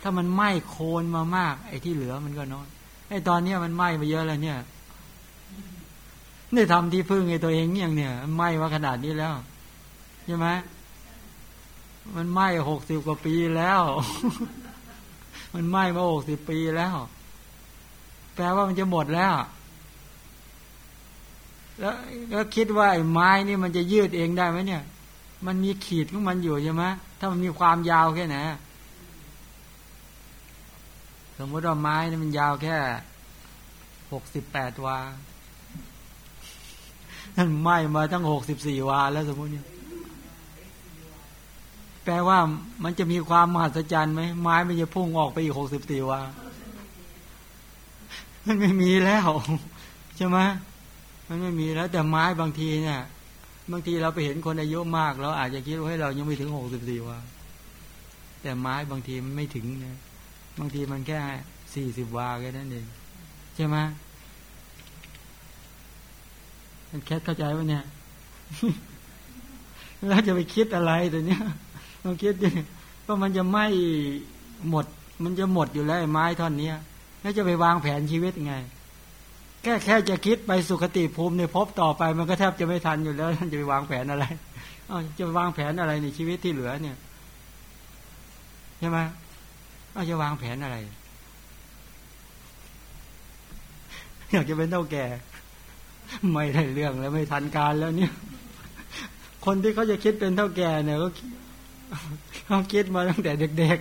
ถ้ามันไหม้โคนมามาก ไอ้ที่เหลือมันก็น้อยไอ้ตอนเนี้ยมันไหม้มาเยอะแล้วเนี่ยนี่ทำที่พึ่งไอ้ตัวเองอย่างเนี่ยไหม้มาขนาดนี้แล้วใช่ไหมมันไหม้หกสิบกว่าปีแล้ว มันไหม้มาหกสิบปีแล้ว แปลว่ามันจะหมดแล้ว แล้วแล้วคิดว่าไอ้ไม้นี่มันจะยืดเองได้ไหมเนี่ย มันมีขีดของมันอยู่ใช่ไหมถ้ามันมีความยาวแค่ไหนสมมติว่าไม้นี่มันยาวแค่หกสิบแปดวานั่นไหมมาตั้งหกสิบสี่วาแล้วสมมติเนี่ยแปลว่ามันจะมีความมหัศจรรย์ไหมไม้มันจะพุ่งออกไปอีกหกสิบตีว่ามันไม่มีแล้วใช่ไหมมันไม่มีแล้วแต่ไม้บางทีเนี่ย บางทีเราไปเห็นคนอายุมากเราอาจจะคิดว่าให้เรายังไม่ถึงหกสิบตีว่าแต่ไม้บางทีมันไม่ถึงนี่ยบางทีมันแค่สี่สิบวาแค่นั้นเองใช่ไหมมันแค่เข้าใจว่าเนี่ยแล้วจะไปคิดอะไรตัวเนี้ยลองคิดดิก็มันจะไม่หมด มันจะหมดอยู่แล้วไม้ท่อนเนี้ยแล้วจะไปวางแผนชีวิตยังไง แค่แค่จะคิดไปสุขติภูมิในภพต่อไป มันก็แทบจะไม่ทันอยู่แล้วท่านจะไปวางแผนอะไรอ๋อจะวางแผนอะไรในชีวิตที่เหลือเนี่ยใช่ไหมอ๋อจะวางแผนอะไร อยากจะเป็นเท่าแก่ ไม่ได้เรื่องแล้วไม่ทันการแล้วเนี่ย คนที่เขาจะคิดเป็นเท่าแก่เนี่ยก็เขาคิดมาตั้งแต่เด็ก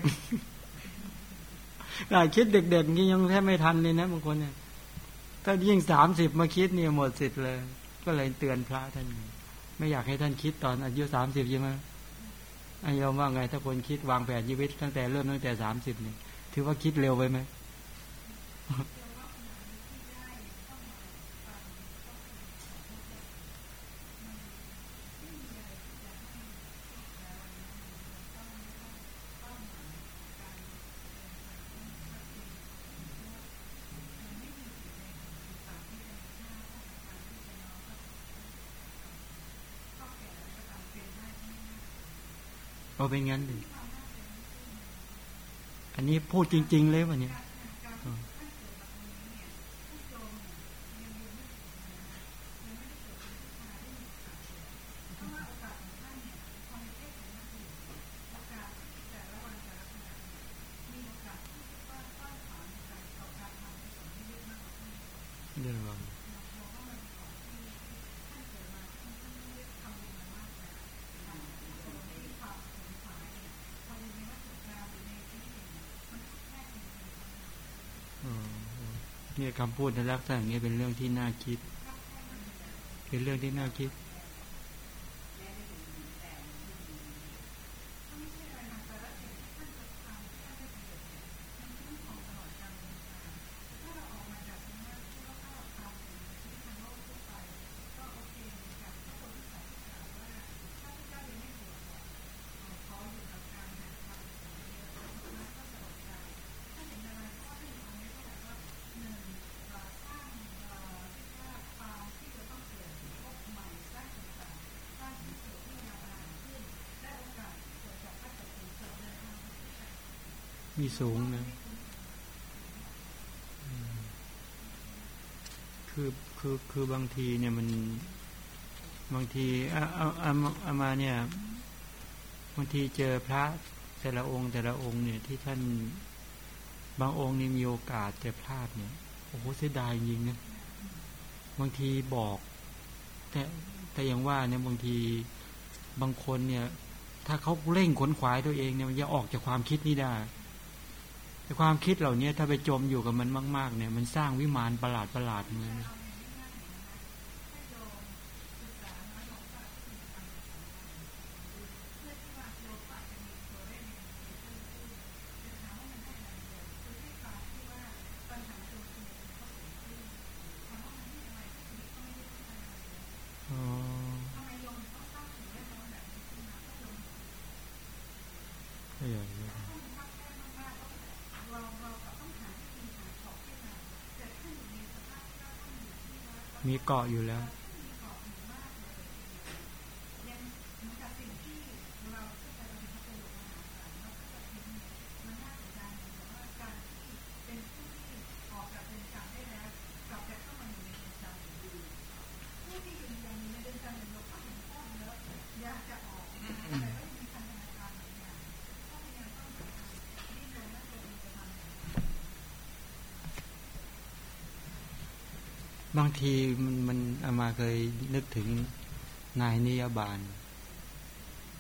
น่าคิดเด็กๆนี่ยังแทบไม่ทันเลยนะบางคนเนี่ย ถ้ายิ่งสามสิบมาคิดเนี่ยหมดสิทธิ์เลย ก็เลยเตือนพระท่าน ไม่อยากให้ท่านคิดตอนอายุสามสิบใช่ไหมอายมว่าไง ถ้าคนคิดวางแผนชีวิตตั้งแต่เริ่มตั้งแต่สามสิบเนี่ยถือว่าคิดเร็วไปไหม เอาเป็นงั้นดิอันนี้พูดจริง ๆ เลยวันนี้เรื่องอะไรเนี่ย คำพูดในลักษณะนี้เป็นเรื่องที่น่าคิด เป็นเรื่องที่น่าคิด มีสูงนะคือคือคือบางทีเนี่ยมันบางทีอาอาอาอามาเนี่ยบางทีเจอพระแต่ละองค์แต่ละองค์เนี่ยที่ท่านบางองค์นี่มีโอกาสจะพลาดเนี่ยโอ้โหเสียดายจริงนะบางทีบอก แต่แต่อย่างว่าเนี่ยบางทีบางคนเนี่ย ถ้าเขาเร่งขนขวายตัวเองเนี่ยมันจะออกจากความคิดนี้ได้ ความคิดเหล่านี้ถ้าไปจมอยู่กับมันมาก ๆ เนี่ย มันสร้างวิมานประหลาดประหลาดเลย มีเกาะอยู่แล้ว ทีมันมันอามาเคยนึกถึงนายนิยบาล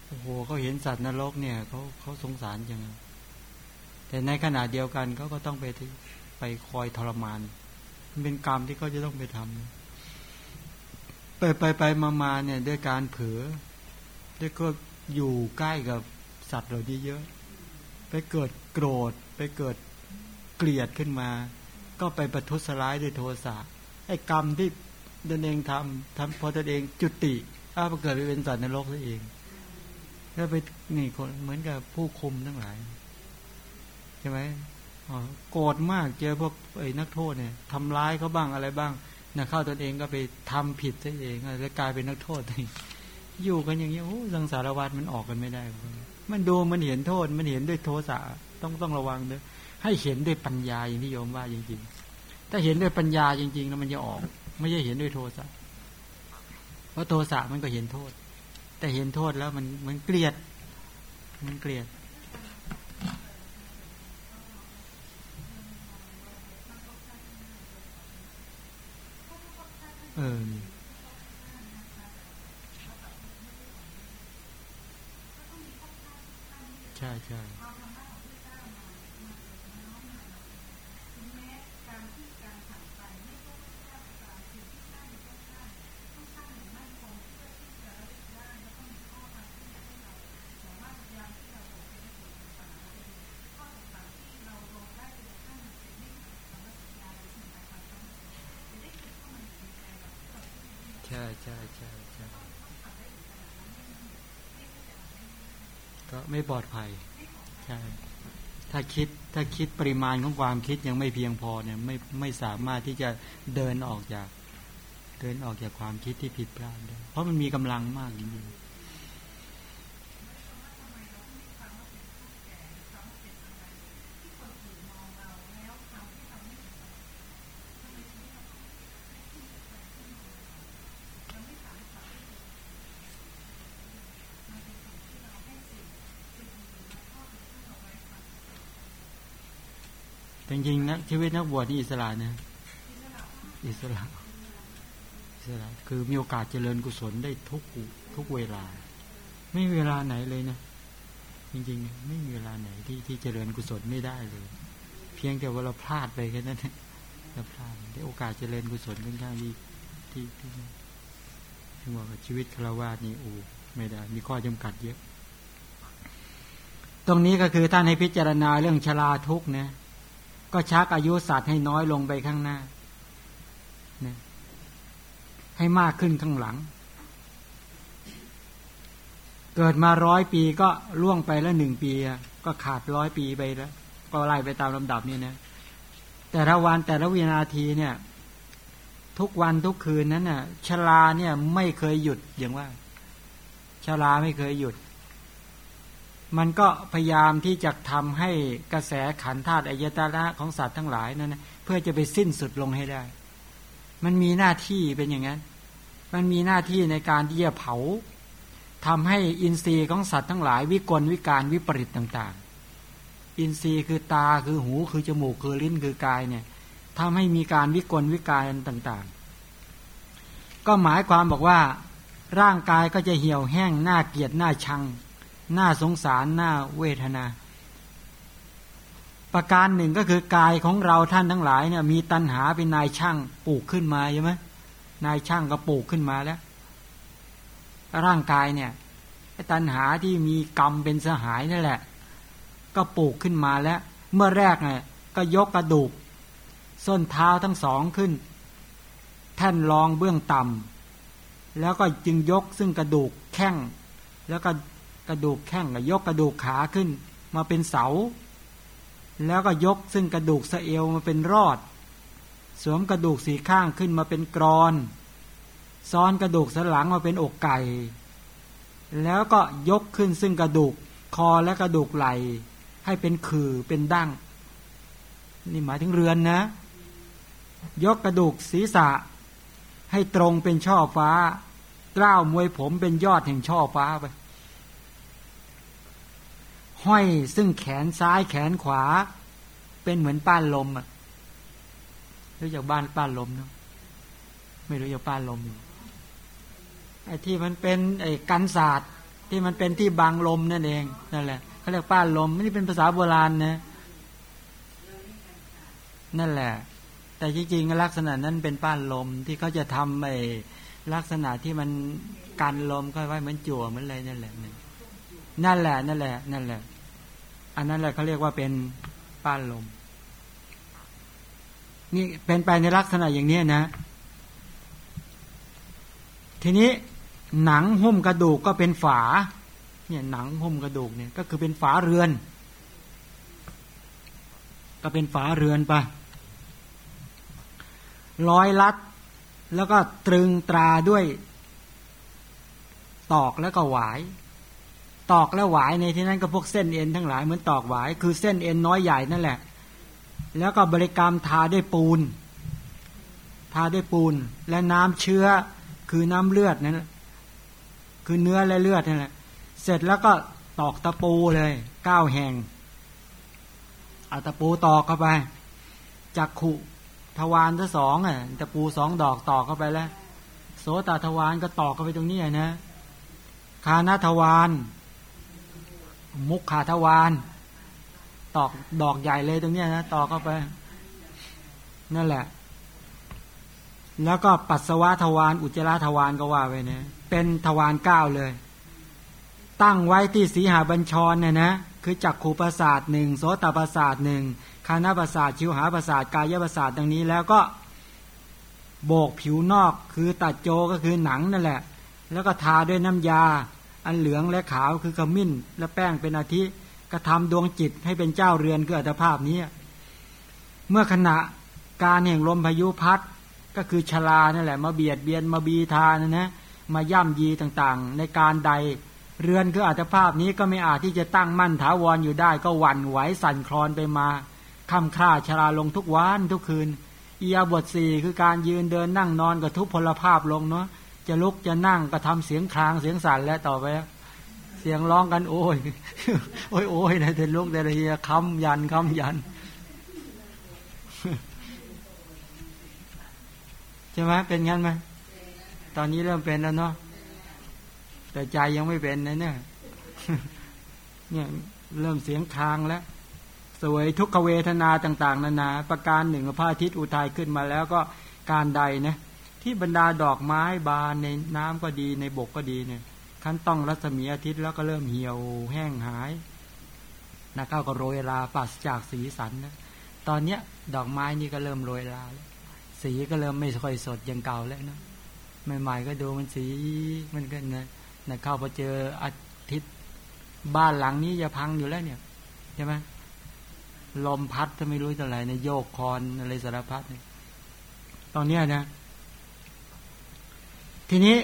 โอ้โหเขาเห็นสัตว์นรกเนี่ยเขาเขาสงสารจังแต่ในขณะเดียวกันเขาก็ต้องไปไปคอยทรมาน มันเป็นกรรมที่เขาจะต้องไปทำไปไปไปมามาเนี่ย ด้วยการเผลอด้วยก็อยู่ใกล้กับสัตว์เหล่านี้เยอะ ไปเกิดโกรธ ไปเกิดเกลียดขึ้นมา ก็ไปประทุษร้ายด้วยโทสะ ไอ้กรรมที่ตนเองทำทำพอตนเองจุติถ้าเกิดไปเป็นสัตว์นรกซะเองแล้วไปนี่คนเหมือนกับผู้คุมทั้งหลายใช่ไหมโกรธมากเจอพวกไอ้นักโทษเนี่ยทำร้ายเขาบ้างอะไรบ้างนะเข้าตนเองก็ไปทำผิดซะเองแล้วกลายเป็นนักโทษอยู่กันอย่างเงี้โอ้สังสารวัฏมันออกกันไม่ได้ มันดูมันเห็นโทษมันเห็นด้วยโทสะต้องต้องระวังด้วยให้เห็นด้วยปัญญาอย่างที่โยมว่าจริงๆ ถ้าเห็นด้วยปัญญาจริงๆแล้วมันจะออก ไม่ใช่เห็นด้วยโทสะเพราะโทสะมันก็เห็นโทษ แต่เห็นโทษแล้วมันมันเกลียด มันเกลียดเออใช่ใช่ ช่ ใช่ใช่ใช่ก็ไม่ปลอดภัย ใช่ ถ้าคิดถ้าคิดปริมาณของความคิดยังไม่เพียงพอเนี่ย ไม่ไม่สามารถที่จะเดินออกจาก เดินออกจากความคิดที่ผิดพลาดได้เพราะมันมีกำลังมากจริงๆ จริงๆนะชีวิตนักบวชนี่อิสระนะอิสระอิสระ คือมีโอกาสเจริญกุศลได้ทุกทุกเวลา ไม่มีเวลาไหนเลยนะจริงๆ ไม่มีเวลาไหนที่ที่เจริญกุศลไม่ได้เลย เพียงแต่ว่าเราพลาดไปแค่นั้นเราพลาดได้โอกาสเจริญกุศลค่อนข้างที่ที่ที่ที่ว่าชีวิตคารวะนี่โอ้ไม่ได้ มีข้อจำกัดเยอะ ตรงนี้ก็คือท่านให้พิจารณาเรื่องชราทุกเนะ ก็ชักอายุสัตว์ให้น้อยลงไปข้างหน้าให้มากขึ้นข้างหลัง เกิดมาร้อยปีก็ล่วงไปแล้วหนึ่งปี ก็ขาดร้อยปีไปแล้ว ก็ไล่ไปตามลำดับนี่นะ แต่ละวันแต่ละวินาทีเนี่ย ทุกวันทุกคืนนั้นน่ะชลาเนี่ยไม่เคยหยุดอย่างว่าชลาไม่เคยหยุด มันก็พยายามที่จะทำให้กระแสขันธาตุอายตนะของสัตว์ทั้งหลายนั้นนะเพื่อจะไปสิ้นสุดลงให้ได้ มันมีหน้าที่เป็นอย่างนั้น มันมีหน้าที่ในการที่จะเผาทำให้อินทรีย์ของสัตว์ทั้งหลาย วิกลวิการวิปริตต่างๆ อินทรีย์คือตาคือหูคือจมูกคือลิ้นคือกายเนี่ยทำให้มีการวิกลวิการต่างๆ ก็หมายความบอกว่า ร่างกายก็จะเหี่ยวแห้งหน้าเกียดหน้าชัง น่าสงสารน่าเวทนา ประการหนึ่งก็คือกายของเราท่านทั้งหลายเนี่ยมีตัณหาเป็นนายช่างปลูกขึ้นมาใช่ไหมนายช่างก็ปลูกขึ้นมาแล้ว ร่างกายเนี่ยตัณหาที่มีกรรมเป็นสหายนั่นแหละ ก็ปลูกขึ้นมาแล้ว เมื่อแรกเนี่ยก็ยกกระดูก ส้นเท้าทั้งสองขึ้น ท่านรองเบื้องต่ำแล้วก็จึงยกซึ่งกระดูกแข้งแล้วก็ กระดูกแข้งกับยกกระดูกขาขึ้น มาเป็นเสา แล้วก็ยกซึ่งกระดูกสะเอวมาเป็นรอด สวมกระดูกสีข้างขึ้นมาเป็นกรอน ซ้อนกระดูกสันหลังมาเป็นอกไก่ แล้วก็ยกขึ้นซึ่งกระดูกคอและกระดูกไหลให้เป็นขื่อเป็นดั้ง นี่หมายถึงเรือนนะ ยกกระดูกศีรษะ ให้ตรงเป็นช่อฟ้า กล้าวมวยผมเป็นยอดแห่งช่อฟ้าไป ห้อยซึ่งแขนซ้ายแขนขวา เป็นเหมือนป้านลมอะรู้จักบ้านป้านลมเนาะไม่รู้จักป้านลมไอ้ที่มันเป็นไอ้กันศาสตร์ที่มันเป็นที่บังลมนั่นเองนั่นแหละเขาเรียกป้านลมไม่ได้เป็นภาษาโบราณนะนั่นแหละ แต่จริงๆลักษณะนั้นเป็นป้านลมที่เขาจะทำไอ้ลักษณะที่มันกันลมก็ไว้เหมือนจั่วเหมือนอะไรนั่นแหละนั่นแหละนั่นแหละนั่นแหละ อันนั้นแหละเขาเรียกว่าเป็นป้านลม นี่เป็นไปในลักษณะอย่างนี้นะ ทีนี้หนังหุ้มกระดูกก็เป็นฝา เนี่ยหนังหุ้มกระดูกเนี่ย ก็คือเป็นฝาเรือน ก็เป็นฝาเรือนไปร้อยลัด แล้วก็ตรึงตราด้วย ตอกแล้วก็หวาย ตอกและหวายในที่นั้นก็พวกเส้นเอ็นทั้งหลายเหมือนตอกหวาย คือเส้นเอ็นน้อยใหญ่นั่นแหละ แล้วก็บริกรรมทาด้วยปูน ทาด้วยปูน และน้ำเชื้อคือน้ำเลือดนั่นคือเนื้อและเลือดนั่นแหละ เสร็จแล้วก็ตอกตะปูเลยเก้าแห่งเอาตะปูตอกเข้าไปจักขุทวารทั้งสองอะตะปูสองดอกตอกเข้าไปแล้ว โสตทวารก็ตอกเข้าไปตรงนี้นะคานาทวาร มุกขาทวารตอกดอกใหญ่เลยตรงนี้นะตอกเข้าไป นั่นแหละ แล้วก็ปัสสาวะทวารอุจจาระทวารก็ว่าไปเนะเป็นทวารเก้าเลย ตั้งไว้ที่สีหาบัญชรเนี่ยนะคือจักขูประสาทหนึ่งโสตประสาทหนึ่งคานาประสาทชิวหาประสาทกายประสาทดังนี้ แล้วก็โบกผิวนอกคือตัดโจก็คือหนังนั่นแหละ แล้วก็ทาด้วยน้ำยา อันเหลืองและขาวคือขมิ้น และแป้งเป็นอาทิกระทำดวงจิตให้เป็นเจ้าเรือนคืออัตภาพนี้ เมื่อขณะการแห่งลมพายุพัดก็คือชลานั่นแหละมาเบียดเบียนมาบีทานะนะมาย่ำยีต่างๆ ในการใด เรือนคืออัตภาพนี้ก็ไม่อาจที่จะตั้งมั่นถาวรออยู่ได้ ก็หวั่นไหวสั่นคลอนไปมาค่ำคร่าชราลงทุกวันทุกคืนอียบทสี่คือการยืนเดินนั่งนอนกับทุกพลภาพลงเนาะ จะลุกจะนั่งก็ทำเสียงคลางเสียงสั่นแล้วต่อไป เสียงร้องกัน โอ้ย โอ้ยโอ้ยนะเดินลุกเดินเฮียคำยันคำยันใช่ไหมเป็นงั้นไหมตอนนี้เริ่มเป็นแล้วเนาะแต่ใจยังไม่เป็นนะเนี่ยเนี่ยเริ่มเสียงคลางแล้วสวยทุกขเวทนาต่าง ๆ นานา ประการหนึ่งพระอาทิตย์อุทัยขึ้นมาแล้วก็การใดนะ ที่บรรดาดอกไม้บานในน้ำก็ดีในบกก็ดีเนี่ยขั้นต้องรัศมีอาทิตย์แล้วก็เริ่มเหี่ยวแห้งหายนะก้าก็โรยราปัสจากสีสันนะตอนเนี้ย ดอกไม้นี่ก็เริ่มโรยราแล้วสีก็เริ่มไม่ค่อยสดอย่างเก่าแล้วนะใหม่ๆก็ดูมันสีมันก็นะนะข้าพอเจออาทิตย์บ้านหลังนี้จะพังอยู่แล้วเนี่ยใช่ไหมลมพัดถ้าไม่รู้เท่าไหร่ในโยกคอนอะไรสารพัดเนี่ยตอนเนี้ยนะ ทีนี้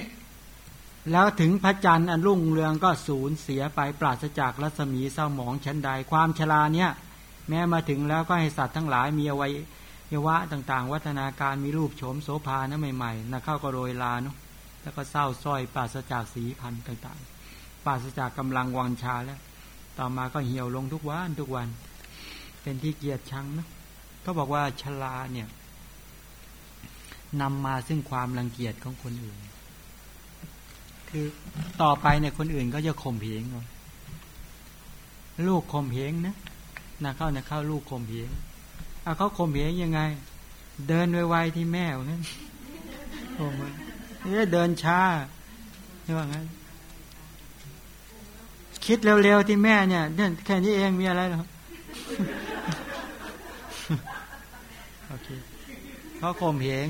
แล้วถึงพระจันทร์อันรุ่งเรืองก็สูญเสียไปปราศจากรัศมีเศร้าหมองชั้นใด ความชราเนี่ย แม้มาถึงแล้วก็ให้สัตว์ทั้งหลายมีอวัยวะต่างๆ วัฒนาการมีรูปโฉมโสภานะใหม่ๆนะเข้าก็โรยลาเนาะแล้วก็เศร้าส้อยปราศจากสีพันธุ์ต่างๆ ปราศจากกำลังวังชาแล้ว ต่อมาก็เหี่ยวลงทุกวันทุกวัน เป็นที่เกียดชังนะก็บอกว่าชลาเนี่ยนำมาซึ่งความรังเกียจของคนอื่น คือต่อไปเนี่ยคนอื่นก็จะข่มเหงลูกข่มเหงนะนะเข้านะเข้าลูกข่มเหงเอาเขาข่มเหงยังไง เดินไวๆที่แม่ว่างั้นโอ้มนี่เดินช้าใช่ว่างั้น คิดเร็วๆที่แม่เนี่ยเนี่ยแค่นี้เองมีอะไรหรอโอเคเขาข่มเหง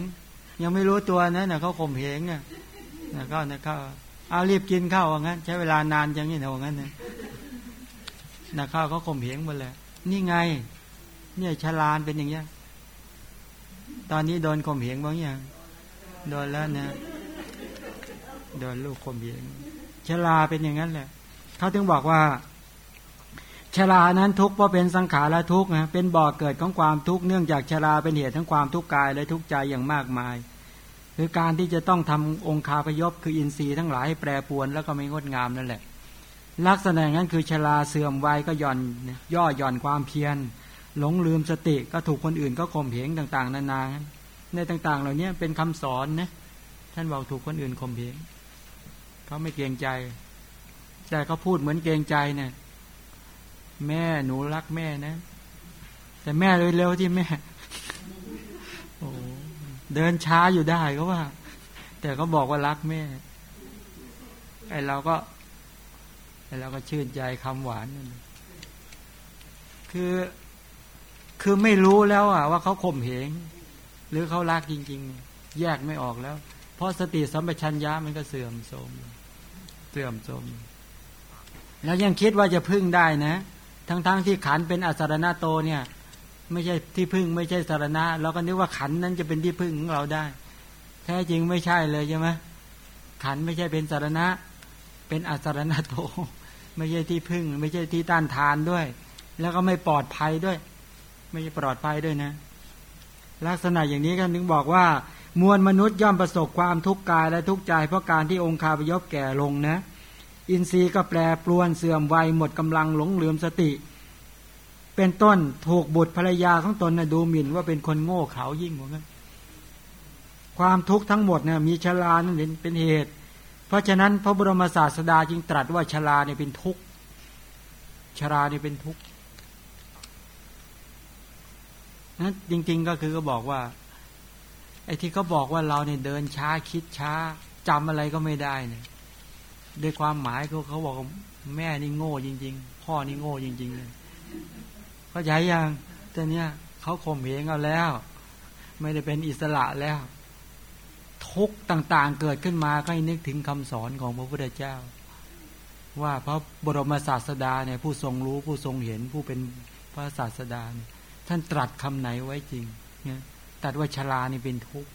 ยังไม่รู้ตัวนะเนี่ยเขาข่มเหงเนี่ยนะก็นะก็ เอารีบกินข้าวว่างั้น ใช้เวลานานจังนี่นะว่างั้นนะนะข้าวเขาข่มเหงหมดเลยนี่ไง เนี่ยชลานเป็นอย่างเงี้ย ตอนนี้โดนข่มเหงบ้างยังโดนแล้วนะโดนลูกข่มเหงชลาเป็นอย่างนั้นแหละเขาถึงบอกว่าชรานั้นทุกข์เพราะเป็นสังขารและทุกข์นะเป็นบ่อกเกิดของความทุกข์เนื่องจากชราเป็นเหตุทั้งความทุกข์กายและทุกข์ใจอย่างมากมาย คือการที่จะต้องทำองค์คาพยพคืออินทรีย์ทั้งหลายให้แปรปวนแล้วก็ไม่งดงามนั่นแหละ ลักษณะนั้นคือชราเสื่อมวัยก็ย่อนย่อหย่อนความเพียรหลงลืมสติก็ถูกคนอื่นก็ข่มเหงต่าง ๆ นานาในต่าง ๆ เหล่านี้เป็นคำสอนนะท่านบอกถูกคนอื่นข่มเหงเขาไม่เกรงใจ แต่เขาพูดเหมือนเกรงใจเนี่ยแม่หนูรักแม่นะ แต่แม่เร็วๆที่แม่ เดินช้าอยู่ได้ก็ว่า แต่ก็บอกว่ารักแม่ ไอเราก็ไอเราก็ชื่นใจคำหวานนั่นคือคือไม่รู้แล้วอะ ว่าเขาข่มเหงหรือเขารักจริง ๆ แยกไม่ออกแล้ว เพราะสติสัมปชัญญะมันก็เสื่อมโทรมเสื่อมโทรมแล้วยังคิดว่าจะพึ่งได้นะ ทั้งๆทที่ขันเป็นอสารณะโตเนี่ย ไม่ใช่ที่พึ่งไม่ใช่สารณะเราก็นึกว่าขันนั้นจะเป็นที่พึ่งของเราได้ แท้จริงไม่ใช่เลยใช่ไหมขันไม่ใช่เป็นสารณะ เป็นอสารณะโตไม่ใช่ที่พึ่ง ไม่ใช่ที่ต้านทานด้วย แล้วก็ไม่ปลอดภัยด้วย ไม่ปลอดภัยด้วยนะ ลักษณะอย่างนี้ก็ถึงบอกว่า มวลมนุษย์ย่อมประสบความทุกข์กายและทุกข์ใจเพราะการที่องค์คาพยพแก่ลงนะ อินทรีย์ก็แปรปรวนเสื่อมวัยหมดกำลังหลงเหลือมสติ เป็นต้นถูกบุตรภรรยาของตนนะดูหมิ่นว่าเป็นคนโง่เขลายิ่งกว่านั้นความทุกข์ทั้งหมดเนี่ยมีชรานั่นเป็นเหตุ เพราะฉะนั้นพระบรมศาสดาจึงตรัสว่าชราเนี่ยเป็นทุกข์ชราเนี่ยเป็นทุกข์นั้นจริง ๆก็คือก็บอกว่าไอ้ที่เขาบอกว่าเราเนี่ยเดินช้าคิดช้าจำอะไรก็ไม่ได้เนี่ยด้วยความหมายเขาเขาบอกแม่นี่โง่จริง ๆ พ่อนี่โง่จริงๆเลย เขาใจยังแต่เนี้ยเขาข่มเหงเอาแล้ว ไม่ได้เป็นอิสระแล้ว ทุกต่างๆเกิดขึ้นมาก็ให้นึกถึงคำสอนของพระพุทธเจ้า ว่าพระบรมศาสดาเนี่ยผู้ทรงรู้ผู้ทรงเห็นผู้เป็นพระศาสดาเนี่ยท่านตรัสคำไหนไว้จริงเนี่ยตัดว่าชรานี่เป็นทุกข์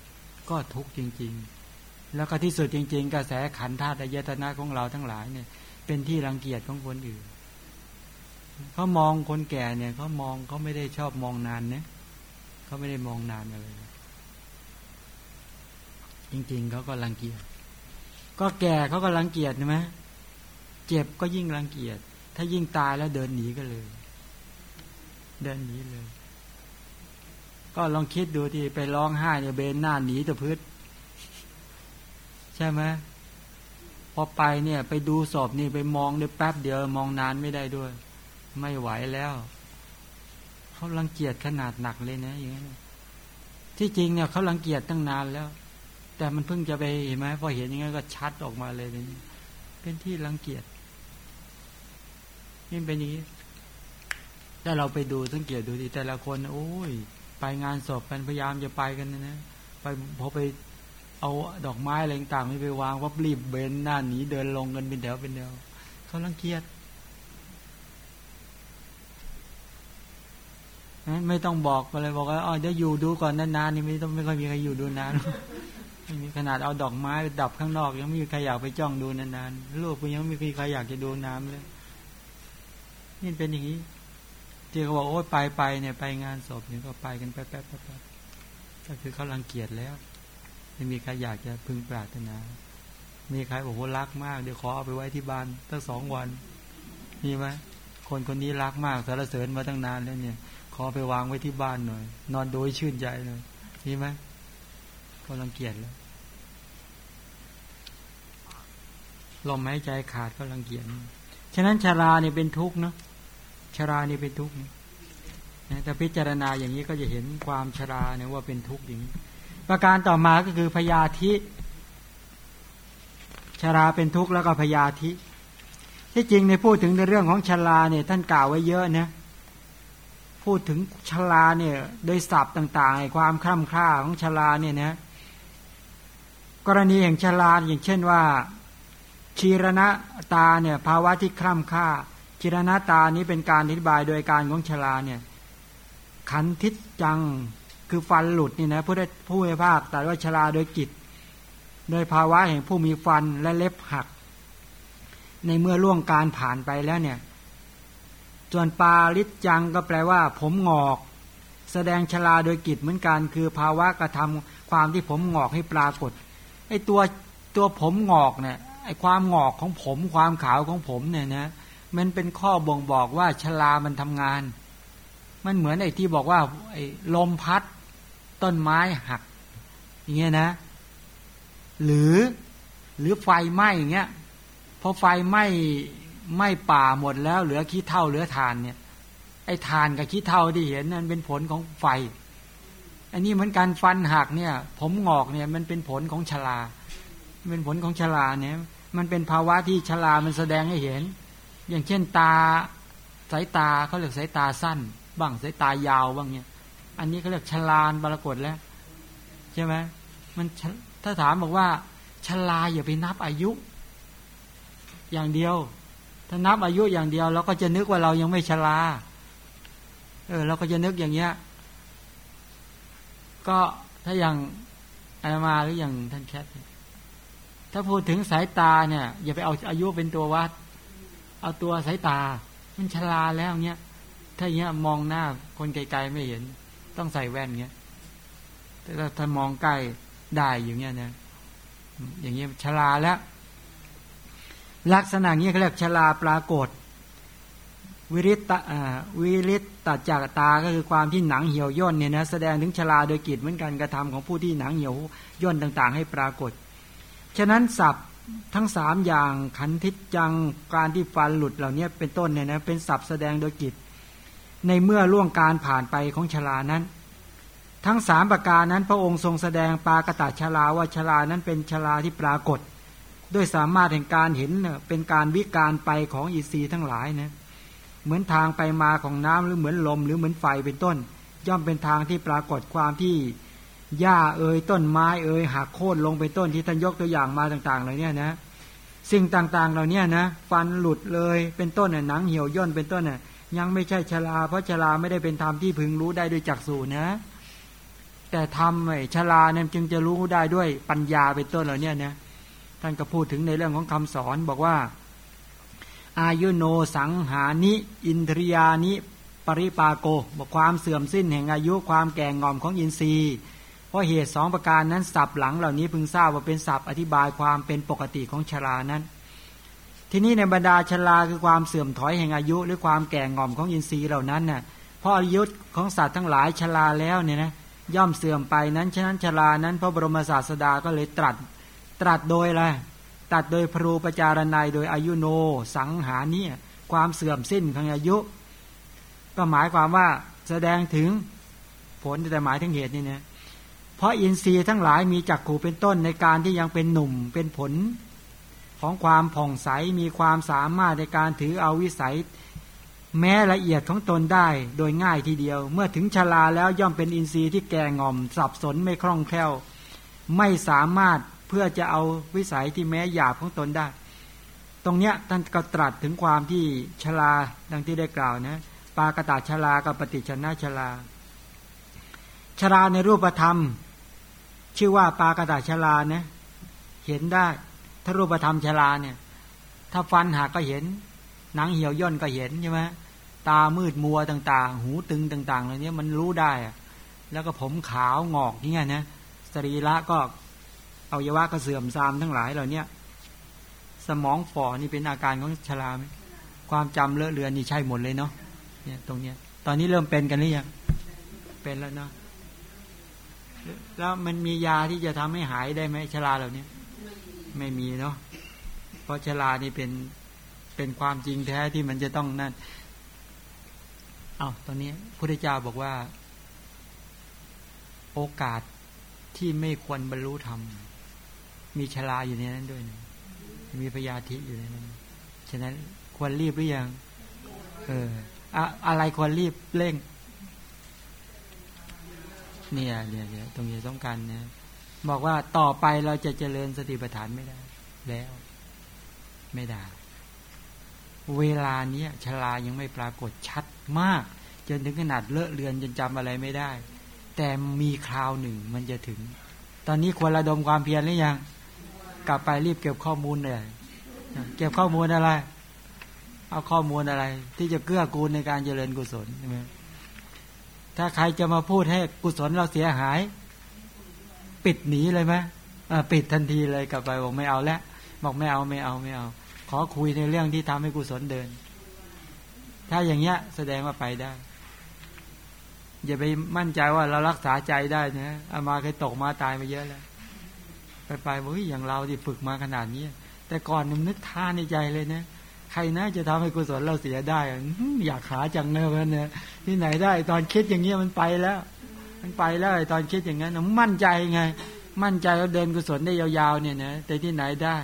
ก็ทุกข์จริง ๆ แล้วก็ที่สุดจริง ๆ กระแสขันธาตุอายตนะของเราทั้งหลายเนี่ยเป็นที่รังเกียจของคนอื่น เขามองคนแก่เนี่ยเขามองเขาไม่ได้ชอบมองนานเนี่ยเขาไม่ได้มองนานอะไรจริงๆเขาก็รังเกียจก็แก่เขาก็รังเกียจใช่ไหมเจ็บก็ยิ่งรังเกียจถ้ายิ่งตายแล้วเดินหนีก็เลย เดินหนีเลย ก็ลองคิดดูที่ไปร้องไห้เนี่ยเบนหน้าหนีตะพืชใช่ไหมพอไปเนี่ย ไปดูศพนี่ไปมองได้แป๊บเดียวมองนานไม่ได้ด้วย ไม่ไหวแล้วเขารังเกียจขนาดหนักเลยนะอย่างนี้ที่จริงเนี่ยเขารังเกียจตั้งนานแล้ว แต่มันเพิ่งจะไปเห็นไหมพอเห็นอย่างนี้ก็ชัดออกมาเลยนี่เป็นที่รังเกียจนี่เป็นอย่างนี้ถ้าเราไปดูสังเกตดูดีแต่ละคนโอ้ย ไปงานศพกันพยายามจะไปกันนะนะไปพอไปเอาดอกไม้อะไรต่างๆไปวางวับรีบเบนหน้าหนีเดินลงกันเป็นแถวเป็นแถวเขารังเกียจ ไม่ต้องบอกอะไรบอกว่าอ๋อเดี๋ยวอยู่ดูก่อนนานๆนี่ไม่ต้องไม่ค่อยมีใครอยู่ดูนานไม่มีขนาดเอาดอกไม้ไปดับข้างนอก ยังไม่มีใครอยากไปจ้องดูนานๆลูกยังไม่มีใครอยากจะดูน้ำเลยนี่เป็นอย่างนี้ที่เขาบอกโอ้ยไปไปเนี่ยไปงานศพเนี่ยก็ไปกันแป๊บแป๊บแป๊บก็คือเขารังเกียจแล้วไม่มีใครอยากจะพึงปรารถนา มีใครบอกว่ารักมากเดี๋ยวขอเอาไปไว้ที่บ้านตั้งสองวันมีไหมคนคนนี้รักมากสารเสริญมาตั้งนานแล้วเนี่ย ขอไปวางไว้ที่บ้านหน่อย นอนโดยชื่นใจเลยมีไหมก็รังเกียจแล้วลมหายใจขาดก็รังเกียจฉะนั้นชาราเนี่ยเป็นทุกข์เนาะชารานี่เป็นทุกข์นะแต่พิจารณาอย่างนี้ก็จะเห็นความชาราเนี่ยว่าเป็นทุกข์อย่างนี้ ประการต่อมาก็คือพยาธิชาราเป็นทุกข์แล้วก็พยาธิที่จริงในพูดถึงในเรื่องของชาราเนี่ยท่านกล่าวไว้เยอะนะ พูดถึงชลาเนี่ยโดยศัพท์ต่างๆความคล่ำคล้าของชลาเนี่ยนะกรณีแห่งชลาอย่างเช่นว่า ชีรณะตาเนี่ยภาวะที่คล่ำคล้าชีรณะตานี้เป็นการอธิบายโดยการของชลาเนี่ยขันทิศจังคือฟันหลุดนี่นะผู้ได้ผู้ให้ภาคแต่ว่าชลาโดยจิตโดยภาวะแห่งผู้มีฟันและเล็บหัก ในเมื่อล่วงการผ่านไปแล้วเนี่ย ส่วนปาลิจจังก็แปลว่า ผมงอก แสดงชลาโดยกิจเหมือนกัน คือภาวะกระทำความที่ผมงอกให้ปรากฏไอ้ตัวตัวผมงอกเนี่ยไอ้ความงอกของผมความขาวของผมเนี่ยนะมันเป็นข้อบ่งบอกว่าชลามันทำงาน มันเหมือนไอ้ที่บอกว่าไอ้ลมพัดต้นไม้หัก อย่างเงี้ยนะ หรือหรือไฟไหม้อย่างเงี้ยพอไฟไหม้ ไม่ป่าหมดแล้วเหลือขี้เท่าเหลือทานเนี่ย ไอ้ทานกับขี้เท่าที่เห็นนั่นเป็นผลของไฟ อันนี้เหมือนการฟันหักเนี่ย ผมงอกเนี่ยมันเป็นผลของชลา เป็นผลของชลาเนี่ย มันเป็นภาวะที่ชลามันแสดงให้เห็น อย่างเช่นตาสายตาเขาเรียกสายตาสั้น บ้างสายตายาวบ้างเนี่ย อันนี้เขาเรียกชลาปรากฏแล้วใช่ไหมมันถ้าถามบอกว่าชลาอย่าไปนับอายุ อย่างเดียว ถ้านับอายุอย่างเดียวเราก็จะนึกว่าเรายังไม่ชราเออเราก็จะนึกอย่างเงี้ย ก็ถ้าอย่างอามาหรืออย่างท่านแคทถ้าพูดถึงสายตาเนี่ย อย่าไปเอาอายุเป็นตัววัด เอาตัวสายตา มันชราแล้วเงี้ยถ้าอย่างเงี้ยมองหน้าคนไกลๆไม่เห็น ต้องใส่แว่นเงี้ยแต่ถ้ามองใกล้ได้อย่างเงี้ยนี่ยอย่างเงี้ยชราแล้ว ลักษณะนี้เขาเรียกชลาปรากฏ วิริตวิริตตจากตาก็คือความที่หนังเหี่ยวย่นเนี่ยนะแสดงถึงชลาโดยกิจเหมือนกันกระทำของผู้ที่หนังเหี่ยวย่นต่าง ๆ ให้ปรากฏ ฉะนั้นศัพท์ทั้งสามอย่างขันทิศจังการที่ฟันหลุดเหล่านี้เป็นต้นเนี่ยนะเป็นศัพท์แสดงโดยกิจ ในเมื่อล่วงการผ่านไปของชลานั้น ทั้งสามประการนั้นพระองค์ทรงแสดงปากตาชลาว่าชลานั้นเป็นชลาที่ปรากฏ ด้วยสามารถแห่งการเห็นเป็นการวิการไปของอีซีทั้งหลายนะเหมือนทางไปมาของน้ำหรือเหมือนลม หรือเหมือนไฟเป็นต้น ย่อมเป็นทางที่ปรากฏความที่หญ้าเอ่ยต้นไม้เอ่ยหักโค่นลงไปต้นที่ท่านยกตัวอย่างมาต่างๆเหล่านี้นะ สิ่งต่างๆเหล่านี้นะฟันหลุดเลยเป็นต้นน่ยหนังเหี่ยวย่นเป็นต้นน่ยยังไม่ใช่ชราเพราะชราไม่ได้เป็นธรรมที่พึงรู้ได้ด้วยจักสูนะ แต่ธรรมไอ้ชราเนี่ยจึงจะรู้ได้ด้วยปัญญาเป็นต้นเหล่านี้นะ ท่านก็พูดถึงในเรื่องของคำสอนบอกว่าอายุโนสังหานิ อินทรียานิ ปริปาโกบอกความเสื่อมสิ้นแห่งอายุความแก่งอมของอินทรีย์ เพราะเหตุสองประการนั้นสับหลังเหล่านี้พึงทราบว่าเป็นสับอธิบายความเป็นปกติของชรานั้น ที่นี้ในบรรดาชราคือความเสื่อมถอยแห่งอายุ หรือความแก่งอมของอินทรีย์เหล่านั้นน่ะเพราะอายุของสัตว์ทั้งหลายชราแล้วเนี่ยนะย่อมเสื่อมไปนั้นฉะนั้นชรานั้นพระบรมศาสดาก็เลยตรัส ตรัสโดยอะไรตัดโดยพรูปจารณัยโดยอายุโน สังหานี่ความเสื่อมสิ้นของอายุ ก็หมายความว่าแสดงถึงผลแต่หมายถึงเหตุนี่นะเพราะอินทรีย์ทั้งหลายมีจักขู่เป็นต้นในการที่ยังเป็นหนุ่มเป็นผลของความผ่องใสมีความสามารถในการถือเอาวิสัย แม้ละเอียดของตนได้โดยง่ายทีเดียว เมื่อถึงชราแล้วย่อมเป็นอินทรีย์ที่แก่งอมสับสนไม่คล่องแคล่ว ไม่สามารถ เพื่อจะเอาวิสัยที่แม้หยาบของตนได้ ตรงเนี้ยท่านก็ตรัสถึงความที่ชลาดังที่ได้กล่าวนะปากตาชลากับปฏิชนะชลา ชลาในรูปธรรม ชื่อว่าปากตาชลานะเห็นได้ ถ้ารูปธรรมชลาเนี่ย ถ้าฟันหักก็เห็น หนังเหี่ยวย่นก็เห็นใช่ไหมตามืดมัวต่าง ๆ หูตึงต่างๆเหล่านี้มันรู้ได้ แล้วก็ผมขาวงอกนี่ไงนะสรีระก็ อวัยวะก็เสื่อมทรามทั้งหลายเหล่านี้สมองฝ่อนี่เป็นอาการของชราไหมความจำเลอะเลือนนี่ใช่หมดเลยเนาะเนี่ยตรงเนี้ย ตอนนี้เริ่มเป็นกันหรือยังเป็นแล้วเนาะแล้วมันมียาที่จะทำให้หายได้ไหมชราเหล่านี้ไม่มีเนาะเพราะชรานี่เป็นเป็นความจริงแท้ที่มันจะต้องนั่นเอาตอนนี้พระเจ้าบอกว่า โอกาสที่ไม่ควรบรรลุธรรม มีชลาอยู่ในนั้นด้วยนะมีพยาธิอยู่ในนั้น ฉะนั้นควรรีบหรือยัง เอออะอะไรควรรีบเร่ง เนี่ยเนี่ยเนี่ยตรงนี้ต้องการนะ บอกว่าต่อไปเราจะเจริญสติปัฏฐานไม่ได้ แล้ว ไม่ได้ เวลาเนี้ยชลายังไม่ปรากฏชัดมาก จนถึงขนาดเลอะเลือนจนจำอะไรไม่ได้ แต่มีคราวหนึ่งมันจะถึง ตอนนี้ควรระดมความเพียรหรือยัง กลับไปรีบเก็บข้อมูลเลยเก็บข้อมูลอะไร เอาข้อมูลอะไร ที่จะเกื้อกูลในการเจริญกุศลใช่ไหมถ้าใครจะมาพูดให้กุศลเราเสียหาย ปิดหนีเลยไหมปิดทันทีเลยกลับไปบอกไม่เอาแล้วบอกไม่เอาไม่เอาไม่เอา ขอคุยในเรื่องที่ทำให้กุศลเดิน ถ้าอย่างเงี้ย แสดงว่าไปได้ อย่าไปมั่นใจว่าเรารักษาใจได้นะอามาเคยตกมาตายมาเยอะแล้ว ไปไปบอกอย่างเราที่ฝึกมาขนาดนี้แต่ก่อนนึกท่าในใจเลยนะใครนะจะทำให้กุศลเราเสียได้ อยากขาจังเลยมันเนี่ยที่ไหนได้ ตอนคิดอย่างเงี้ยมันไปแล้ว มันไปแล้วตอนคิดอย่างนั้นมั่นใจไง มั่นใจเราเดินกุศลได้ยาวๆเนี่ยนะแต่ที่ไหนได้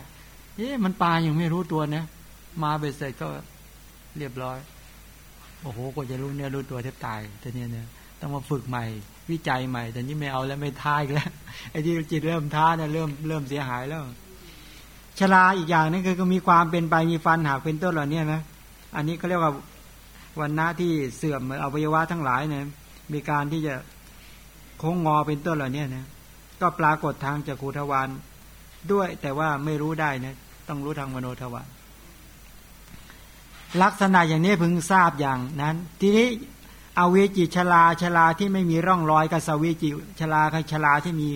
เอ๊ะมันปายังไม่รู้ตัวนะมาเบ็ดเสร็จก็เรียบร้อย โอ้โหกว่าจะรู้เนี่ยรู้ตัวแทบตายแต่เนี่ยเนี่ยต้องมาฝึกใหม่ วิจัยใหม่ แต่นี้ไม่เอาแล้วไม่ท้ายแล้วไอ้ที่จิตเริ่มท้าเนี่ยเริ่มเริ่มเสียหายแล้วชราอีกอย่างนึงคือก็มีความเป็นไปมีฟันหักเป็นต้นเหล่านี้นะอันนี้เขาเรียกว่าวันน้าที่เสื่อมอวัยวะทั้งหลายเนี่ยมีการที่จะโค้งงอเป็นต้นเหล่านี้นะก็ปรากฏทางจากขูทวารด้วย แต่ว่าไม่รู้ได้นะต้องรู้ทางมโนทวารลักษณะอย่างนี้พึงทราบอย่างนั้น ทีนี้ อเวจิชลาชลาที่ไม่มีร่องรอยกับสเวจิชลาคือชลาที่มี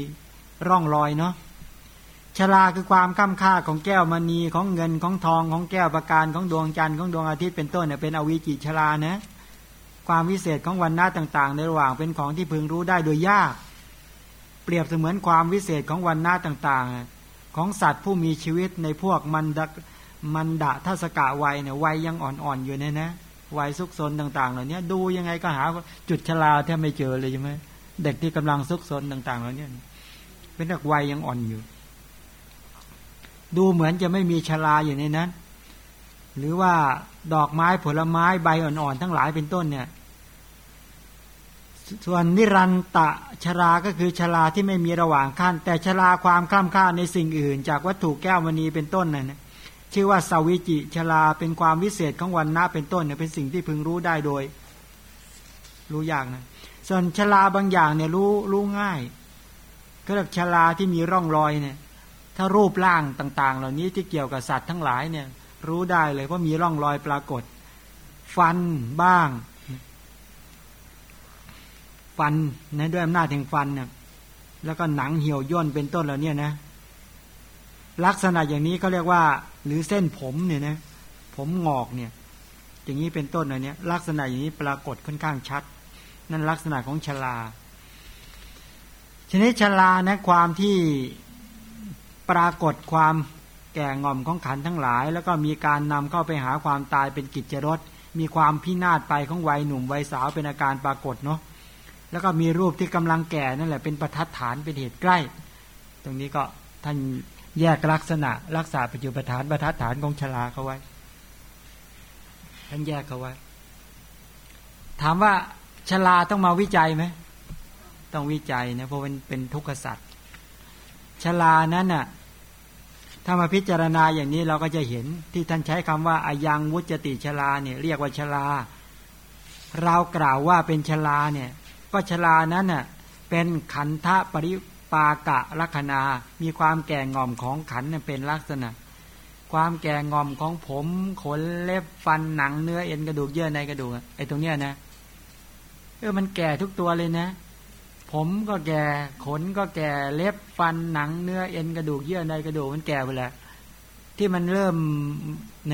ร่องรอยเนาะชลาคือความข้ามค่าของแก้วมณีของเงินของทองของแก้วประการของดวงจันทร์ของดวงอาทิตย์เป็นต้นเนี่ยเป็นอวิจิชลานะความวิเศษของวันหน้าต่าง ๆ ในระหว่างเป็นของที่พึงรู้ได้โดยยาก เปรียบเสมือนความวิเศษของวันหน้าต่างๆ ของสัตว์ผู้มีชีวิตในพวกมันดมันดะทัศกะวัยเนี่ยวัยยังอ่อนๆอยู่เนี่ยนะ วัยซุกซนต่าง ๆ เหล่านี้ดูยังไงก็หาจุดชราแทบไม่เจอเลยใช่ไหมเด็กที่กำลังซุกซนต่าง ๆ เหล่านี้เป็นเด็กวัยยังอ่อนอยู่ ดูเหมือนจะไม่มีชราอยู่ในนั้น หรือว่าดอกไม้ผลไม้ใบอ่อนๆทั้งหลายเป็นต้นเนี่ย ส่วนนิรันตะชราก็คือชราที่ไม่มีระหว่างขั้น แต่ชราความข้ามค่าในสิ่งอื่น จากวัตถุแก้วมณีเป็นต้นนั่นนะ ชื่อว่าสวิจิชราเป็นความวิเศษของวันนะเป็นต้นเนี่ยเป็นสิ่งที่พึงรู้ได้โดย รู้ยากนะ ส่วนชราบางอย่างเนี่ยรู้รู้ง่าย ก็แบบชราที่มีร่องรอยเนี่ย ถ้ารูปร่างต่าง ๆ เหล่านี้ที่เกี่ยวกับสัตว์ทั้งหลายเนี่ย รู้ได้เลยเพราะมีร่องรอยปรากฏ ฟันบ้าง ฟันนะด้วยอำนาจแห่งฟันเนี่ยแล้วก็หนังเหี่ยวย่นเป็นต้นเหล่านี้นะ ลักษณะอย่างนี้เขาเรียกว่า หรือเส้นผมเนี่ยนะผมงอกเนี่ย อย่างนี้เป็นต้นเหล่านี้ลักษณะอย่างนี้ปรากฏค่อนข้างชัด นั่นลักษณะของชลาชนิดชลานะความที่ปรากฏความแก่ง่อมของขันทั้งหลาย แล้วก็มีการนำเข้าไปหาความตายเป็นกิจรสมีความพินาศไปของวัยหนุ่มวัยสาวเป็นอาการปรากฏเนาะแล้วก็มีรูปที่กำลังแก่นั่นแหละเป็นประทัดฐานเป็นเหตุใกล้ ตรงนี้ก็ท่าน แยกลักษณะ รักษาปัจจุบันฐานประทัดฐานของชลาเขาไว้ท่านแยกเขาไว้ ถามว่าชลาต้องมาวิจัยไหมต้องวิจัยนะเพราะมันเป็นทุกขสัตว์ชลานั้นน่ะถ้ามาพิจารณาอย่างนี้เราก็จะเห็นที่ท่านใช้คำว่าอายังวุจติชลาเนี่ยเรียกว่าชลา เรากล่าวว่าเป็นชลาเนี่ย ก็ชลานั้นน่ะเป็นขันธปริ ปากะลัคนา มีความแก่งอมของขันเป็นลักษณะ ความแก่งอมของผมขนเล็บฟันหนังเนื้อเอ็นกระดูกเยื่อในกระดูกไอ้ตรงเนี้ยนะเออมันแก่ทุกตัวเลยนะ ผมก็แก่ ขนก็แก่เล็บฟันหนังเนื้อเอ็นกระดูกเยื่อในกระดูกมันแก่ไปแล้วที่มันเริ่ม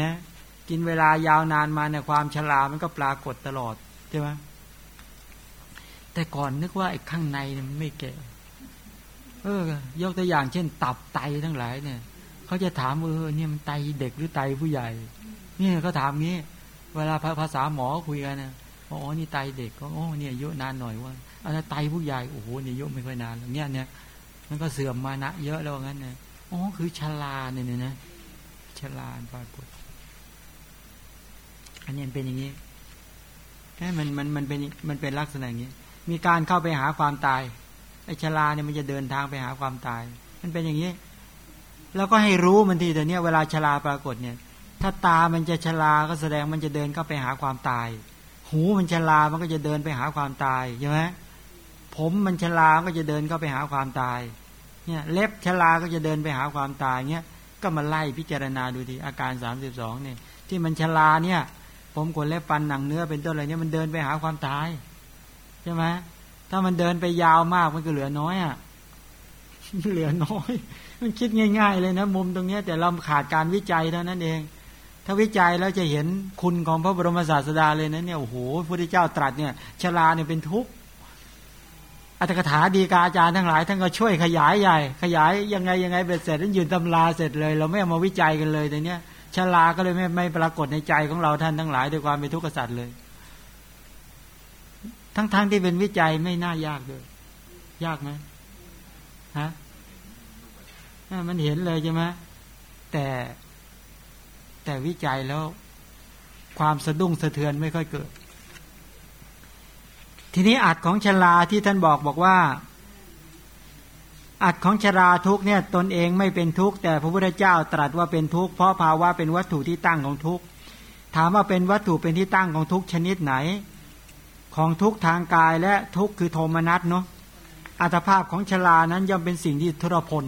นะกินเวลายาวนานมาเนี่ยความชรามันก็ปรากฏตลอดใช่ไหมแต่ก่อนนึกว่าไอ้ข้างในมันไม่แก่ เออยกตัวอย่างเช่น ตับไตทั้งหลายเนี่ยเขาจะถามเออเนี่ยมันไตเด็กหรือไตผู้ใหญ่ เนี่ยเขาถามงี้ เวลาภาษาหมอคุยกันนะอ๋อนี่ไตเด็กก็อ๋อเนี่ยอายุนานหน่อยว่าอันนั้นไตผู้ใหญ่โอ้โหเนี่ยอายุไม่ค่อยนานเนี่ยเนี่ยมันก็เสื่อมมานะเยอะแล้วงั้นเนี่ยอ๋อคือชราเนี่ยนะชราปรากฏอันนี้เป็นอย่างนี้แค่มันมันมันเป็นมันเป็นลักษณะอย่างนี้ มีการเข้าไปหาความตาย ชลาเนี่ยมันจะเดินทางไปหาความตาย มันเป็นอย่างนี้ แล้วก็ให้รู้มันทีแต่เนี้ยเวลาชลาปรากฏเนี่ย ถ้าตามันจะชลาก็แสดงมันจะเดินเข้าไปหาความตาย หูมันชลามันก็จะเดินไปหาความตายใช่ไหมผมมันชลาก็จะเดินเข้าไปหาความตาย เนี่ยเล็บชลาก็จะเดินไปหาความตายเงี้ยก็มาไล่พิจารณาดูทีอาการสามสิบสองเนี่ย ที่มันชลาเนี่ย ผมขนเล็บฟันหนังเนื้อเป็นต้นอะไรเนี่ยมันเดินไปหาความตายใช่ไหม ถ้ามันเดินไปยาวมากมันก็เหลือน้อยอะเหลือน้อย มันคิดง่าย ๆ เลยนะ มุมตรงนี้แต่เราขาดการวิจัยเท่านั้นเอง ถ้าวิจัยแล้วจะเห็นคุณของพระบรมศาสดาเลยนะเนี่ยโอ้โหพระพุทธเจ้าตรัสเนี่ยชลาเนี่ยเป็นทุกข์อัตถกถาดีกาอาจารย์ทั้งหลายท่านก็ช่วยขยายใหญ่ ขยายยังไงยังไงเบ็ดเสร็จแล้วยืนตำราเสร็จเลย เราไม่เอามาวิจัยกันเลยแต่เนี้ยชลาก็เลยไม่ไม่ปรากฏในใจของเราท่านทั้งหลายด้วยความเป็นทุกข์สัตว์เลย ทั้งๆทที่เป็นวิจัยไม่น่ายากเลยยากไหมฮะมันเห็นเลยใช่ไหมแต่แต่วิจัยแล้ว ความสะดุ้งสะเทือนไม่ค่อยเกิด ทีนี้อัดของชลาที่ท่านบอกบอกว่า อัดของชราทุกเนี่ยตนเองไม่เป็นทุกข์แต่พระพุทธเจ้าตรัสว่าเป็นทุกข์เพราะภาวะเป็นวัตถุที่ตั้งของทุกข์ถามว่าเป็นวัตถุเป็นที่ตั้งของทุกชนิดไหน ของทุกทางกายและทุกคือโทมนัสเนาะอัตภาพของชลานั้นย่อมเป็นสิ่งที่ทุรพล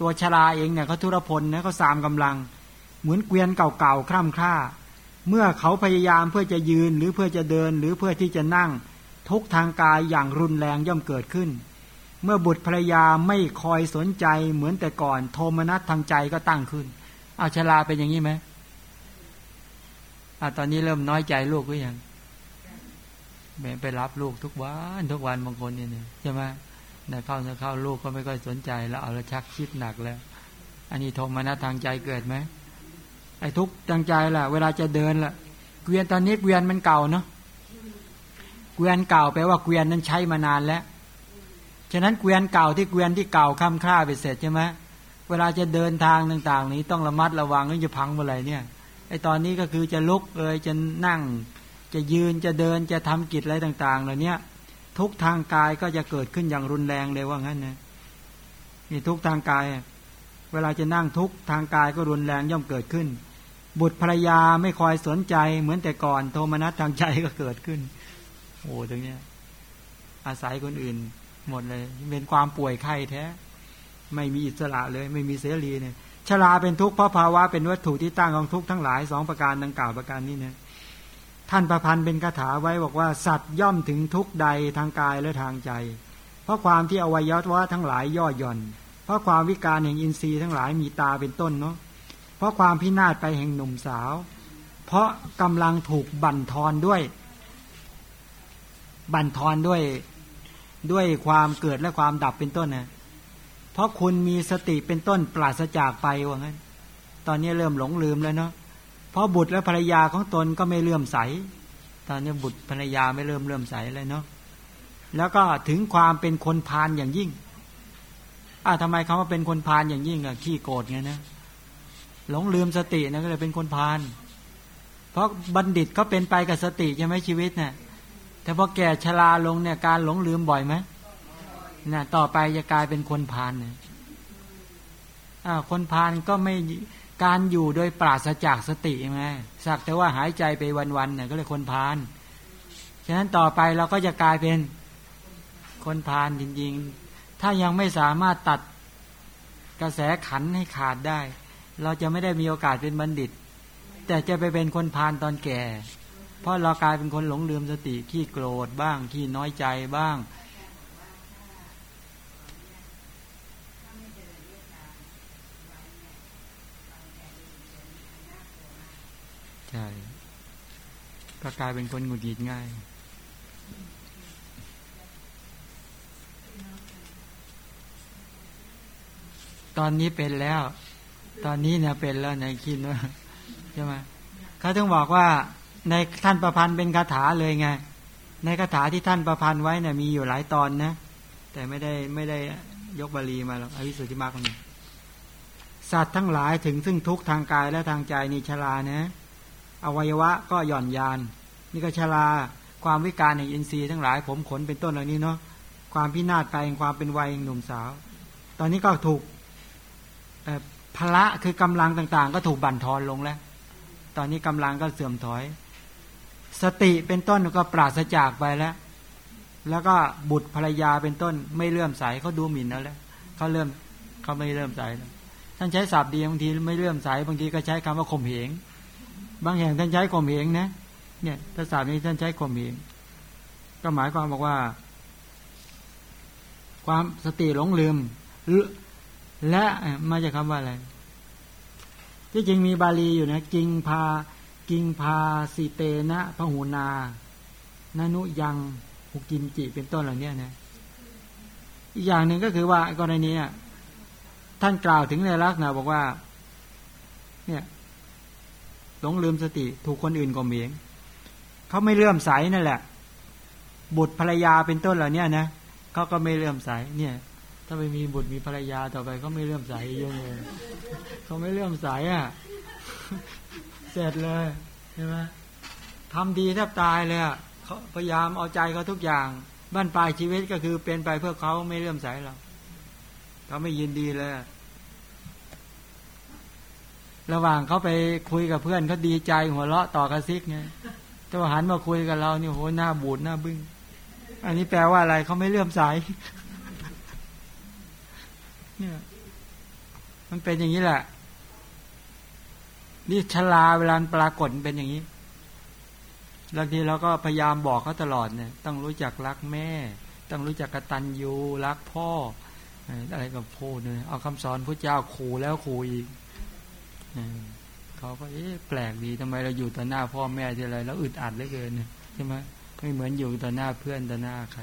ตัวชลาเองเนี่ยเขาทุรพลนะเขาสามกำลัง เหมือนเกวียนเก่าๆคร่ำคร่า เมื่อเขาพยายามเพื่อจะยืนหรือเพื่อจะเดินหรือเพื่อที่จะนั่ง ทุกทางกายอย่างรุนแรงย่อมเกิดขึ้น เมื่อบุตรภรรยาไม่คอยสนใจเหมือนแต่ก่อน โทมนัสทางใจก็ตั้งขึ้นเอาชลาเป็นอย่างนี้ไหมอ่าตอนนี้เริ่มน้อยใจลูกหรือยัง ไปรับลูกทุกวันทุกวันบางคนเนี่ยใช่ไหมเนี่ยเข้าเข้าลูกก็ไม่ค่อยสนใจแล้วเอาละชักคิดหนักแล้ว อันนี้โทมนัสทางใจเกิดไหมไอ้ทุกทางใจล่ะ เวลาจะเดินล่ะ เกวียนตอนนี้เกวียนมันเก่าเนาะเกวียนเก่าแปลว่าเกวียนนั้นใช้มานานแล้ว ฉะนั้นเกวียนเก่าที่เกวียนที่เก่าค้ำค่าไปเสร็จใช่ไหมเวลาจะเดินทางต่าง ๆ นี้ต้องระมัดระวังไม่จะพังเมื่อไรเนี่ยไอ้ตอนนี้ก็คือจะลุกเอยจะนั่ง จะยืนจะเดินจะทำกิจอะไรต่างๆเหล่านี้ทุกทางกายก็จะเกิดขึ้นอย่างรุนแรงเลยว่างั้นนะนี่ทุกทางกาย เวลาจะนั่งทุกทางกายก็รุนแรงย่อมเกิดขึ้น บุตรภรรยาไม่คอยสนใจเหมือนแต่ก่อนโทมนัสทางใจก็เกิดขึ้นโอ้ตรงเนี้ย อาศัยคนอื่น หมดเลย เป็นความป่วยไข้แท้ ไม่มีอิสระเลย ไม่มีเสรีเนี่ยชราเป็นทุกข์เพราะภาวะเป็นวัตถุที่ตั้งของทุกข์ทั้งหลายสองประการดังกล่าวประการนี้เนี่ย ท่านประพันธ์เป็นคาถาไว้บอกว่าสัตว์ย่อมถึงทุกใดทางกายและทางใจ เพราะความที่อวัยวะทั้งหลายย่อหย่อน เพราะความวิการแห่งอินทรีย์ทั้งหลายมีตาเป็นต้นเนาะเพราะความพินาศไปแห่งหนุ่มสาว เพราะกำลังถูกบั่นทอนด้วย บั่นทอนด้วยด้วยความเกิดและความดับเป็นต้นนะเพราะคุณมีสติเป็นต้นปราศจากไปว่างั้น ตอนนี้เริ่มหลงลืมแล้วเนาะ เพราะบุตรและภรรยาของตนก็ไม่เลื่อมใส ตอนนี้บุตรภรรยาไม่เริ่มเลื่อมใสเลยเนาะ แล้วก็ถึงความเป็นคนพาลอย่างยิ่ง อ่าทำไมเขาว่าเป็นคนพาลอย่างยิ่งอะขี้โกรธไงนะ หลงลืมสตินะก็เลยเป็นคนพาล เพราะบัณฑิตก็เป็นไปกับสติใช่ไหมชีวิตเนะ่ย แต่พอแก่ชราลงเนี่ยการหลงลืมบ่อยไหมนะต่อไปจะกลายเป็นคนพาลเนี่ยคนพาลก็ไม่ การอยู่โดยปราศจากสติไงสักแต่ว่าหายใจไปวันๆเนี่ยก็เลยคนพาลฉะนั้นต่อไปเราก็จะกลายเป็นคนพาลจริงๆ ถ้ายังไม่สามารถตัดกระแสขันให้ขาดได้ เราจะไม่ได้มีโอกาสเป็นบัณฑิต แต่จะไปเป็นคนพาลตอนแก่ เพราะเรากลายเป็นคนหลงลืมสติขี้โกรธบ้างขี้น้อยใจบ้าง ใช่ก็กลายเป็นคนหงุดหงิดง่าย ตอนนี้เป็นแล้ว ตอนนี้เนี่ยเป็นแล้วในคิดว่าใช่ไหมเขาต้องบอกว่าในท่านประพันธ์เป็นคาถาเลยไง ในคาถาที่ท่านประพันธ์ไว้เนี่ยมีอยู่หลายตอนนะ แต่ไม่ได้ไม่ได้ยกบาลีมาหรอกอวิสุทธิมากคนนี้สัตว์ทั้งหลายถึงซึ่งทุกทางกายและทางใจนิชลานะ อวัยวะก็หย่อนยาน นี่ก็ชราความวิการแห่งอินทรีย์ทั้งหลายผมขนเป็นต้นเหล่านี้เนาะความพินาศไปแห่งความเป็นวัยหนุ่มสาว ตอนนี้ก็ถูกพละคือกำลังต่างๆ ก็ถูกบั่นทอนลงแล้ว ตอนนี้กำลังก็เสื่อมถอย สติเป็นต้นก็ปราศจากไปแล้ว แล้วก็บุตรภรรยาเป็นต้น ไม่เลื่อมใสเขาดูหมิ่นแล้วเขาเริ่มเขาไม่เลื่อมใสท่านใช้ศัพท์ดีบางทีไม่เลื่อมใสบางทีก็ใช้คำว่าข่มเหง บางแห่งท่านใช้ข่มเหงนะ เนี่ยภาษานี้ท่านใช้ข่มเหงก็หมายความบอกว่า ความสติหลงลืมและมาจากคาว่าอะไร ที่จริงมีบาลีอยู่นะกิงพากิงพาสีเตนะพหูนานานุยังหุกิมจิเป็นต้นเหล่านี้นะอีกอย่างหนึ่งก็คือว่ากรณีท่านกล่าวถึงในลักษณะบอกว่า เนี่ย หลงลืมสติ ถูกคนอื่นก่มเหงเขาไม่เลื่อมใสนั่นแหละ บุตรภรรยาเป็นต้นเหล่านี้นะเขาก็ไม่เลื่อมใสเนี่ย ถ้าไม่มีบุตรมีภรรยาต่อไปเขาไม่เลื่อมใสยอะเลยเขาไม่เลื่อมใสอะเสร็จเลยใช่ไหมทำดีแทบตายเลยเขาพยายามเอาใจเขาทุกอย่างบ้านปลายชีวิตก็คือเป็นไปเพื่อเขาไม่เลื่อมใสเราเขาไม่ยินดีเลย ระหว่างเขาไปคุยกับเพื่อนเขาดีใจหัวเราะต่อกระซิกไงแต่ว่าหันมาคุยกับเรานี่โหหน้าบูดหน้าบึ้ง อันนี้แปลว่าอะไรเขาไม่เลื่อมใสเนี่ยมันเป็นอย่างนี้แหละ นี่ชลาเวลาปรากฏเป็นอย่างนี้บางทีเราก็พยายามบอกเขาตลอดเนี่ยต้องรู้จักรักแม่ ต้องรู้จักกตัญญูรักพ่ออะไรกับพ่อเนี่ยเอาคำสอนพระเจ้าขู่แล้วขู่อีก เขาก็เอ๊ะแปลกดีทำไมเราอยู่ต่อหน้าพ่อแม่ที่อะไรแล้วอึดอัดเหลือเกินใช่ไหมไม่เหมือนอยู่ต่อหน้าเพื่อนต่อหน้าใคร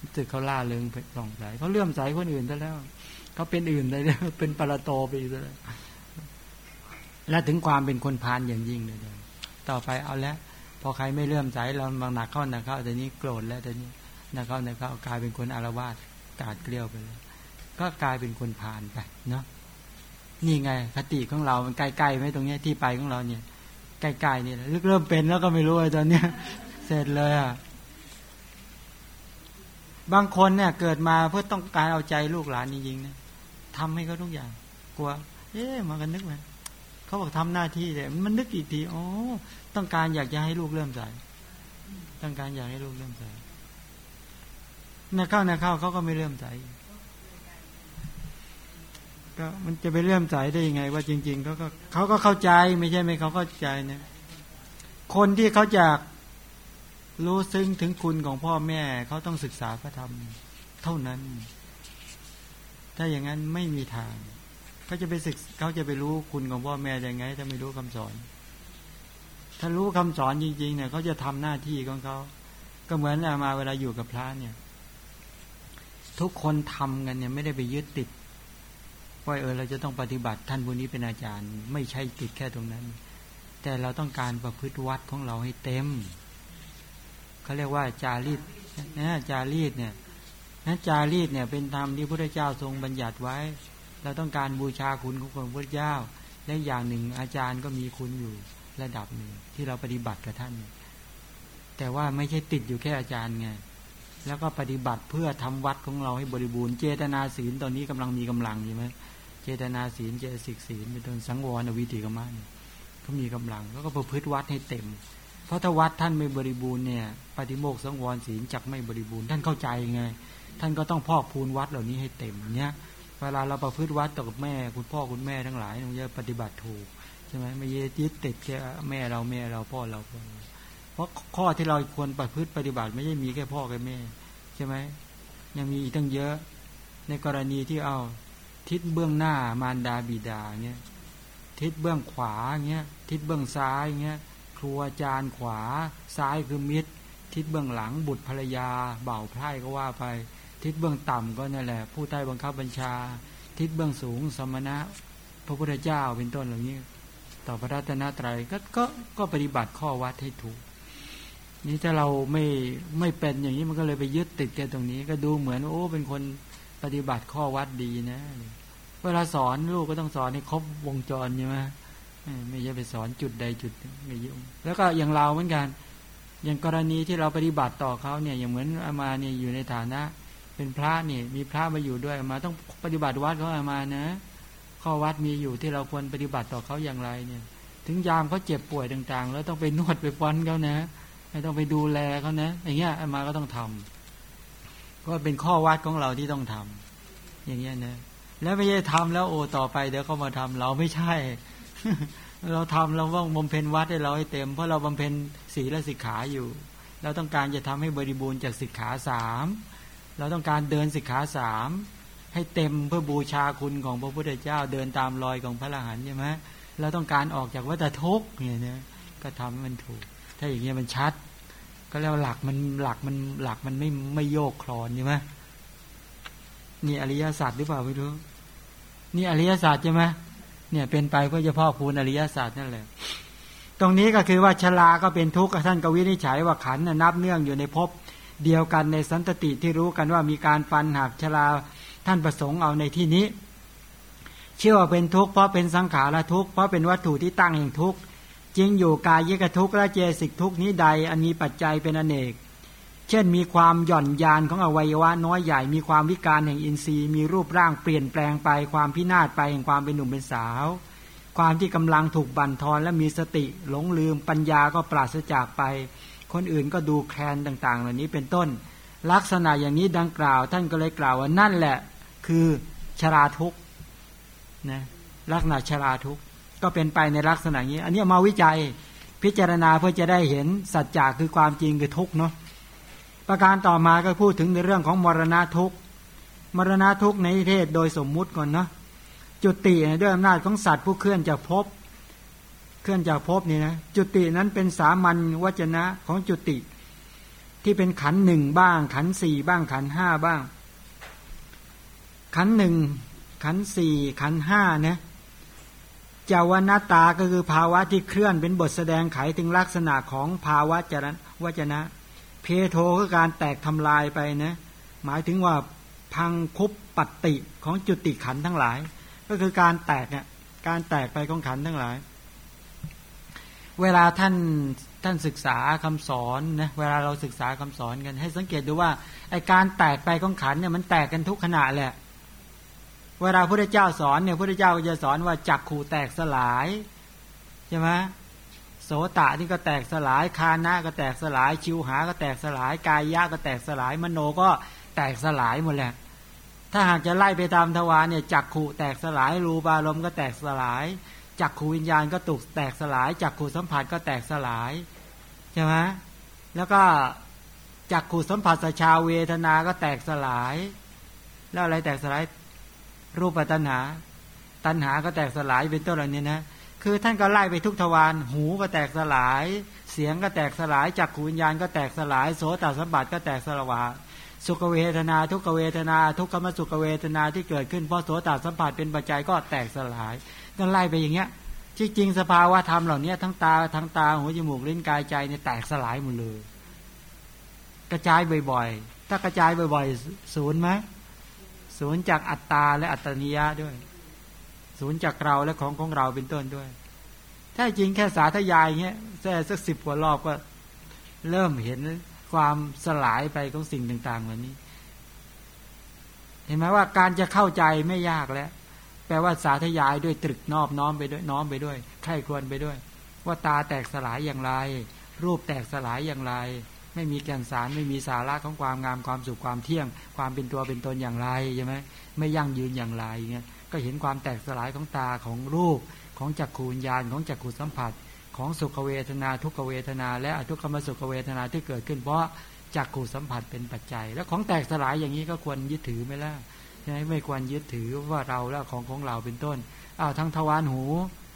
รู้สึกเขาล่าเริงเปล่องใสเขาเลื่อมใสคนอื่นซะแล้วเขาเป็นอื่นได้แล้วเป็นปรโตไปอีกแล้วและถึงความเป็นคนพานอย่างยิ่งเลยต่อไปเอาแล้วพอใครไม่เลื่อมใสเราบางหนักเข้าหนักเข้าแต่นี้โกรธแล้วแต่นี้หนักเข้าหนักเข้ากลายเป็นคนอารวาสกาดเกลียวไปเลยก็กลายเป็นคนพานไปเนาะ นี่ไง คติของเรา มันใกล้ๆไหมตรงนี้ที่ไปของเราเนี่ย ใกล้ๆนี่ลึกเริ่มเป็นแล้วก็ไม่รู้ไอ้ตอนเนี้ย เสร็จเลยอะบางคนเนี่ย เกิดมาเพื่อต้องการเอาใจลูกหลานจริงๆนะทำให้เขาทุกอย่าง กลัว เอ๊ะมากันนึกไหมเขาบอกทำหน้าที่แต่มันนึกอีกทีโอ๋อต้องการอยากจะให้ลูกเริ่มใส่ต้องการอยากให้ลูกเริ่มใส่นะเข้านะเข้าเขาก็ไม่เริ่มใส่ ก็มันจะไปเริ่อมใสได้ยังไง ว่าจริง ๆเขาก็เขาก็เข้าใจไม่ใช่ไหมเขาเข้าใจเนะคนที่เขาจะรู้ซึ้งถึงคุณของพ่อแม่เขาต้องศึกษาพระธรรมเท่านั้น ถ้าอย่างนั้นไม่มีทางเขาจะไปศึกเขาจะไปรู้คุณของพ่อแม่ยังไง ถ้าไม่รู้คำสอน ถ้ารู้คำสอนจริงๆเนี่ยเขาจะทำหน้าที่ของเขาก็เหมือนอามาเวลาอยู่กับพระเนี่ย ทุกคนทำกันเนี่ย ไม่ได้ไปยึดติด ว่าเออเราจะต้องปฏิบัติท่านผู้นี้เป็นอาจารย์ ไม่ใช่ติดแค่ตรงนั้น แต่เราต้องการประพฤติวัดของเราให้เต็มเขาเรียกว่าจารีตนะจารีตเนี่ยนะจารีตเนี่ยเป็นธรรมที่พระเจ้าทรงบัญญัติไว้ เราต้องการบูชาคุณของพระเจ้า และอย่างหนึ่งอาจารย์ก็มีคุณอยู่ระดับหนึ่งที่เราปฏิบัติกับท่าน แต่ว่าไม่ใช่ติดอยู่แค่อาจารย์ไงแล้วก็ปฏิบัติเพื่อทำวัดของเราให้บริบูรณ์เจตนาศีลตอนนี้กำลังมีกำลังใช่ไหม เจตนาศีลเจตสิกศีลเป็นต้นสังวรวิติกรรมนเขามีกำลังแล้วก็ประพฤติวัดให้เต็ม เพราะถ้าวัดท่านไม่บริบูรณ์เนี่ยปฏิโมกสังวรศีลจักไม่บริบูรณ์ท่านเข้าใจไง ท่านก็ต้องพอกพูนวัดเหล่านี้ให้เต็มเนี้ยเวลาเราประพฤติวัดต่อกับแม่ คุณพ่อคุณแม่ทั้งหลายเราจะปฏิบัติถูกใช่ไหมไม่ยึดติดแค่แม่เราแม่เราพ่อเราพ่อเราเพราะข้อที่เราควรประพฤติปฏิบัติไม่ใช่มีแค่พ่อกับแม่ ใช่ไหมยังมีอีกตั้งเยอะ ในกรณีที่เอา ทิศเบื้องหน้ามารดาบิดาเงี้ยทิศเบื้องขวาเงี้ยทิศเบื้องซ้ายเงี้ยครัวจานขวา ซ้ายคือมิตร ทิศเบื้องหลังบุตรภรรยา เบ่าไพร่ก็ว่าไป ทิศเบื้องต่ำก็นั่นแหละ ผู้ใต้บังคับบัญชา ทิศเบื้องสูง สมณะ พระพุทธเจ้าเป็นต้นเหล่านี้ ต่อพระรัตนตรัยก็ก็ก็ปฏิบัติข้อวัดให้ถูกนี่ถ้าเราไม่ไม่เป็นอย่างนี้มันก็เลยไปยึดติดแค่ตรงนี้ ก็ดูเหมือนโอ้เป็นคน ปฏิบัติข้อวัดดีนะ เวลาสอนลูกก็ต้องสอนให้ครบวงจรใช่ไหมไม่ใช่ไปสอนจุดใดจุดไม่ยุ่งแล้วก็อย่างเราเหมือนกัน อย่างกรณีที่เราปฏิบัติต่อเขาเนี่ย อย่างเหมือนอามาเนี่ยอยู่ในฐานะ เป็นพระเนี่ยมีพระมาอยู่ด้วยมาต้องปฏิบัติวัดเขาอามานะ ข้อวัดมีอยู่ที่เราควรปฏิบัติต่อเขาอย่างไรเนี่ย ถึงยามเขาเจ็บป่วยต่าง ๆ แล้วต้องไปนวดไปฟ้อนเขานะไม่ต้องไปดูแลเขานะอย่างเงี้ยอามาก็ต้องทำ ก็เป็นข้อวัดของเราที่ต้องทำอย่างเงี้ยนะแล้วไม่ใช่ทำแล้วโอ้ต่อไปเดี๋ยวเขามาทำเราไม่ใช่ เราทำเราต้องบำเพ็ญวัดให้เราให้เต็ม เพราะเราบำเพ็ญศีลและสิกขาอยู่ เราต้องการจะทำให้บริบูรณ์จากสิกขาสามเราต้องการเดินสิกขาสามให้เต็มเพื่อบูชาคุณของพระพุทธเจ้าเดินตามรอยของพระอรหันต์ใช่ไหมเราต้องการออกจากวัฏทุกข์เนี่ยนะก็ทำให้มันถูก ถ้าอย่างเงี้ยมันชัด ก็แล้วหลักมันหลักมันหลักมันไม่ไม่โยกคลอนใช่ไหมนี่อริยศาสตร์หรือเปล่าไม่รู้ นี่อริยศาสตร์ใช่ไหมเนี่ยเป็นไปเพื่อจะพ่อคูณอริยศาสตร์นั่นแหละ ตรงนี้ก็คือว่าชลาก็เป็นทุกข์ท่านกวินิจฉัยว่าขันนับเนื่องอยู่ในภพเดียวกันในสันตติที่รู้กันว่ามีการฟันหักชลาท่านประสงค์เอาในที่นี้ เชื่อว่าเป็นทุกข์เพราะเป็นสังขารทุกข์เพราะเป็นวัตถุที่ตั้งแห่งทุกข์ จริงอยู่กายยิกทุกข์และเจสิกทุกข์นี้ใด อันมีปัจจัยเป็นอเนก เช่นมีความหย่อนยานของอวัยวะน้อยใหญ่มีความวิการแห่งอินทรีย์ มีรูปร่างเปลี่ยนแปลงไปความพินาศไปแห่งความเป็นหนุ่มเป็นสาว ความที่กำลังถูกบั่นทอนและมีสติหลงลืมปัญญาก็ปราศจากไป คนอื่นก็ดูแคลนต่าง ๆ เหล่านี้เป็นต้น ลักษณะอย่างนี้ดังกล่าว ท่านก็เลยกล่าวว่านั่นแหละ คือชราทุกนะลักษณะชราทุก ก็เป็นไปในลักษณะนี้ อันนี้มาวิจัยพิจารณาเพื่อจะได้เห็นสัจจะคือความจริงคือทุกเนาะประการต่อมาก็พูดถึงในเรื่องของมรณะทุกมรณะทุกในเทศโดยสมมุติก่อนเนาะจุติด้วยอำนาจของสัตว์ผู้เคลื่อนจากภพเคลื่อนจากภพนี่นะจุตินั้นเป็นสามัญวจนะของจุติ ที่เป็นขันหนึ่งบ้าง ขันสี่บ้างขันห้าบ้าง ขันหนึ่งขันสี่ขันห้านะ จาวนาตาก็คือภาวะที่เคลื่อนเป็นบทแสดงไขถึงลักษณะของภาวะจรณวจนะ เพโทคือการแตกทำลายไปนะหมายถึงว่าพังคุปปัตติของจุติขันทั้งหลาย ก็คือการแตกเนี่ยการแตกไปของขันทั้งหลาย เวลาท่านท่านศึกษาคำสอนนะเวลาเราศึกษาคำสอนกัน ให้สังเกตดูว่าไอการแตกไปของขันเนี่ยมันแตกกันทุกขณะแหละ เวลาพระเจ้าสอนเนี่ยพระเจ้าก็จะสอนว่าจักขู่แตกสลายใช่ไหมโสตะนี่ก็แตกสลายคานะก็แตกสลาย ชิวหาก็แตกสลาย กายยะก็แตกสลาย มโนก็แตกสลายหมดแหละถ้าหากจะไล่ไปตามทวารเนี่ยจักขู่แตกสลาย รูปารมณ์ก็แตกสลายจักขูวิญญาณก็ตุกแตกสลายจักขูสัมผัสก็แตกสลายใช่ไหมแล้วก็จักขูสัมผัสสชาเวทนาก็แตกสลาย แล้วอะไรแตกสลาย รูปตัณหา ตัณหาก็แตกสลายเป็นต้นเหล่านี้นะคือท่านก็ไล่ไปทุกทวารหูก็แตกสลาย เสียงก็แตกสลายจักขูวิญญาณก็แตกสลาย โสตสัมบัติก็แตกสลายสุขเวทนา ทุกเวทนา ทุกขมสุขเวทนาที่เกิดขึ้นเพราะโสตสัมผัสเป็นปัจจัยก็แตกสลายก็ไล่ไปอย่างเงี้ยที่จริงสภาวะธรรมเหล่านี้ทั้งตาทั้งตาหูจมูกลิ้นกายใจเนี่ยแตกสลายหมดเลย กระจายบ่อยๆ ถ้ากระจายบ่อยๆศูนย์ไหม ศูนย์จากอัตตาและอัตนิยะด้วย ศูนย์จากเราและของของเราเป็นต้นด้วย ถ้าจริงแค่สาธยายเงี้ยแค่สักสิบกว่ารอบก็เริ่มเห็นความสลายไปของสิ่งต่างๆเหล่านี้ เห็นไหมว่าการจะเข้าใจไม่ยากแล้ว แปลว่าสาธยายด้วยตรึกนอบน้อมไปด้วยน้อมไปด้วยใครควรไปด้วย ว่าตาแตกสลายอย่างไร รูปแตกสลายอย่างไร ไม่มีแก่นสารไม่มีสาระของความงามความสุขความเที่ยง ความเป็นตัวเป็นตนอย่างไรใช่ไหมไม่ยั่งยืนอย่างไรเงี้ยก็เห็นความแตกสลายของตาของรูป ของจักขูญญาณของจักขูสัมผัส ของสุขเวทนา ทุกเวทนา และอทุกขมสุขเวทนาที่เกิดขึ้น เพราะจักขูสัมผัสเป็นปัจจัย แล้วของแตกสลายอย่างนี้ก็ควรยึดถือไหมล่ะใช่ไหมไม่ควรยึดถือว่าเราแล้วของของเราเป็นต้นอ้าวทั้งทวารหู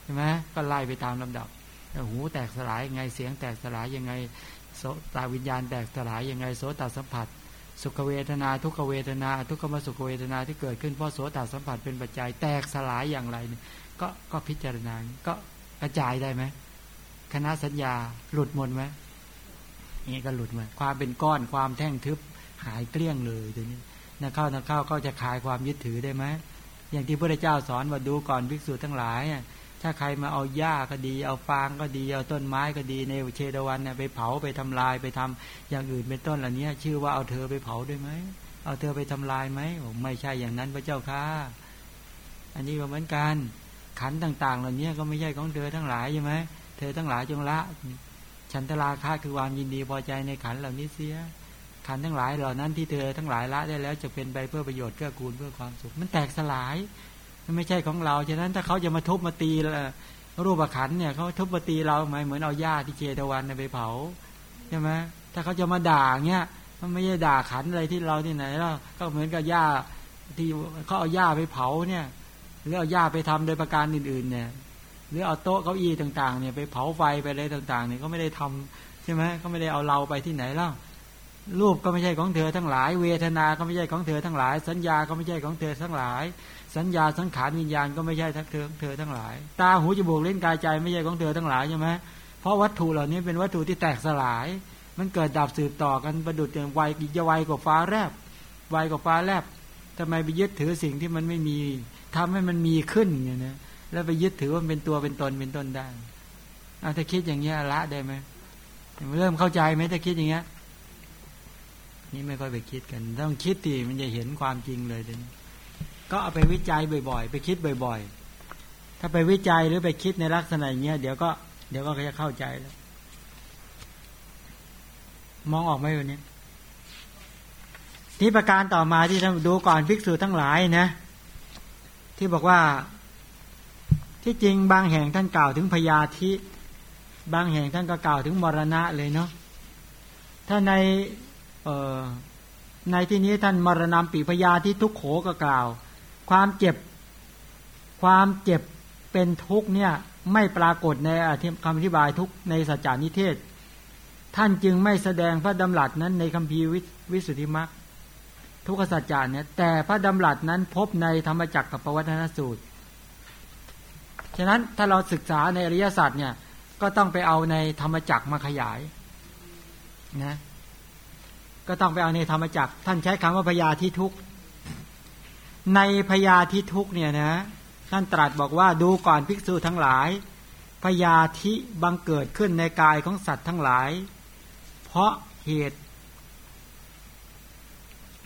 ใช่ไหมก็ไล่ไปตามลำดับหูแตกสลายยังไงเสียงแตกสลายยังไง โสตาวิญญาณแตกสลายยังไงโสตสัมผัส สุขเวทนา ทุกเวทนา ทุกขมสุขเวทนาที่เกิดขึ้นเพราะโสตสัมผัสเป็นปัจจัยแตกสลายอย่างไรเนี่ยก็ก็พิจารณาก็กระจายได้ไหมคณะสัญญาหลุดหมดไหมนี่ก็หลุดมาความเป็นก้อนความแท่งทึบหายเกลี้ยงเลยตัวนี้นักเข้านักเข้าก็จะคลายความยึดถือได้ไหมอย่างที่พระเจ้าสอนว่าดูก่อนภิกษุทั้งหลาย ถ้าใครมาเอาหญ้าก็ดี เอาฟางก็ดี เอาต้นไม้ก็ดีในเชดวันเนี่ยไปเผาไปทำลายไปทำอย่างอื่นเป็นต้นเหล่านี้ชื่อว่าเอาเธอไปเผาด้วยไหมเอาเธอไปทำลายไหมไม่ใช่อย่างนั้นพระเจ้าค่ะ อันนี้ก็เหมือนกันขันต่าง ๆ เหล่านี้ก็ไม่ใช่ของเธอทั้งหลายใช่ไหมเธอทั้งหลายจงละ ฉันทราคาคือความยินดีพอใจในขันเหล่านี้เสีย ขันทั้งหลายเหล่านั้นที่เธอทั้งหลายละได้แล้วจะเป็นไปเพื่อประโยชน์เพื่อกูลเพื่อความสุข มันแตกสลาย ไม่ใช่ของเรา ฉะนั้นถ้าเขาจะมาทุบมาตีรูปขันเนี่ยเขาทุบมาตีเราไหมเหมือนเอาหญ้าที่เจตวันไปเผาใช่ไหมถ้าเขาจะมาด่าเงี้ยมันไม่ใช่ด่าขันอะไรที่เราที่ไหนแล้วก็เหมือนกับหญ้าที่เขาเอาหญ้าไปเผาเนี่ยหรือเอาหญ้าไปทำโดยประการอื่น ๆ เนี่ย หรือเอาโต๊ะเก้าอี้ต่าง ๆ เนี่ยไปเผาไฟไปอะไรต่าง ๆ เนี่ยก็ไม่ได้ทำใช่ไหมก็ไม่ได้เอาเราไปที่ไหนแล้วรูปก็ไม่ใช่ของเธอทั้งหลาย เวทนา ก็ไม่ใช่ของเธอทั้งหลาย สัญญาก็ไม่ใช่ของเธอทั้งหลาย สัญญาสังขารวิญญาณก็ไม่ใช่ทั้งเธอเธอทั้งหลาย ตาหูจมูกเล่นกายใจไม่ใช่ของเธอทั้งหลายใช่ไหมเพราะวัตถุเหล่านี้เป็นวัตถุที่แตกสลาย มันเกิดดับสืบต่อกันประดุจอย่างไวจะไวกว่าฟ้าแลบไวกว่าฟ้าแลบทำไมไปยึดถือสิ่งที่มันไม่มีทำให้มันมีขึ้นอย่างนี้แล้วไปยึดถือว่าเป็นตัวเป็นตนเป็นต้นได้เอาถ้าคิดอย่างเงี้ยละได้ไหมเริ่มเข้าใจไหมถ้าคิดอย่างเงี้ยนี่ไม่ค่อยไปคิดกัน ต้องคิดตีมันจะเห็นความจริงเลยเดี๋ยวนี้ ก็เอาไปวิจัยบ่อย ๆ ไปคิดบ่อย ๆ ถ้าไปวิจัยหรือไปคิดในลักษณะอย่างเงี้ยเดี๋ยวก็เดี๋ยวก็จะเข้าใจแล้ว มองออกไหมวันนี้ที่ประการต่อมาที่ท่านดูก่อนภิกษุทั้งหลายนะ ที่บอกว่า ที่จริงบางแห่งท่านกล่าวถึงพยาธิ บางแห่งท่านก็กล่าวถึงมรณะเลยเนาะถ้าในในที่นี้ท่านมรณะปีพยาที่ทุกโขก็กล่าว ความเจ็บ ความเจ็บเป็นทุกเนี่ยไม่ปรากฏในคำอธิบายทุกในสัจจานิเทศ ท่านจึงไม่แสดงพระดำรัสนั้นในคำพีวิสุทธิมรรคทุกสัจจาเนี่ยแต่พระดำรัสนั้นพบในธรรมจักรกับปวัตนสูตร ฉะนั้นถ้าเราศึกษาในอริยศาสัจเนี่ยก็ต้องไปเอาในธรรมจักรมาขยายนะก็ต้องไปเอาในธรรมจักรท่านใช้คำว่าพยาธิทุก ในพยาธิทุกเนี่ยนะท่านตรัสบอกว่าดูก่อนภิกษุทั้งหลายพยาธิบังเกิดขึ้นในกายของสัตว์ทั้งหลาย เพราะเหตุ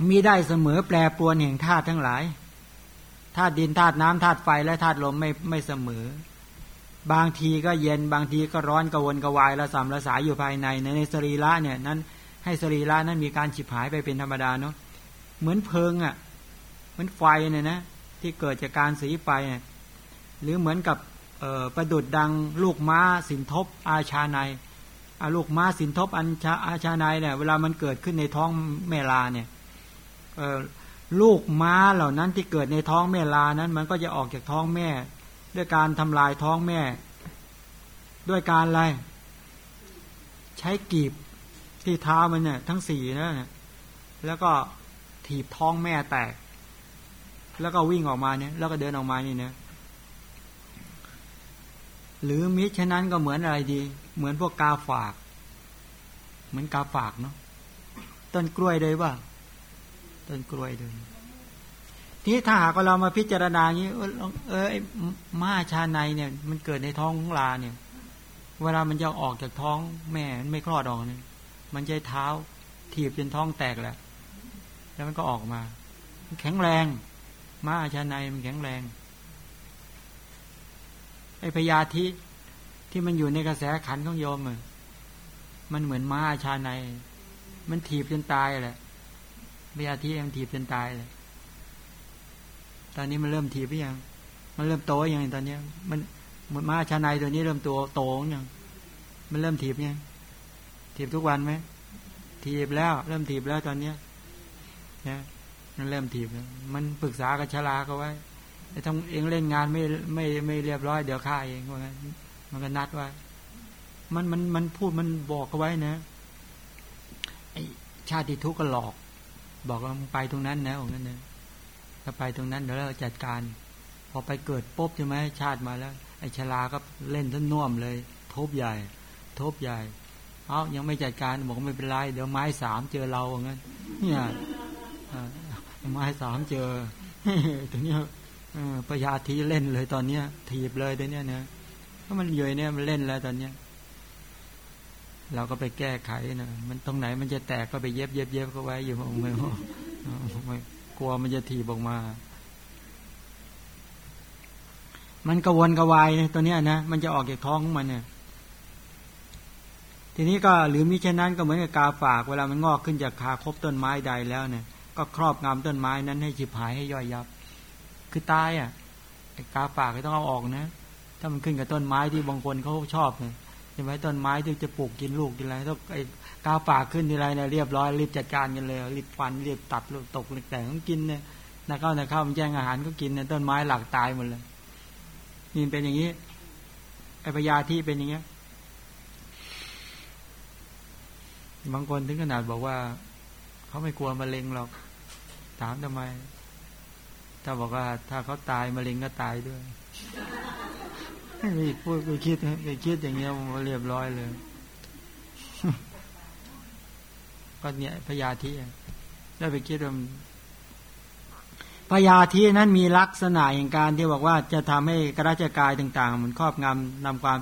มีได้เสมอแปรปรวนแห่งธาตุทั้งหลายธาตุดินธาตุน้ำธาตุไฟและธาตุลมไม่ไม่เสมอ บางทีก็เย็นบางทีก็ร้อนกระวนกระวายละสามละสายอยู่ภายในในในสรีระเนี่ยนั้นให้สรีระนั้นมีการฉิบหายไปเป็นธรรมดาเนาะเหมือนเพลิงอะ่ะ เหมือนไฟเนี่ยนะที่เกิดจากการสีไฟหรือเหมือนกับประดุดดังลูกม้าสินทบอาชาในอาลูกม้าสินทบอันชาอาชาในเนี่ยเวลามันเกิดขึ้นในท้องเมลาเนี่ยลูกม้าเหล่านั้นที่เกิดในท้องแม่ลานั้น มันก็จะออกจากท้องแม่ ด้วยการทำลายท้องแม่ ด้วยการอะไร ใช้กีบที่เท้ามันเนี่ย ทั้งสี่นะแล้วก็ถีบท้องแม่แตก แล้วก็วิ่งออกมาเนี่ย แล้วก็เดินออกมานี่นะหรือมิฉะนั้นก็เหมือนอะไรดี เหมือนพวกกาฝาก เหมือนกาฝากเนาะต้นกล้วยเลยว่าต้นกล้วยเลยทีถ้าหากเรามาพิจารณาอย่างนี้ เออม้าชาในเนี่ย มันเกิดในท้องของลาเนี่ย เวลามันจะออกจากท้องแม่มันไม่คลอดออกเนี่ยมันใช้เท้าถีบจนท้องแตกแหละแล้วมันก็ออกมา แข็งแรง ม้าชาในมันแข็งแรง ไอพยาธิที่มันอยู่ในกระแสขันของโยมมันเหมือนม้าชาใน มันถีบจนตายแหละพยาธิมันถีบจนตายเลยตอนนี้มันเริ่มถีบไปยัง มันเริ่มโตยังตอนนี้ มันเหมือนม้าชาในตัวนี้เริ่มตัวโตยังมันเริ่มถีบยังถีบทุกวันไหมถีบแล้ว เริ่มถีบแล้วตอนเนี้ยนะันเริ่มถีบมันปรึกษากับชลาเขาไว้ไอ้ทำเองเล่นงานไม่ไม่ไม่เรียบร้อยเดี๋ยวฆ่าเองว่างั้นมันก็นัดไว้มันมันมันพูดมันบอกเอาไว้นะไอ้ชาติทุกข์ก็หลอก บอกว่ามึงไปตรงนั้นนะของนั้นนะถ้าไปตรงนั้นเดี๋ยวเราจัดการ พอไปเกิดปุ๊บใช่ไหมชาติมาแล้ว ไอ้ชลาก็เล่นทั้งน่วมเลยทบใหญ่ทบใหญ่เอายังไม่จัดการบอกไม่เป็นไร เดี๋ยวไม้สามเจอเราอย่างนั้นเนี่ย ไม้สามเจอตรงนี้พยาธิเล่นเลยตอนเนี้ย ถีบเลยตอนเนี้ยนะเพราะมันเยยเนี่ยมันเล่นแล้วตอนเนี้ย เราก็ไปแก้ไขนะมันตรงไหนมันจะแตกก็ไปเย็บเย็บเย็บเขาไว้อยู่ไม่ไม่กลัวมันจะถีบออกมา มันกระวนกระวายตัวเนี้ยนะมันจะออกจากท้องของมันเนี่ยทีนี้ก็หรือมิฉะนั้นก็เหมือนกับกาฝากเวลามันงอกขึ้นจากคาคบต้นไม้ใดแล้วเนี่ย ก็ครอบงำต้นไม้นั้นให้ฉิบหายให้ย่อยยับ คือตายอะไอ้กาฝากก็ต้องเอาออกนะ ถ้ามันขึ้นกับต้นไม้ที่บางคนเขาชอบเนี่ยใช่ไหมต้นไม้ที่จะปลูกกินลูกกินอะไรต้องไอ้กาฝากขึ้นทีไรเนี่ยเรียบร้อยรีบจัดการกันเลยรีบฟันรีบตัดรีบตกแต่งต้องกินเนี่ยนะเข้านะเข้ามันแย่งอาหารก็กินเนี่ยต้นไม้หลักตายหมดเลยนี่เป็นอย่างนี้ไอ้พยาธิเป็นอย่างเงี้ยบางคนถึงขนาดบอกว่าเขาไม่กลัวมะเร็งหรอก ถามทำไม ถ้าบอกว่า ถ้าเขาตายมะเร็งก็ตายด้วยไม่พูดไปคิดไปคิดอย่างเงี้ยมันเรียบร้อยเลย ก็เนี่ยพยาธิได้ไปคิดว่าพยาธินั้นมีลักษณะอย่างการที่บอกว่าจะทำให้กระจกายต่างๆมันครอบงำนำความ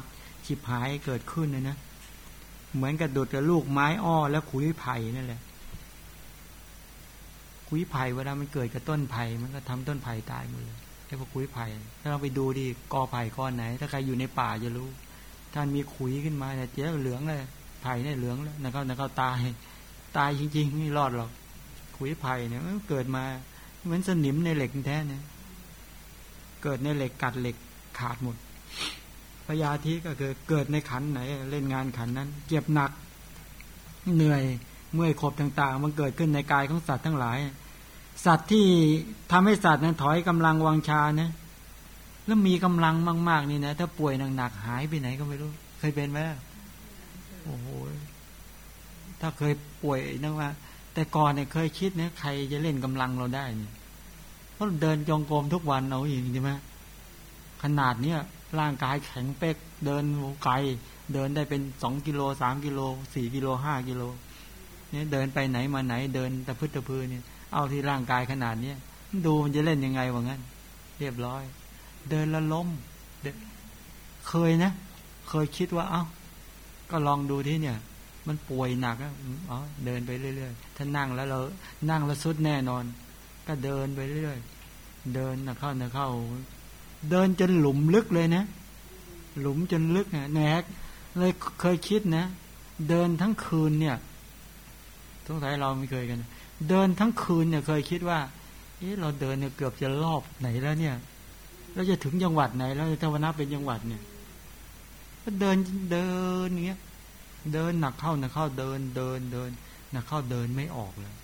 ฉิบหายเกิดขึ้นเลยนะเหมือนกับดุดกับลูกไม้อ้อและขุยไผ่นั่นแหละ คุยไผ่เวลามันเกิดกับต้นไผ่มันก็ทำต้นไผ่ตายหมดเลยไอ้พวกคุ้ยไผ่ถ้าเราไปดูดิกอไผ่ก้อนไหน ถ้าใครอยู่ในป่าจะรู้ท่านมีขุยขึ้นมาเนี่ยเจ๊เหลืองเลยไผ่เนี่ยเหลืองแล้วนะเขานะเขาตายตายจริงๆไม่รอดหรอกขุยไผ่เนี่ยเกิดมาเหมือนสนิมในเหล็กแท้เนี่ยเกิดในเหล็กกัดเหล็กขาดหมดพยาธิก็คือเกิดในขันไหน เล่นงานขันนั้นเจ็บหนักเหนื่อยเมื่อยขบต่างๆ มันเกิดขึ้นในกายของสัตว์ทั้งหลาย สัตว์ที่ทำให้สัตว์นั้นถอยกำลังวังชานะแล้วมีกำลังมาก ๆ นี่นะ ถ้าป่วยหนักๆหายไปไหนก็ไม่รู้ เคยเป็นไหมโอ้โหถ้าเคยป่วยนั่งว่า แต่ก่อนเนี่ยเคยคิดนะใครจะเล่นกำลังเราได้เนี่ยเพราะเดินจงกรมทุกวันเอาอย่างใช่ไหมขนาดเนี้ยร่างกายแข็งเป๊กเดินไกลเดินได้เป็นสองกิโลสามกิโลสี่กิโลห้ากิโลเนี่ยเดินไปไหนมาไหนเดินตะพื้นตะพือเนี่ย เอาที่ร่างกายขนาดเนี้ยดูมันจะเล่นยังไงวะงั้น เรียบร้อย เดินละล้มเคยนะ เคยคิดว่า เอ้า ก็ลองดูที่เนี่ย มันป่วยหนักอ๋อเดินไปเรื่อยๆถ้านั่งแล้วเรานั่งแล้วสุดแน่นอน ก็เดินไปเรื่อยๆเดินนะเข้านะเข้า เดินจนหลุมลึกเลยนะ หลุมจนลึกนะแนกเลยเคยคิดนะ เดินทั้งคืนเนี่ยสงสัยเราไม่เคยกัน เดินทั้งคืนเนี่ยเคยคิดว่าเอ๊ะเราเดินเนี่ยเกือบจะรอบไหนแล้วเนี่ย เราจะถึงจังหวัดไหน แล้วถ้าวันนัเป็นจังหวัดเนี่ยก็เดินเดินเงี้ย เดินหนักเข้าหนักเข้าเดินเดินเดินหนักเข้าเดินไม่ออกแล้ว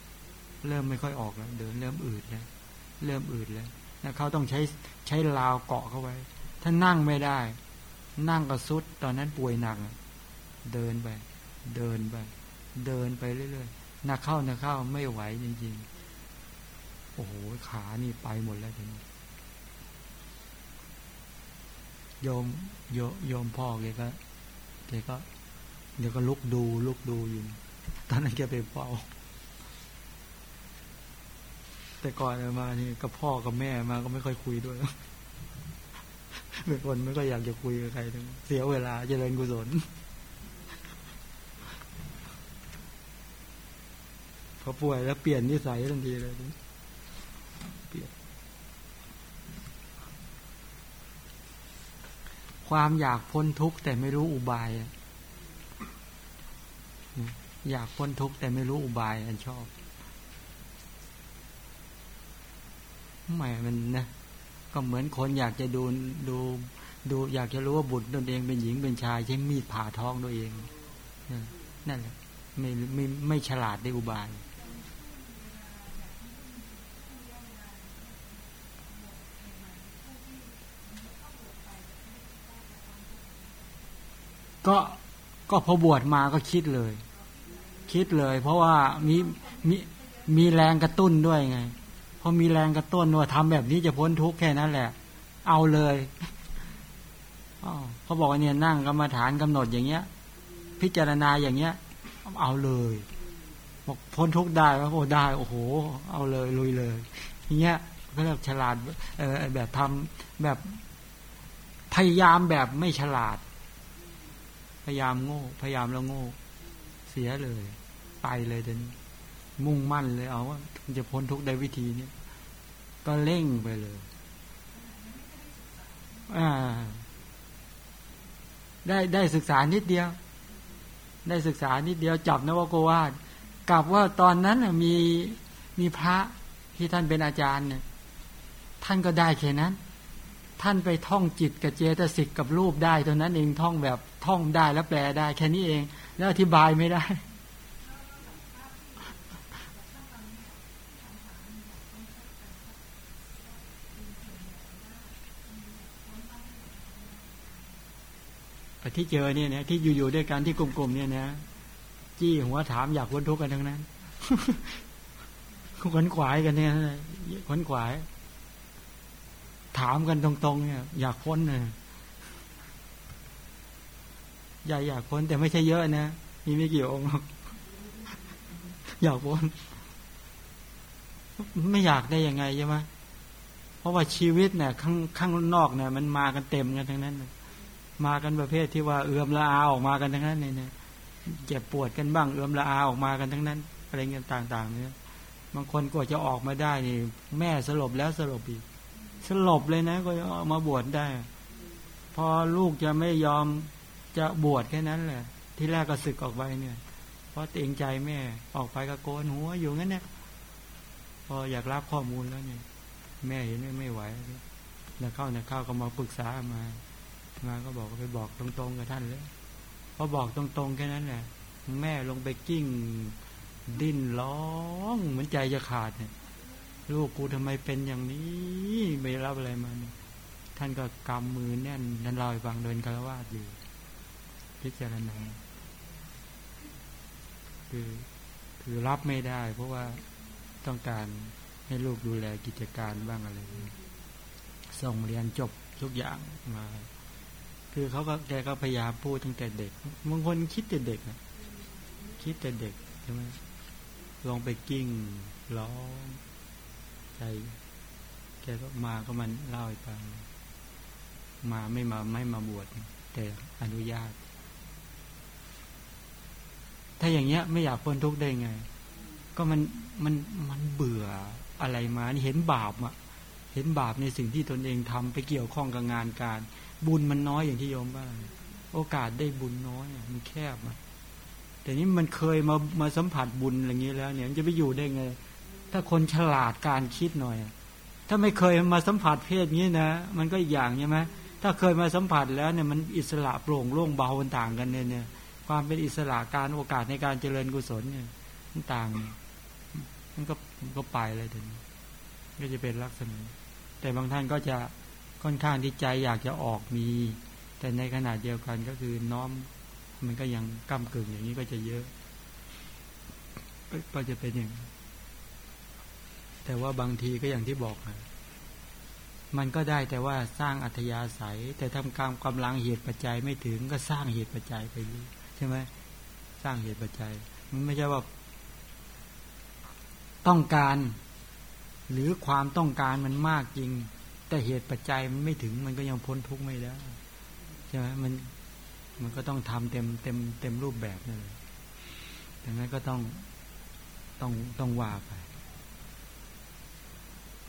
เริ่มไม่ค่อยออกแล้ว เดินเริ่มอืดแล้วเริ่มอืดแล้วนะเขาต้องใช้ใช้ราวเกาะเข้าไว้ ถ้านั่งไม่ได้ นั่งก็สุดตอนนั้นป่วยหนักเดินไป เดินไป เดินไปเรื่อยๆ หนักเข้าหนักเข้าไม่ไหวจริงๆ โอ้โหขานี่ไปหมดแล้วทีนี้โยมโยโยมพ่อแกก็แกก็เดี๋ยวก็ลุกดูลุกดูอยู่ ตอนนั้นแกไปเฝ้าแต่ก่อนมานี่กับพ่อกับแม่มาก็ไม่ค่อยคุยด้วยเป็นคนไม่ค่อยอยากจะคุยกับใครทั้งเสียเวลาเจริญกุศล พอป่วยแล้วเปลี่ยนนิสัยทันทีเลยเปลี่ยนความอยากพ้นทุกข์แต่ไม่รู้อุบาย อยากพ้นทุกข์แต่ไม่รู้อุบายอันชอบไม่มันนะ ก็เหมือนคนอยากจะดูดูดูอยากจะรู้ว่าบุตรตนเองเป็นหญิงเป็นชายใช้มีดผ่าท้องตัวเอง นั่นแหละไม่ไม่ไม่ฉลาดในอุบาย ก็ก็พอบวชมาก็คิดเลย คิดเลย เพราะว่ามีมีมีแรงกระตุ้นด้วยไงพอมีแรงกระตุ้นว่าทำแบบนี้จะพ้นทุกข์แค่นั้นแหละ เอาเลยเขาบอกว่าเนี่ยนั่งกรรมาฐานกำหนดอย่างเงี้ย พิจารณาอย่างเงี้ย เอาเลยบอกพ้นทุกข์ได้แล้โอ้ได้ โอ้โห เอาเลยลุยเลยอย่างเงี้ยก็เรียกฉลาดเออแบบทำแบบพยายามแบบไม่ฉลาด พยายามโง่ พยายามแล้วโง่ เสียเลย ไปเลยเดี๋ยวนี้มุ่งมั่นเลยเอาว่าจะพ้นทุกได้วิธีนี้ก็เร่งไปเลย อ่า ได้ได้ศึกษานิดเดียว ได้ศึกษานิดเดียวจับนวโกวาดกลับว่าตอนนั้นมีมีพระที่ท่านเป็นอาจารย์เนี่ย ท่านก็ได้แค่นั้น ท่านไปท่องจิตกับเจตสิกกับรูปได้ตอนนั้นเองท่องแบบ ท่องได้แล้วแปลได้ แค่นี้เอง แล้วอธิบายไม่ได้ ที่เจอเนี่ยนะที่อยู่ๆด้วยกันที่กลุ่มๆเนี่ยนะจี้หัวถามอยากพ้นทุกข์กันทั้งนั้นขวนขวายกันเนี่ยขวนขวาย ถามกันตรงๆเนี่ยอยากพ้นเนี่ย อยากอยากพ้นแต่ไม่ใช่เยอะนะ มีไม่กี่องค์อยากพ้นไม่อยากได้ยังไงใช่ไหมเพราะว่าชีวิตเนี่ยข้างข้างนอกเนี่ย มันมากันเต็มกันทั้งนั้น มากันประเภทที่ว่าเอื้อมละอาออกมากันทั้งนั้นเนี่ยเจ็บปวดกันบ้างเอื้อมละอาออกมากันทั้งนั้น อะไรเงี้ยต่าง ๆ เนี่ยบางคนก็จะออกมาได้นี่แม่สลบแล้วสลบอีกสลบเลยนะ ก็มาบวชได้ พอลูกจะไม่ยอม จะบวชแค่นั้นแหละ ที่แรกก็สึกออกไปเนี่ย เพราะเต็งใจแม่ ออกไปก็โกนหัวอยู่งั้นเนี่ยพออยากรับข้อมูลแล้วเนี่ย แม่เห็นไม่ไหวแล้วเข้าเนี่ยเข้าก็มาปรึกษามา มาก็บอกไปบอกตรงๆกับท่านเลยพอบอกตรงๆแค่นั้นแหละแม่ลงไปกิ้ง ดิ้นร้องเหมือนใจจะขาดเนี่ยลูกกูทำไมเป็นอย่างนี้ไม่รับอะไรมาท่านก็กำมือแน่นนั่นลอยฟังเดินคารวาสอยู่ พิจารณา คือคือรับไม่ได้ เพราะว่าต้องการให้ลูกดูแลกิจการบ้างอะไรส่งเรียนจบทุกอย่างมา คือเขาก็แกก็พยายามพูดตั้งแต่เด็กบางคนคิดแต่เด็กนะคิดแต่เด็กใช่ไหมลองไปกิ้งร้องใจแกก็มาก็มันเล่าให้ฟังมาไม่มาไม่มาบวชแต่อนุญาต ถ้าอย่างเงี้ยไม่อยากพ้นทุกข์ได้ไง ก็มันมันมันเบื่ออะไรมาเห็นบาปอะเห็นบาปในสิ่งที่ตนเองทำไปเกี่ยวข้องกับงานการ บุญมันน้อยอย่างที่โยมว่าโอกาสได้บุญน้อยมันแคบอะแต่นี้มันเคยมามาสัมผัสบุญอย่างนี้แล้ว เนี่ยจะไปอยู่ได้ไง ถ้าคนฉลาดการคิดหน่อย ถ้าไม่เคยมาสัมผัสเพศนี้นะมันก็อย่างใช่ไหมถ้าเคยมาสัมผัสแล้วเนี่ยมันอิสระโปร่งโล่งเบาต่างกันเนี่ย ความเป็นอิสระการโอกาสในการเจริญกุศลเนี่ยมันต่างมันก็มันก็ไปเลยทีนี้ก็จะเป็นลักษณะแต่บางท่านก็จะค่อนข้างที่ใจอยากจะออกมี แต่ในขณะเดียวกันก็คือน้อม มันก็ยังก้ากึ่งอย่างนี้ก็จะเยอะ ก็จะเป็นอย่าง แต่ว่าบางทีก็อย่างที่บอกมันก็ได้แต่ว่าสร้างอัธยาศัย แต่ทำการกำลังเหตุปัจจัยไม่ถึงก็สร้างเหตุปัจจัยไปเรื่อย ใช่ไหมสร้างเหตุปัจจัย มันไม่ใช่ว่า ต้องการ หรือความต้องการมันมากจริง แต่เหตุปัจจัยมันไม่ถึง มันก็ยังพ้นทุกข์ไม่ได้ใช่ไหมมันมันก็ต้องทำเต็มเต็มเต็มรูปแบบนั่นเลยดังนั้นก็ต้องต้องต้องว่าไป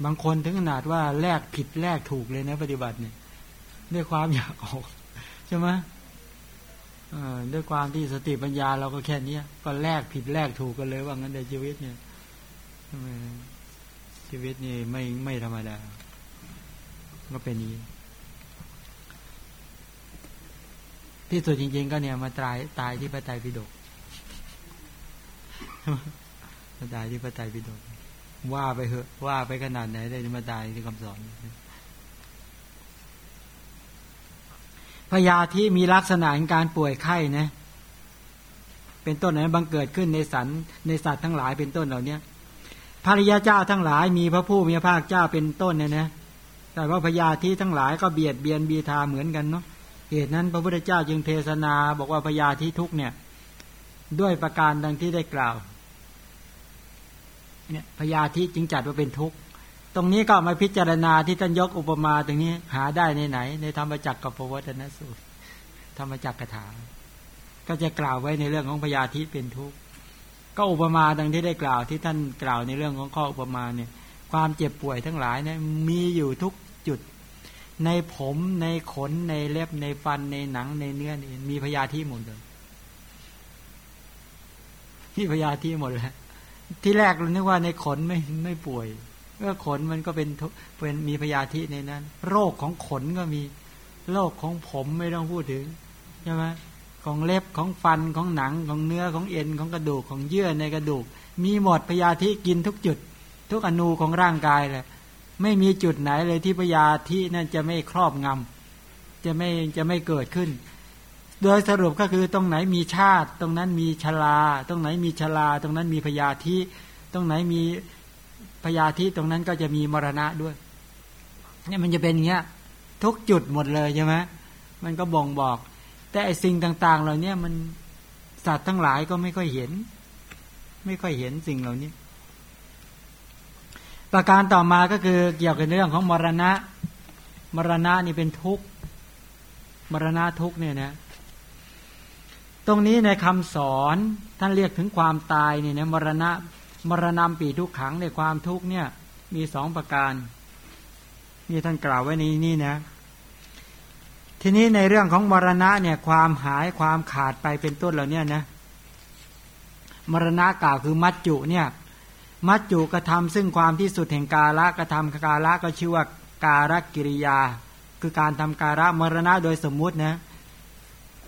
บางคนถึงขนาดว่าแลกผิดแลกถูกเลยนะ ปฏิบัติเนี่ยด้วยความอยากออกใช่ไหม ด้วยความที่สติปัญญาเราก็แค่นี้ก็แลกผิดแลกถูกกันเลยว่างั้นในชีวิตเนี่ยชีวิตนี่ไม่ไม่ธรรมดา ก็เป็นนี้ ที่สุดจริง ๆ ก็เนี่ยมาตายตายที่พระไตรปิฎกมาตายที่พระไตรปิฎกว่าไปเหอะ ว่าไปขนาดไหนได้มาตายที่คำสอน พยาที่มีลักษณะการป่วยไข้นะ เป็นต้นนั้นบังเกิดขึ้นในสันในสัตว์ทั้งหลายเป็นต้นเหล่านี้ภริยาเจ้าทั้งหลายมีพระผู้มีพระภาคเจ้าเป็นต้นเนี่ยนะ แต่ว่าพยาธิทั้งหลายก็เบียดเบียนบีทาเหมือนกันเนาะ เหตุนั้นพระพุทธเจ้าจึงเทศนา บอกว่าพยาธิทุกเนี่ย ด้วยประการดังที่ได้กล่าว เนี่ยพยาธิจึงจัดว่าเป็นทุกข์ ตรงนี้ก็มาพิจารณาที่ท่านยกอุปมาตรงนี้หาได้ในไหน ในธรรมจักรกับพวัตนสูตร ธรรมจักรกถา ก็จะกล่าวไว้ในเรื่องของพยาธิเป็นทุกข์ก็อุปมาดังที่ได้กล่าวที่ท่านกล่าวในเรื่องของข้ออุปมาเนี่ยความเจ็บป่วยทั้งหลายเนี่ยมีอยู่ทุกจุด ในผมในขนในเล็บในฟันในหนังในเนื้อนี่มีพยาธิหมดเลยที่พยาธิหมดแล้วที่แรกเรานึกว่าในขนไม่ไม่ป่วย เมื่อขนมันก็เป็นเป็นมีพยาธิในนั้น โรคของขนก็มี โรคของผมไม่ต้องพูดถึงใช่ไหมของเล็บของฟันของหนังของเนื้อของเอ็นของกระดูกของเยื่อในกระดูก มีหมดพยาธิกินทุกจุด ทุกอนูของร่างกายเลยไม่มีจุดไหนเลยที่พยาธินั่นจะไม่ครอบงำจะไม่จะไม่เกิดขึ้น โดยสรุปก็คือตรงไหนมีชาติ ตรงนั้นมีชลา ตรงไหนมีชลา ตรงนั้นมีพยาธิ ตรงไหนมี พยาธิตรงนั้นก็จะมีมรณะด้วยเนี่ยมันจะเป็นอย่างเงี้ยทุกจุดหมดเลยใช่ไหมมันก็บ่งบอก แต่ไอสิ่งต่าง ๆ เหล่านี้มันสัตว์ทั้งหลายก็ไม่ค่อยเห็น ไม่ค่อยเห็นสิ่งเหล่านี้ ประการต่อมาก็คือเกี่ยวกับเรื่องของมรณะ มรณะนี่เป็นทุกข์มรณะทุกข์เนี่ยนะตรงนี้ในคำสอนท่านเรียกถึงความตายเนี่ยนะมรณะ มรณะปีทุกขังในความทุกเนี่ย มีสองประการนี่ท่านกล่าวไว้ในนี้นะ ทีนี้ในเรื่องของมรณะเนี่ยความหายความขาดไปเป็นต้นเหล่านี้นะมรณะกล่าวคือมัจจุเนี่ย มัจจุกระทำซึ่งความที่สุดแห่งกาละกระทำกาละก็ชื่อว่าการกิริยา คือการทำการะมรณะโดยสมมุตินะ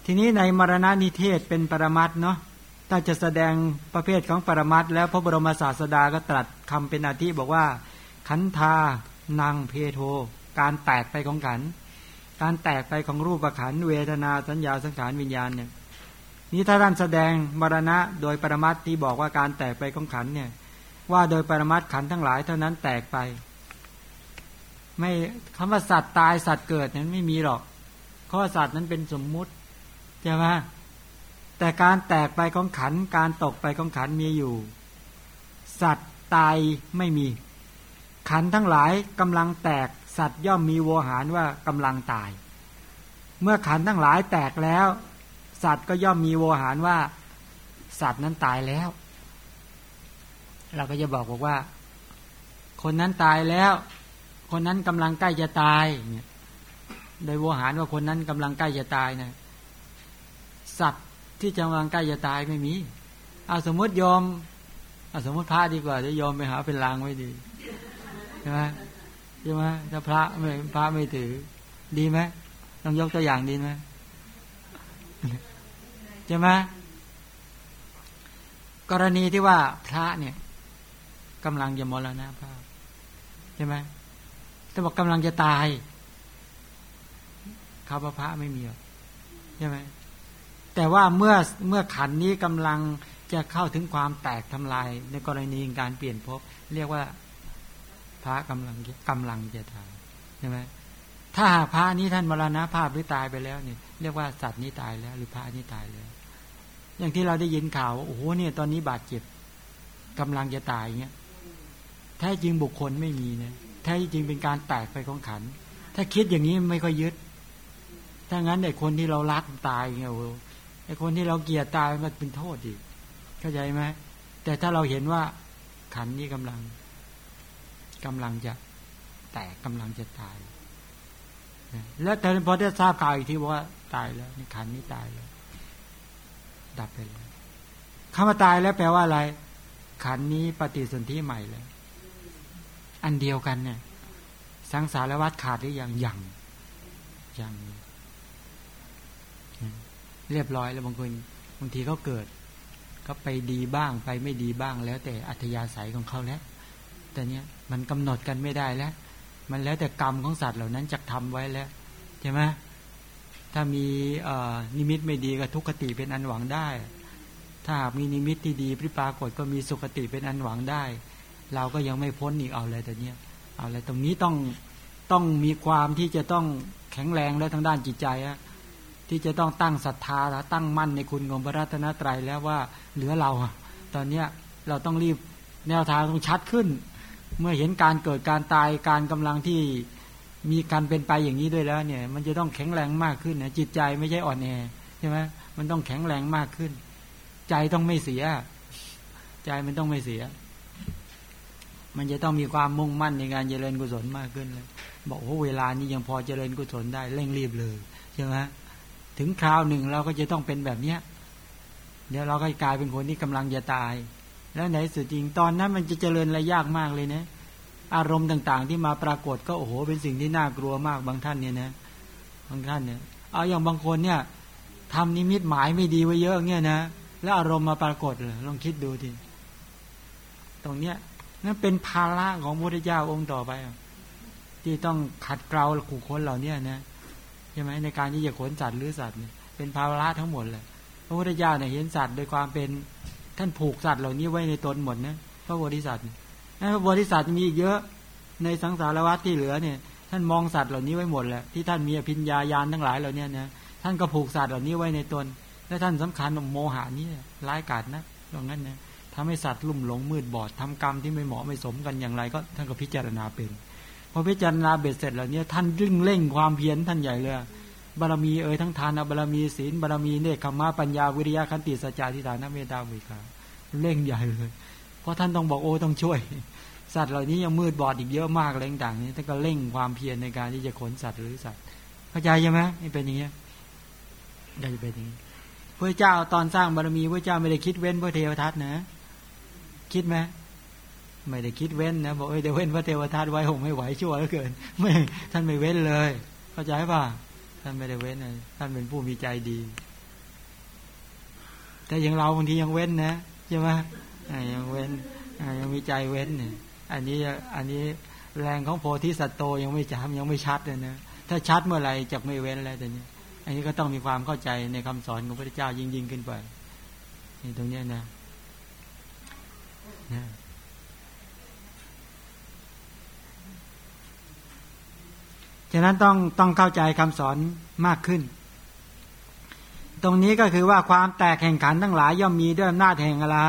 ทีนี้ในมรณะนิเทศเป็นปรมัตเนาะ ถ้าจะแสดงประเภทของปรมัตแล้วพระบรมศาสดาก็ตรัสคำเป็นอาทิบอกว่า ขันธานางเพโท การแตกไปของขัน การแตกไปของรูปขันเวทนาสัญญาสังขารวิญญาณเนี่ยนี้ถ้าท่านแสดงมรณะโดยปรมัตที่บอกว่าการแตกไปของขันเนี่ยว่าโดยปรมัตขันทั้งหลายเท่านั้นแตกไป ไม่คำว่าสัตว์ตายสัตว์เกิดนั้นไม่มีหรอกเพราะสัตว์นั้นเป็นสมมุติใช่ไหม แต่การแตกไปของขัน การตกไปของขันมีอยู่ สัตว์ตายไม่มี ขันทั้งหลายกำลังแตกสัตว์ย่อมมีโวหารว่ากำลังตาย เมื่อขันทั้งหลายแตกแล้ว สัตว์ก็ย่อมมีโวหารว่า สัตว์นั้นตายแล้ว เราก็จะบอกบอกว่า คนนั้นตายแล้ว คนนั้นกำลังใกล้จะตายเนี่ยโดยโวหารว่าคนนั้นกำลังใกล้จะตายนะสัตว์ ที่กำลังใกล้จะตายไม่มีเอาสมมติยอมเอาสมมติพระดีกว่าจะยอมไปหาเป็นลางไว้ดีใช่ไหมใช่ไหมถ้าพระไม่พระไม่ถือ ดีไหมต้องยกตัวอย่างดีไหมใช่ไหมกรณีที่ว่าพระเนี่ยกำลังจะมรณะภาพใช่ไหมถ้าบอกกำลังจะตายข้าพระไม่มีใช่ไหม แต่ว่าเมื่อเมื่อขันนี้กำลังจะเข้าถึงความแตกทำลายในกรณีการเปลี่ยนภพเรียกว่าพระกำลังกำลังจะตายใช่ไหมถ้าหากพระนี้ท่านมรณภาพหรือตายไปแล้วเนี่ยเรียกว่าสัตว์นี้ตายแล้ว หรือพระนี้ตายแล้ว อย่างที่เราได้ยินข่าวโอ้โหเนี่ยตอนนี้บาดเจ็บกำลังจะตายเงี้ยแท้จริงบุคคลไม่มีเนี่ยแท้จริงเป็นการแตกไปของขัน ถ้าคิดอย่างนี้ไม่ค่อยยึด ถ้างั้นไอ้คนที่เรารักตายเงี้ยโอ้ ไอ้คนที่เราเกลียดตายมันเป็นโทษอีกเข้าใจไหมแต่ถ้าเราเห็นว่าขันนี้กำลังกำลังจะแตกกำลังจะตาย แล้วแต่พอได้ทราบข่าวอีกทีว่าตายแล้วนี่ขันนี้ตายแล้ว ดับไปแล้วคำว่าตายแล้วแปลว่าอะไร ขันนี้ปฏิสนธิใหม่แล้ว อันเดียวกันเนี่ย สังสารวัฏขาดหรือยังยังยัง เรียบร้อยแล้วบางคนบางทีเขาเกิด ก็ไปดีบ้างไปไม่ดีบ้าง แล้วแต่อัธยาศัยของเขาแล้ว แต่เนี้ยมันกำหนดกันไม่ได้แล้ว มันแล้วแต่กรรมของสัตว์เหล่านั้นจะทำไว้แล้วใช่ไหมถ้ามีนิมิตไม่ดีก็ทุกขติเป็นอันหวังได้ ถ้ามีนิมิตที่ดีปรากฏก็มีสุขติเป็นอันหวังได้ เราก็ยังไม่พ้นอีกเอาเลยแต่เนี้ยเอาเลยตรงนี้ต้องต้องมีความที่จะต้องแข็งแรงแล้วทางด้านจิตใจอะ ที่จะต้องตั้งศรัทธาและตั้งมั่นในคุณของพระรัตนตรัยแล้วว่าเหลือเรา ตอนเนี้ยเราต้องรีบแนวทางต้องชัดขึ้น เมื่อเห็นการเกิดการตายการกำลังที่มีการเป็นไปอย่างนี้ด้วยแล้วเนี่ย มันจะต้องแข็งแรงมากขึ้นนะจิตใจไม่ใช่อ่อนแอใช่ไหมมันต้องแข็งแรงมากขึ้น ใจต้องไม่เสีย ใจมันต้องไม่เสีย มันจะต้องมีความมุ่งมั่นในการเจริญกุศลมากขึ้นเลยบอกว่าเวลานี้ยังพอเจริญกุศลได้เร่งรีบเลยใช่ไหม ถึงคราวหนึ่งเราก็จะต้องเป็นแบบเนี้ยเดี๋ยวเราก็กลายเป็นคนที่กำลังจะตาย แล้วไหนสุดจริงตอนนั้นมันจะเจริญอะไรยากมากเลยนะ อารมณ์ต่างๆ ที่มาปรากฏก็โอ้โห เป็นสิ่งที่น่ากลัวมากบางท่านเนี่ยนะบางท่านเนี่ยเอาอย่างบางคนเนี่ยทำนิมิตหมายไม่ดีไว้เยอะเนี่ยนะแล้วอารมณ์มาปรากฏเลยลองคิดดูทีตรงเนี้ยนั่นเป็นภาระของพระพุทธเจ้าองค์ต่อไป ที่ต้องขัดเกลาขู่คนเหล่านี้นะ ช่ไหมในการที่จะขนสัตว์หรือสัตว์เนี่ยเป็นภาระทั้งหมดเลยพระพุทธเจ้าเนี่ยเห็นสัตว์โดยความเป็นท่านผูกสัตว์เหล่านี้ไว้ในตนหมดนะพระโพธิสัตว์พระโพธิสัตว์มีอีกเยอะในสังสารวัฏที่เหลือเนี่ย ท่านมองสัตว์เหล่านี้ไว้หมดแหละที่ท่านมีอภิญญาญาณทั้งหลายเหล่านี้นะท่านก็ผูกสัตว์เหล่านี้ไว้ในตน และท่านสำคัญโมหานี้ร้ายกาจนะตรงนั้นนะทำให้สัตว์ลุ่มหลงมืดบอดทำกรรมที่ไม่เหมาะไม่สมกันอย่างไรก็ท่านก็พิจารณาเป็น อพิจารณาเบ็ดเสร็จแล้วเนี่ยท่านรึงเร่งความเพียรท่านใหญ่เลยบารมีเอ่ยทั้งทานบารมีศีลบารมีเนคขมาปัญญาวิริยะขันติสัจจะทิฏฐานเมตตาวิกาเร่งใหญ่เลยเพราะท่านต้องบอกโอ้ต้องช่วย สัตว์เหล่านี้ยังมืดบอดอีกเยอะมากอะไรต่างๆนี้ท่านก็เร่งความเพียรในการที่จะขนสัตว์หรือสัตว์เข้าใจใช่ไหมนี่เป็นอย่างเงี้ยได้เป็นอย่างนี้พระเจ้าตอนสร้างบารมีพระเจ้าไม่ได้คิดเว้นพระเทวทัตนะ คิดไหม ไม่ได้คิดเว้นนะบอกเอ้ยเดี๋ยวเว้นพระเทวทัตไว้หงไม่ไหวชั่วเหลือเกิน ไม่ท่านไม่เว้นเลย เข้าใจป่ะท่านไม่ได้เว้นนะท่านเป็นผู้มีใจดี แต่อย่างเราบางทียังเว้นนะใช่ไหมยังเว้นยังมีใจเว้นเนี่ยอันนี้อันนี้แรงของโพธิสัตโตยังไม่จำยังไม่ชัดเลยนะถ้าชัดเมื่อไหร่จะไม่เว้นแล้วแต่นี้อันนี้ก็ต้องมีความเข้าใจในคำสอนของพระเจ้ายิ่งยิ่งขึ้นไปนี่ตรงนี้นะนะ ฉะนั้นต้องต้องเข้าใจคำสอนมากขึ้น ตรงนี้ก็คือว่าความแตกแห่งขันทั้งหลายย่อมมีด้วยอำนาจแห่งอะไร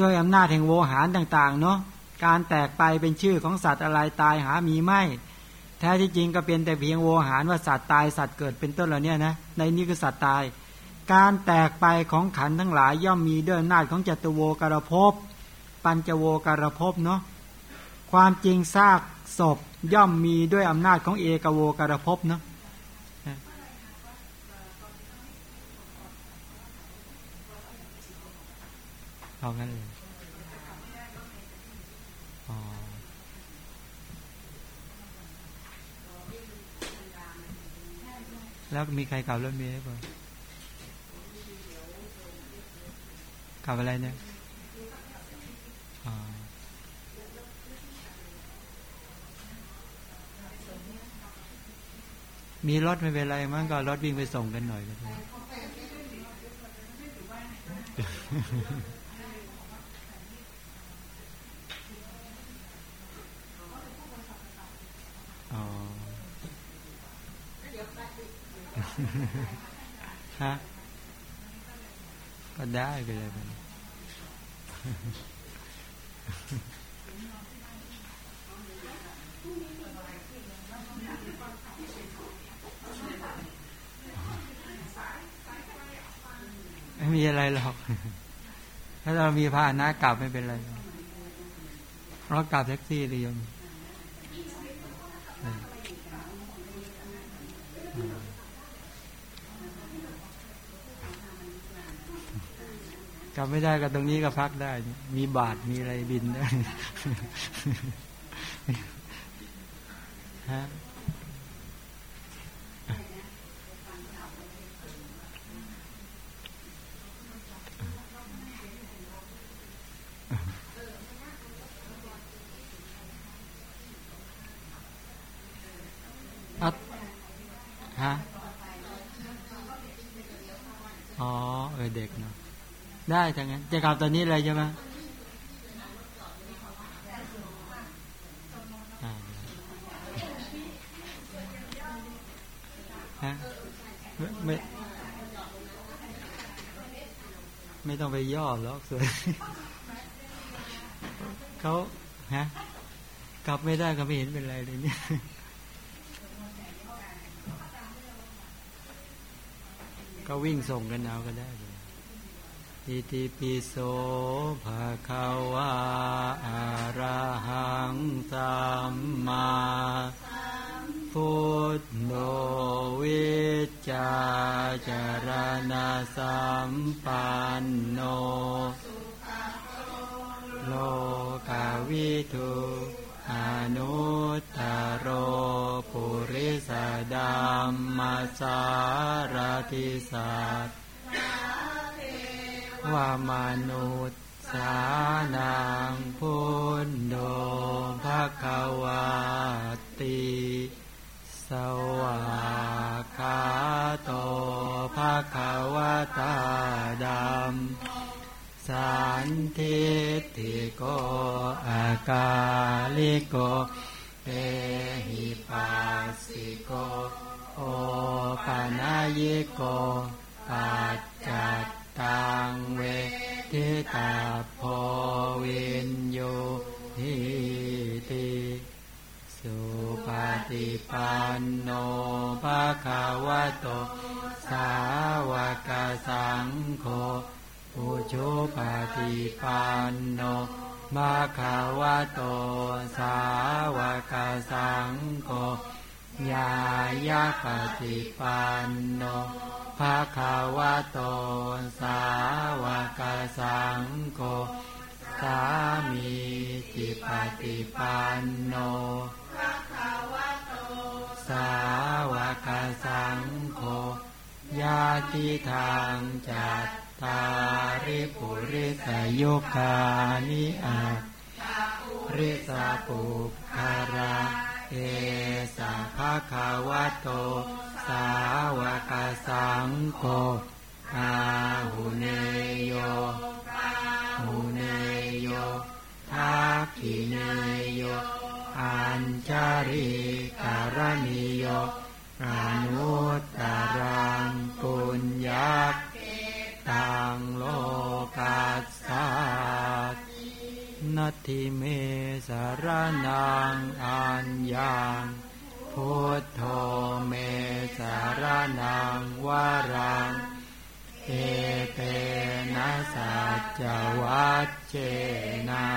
ด้วยอำนาจแห่งโวหารต่างๆ เนาะการแตกไปเป็นชื่อของสัตว์อะไรตายหามีไม่ แท้ที่จริงก็เป็นแต่เพียงโวหารว่าสัตว์ตายสัตว์เกิดเป็นต้นเหล่านี้นะในนี้คือสัตว์ตาย การแตกไปของขันทั้งหลายย่อมมีด้วยอำนาจของจตุโวการภพปัญจโวการภพเนาะความจริงซากศพ ย่อมมีด้วยอำนาจของเอกโวการภพเนาะเอางั้นเลยอ๋อแล้วมีใครกล่าวเรื่องนี้ไหมบ่กล่าวอะไรเนี่ย มีรถไม่เป็นไรมั้งก็รถวิ่งไปส่งกันหน่อยก็ได้อ๋อฮะก็ได้ไปเลยมัน ไม่มีอะไรหรอก ถ้าเรามีพาหนะกลับไม่เป็นไรเรากลับแท็กซี่เลยยมกลับไม่ได้ก็ตรงนี้ก็พักได้ มีบาทมีอะไรบินได้ฮะ อัดฮะอ๋อเออเด็กเนาะได้ทั้งนั้น จะกลับตอนนี้เลยใช่ไหมอ่าฮะไม่ไม่ไม่ต้องไปย่อหรอกสวยเขาฮะกลับไม่ได้ก็ไม่เห็นเป็นไรเลยเนี่ย ก็วิ่งส่งกันเอาก็ได้เลยอิติปิโสภะคะวะอะระหังสัมมาพุทโธวิจาจารณะสัมปันโน โลกาวิทุ อนุตตโรปุริสดัมมาสารติสัตวามนุษย์สานังพุทโธภะคะวาติสวากาโตภะคะวะตาดัม สันทิติโกอากาลิโกเอหิปัสสิโกโอปานายโกปัจจัตตังเวทิตาโพวินโยหิติสุปฏิปันโนภะคะวะโต สาวกสังโฆ อุชุปฏิปันโนภะคะวะโตสาวกสังโฆญายาปฏิปันโนภะคะวะโตสาวกสังโฆสามีจิปฏิปันโนภาขาวโตสาวกสังโฆญาติทางจัต ตาริปุริสยคานิอาริสาปุคาราเอสาภาคาวะโต สาวกสังโฆอาหุเนโยหุเนโยทักขิเนโย อัญชาริการณิโยอนุตตรังปุญญา ตังโลกัสสานัตถิเมสารนังอัญญังพุทโธเมสารนังวารังเอเตนะสัจวัตเจนะ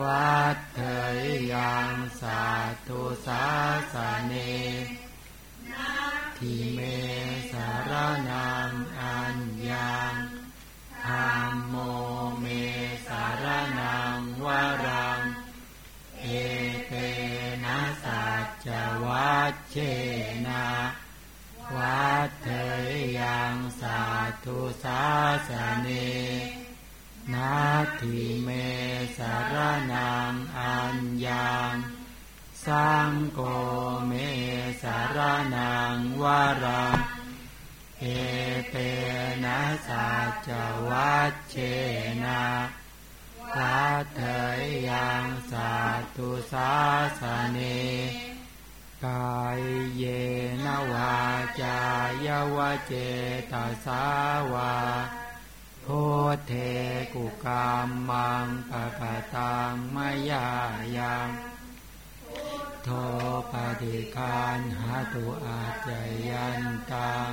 วัดเถยยังสาธุสาสเนทิเมสารนัง ญังธรรมโมเมสารนังวารัง เอเตนะสัจวัตเจนะวัดเถยยังสาธุสาสเนนาทิเมสารนังอัญญังสังโฆเมสารนังวารัง เอเตนะสัจวัตเจนะวัดเถยยังสาธุสาสเนกายเยนวาจายวะเจตสาวาโพเทกุกามมังปะกะตังมายายังโทปฏิคานหาตุอาจยันตัง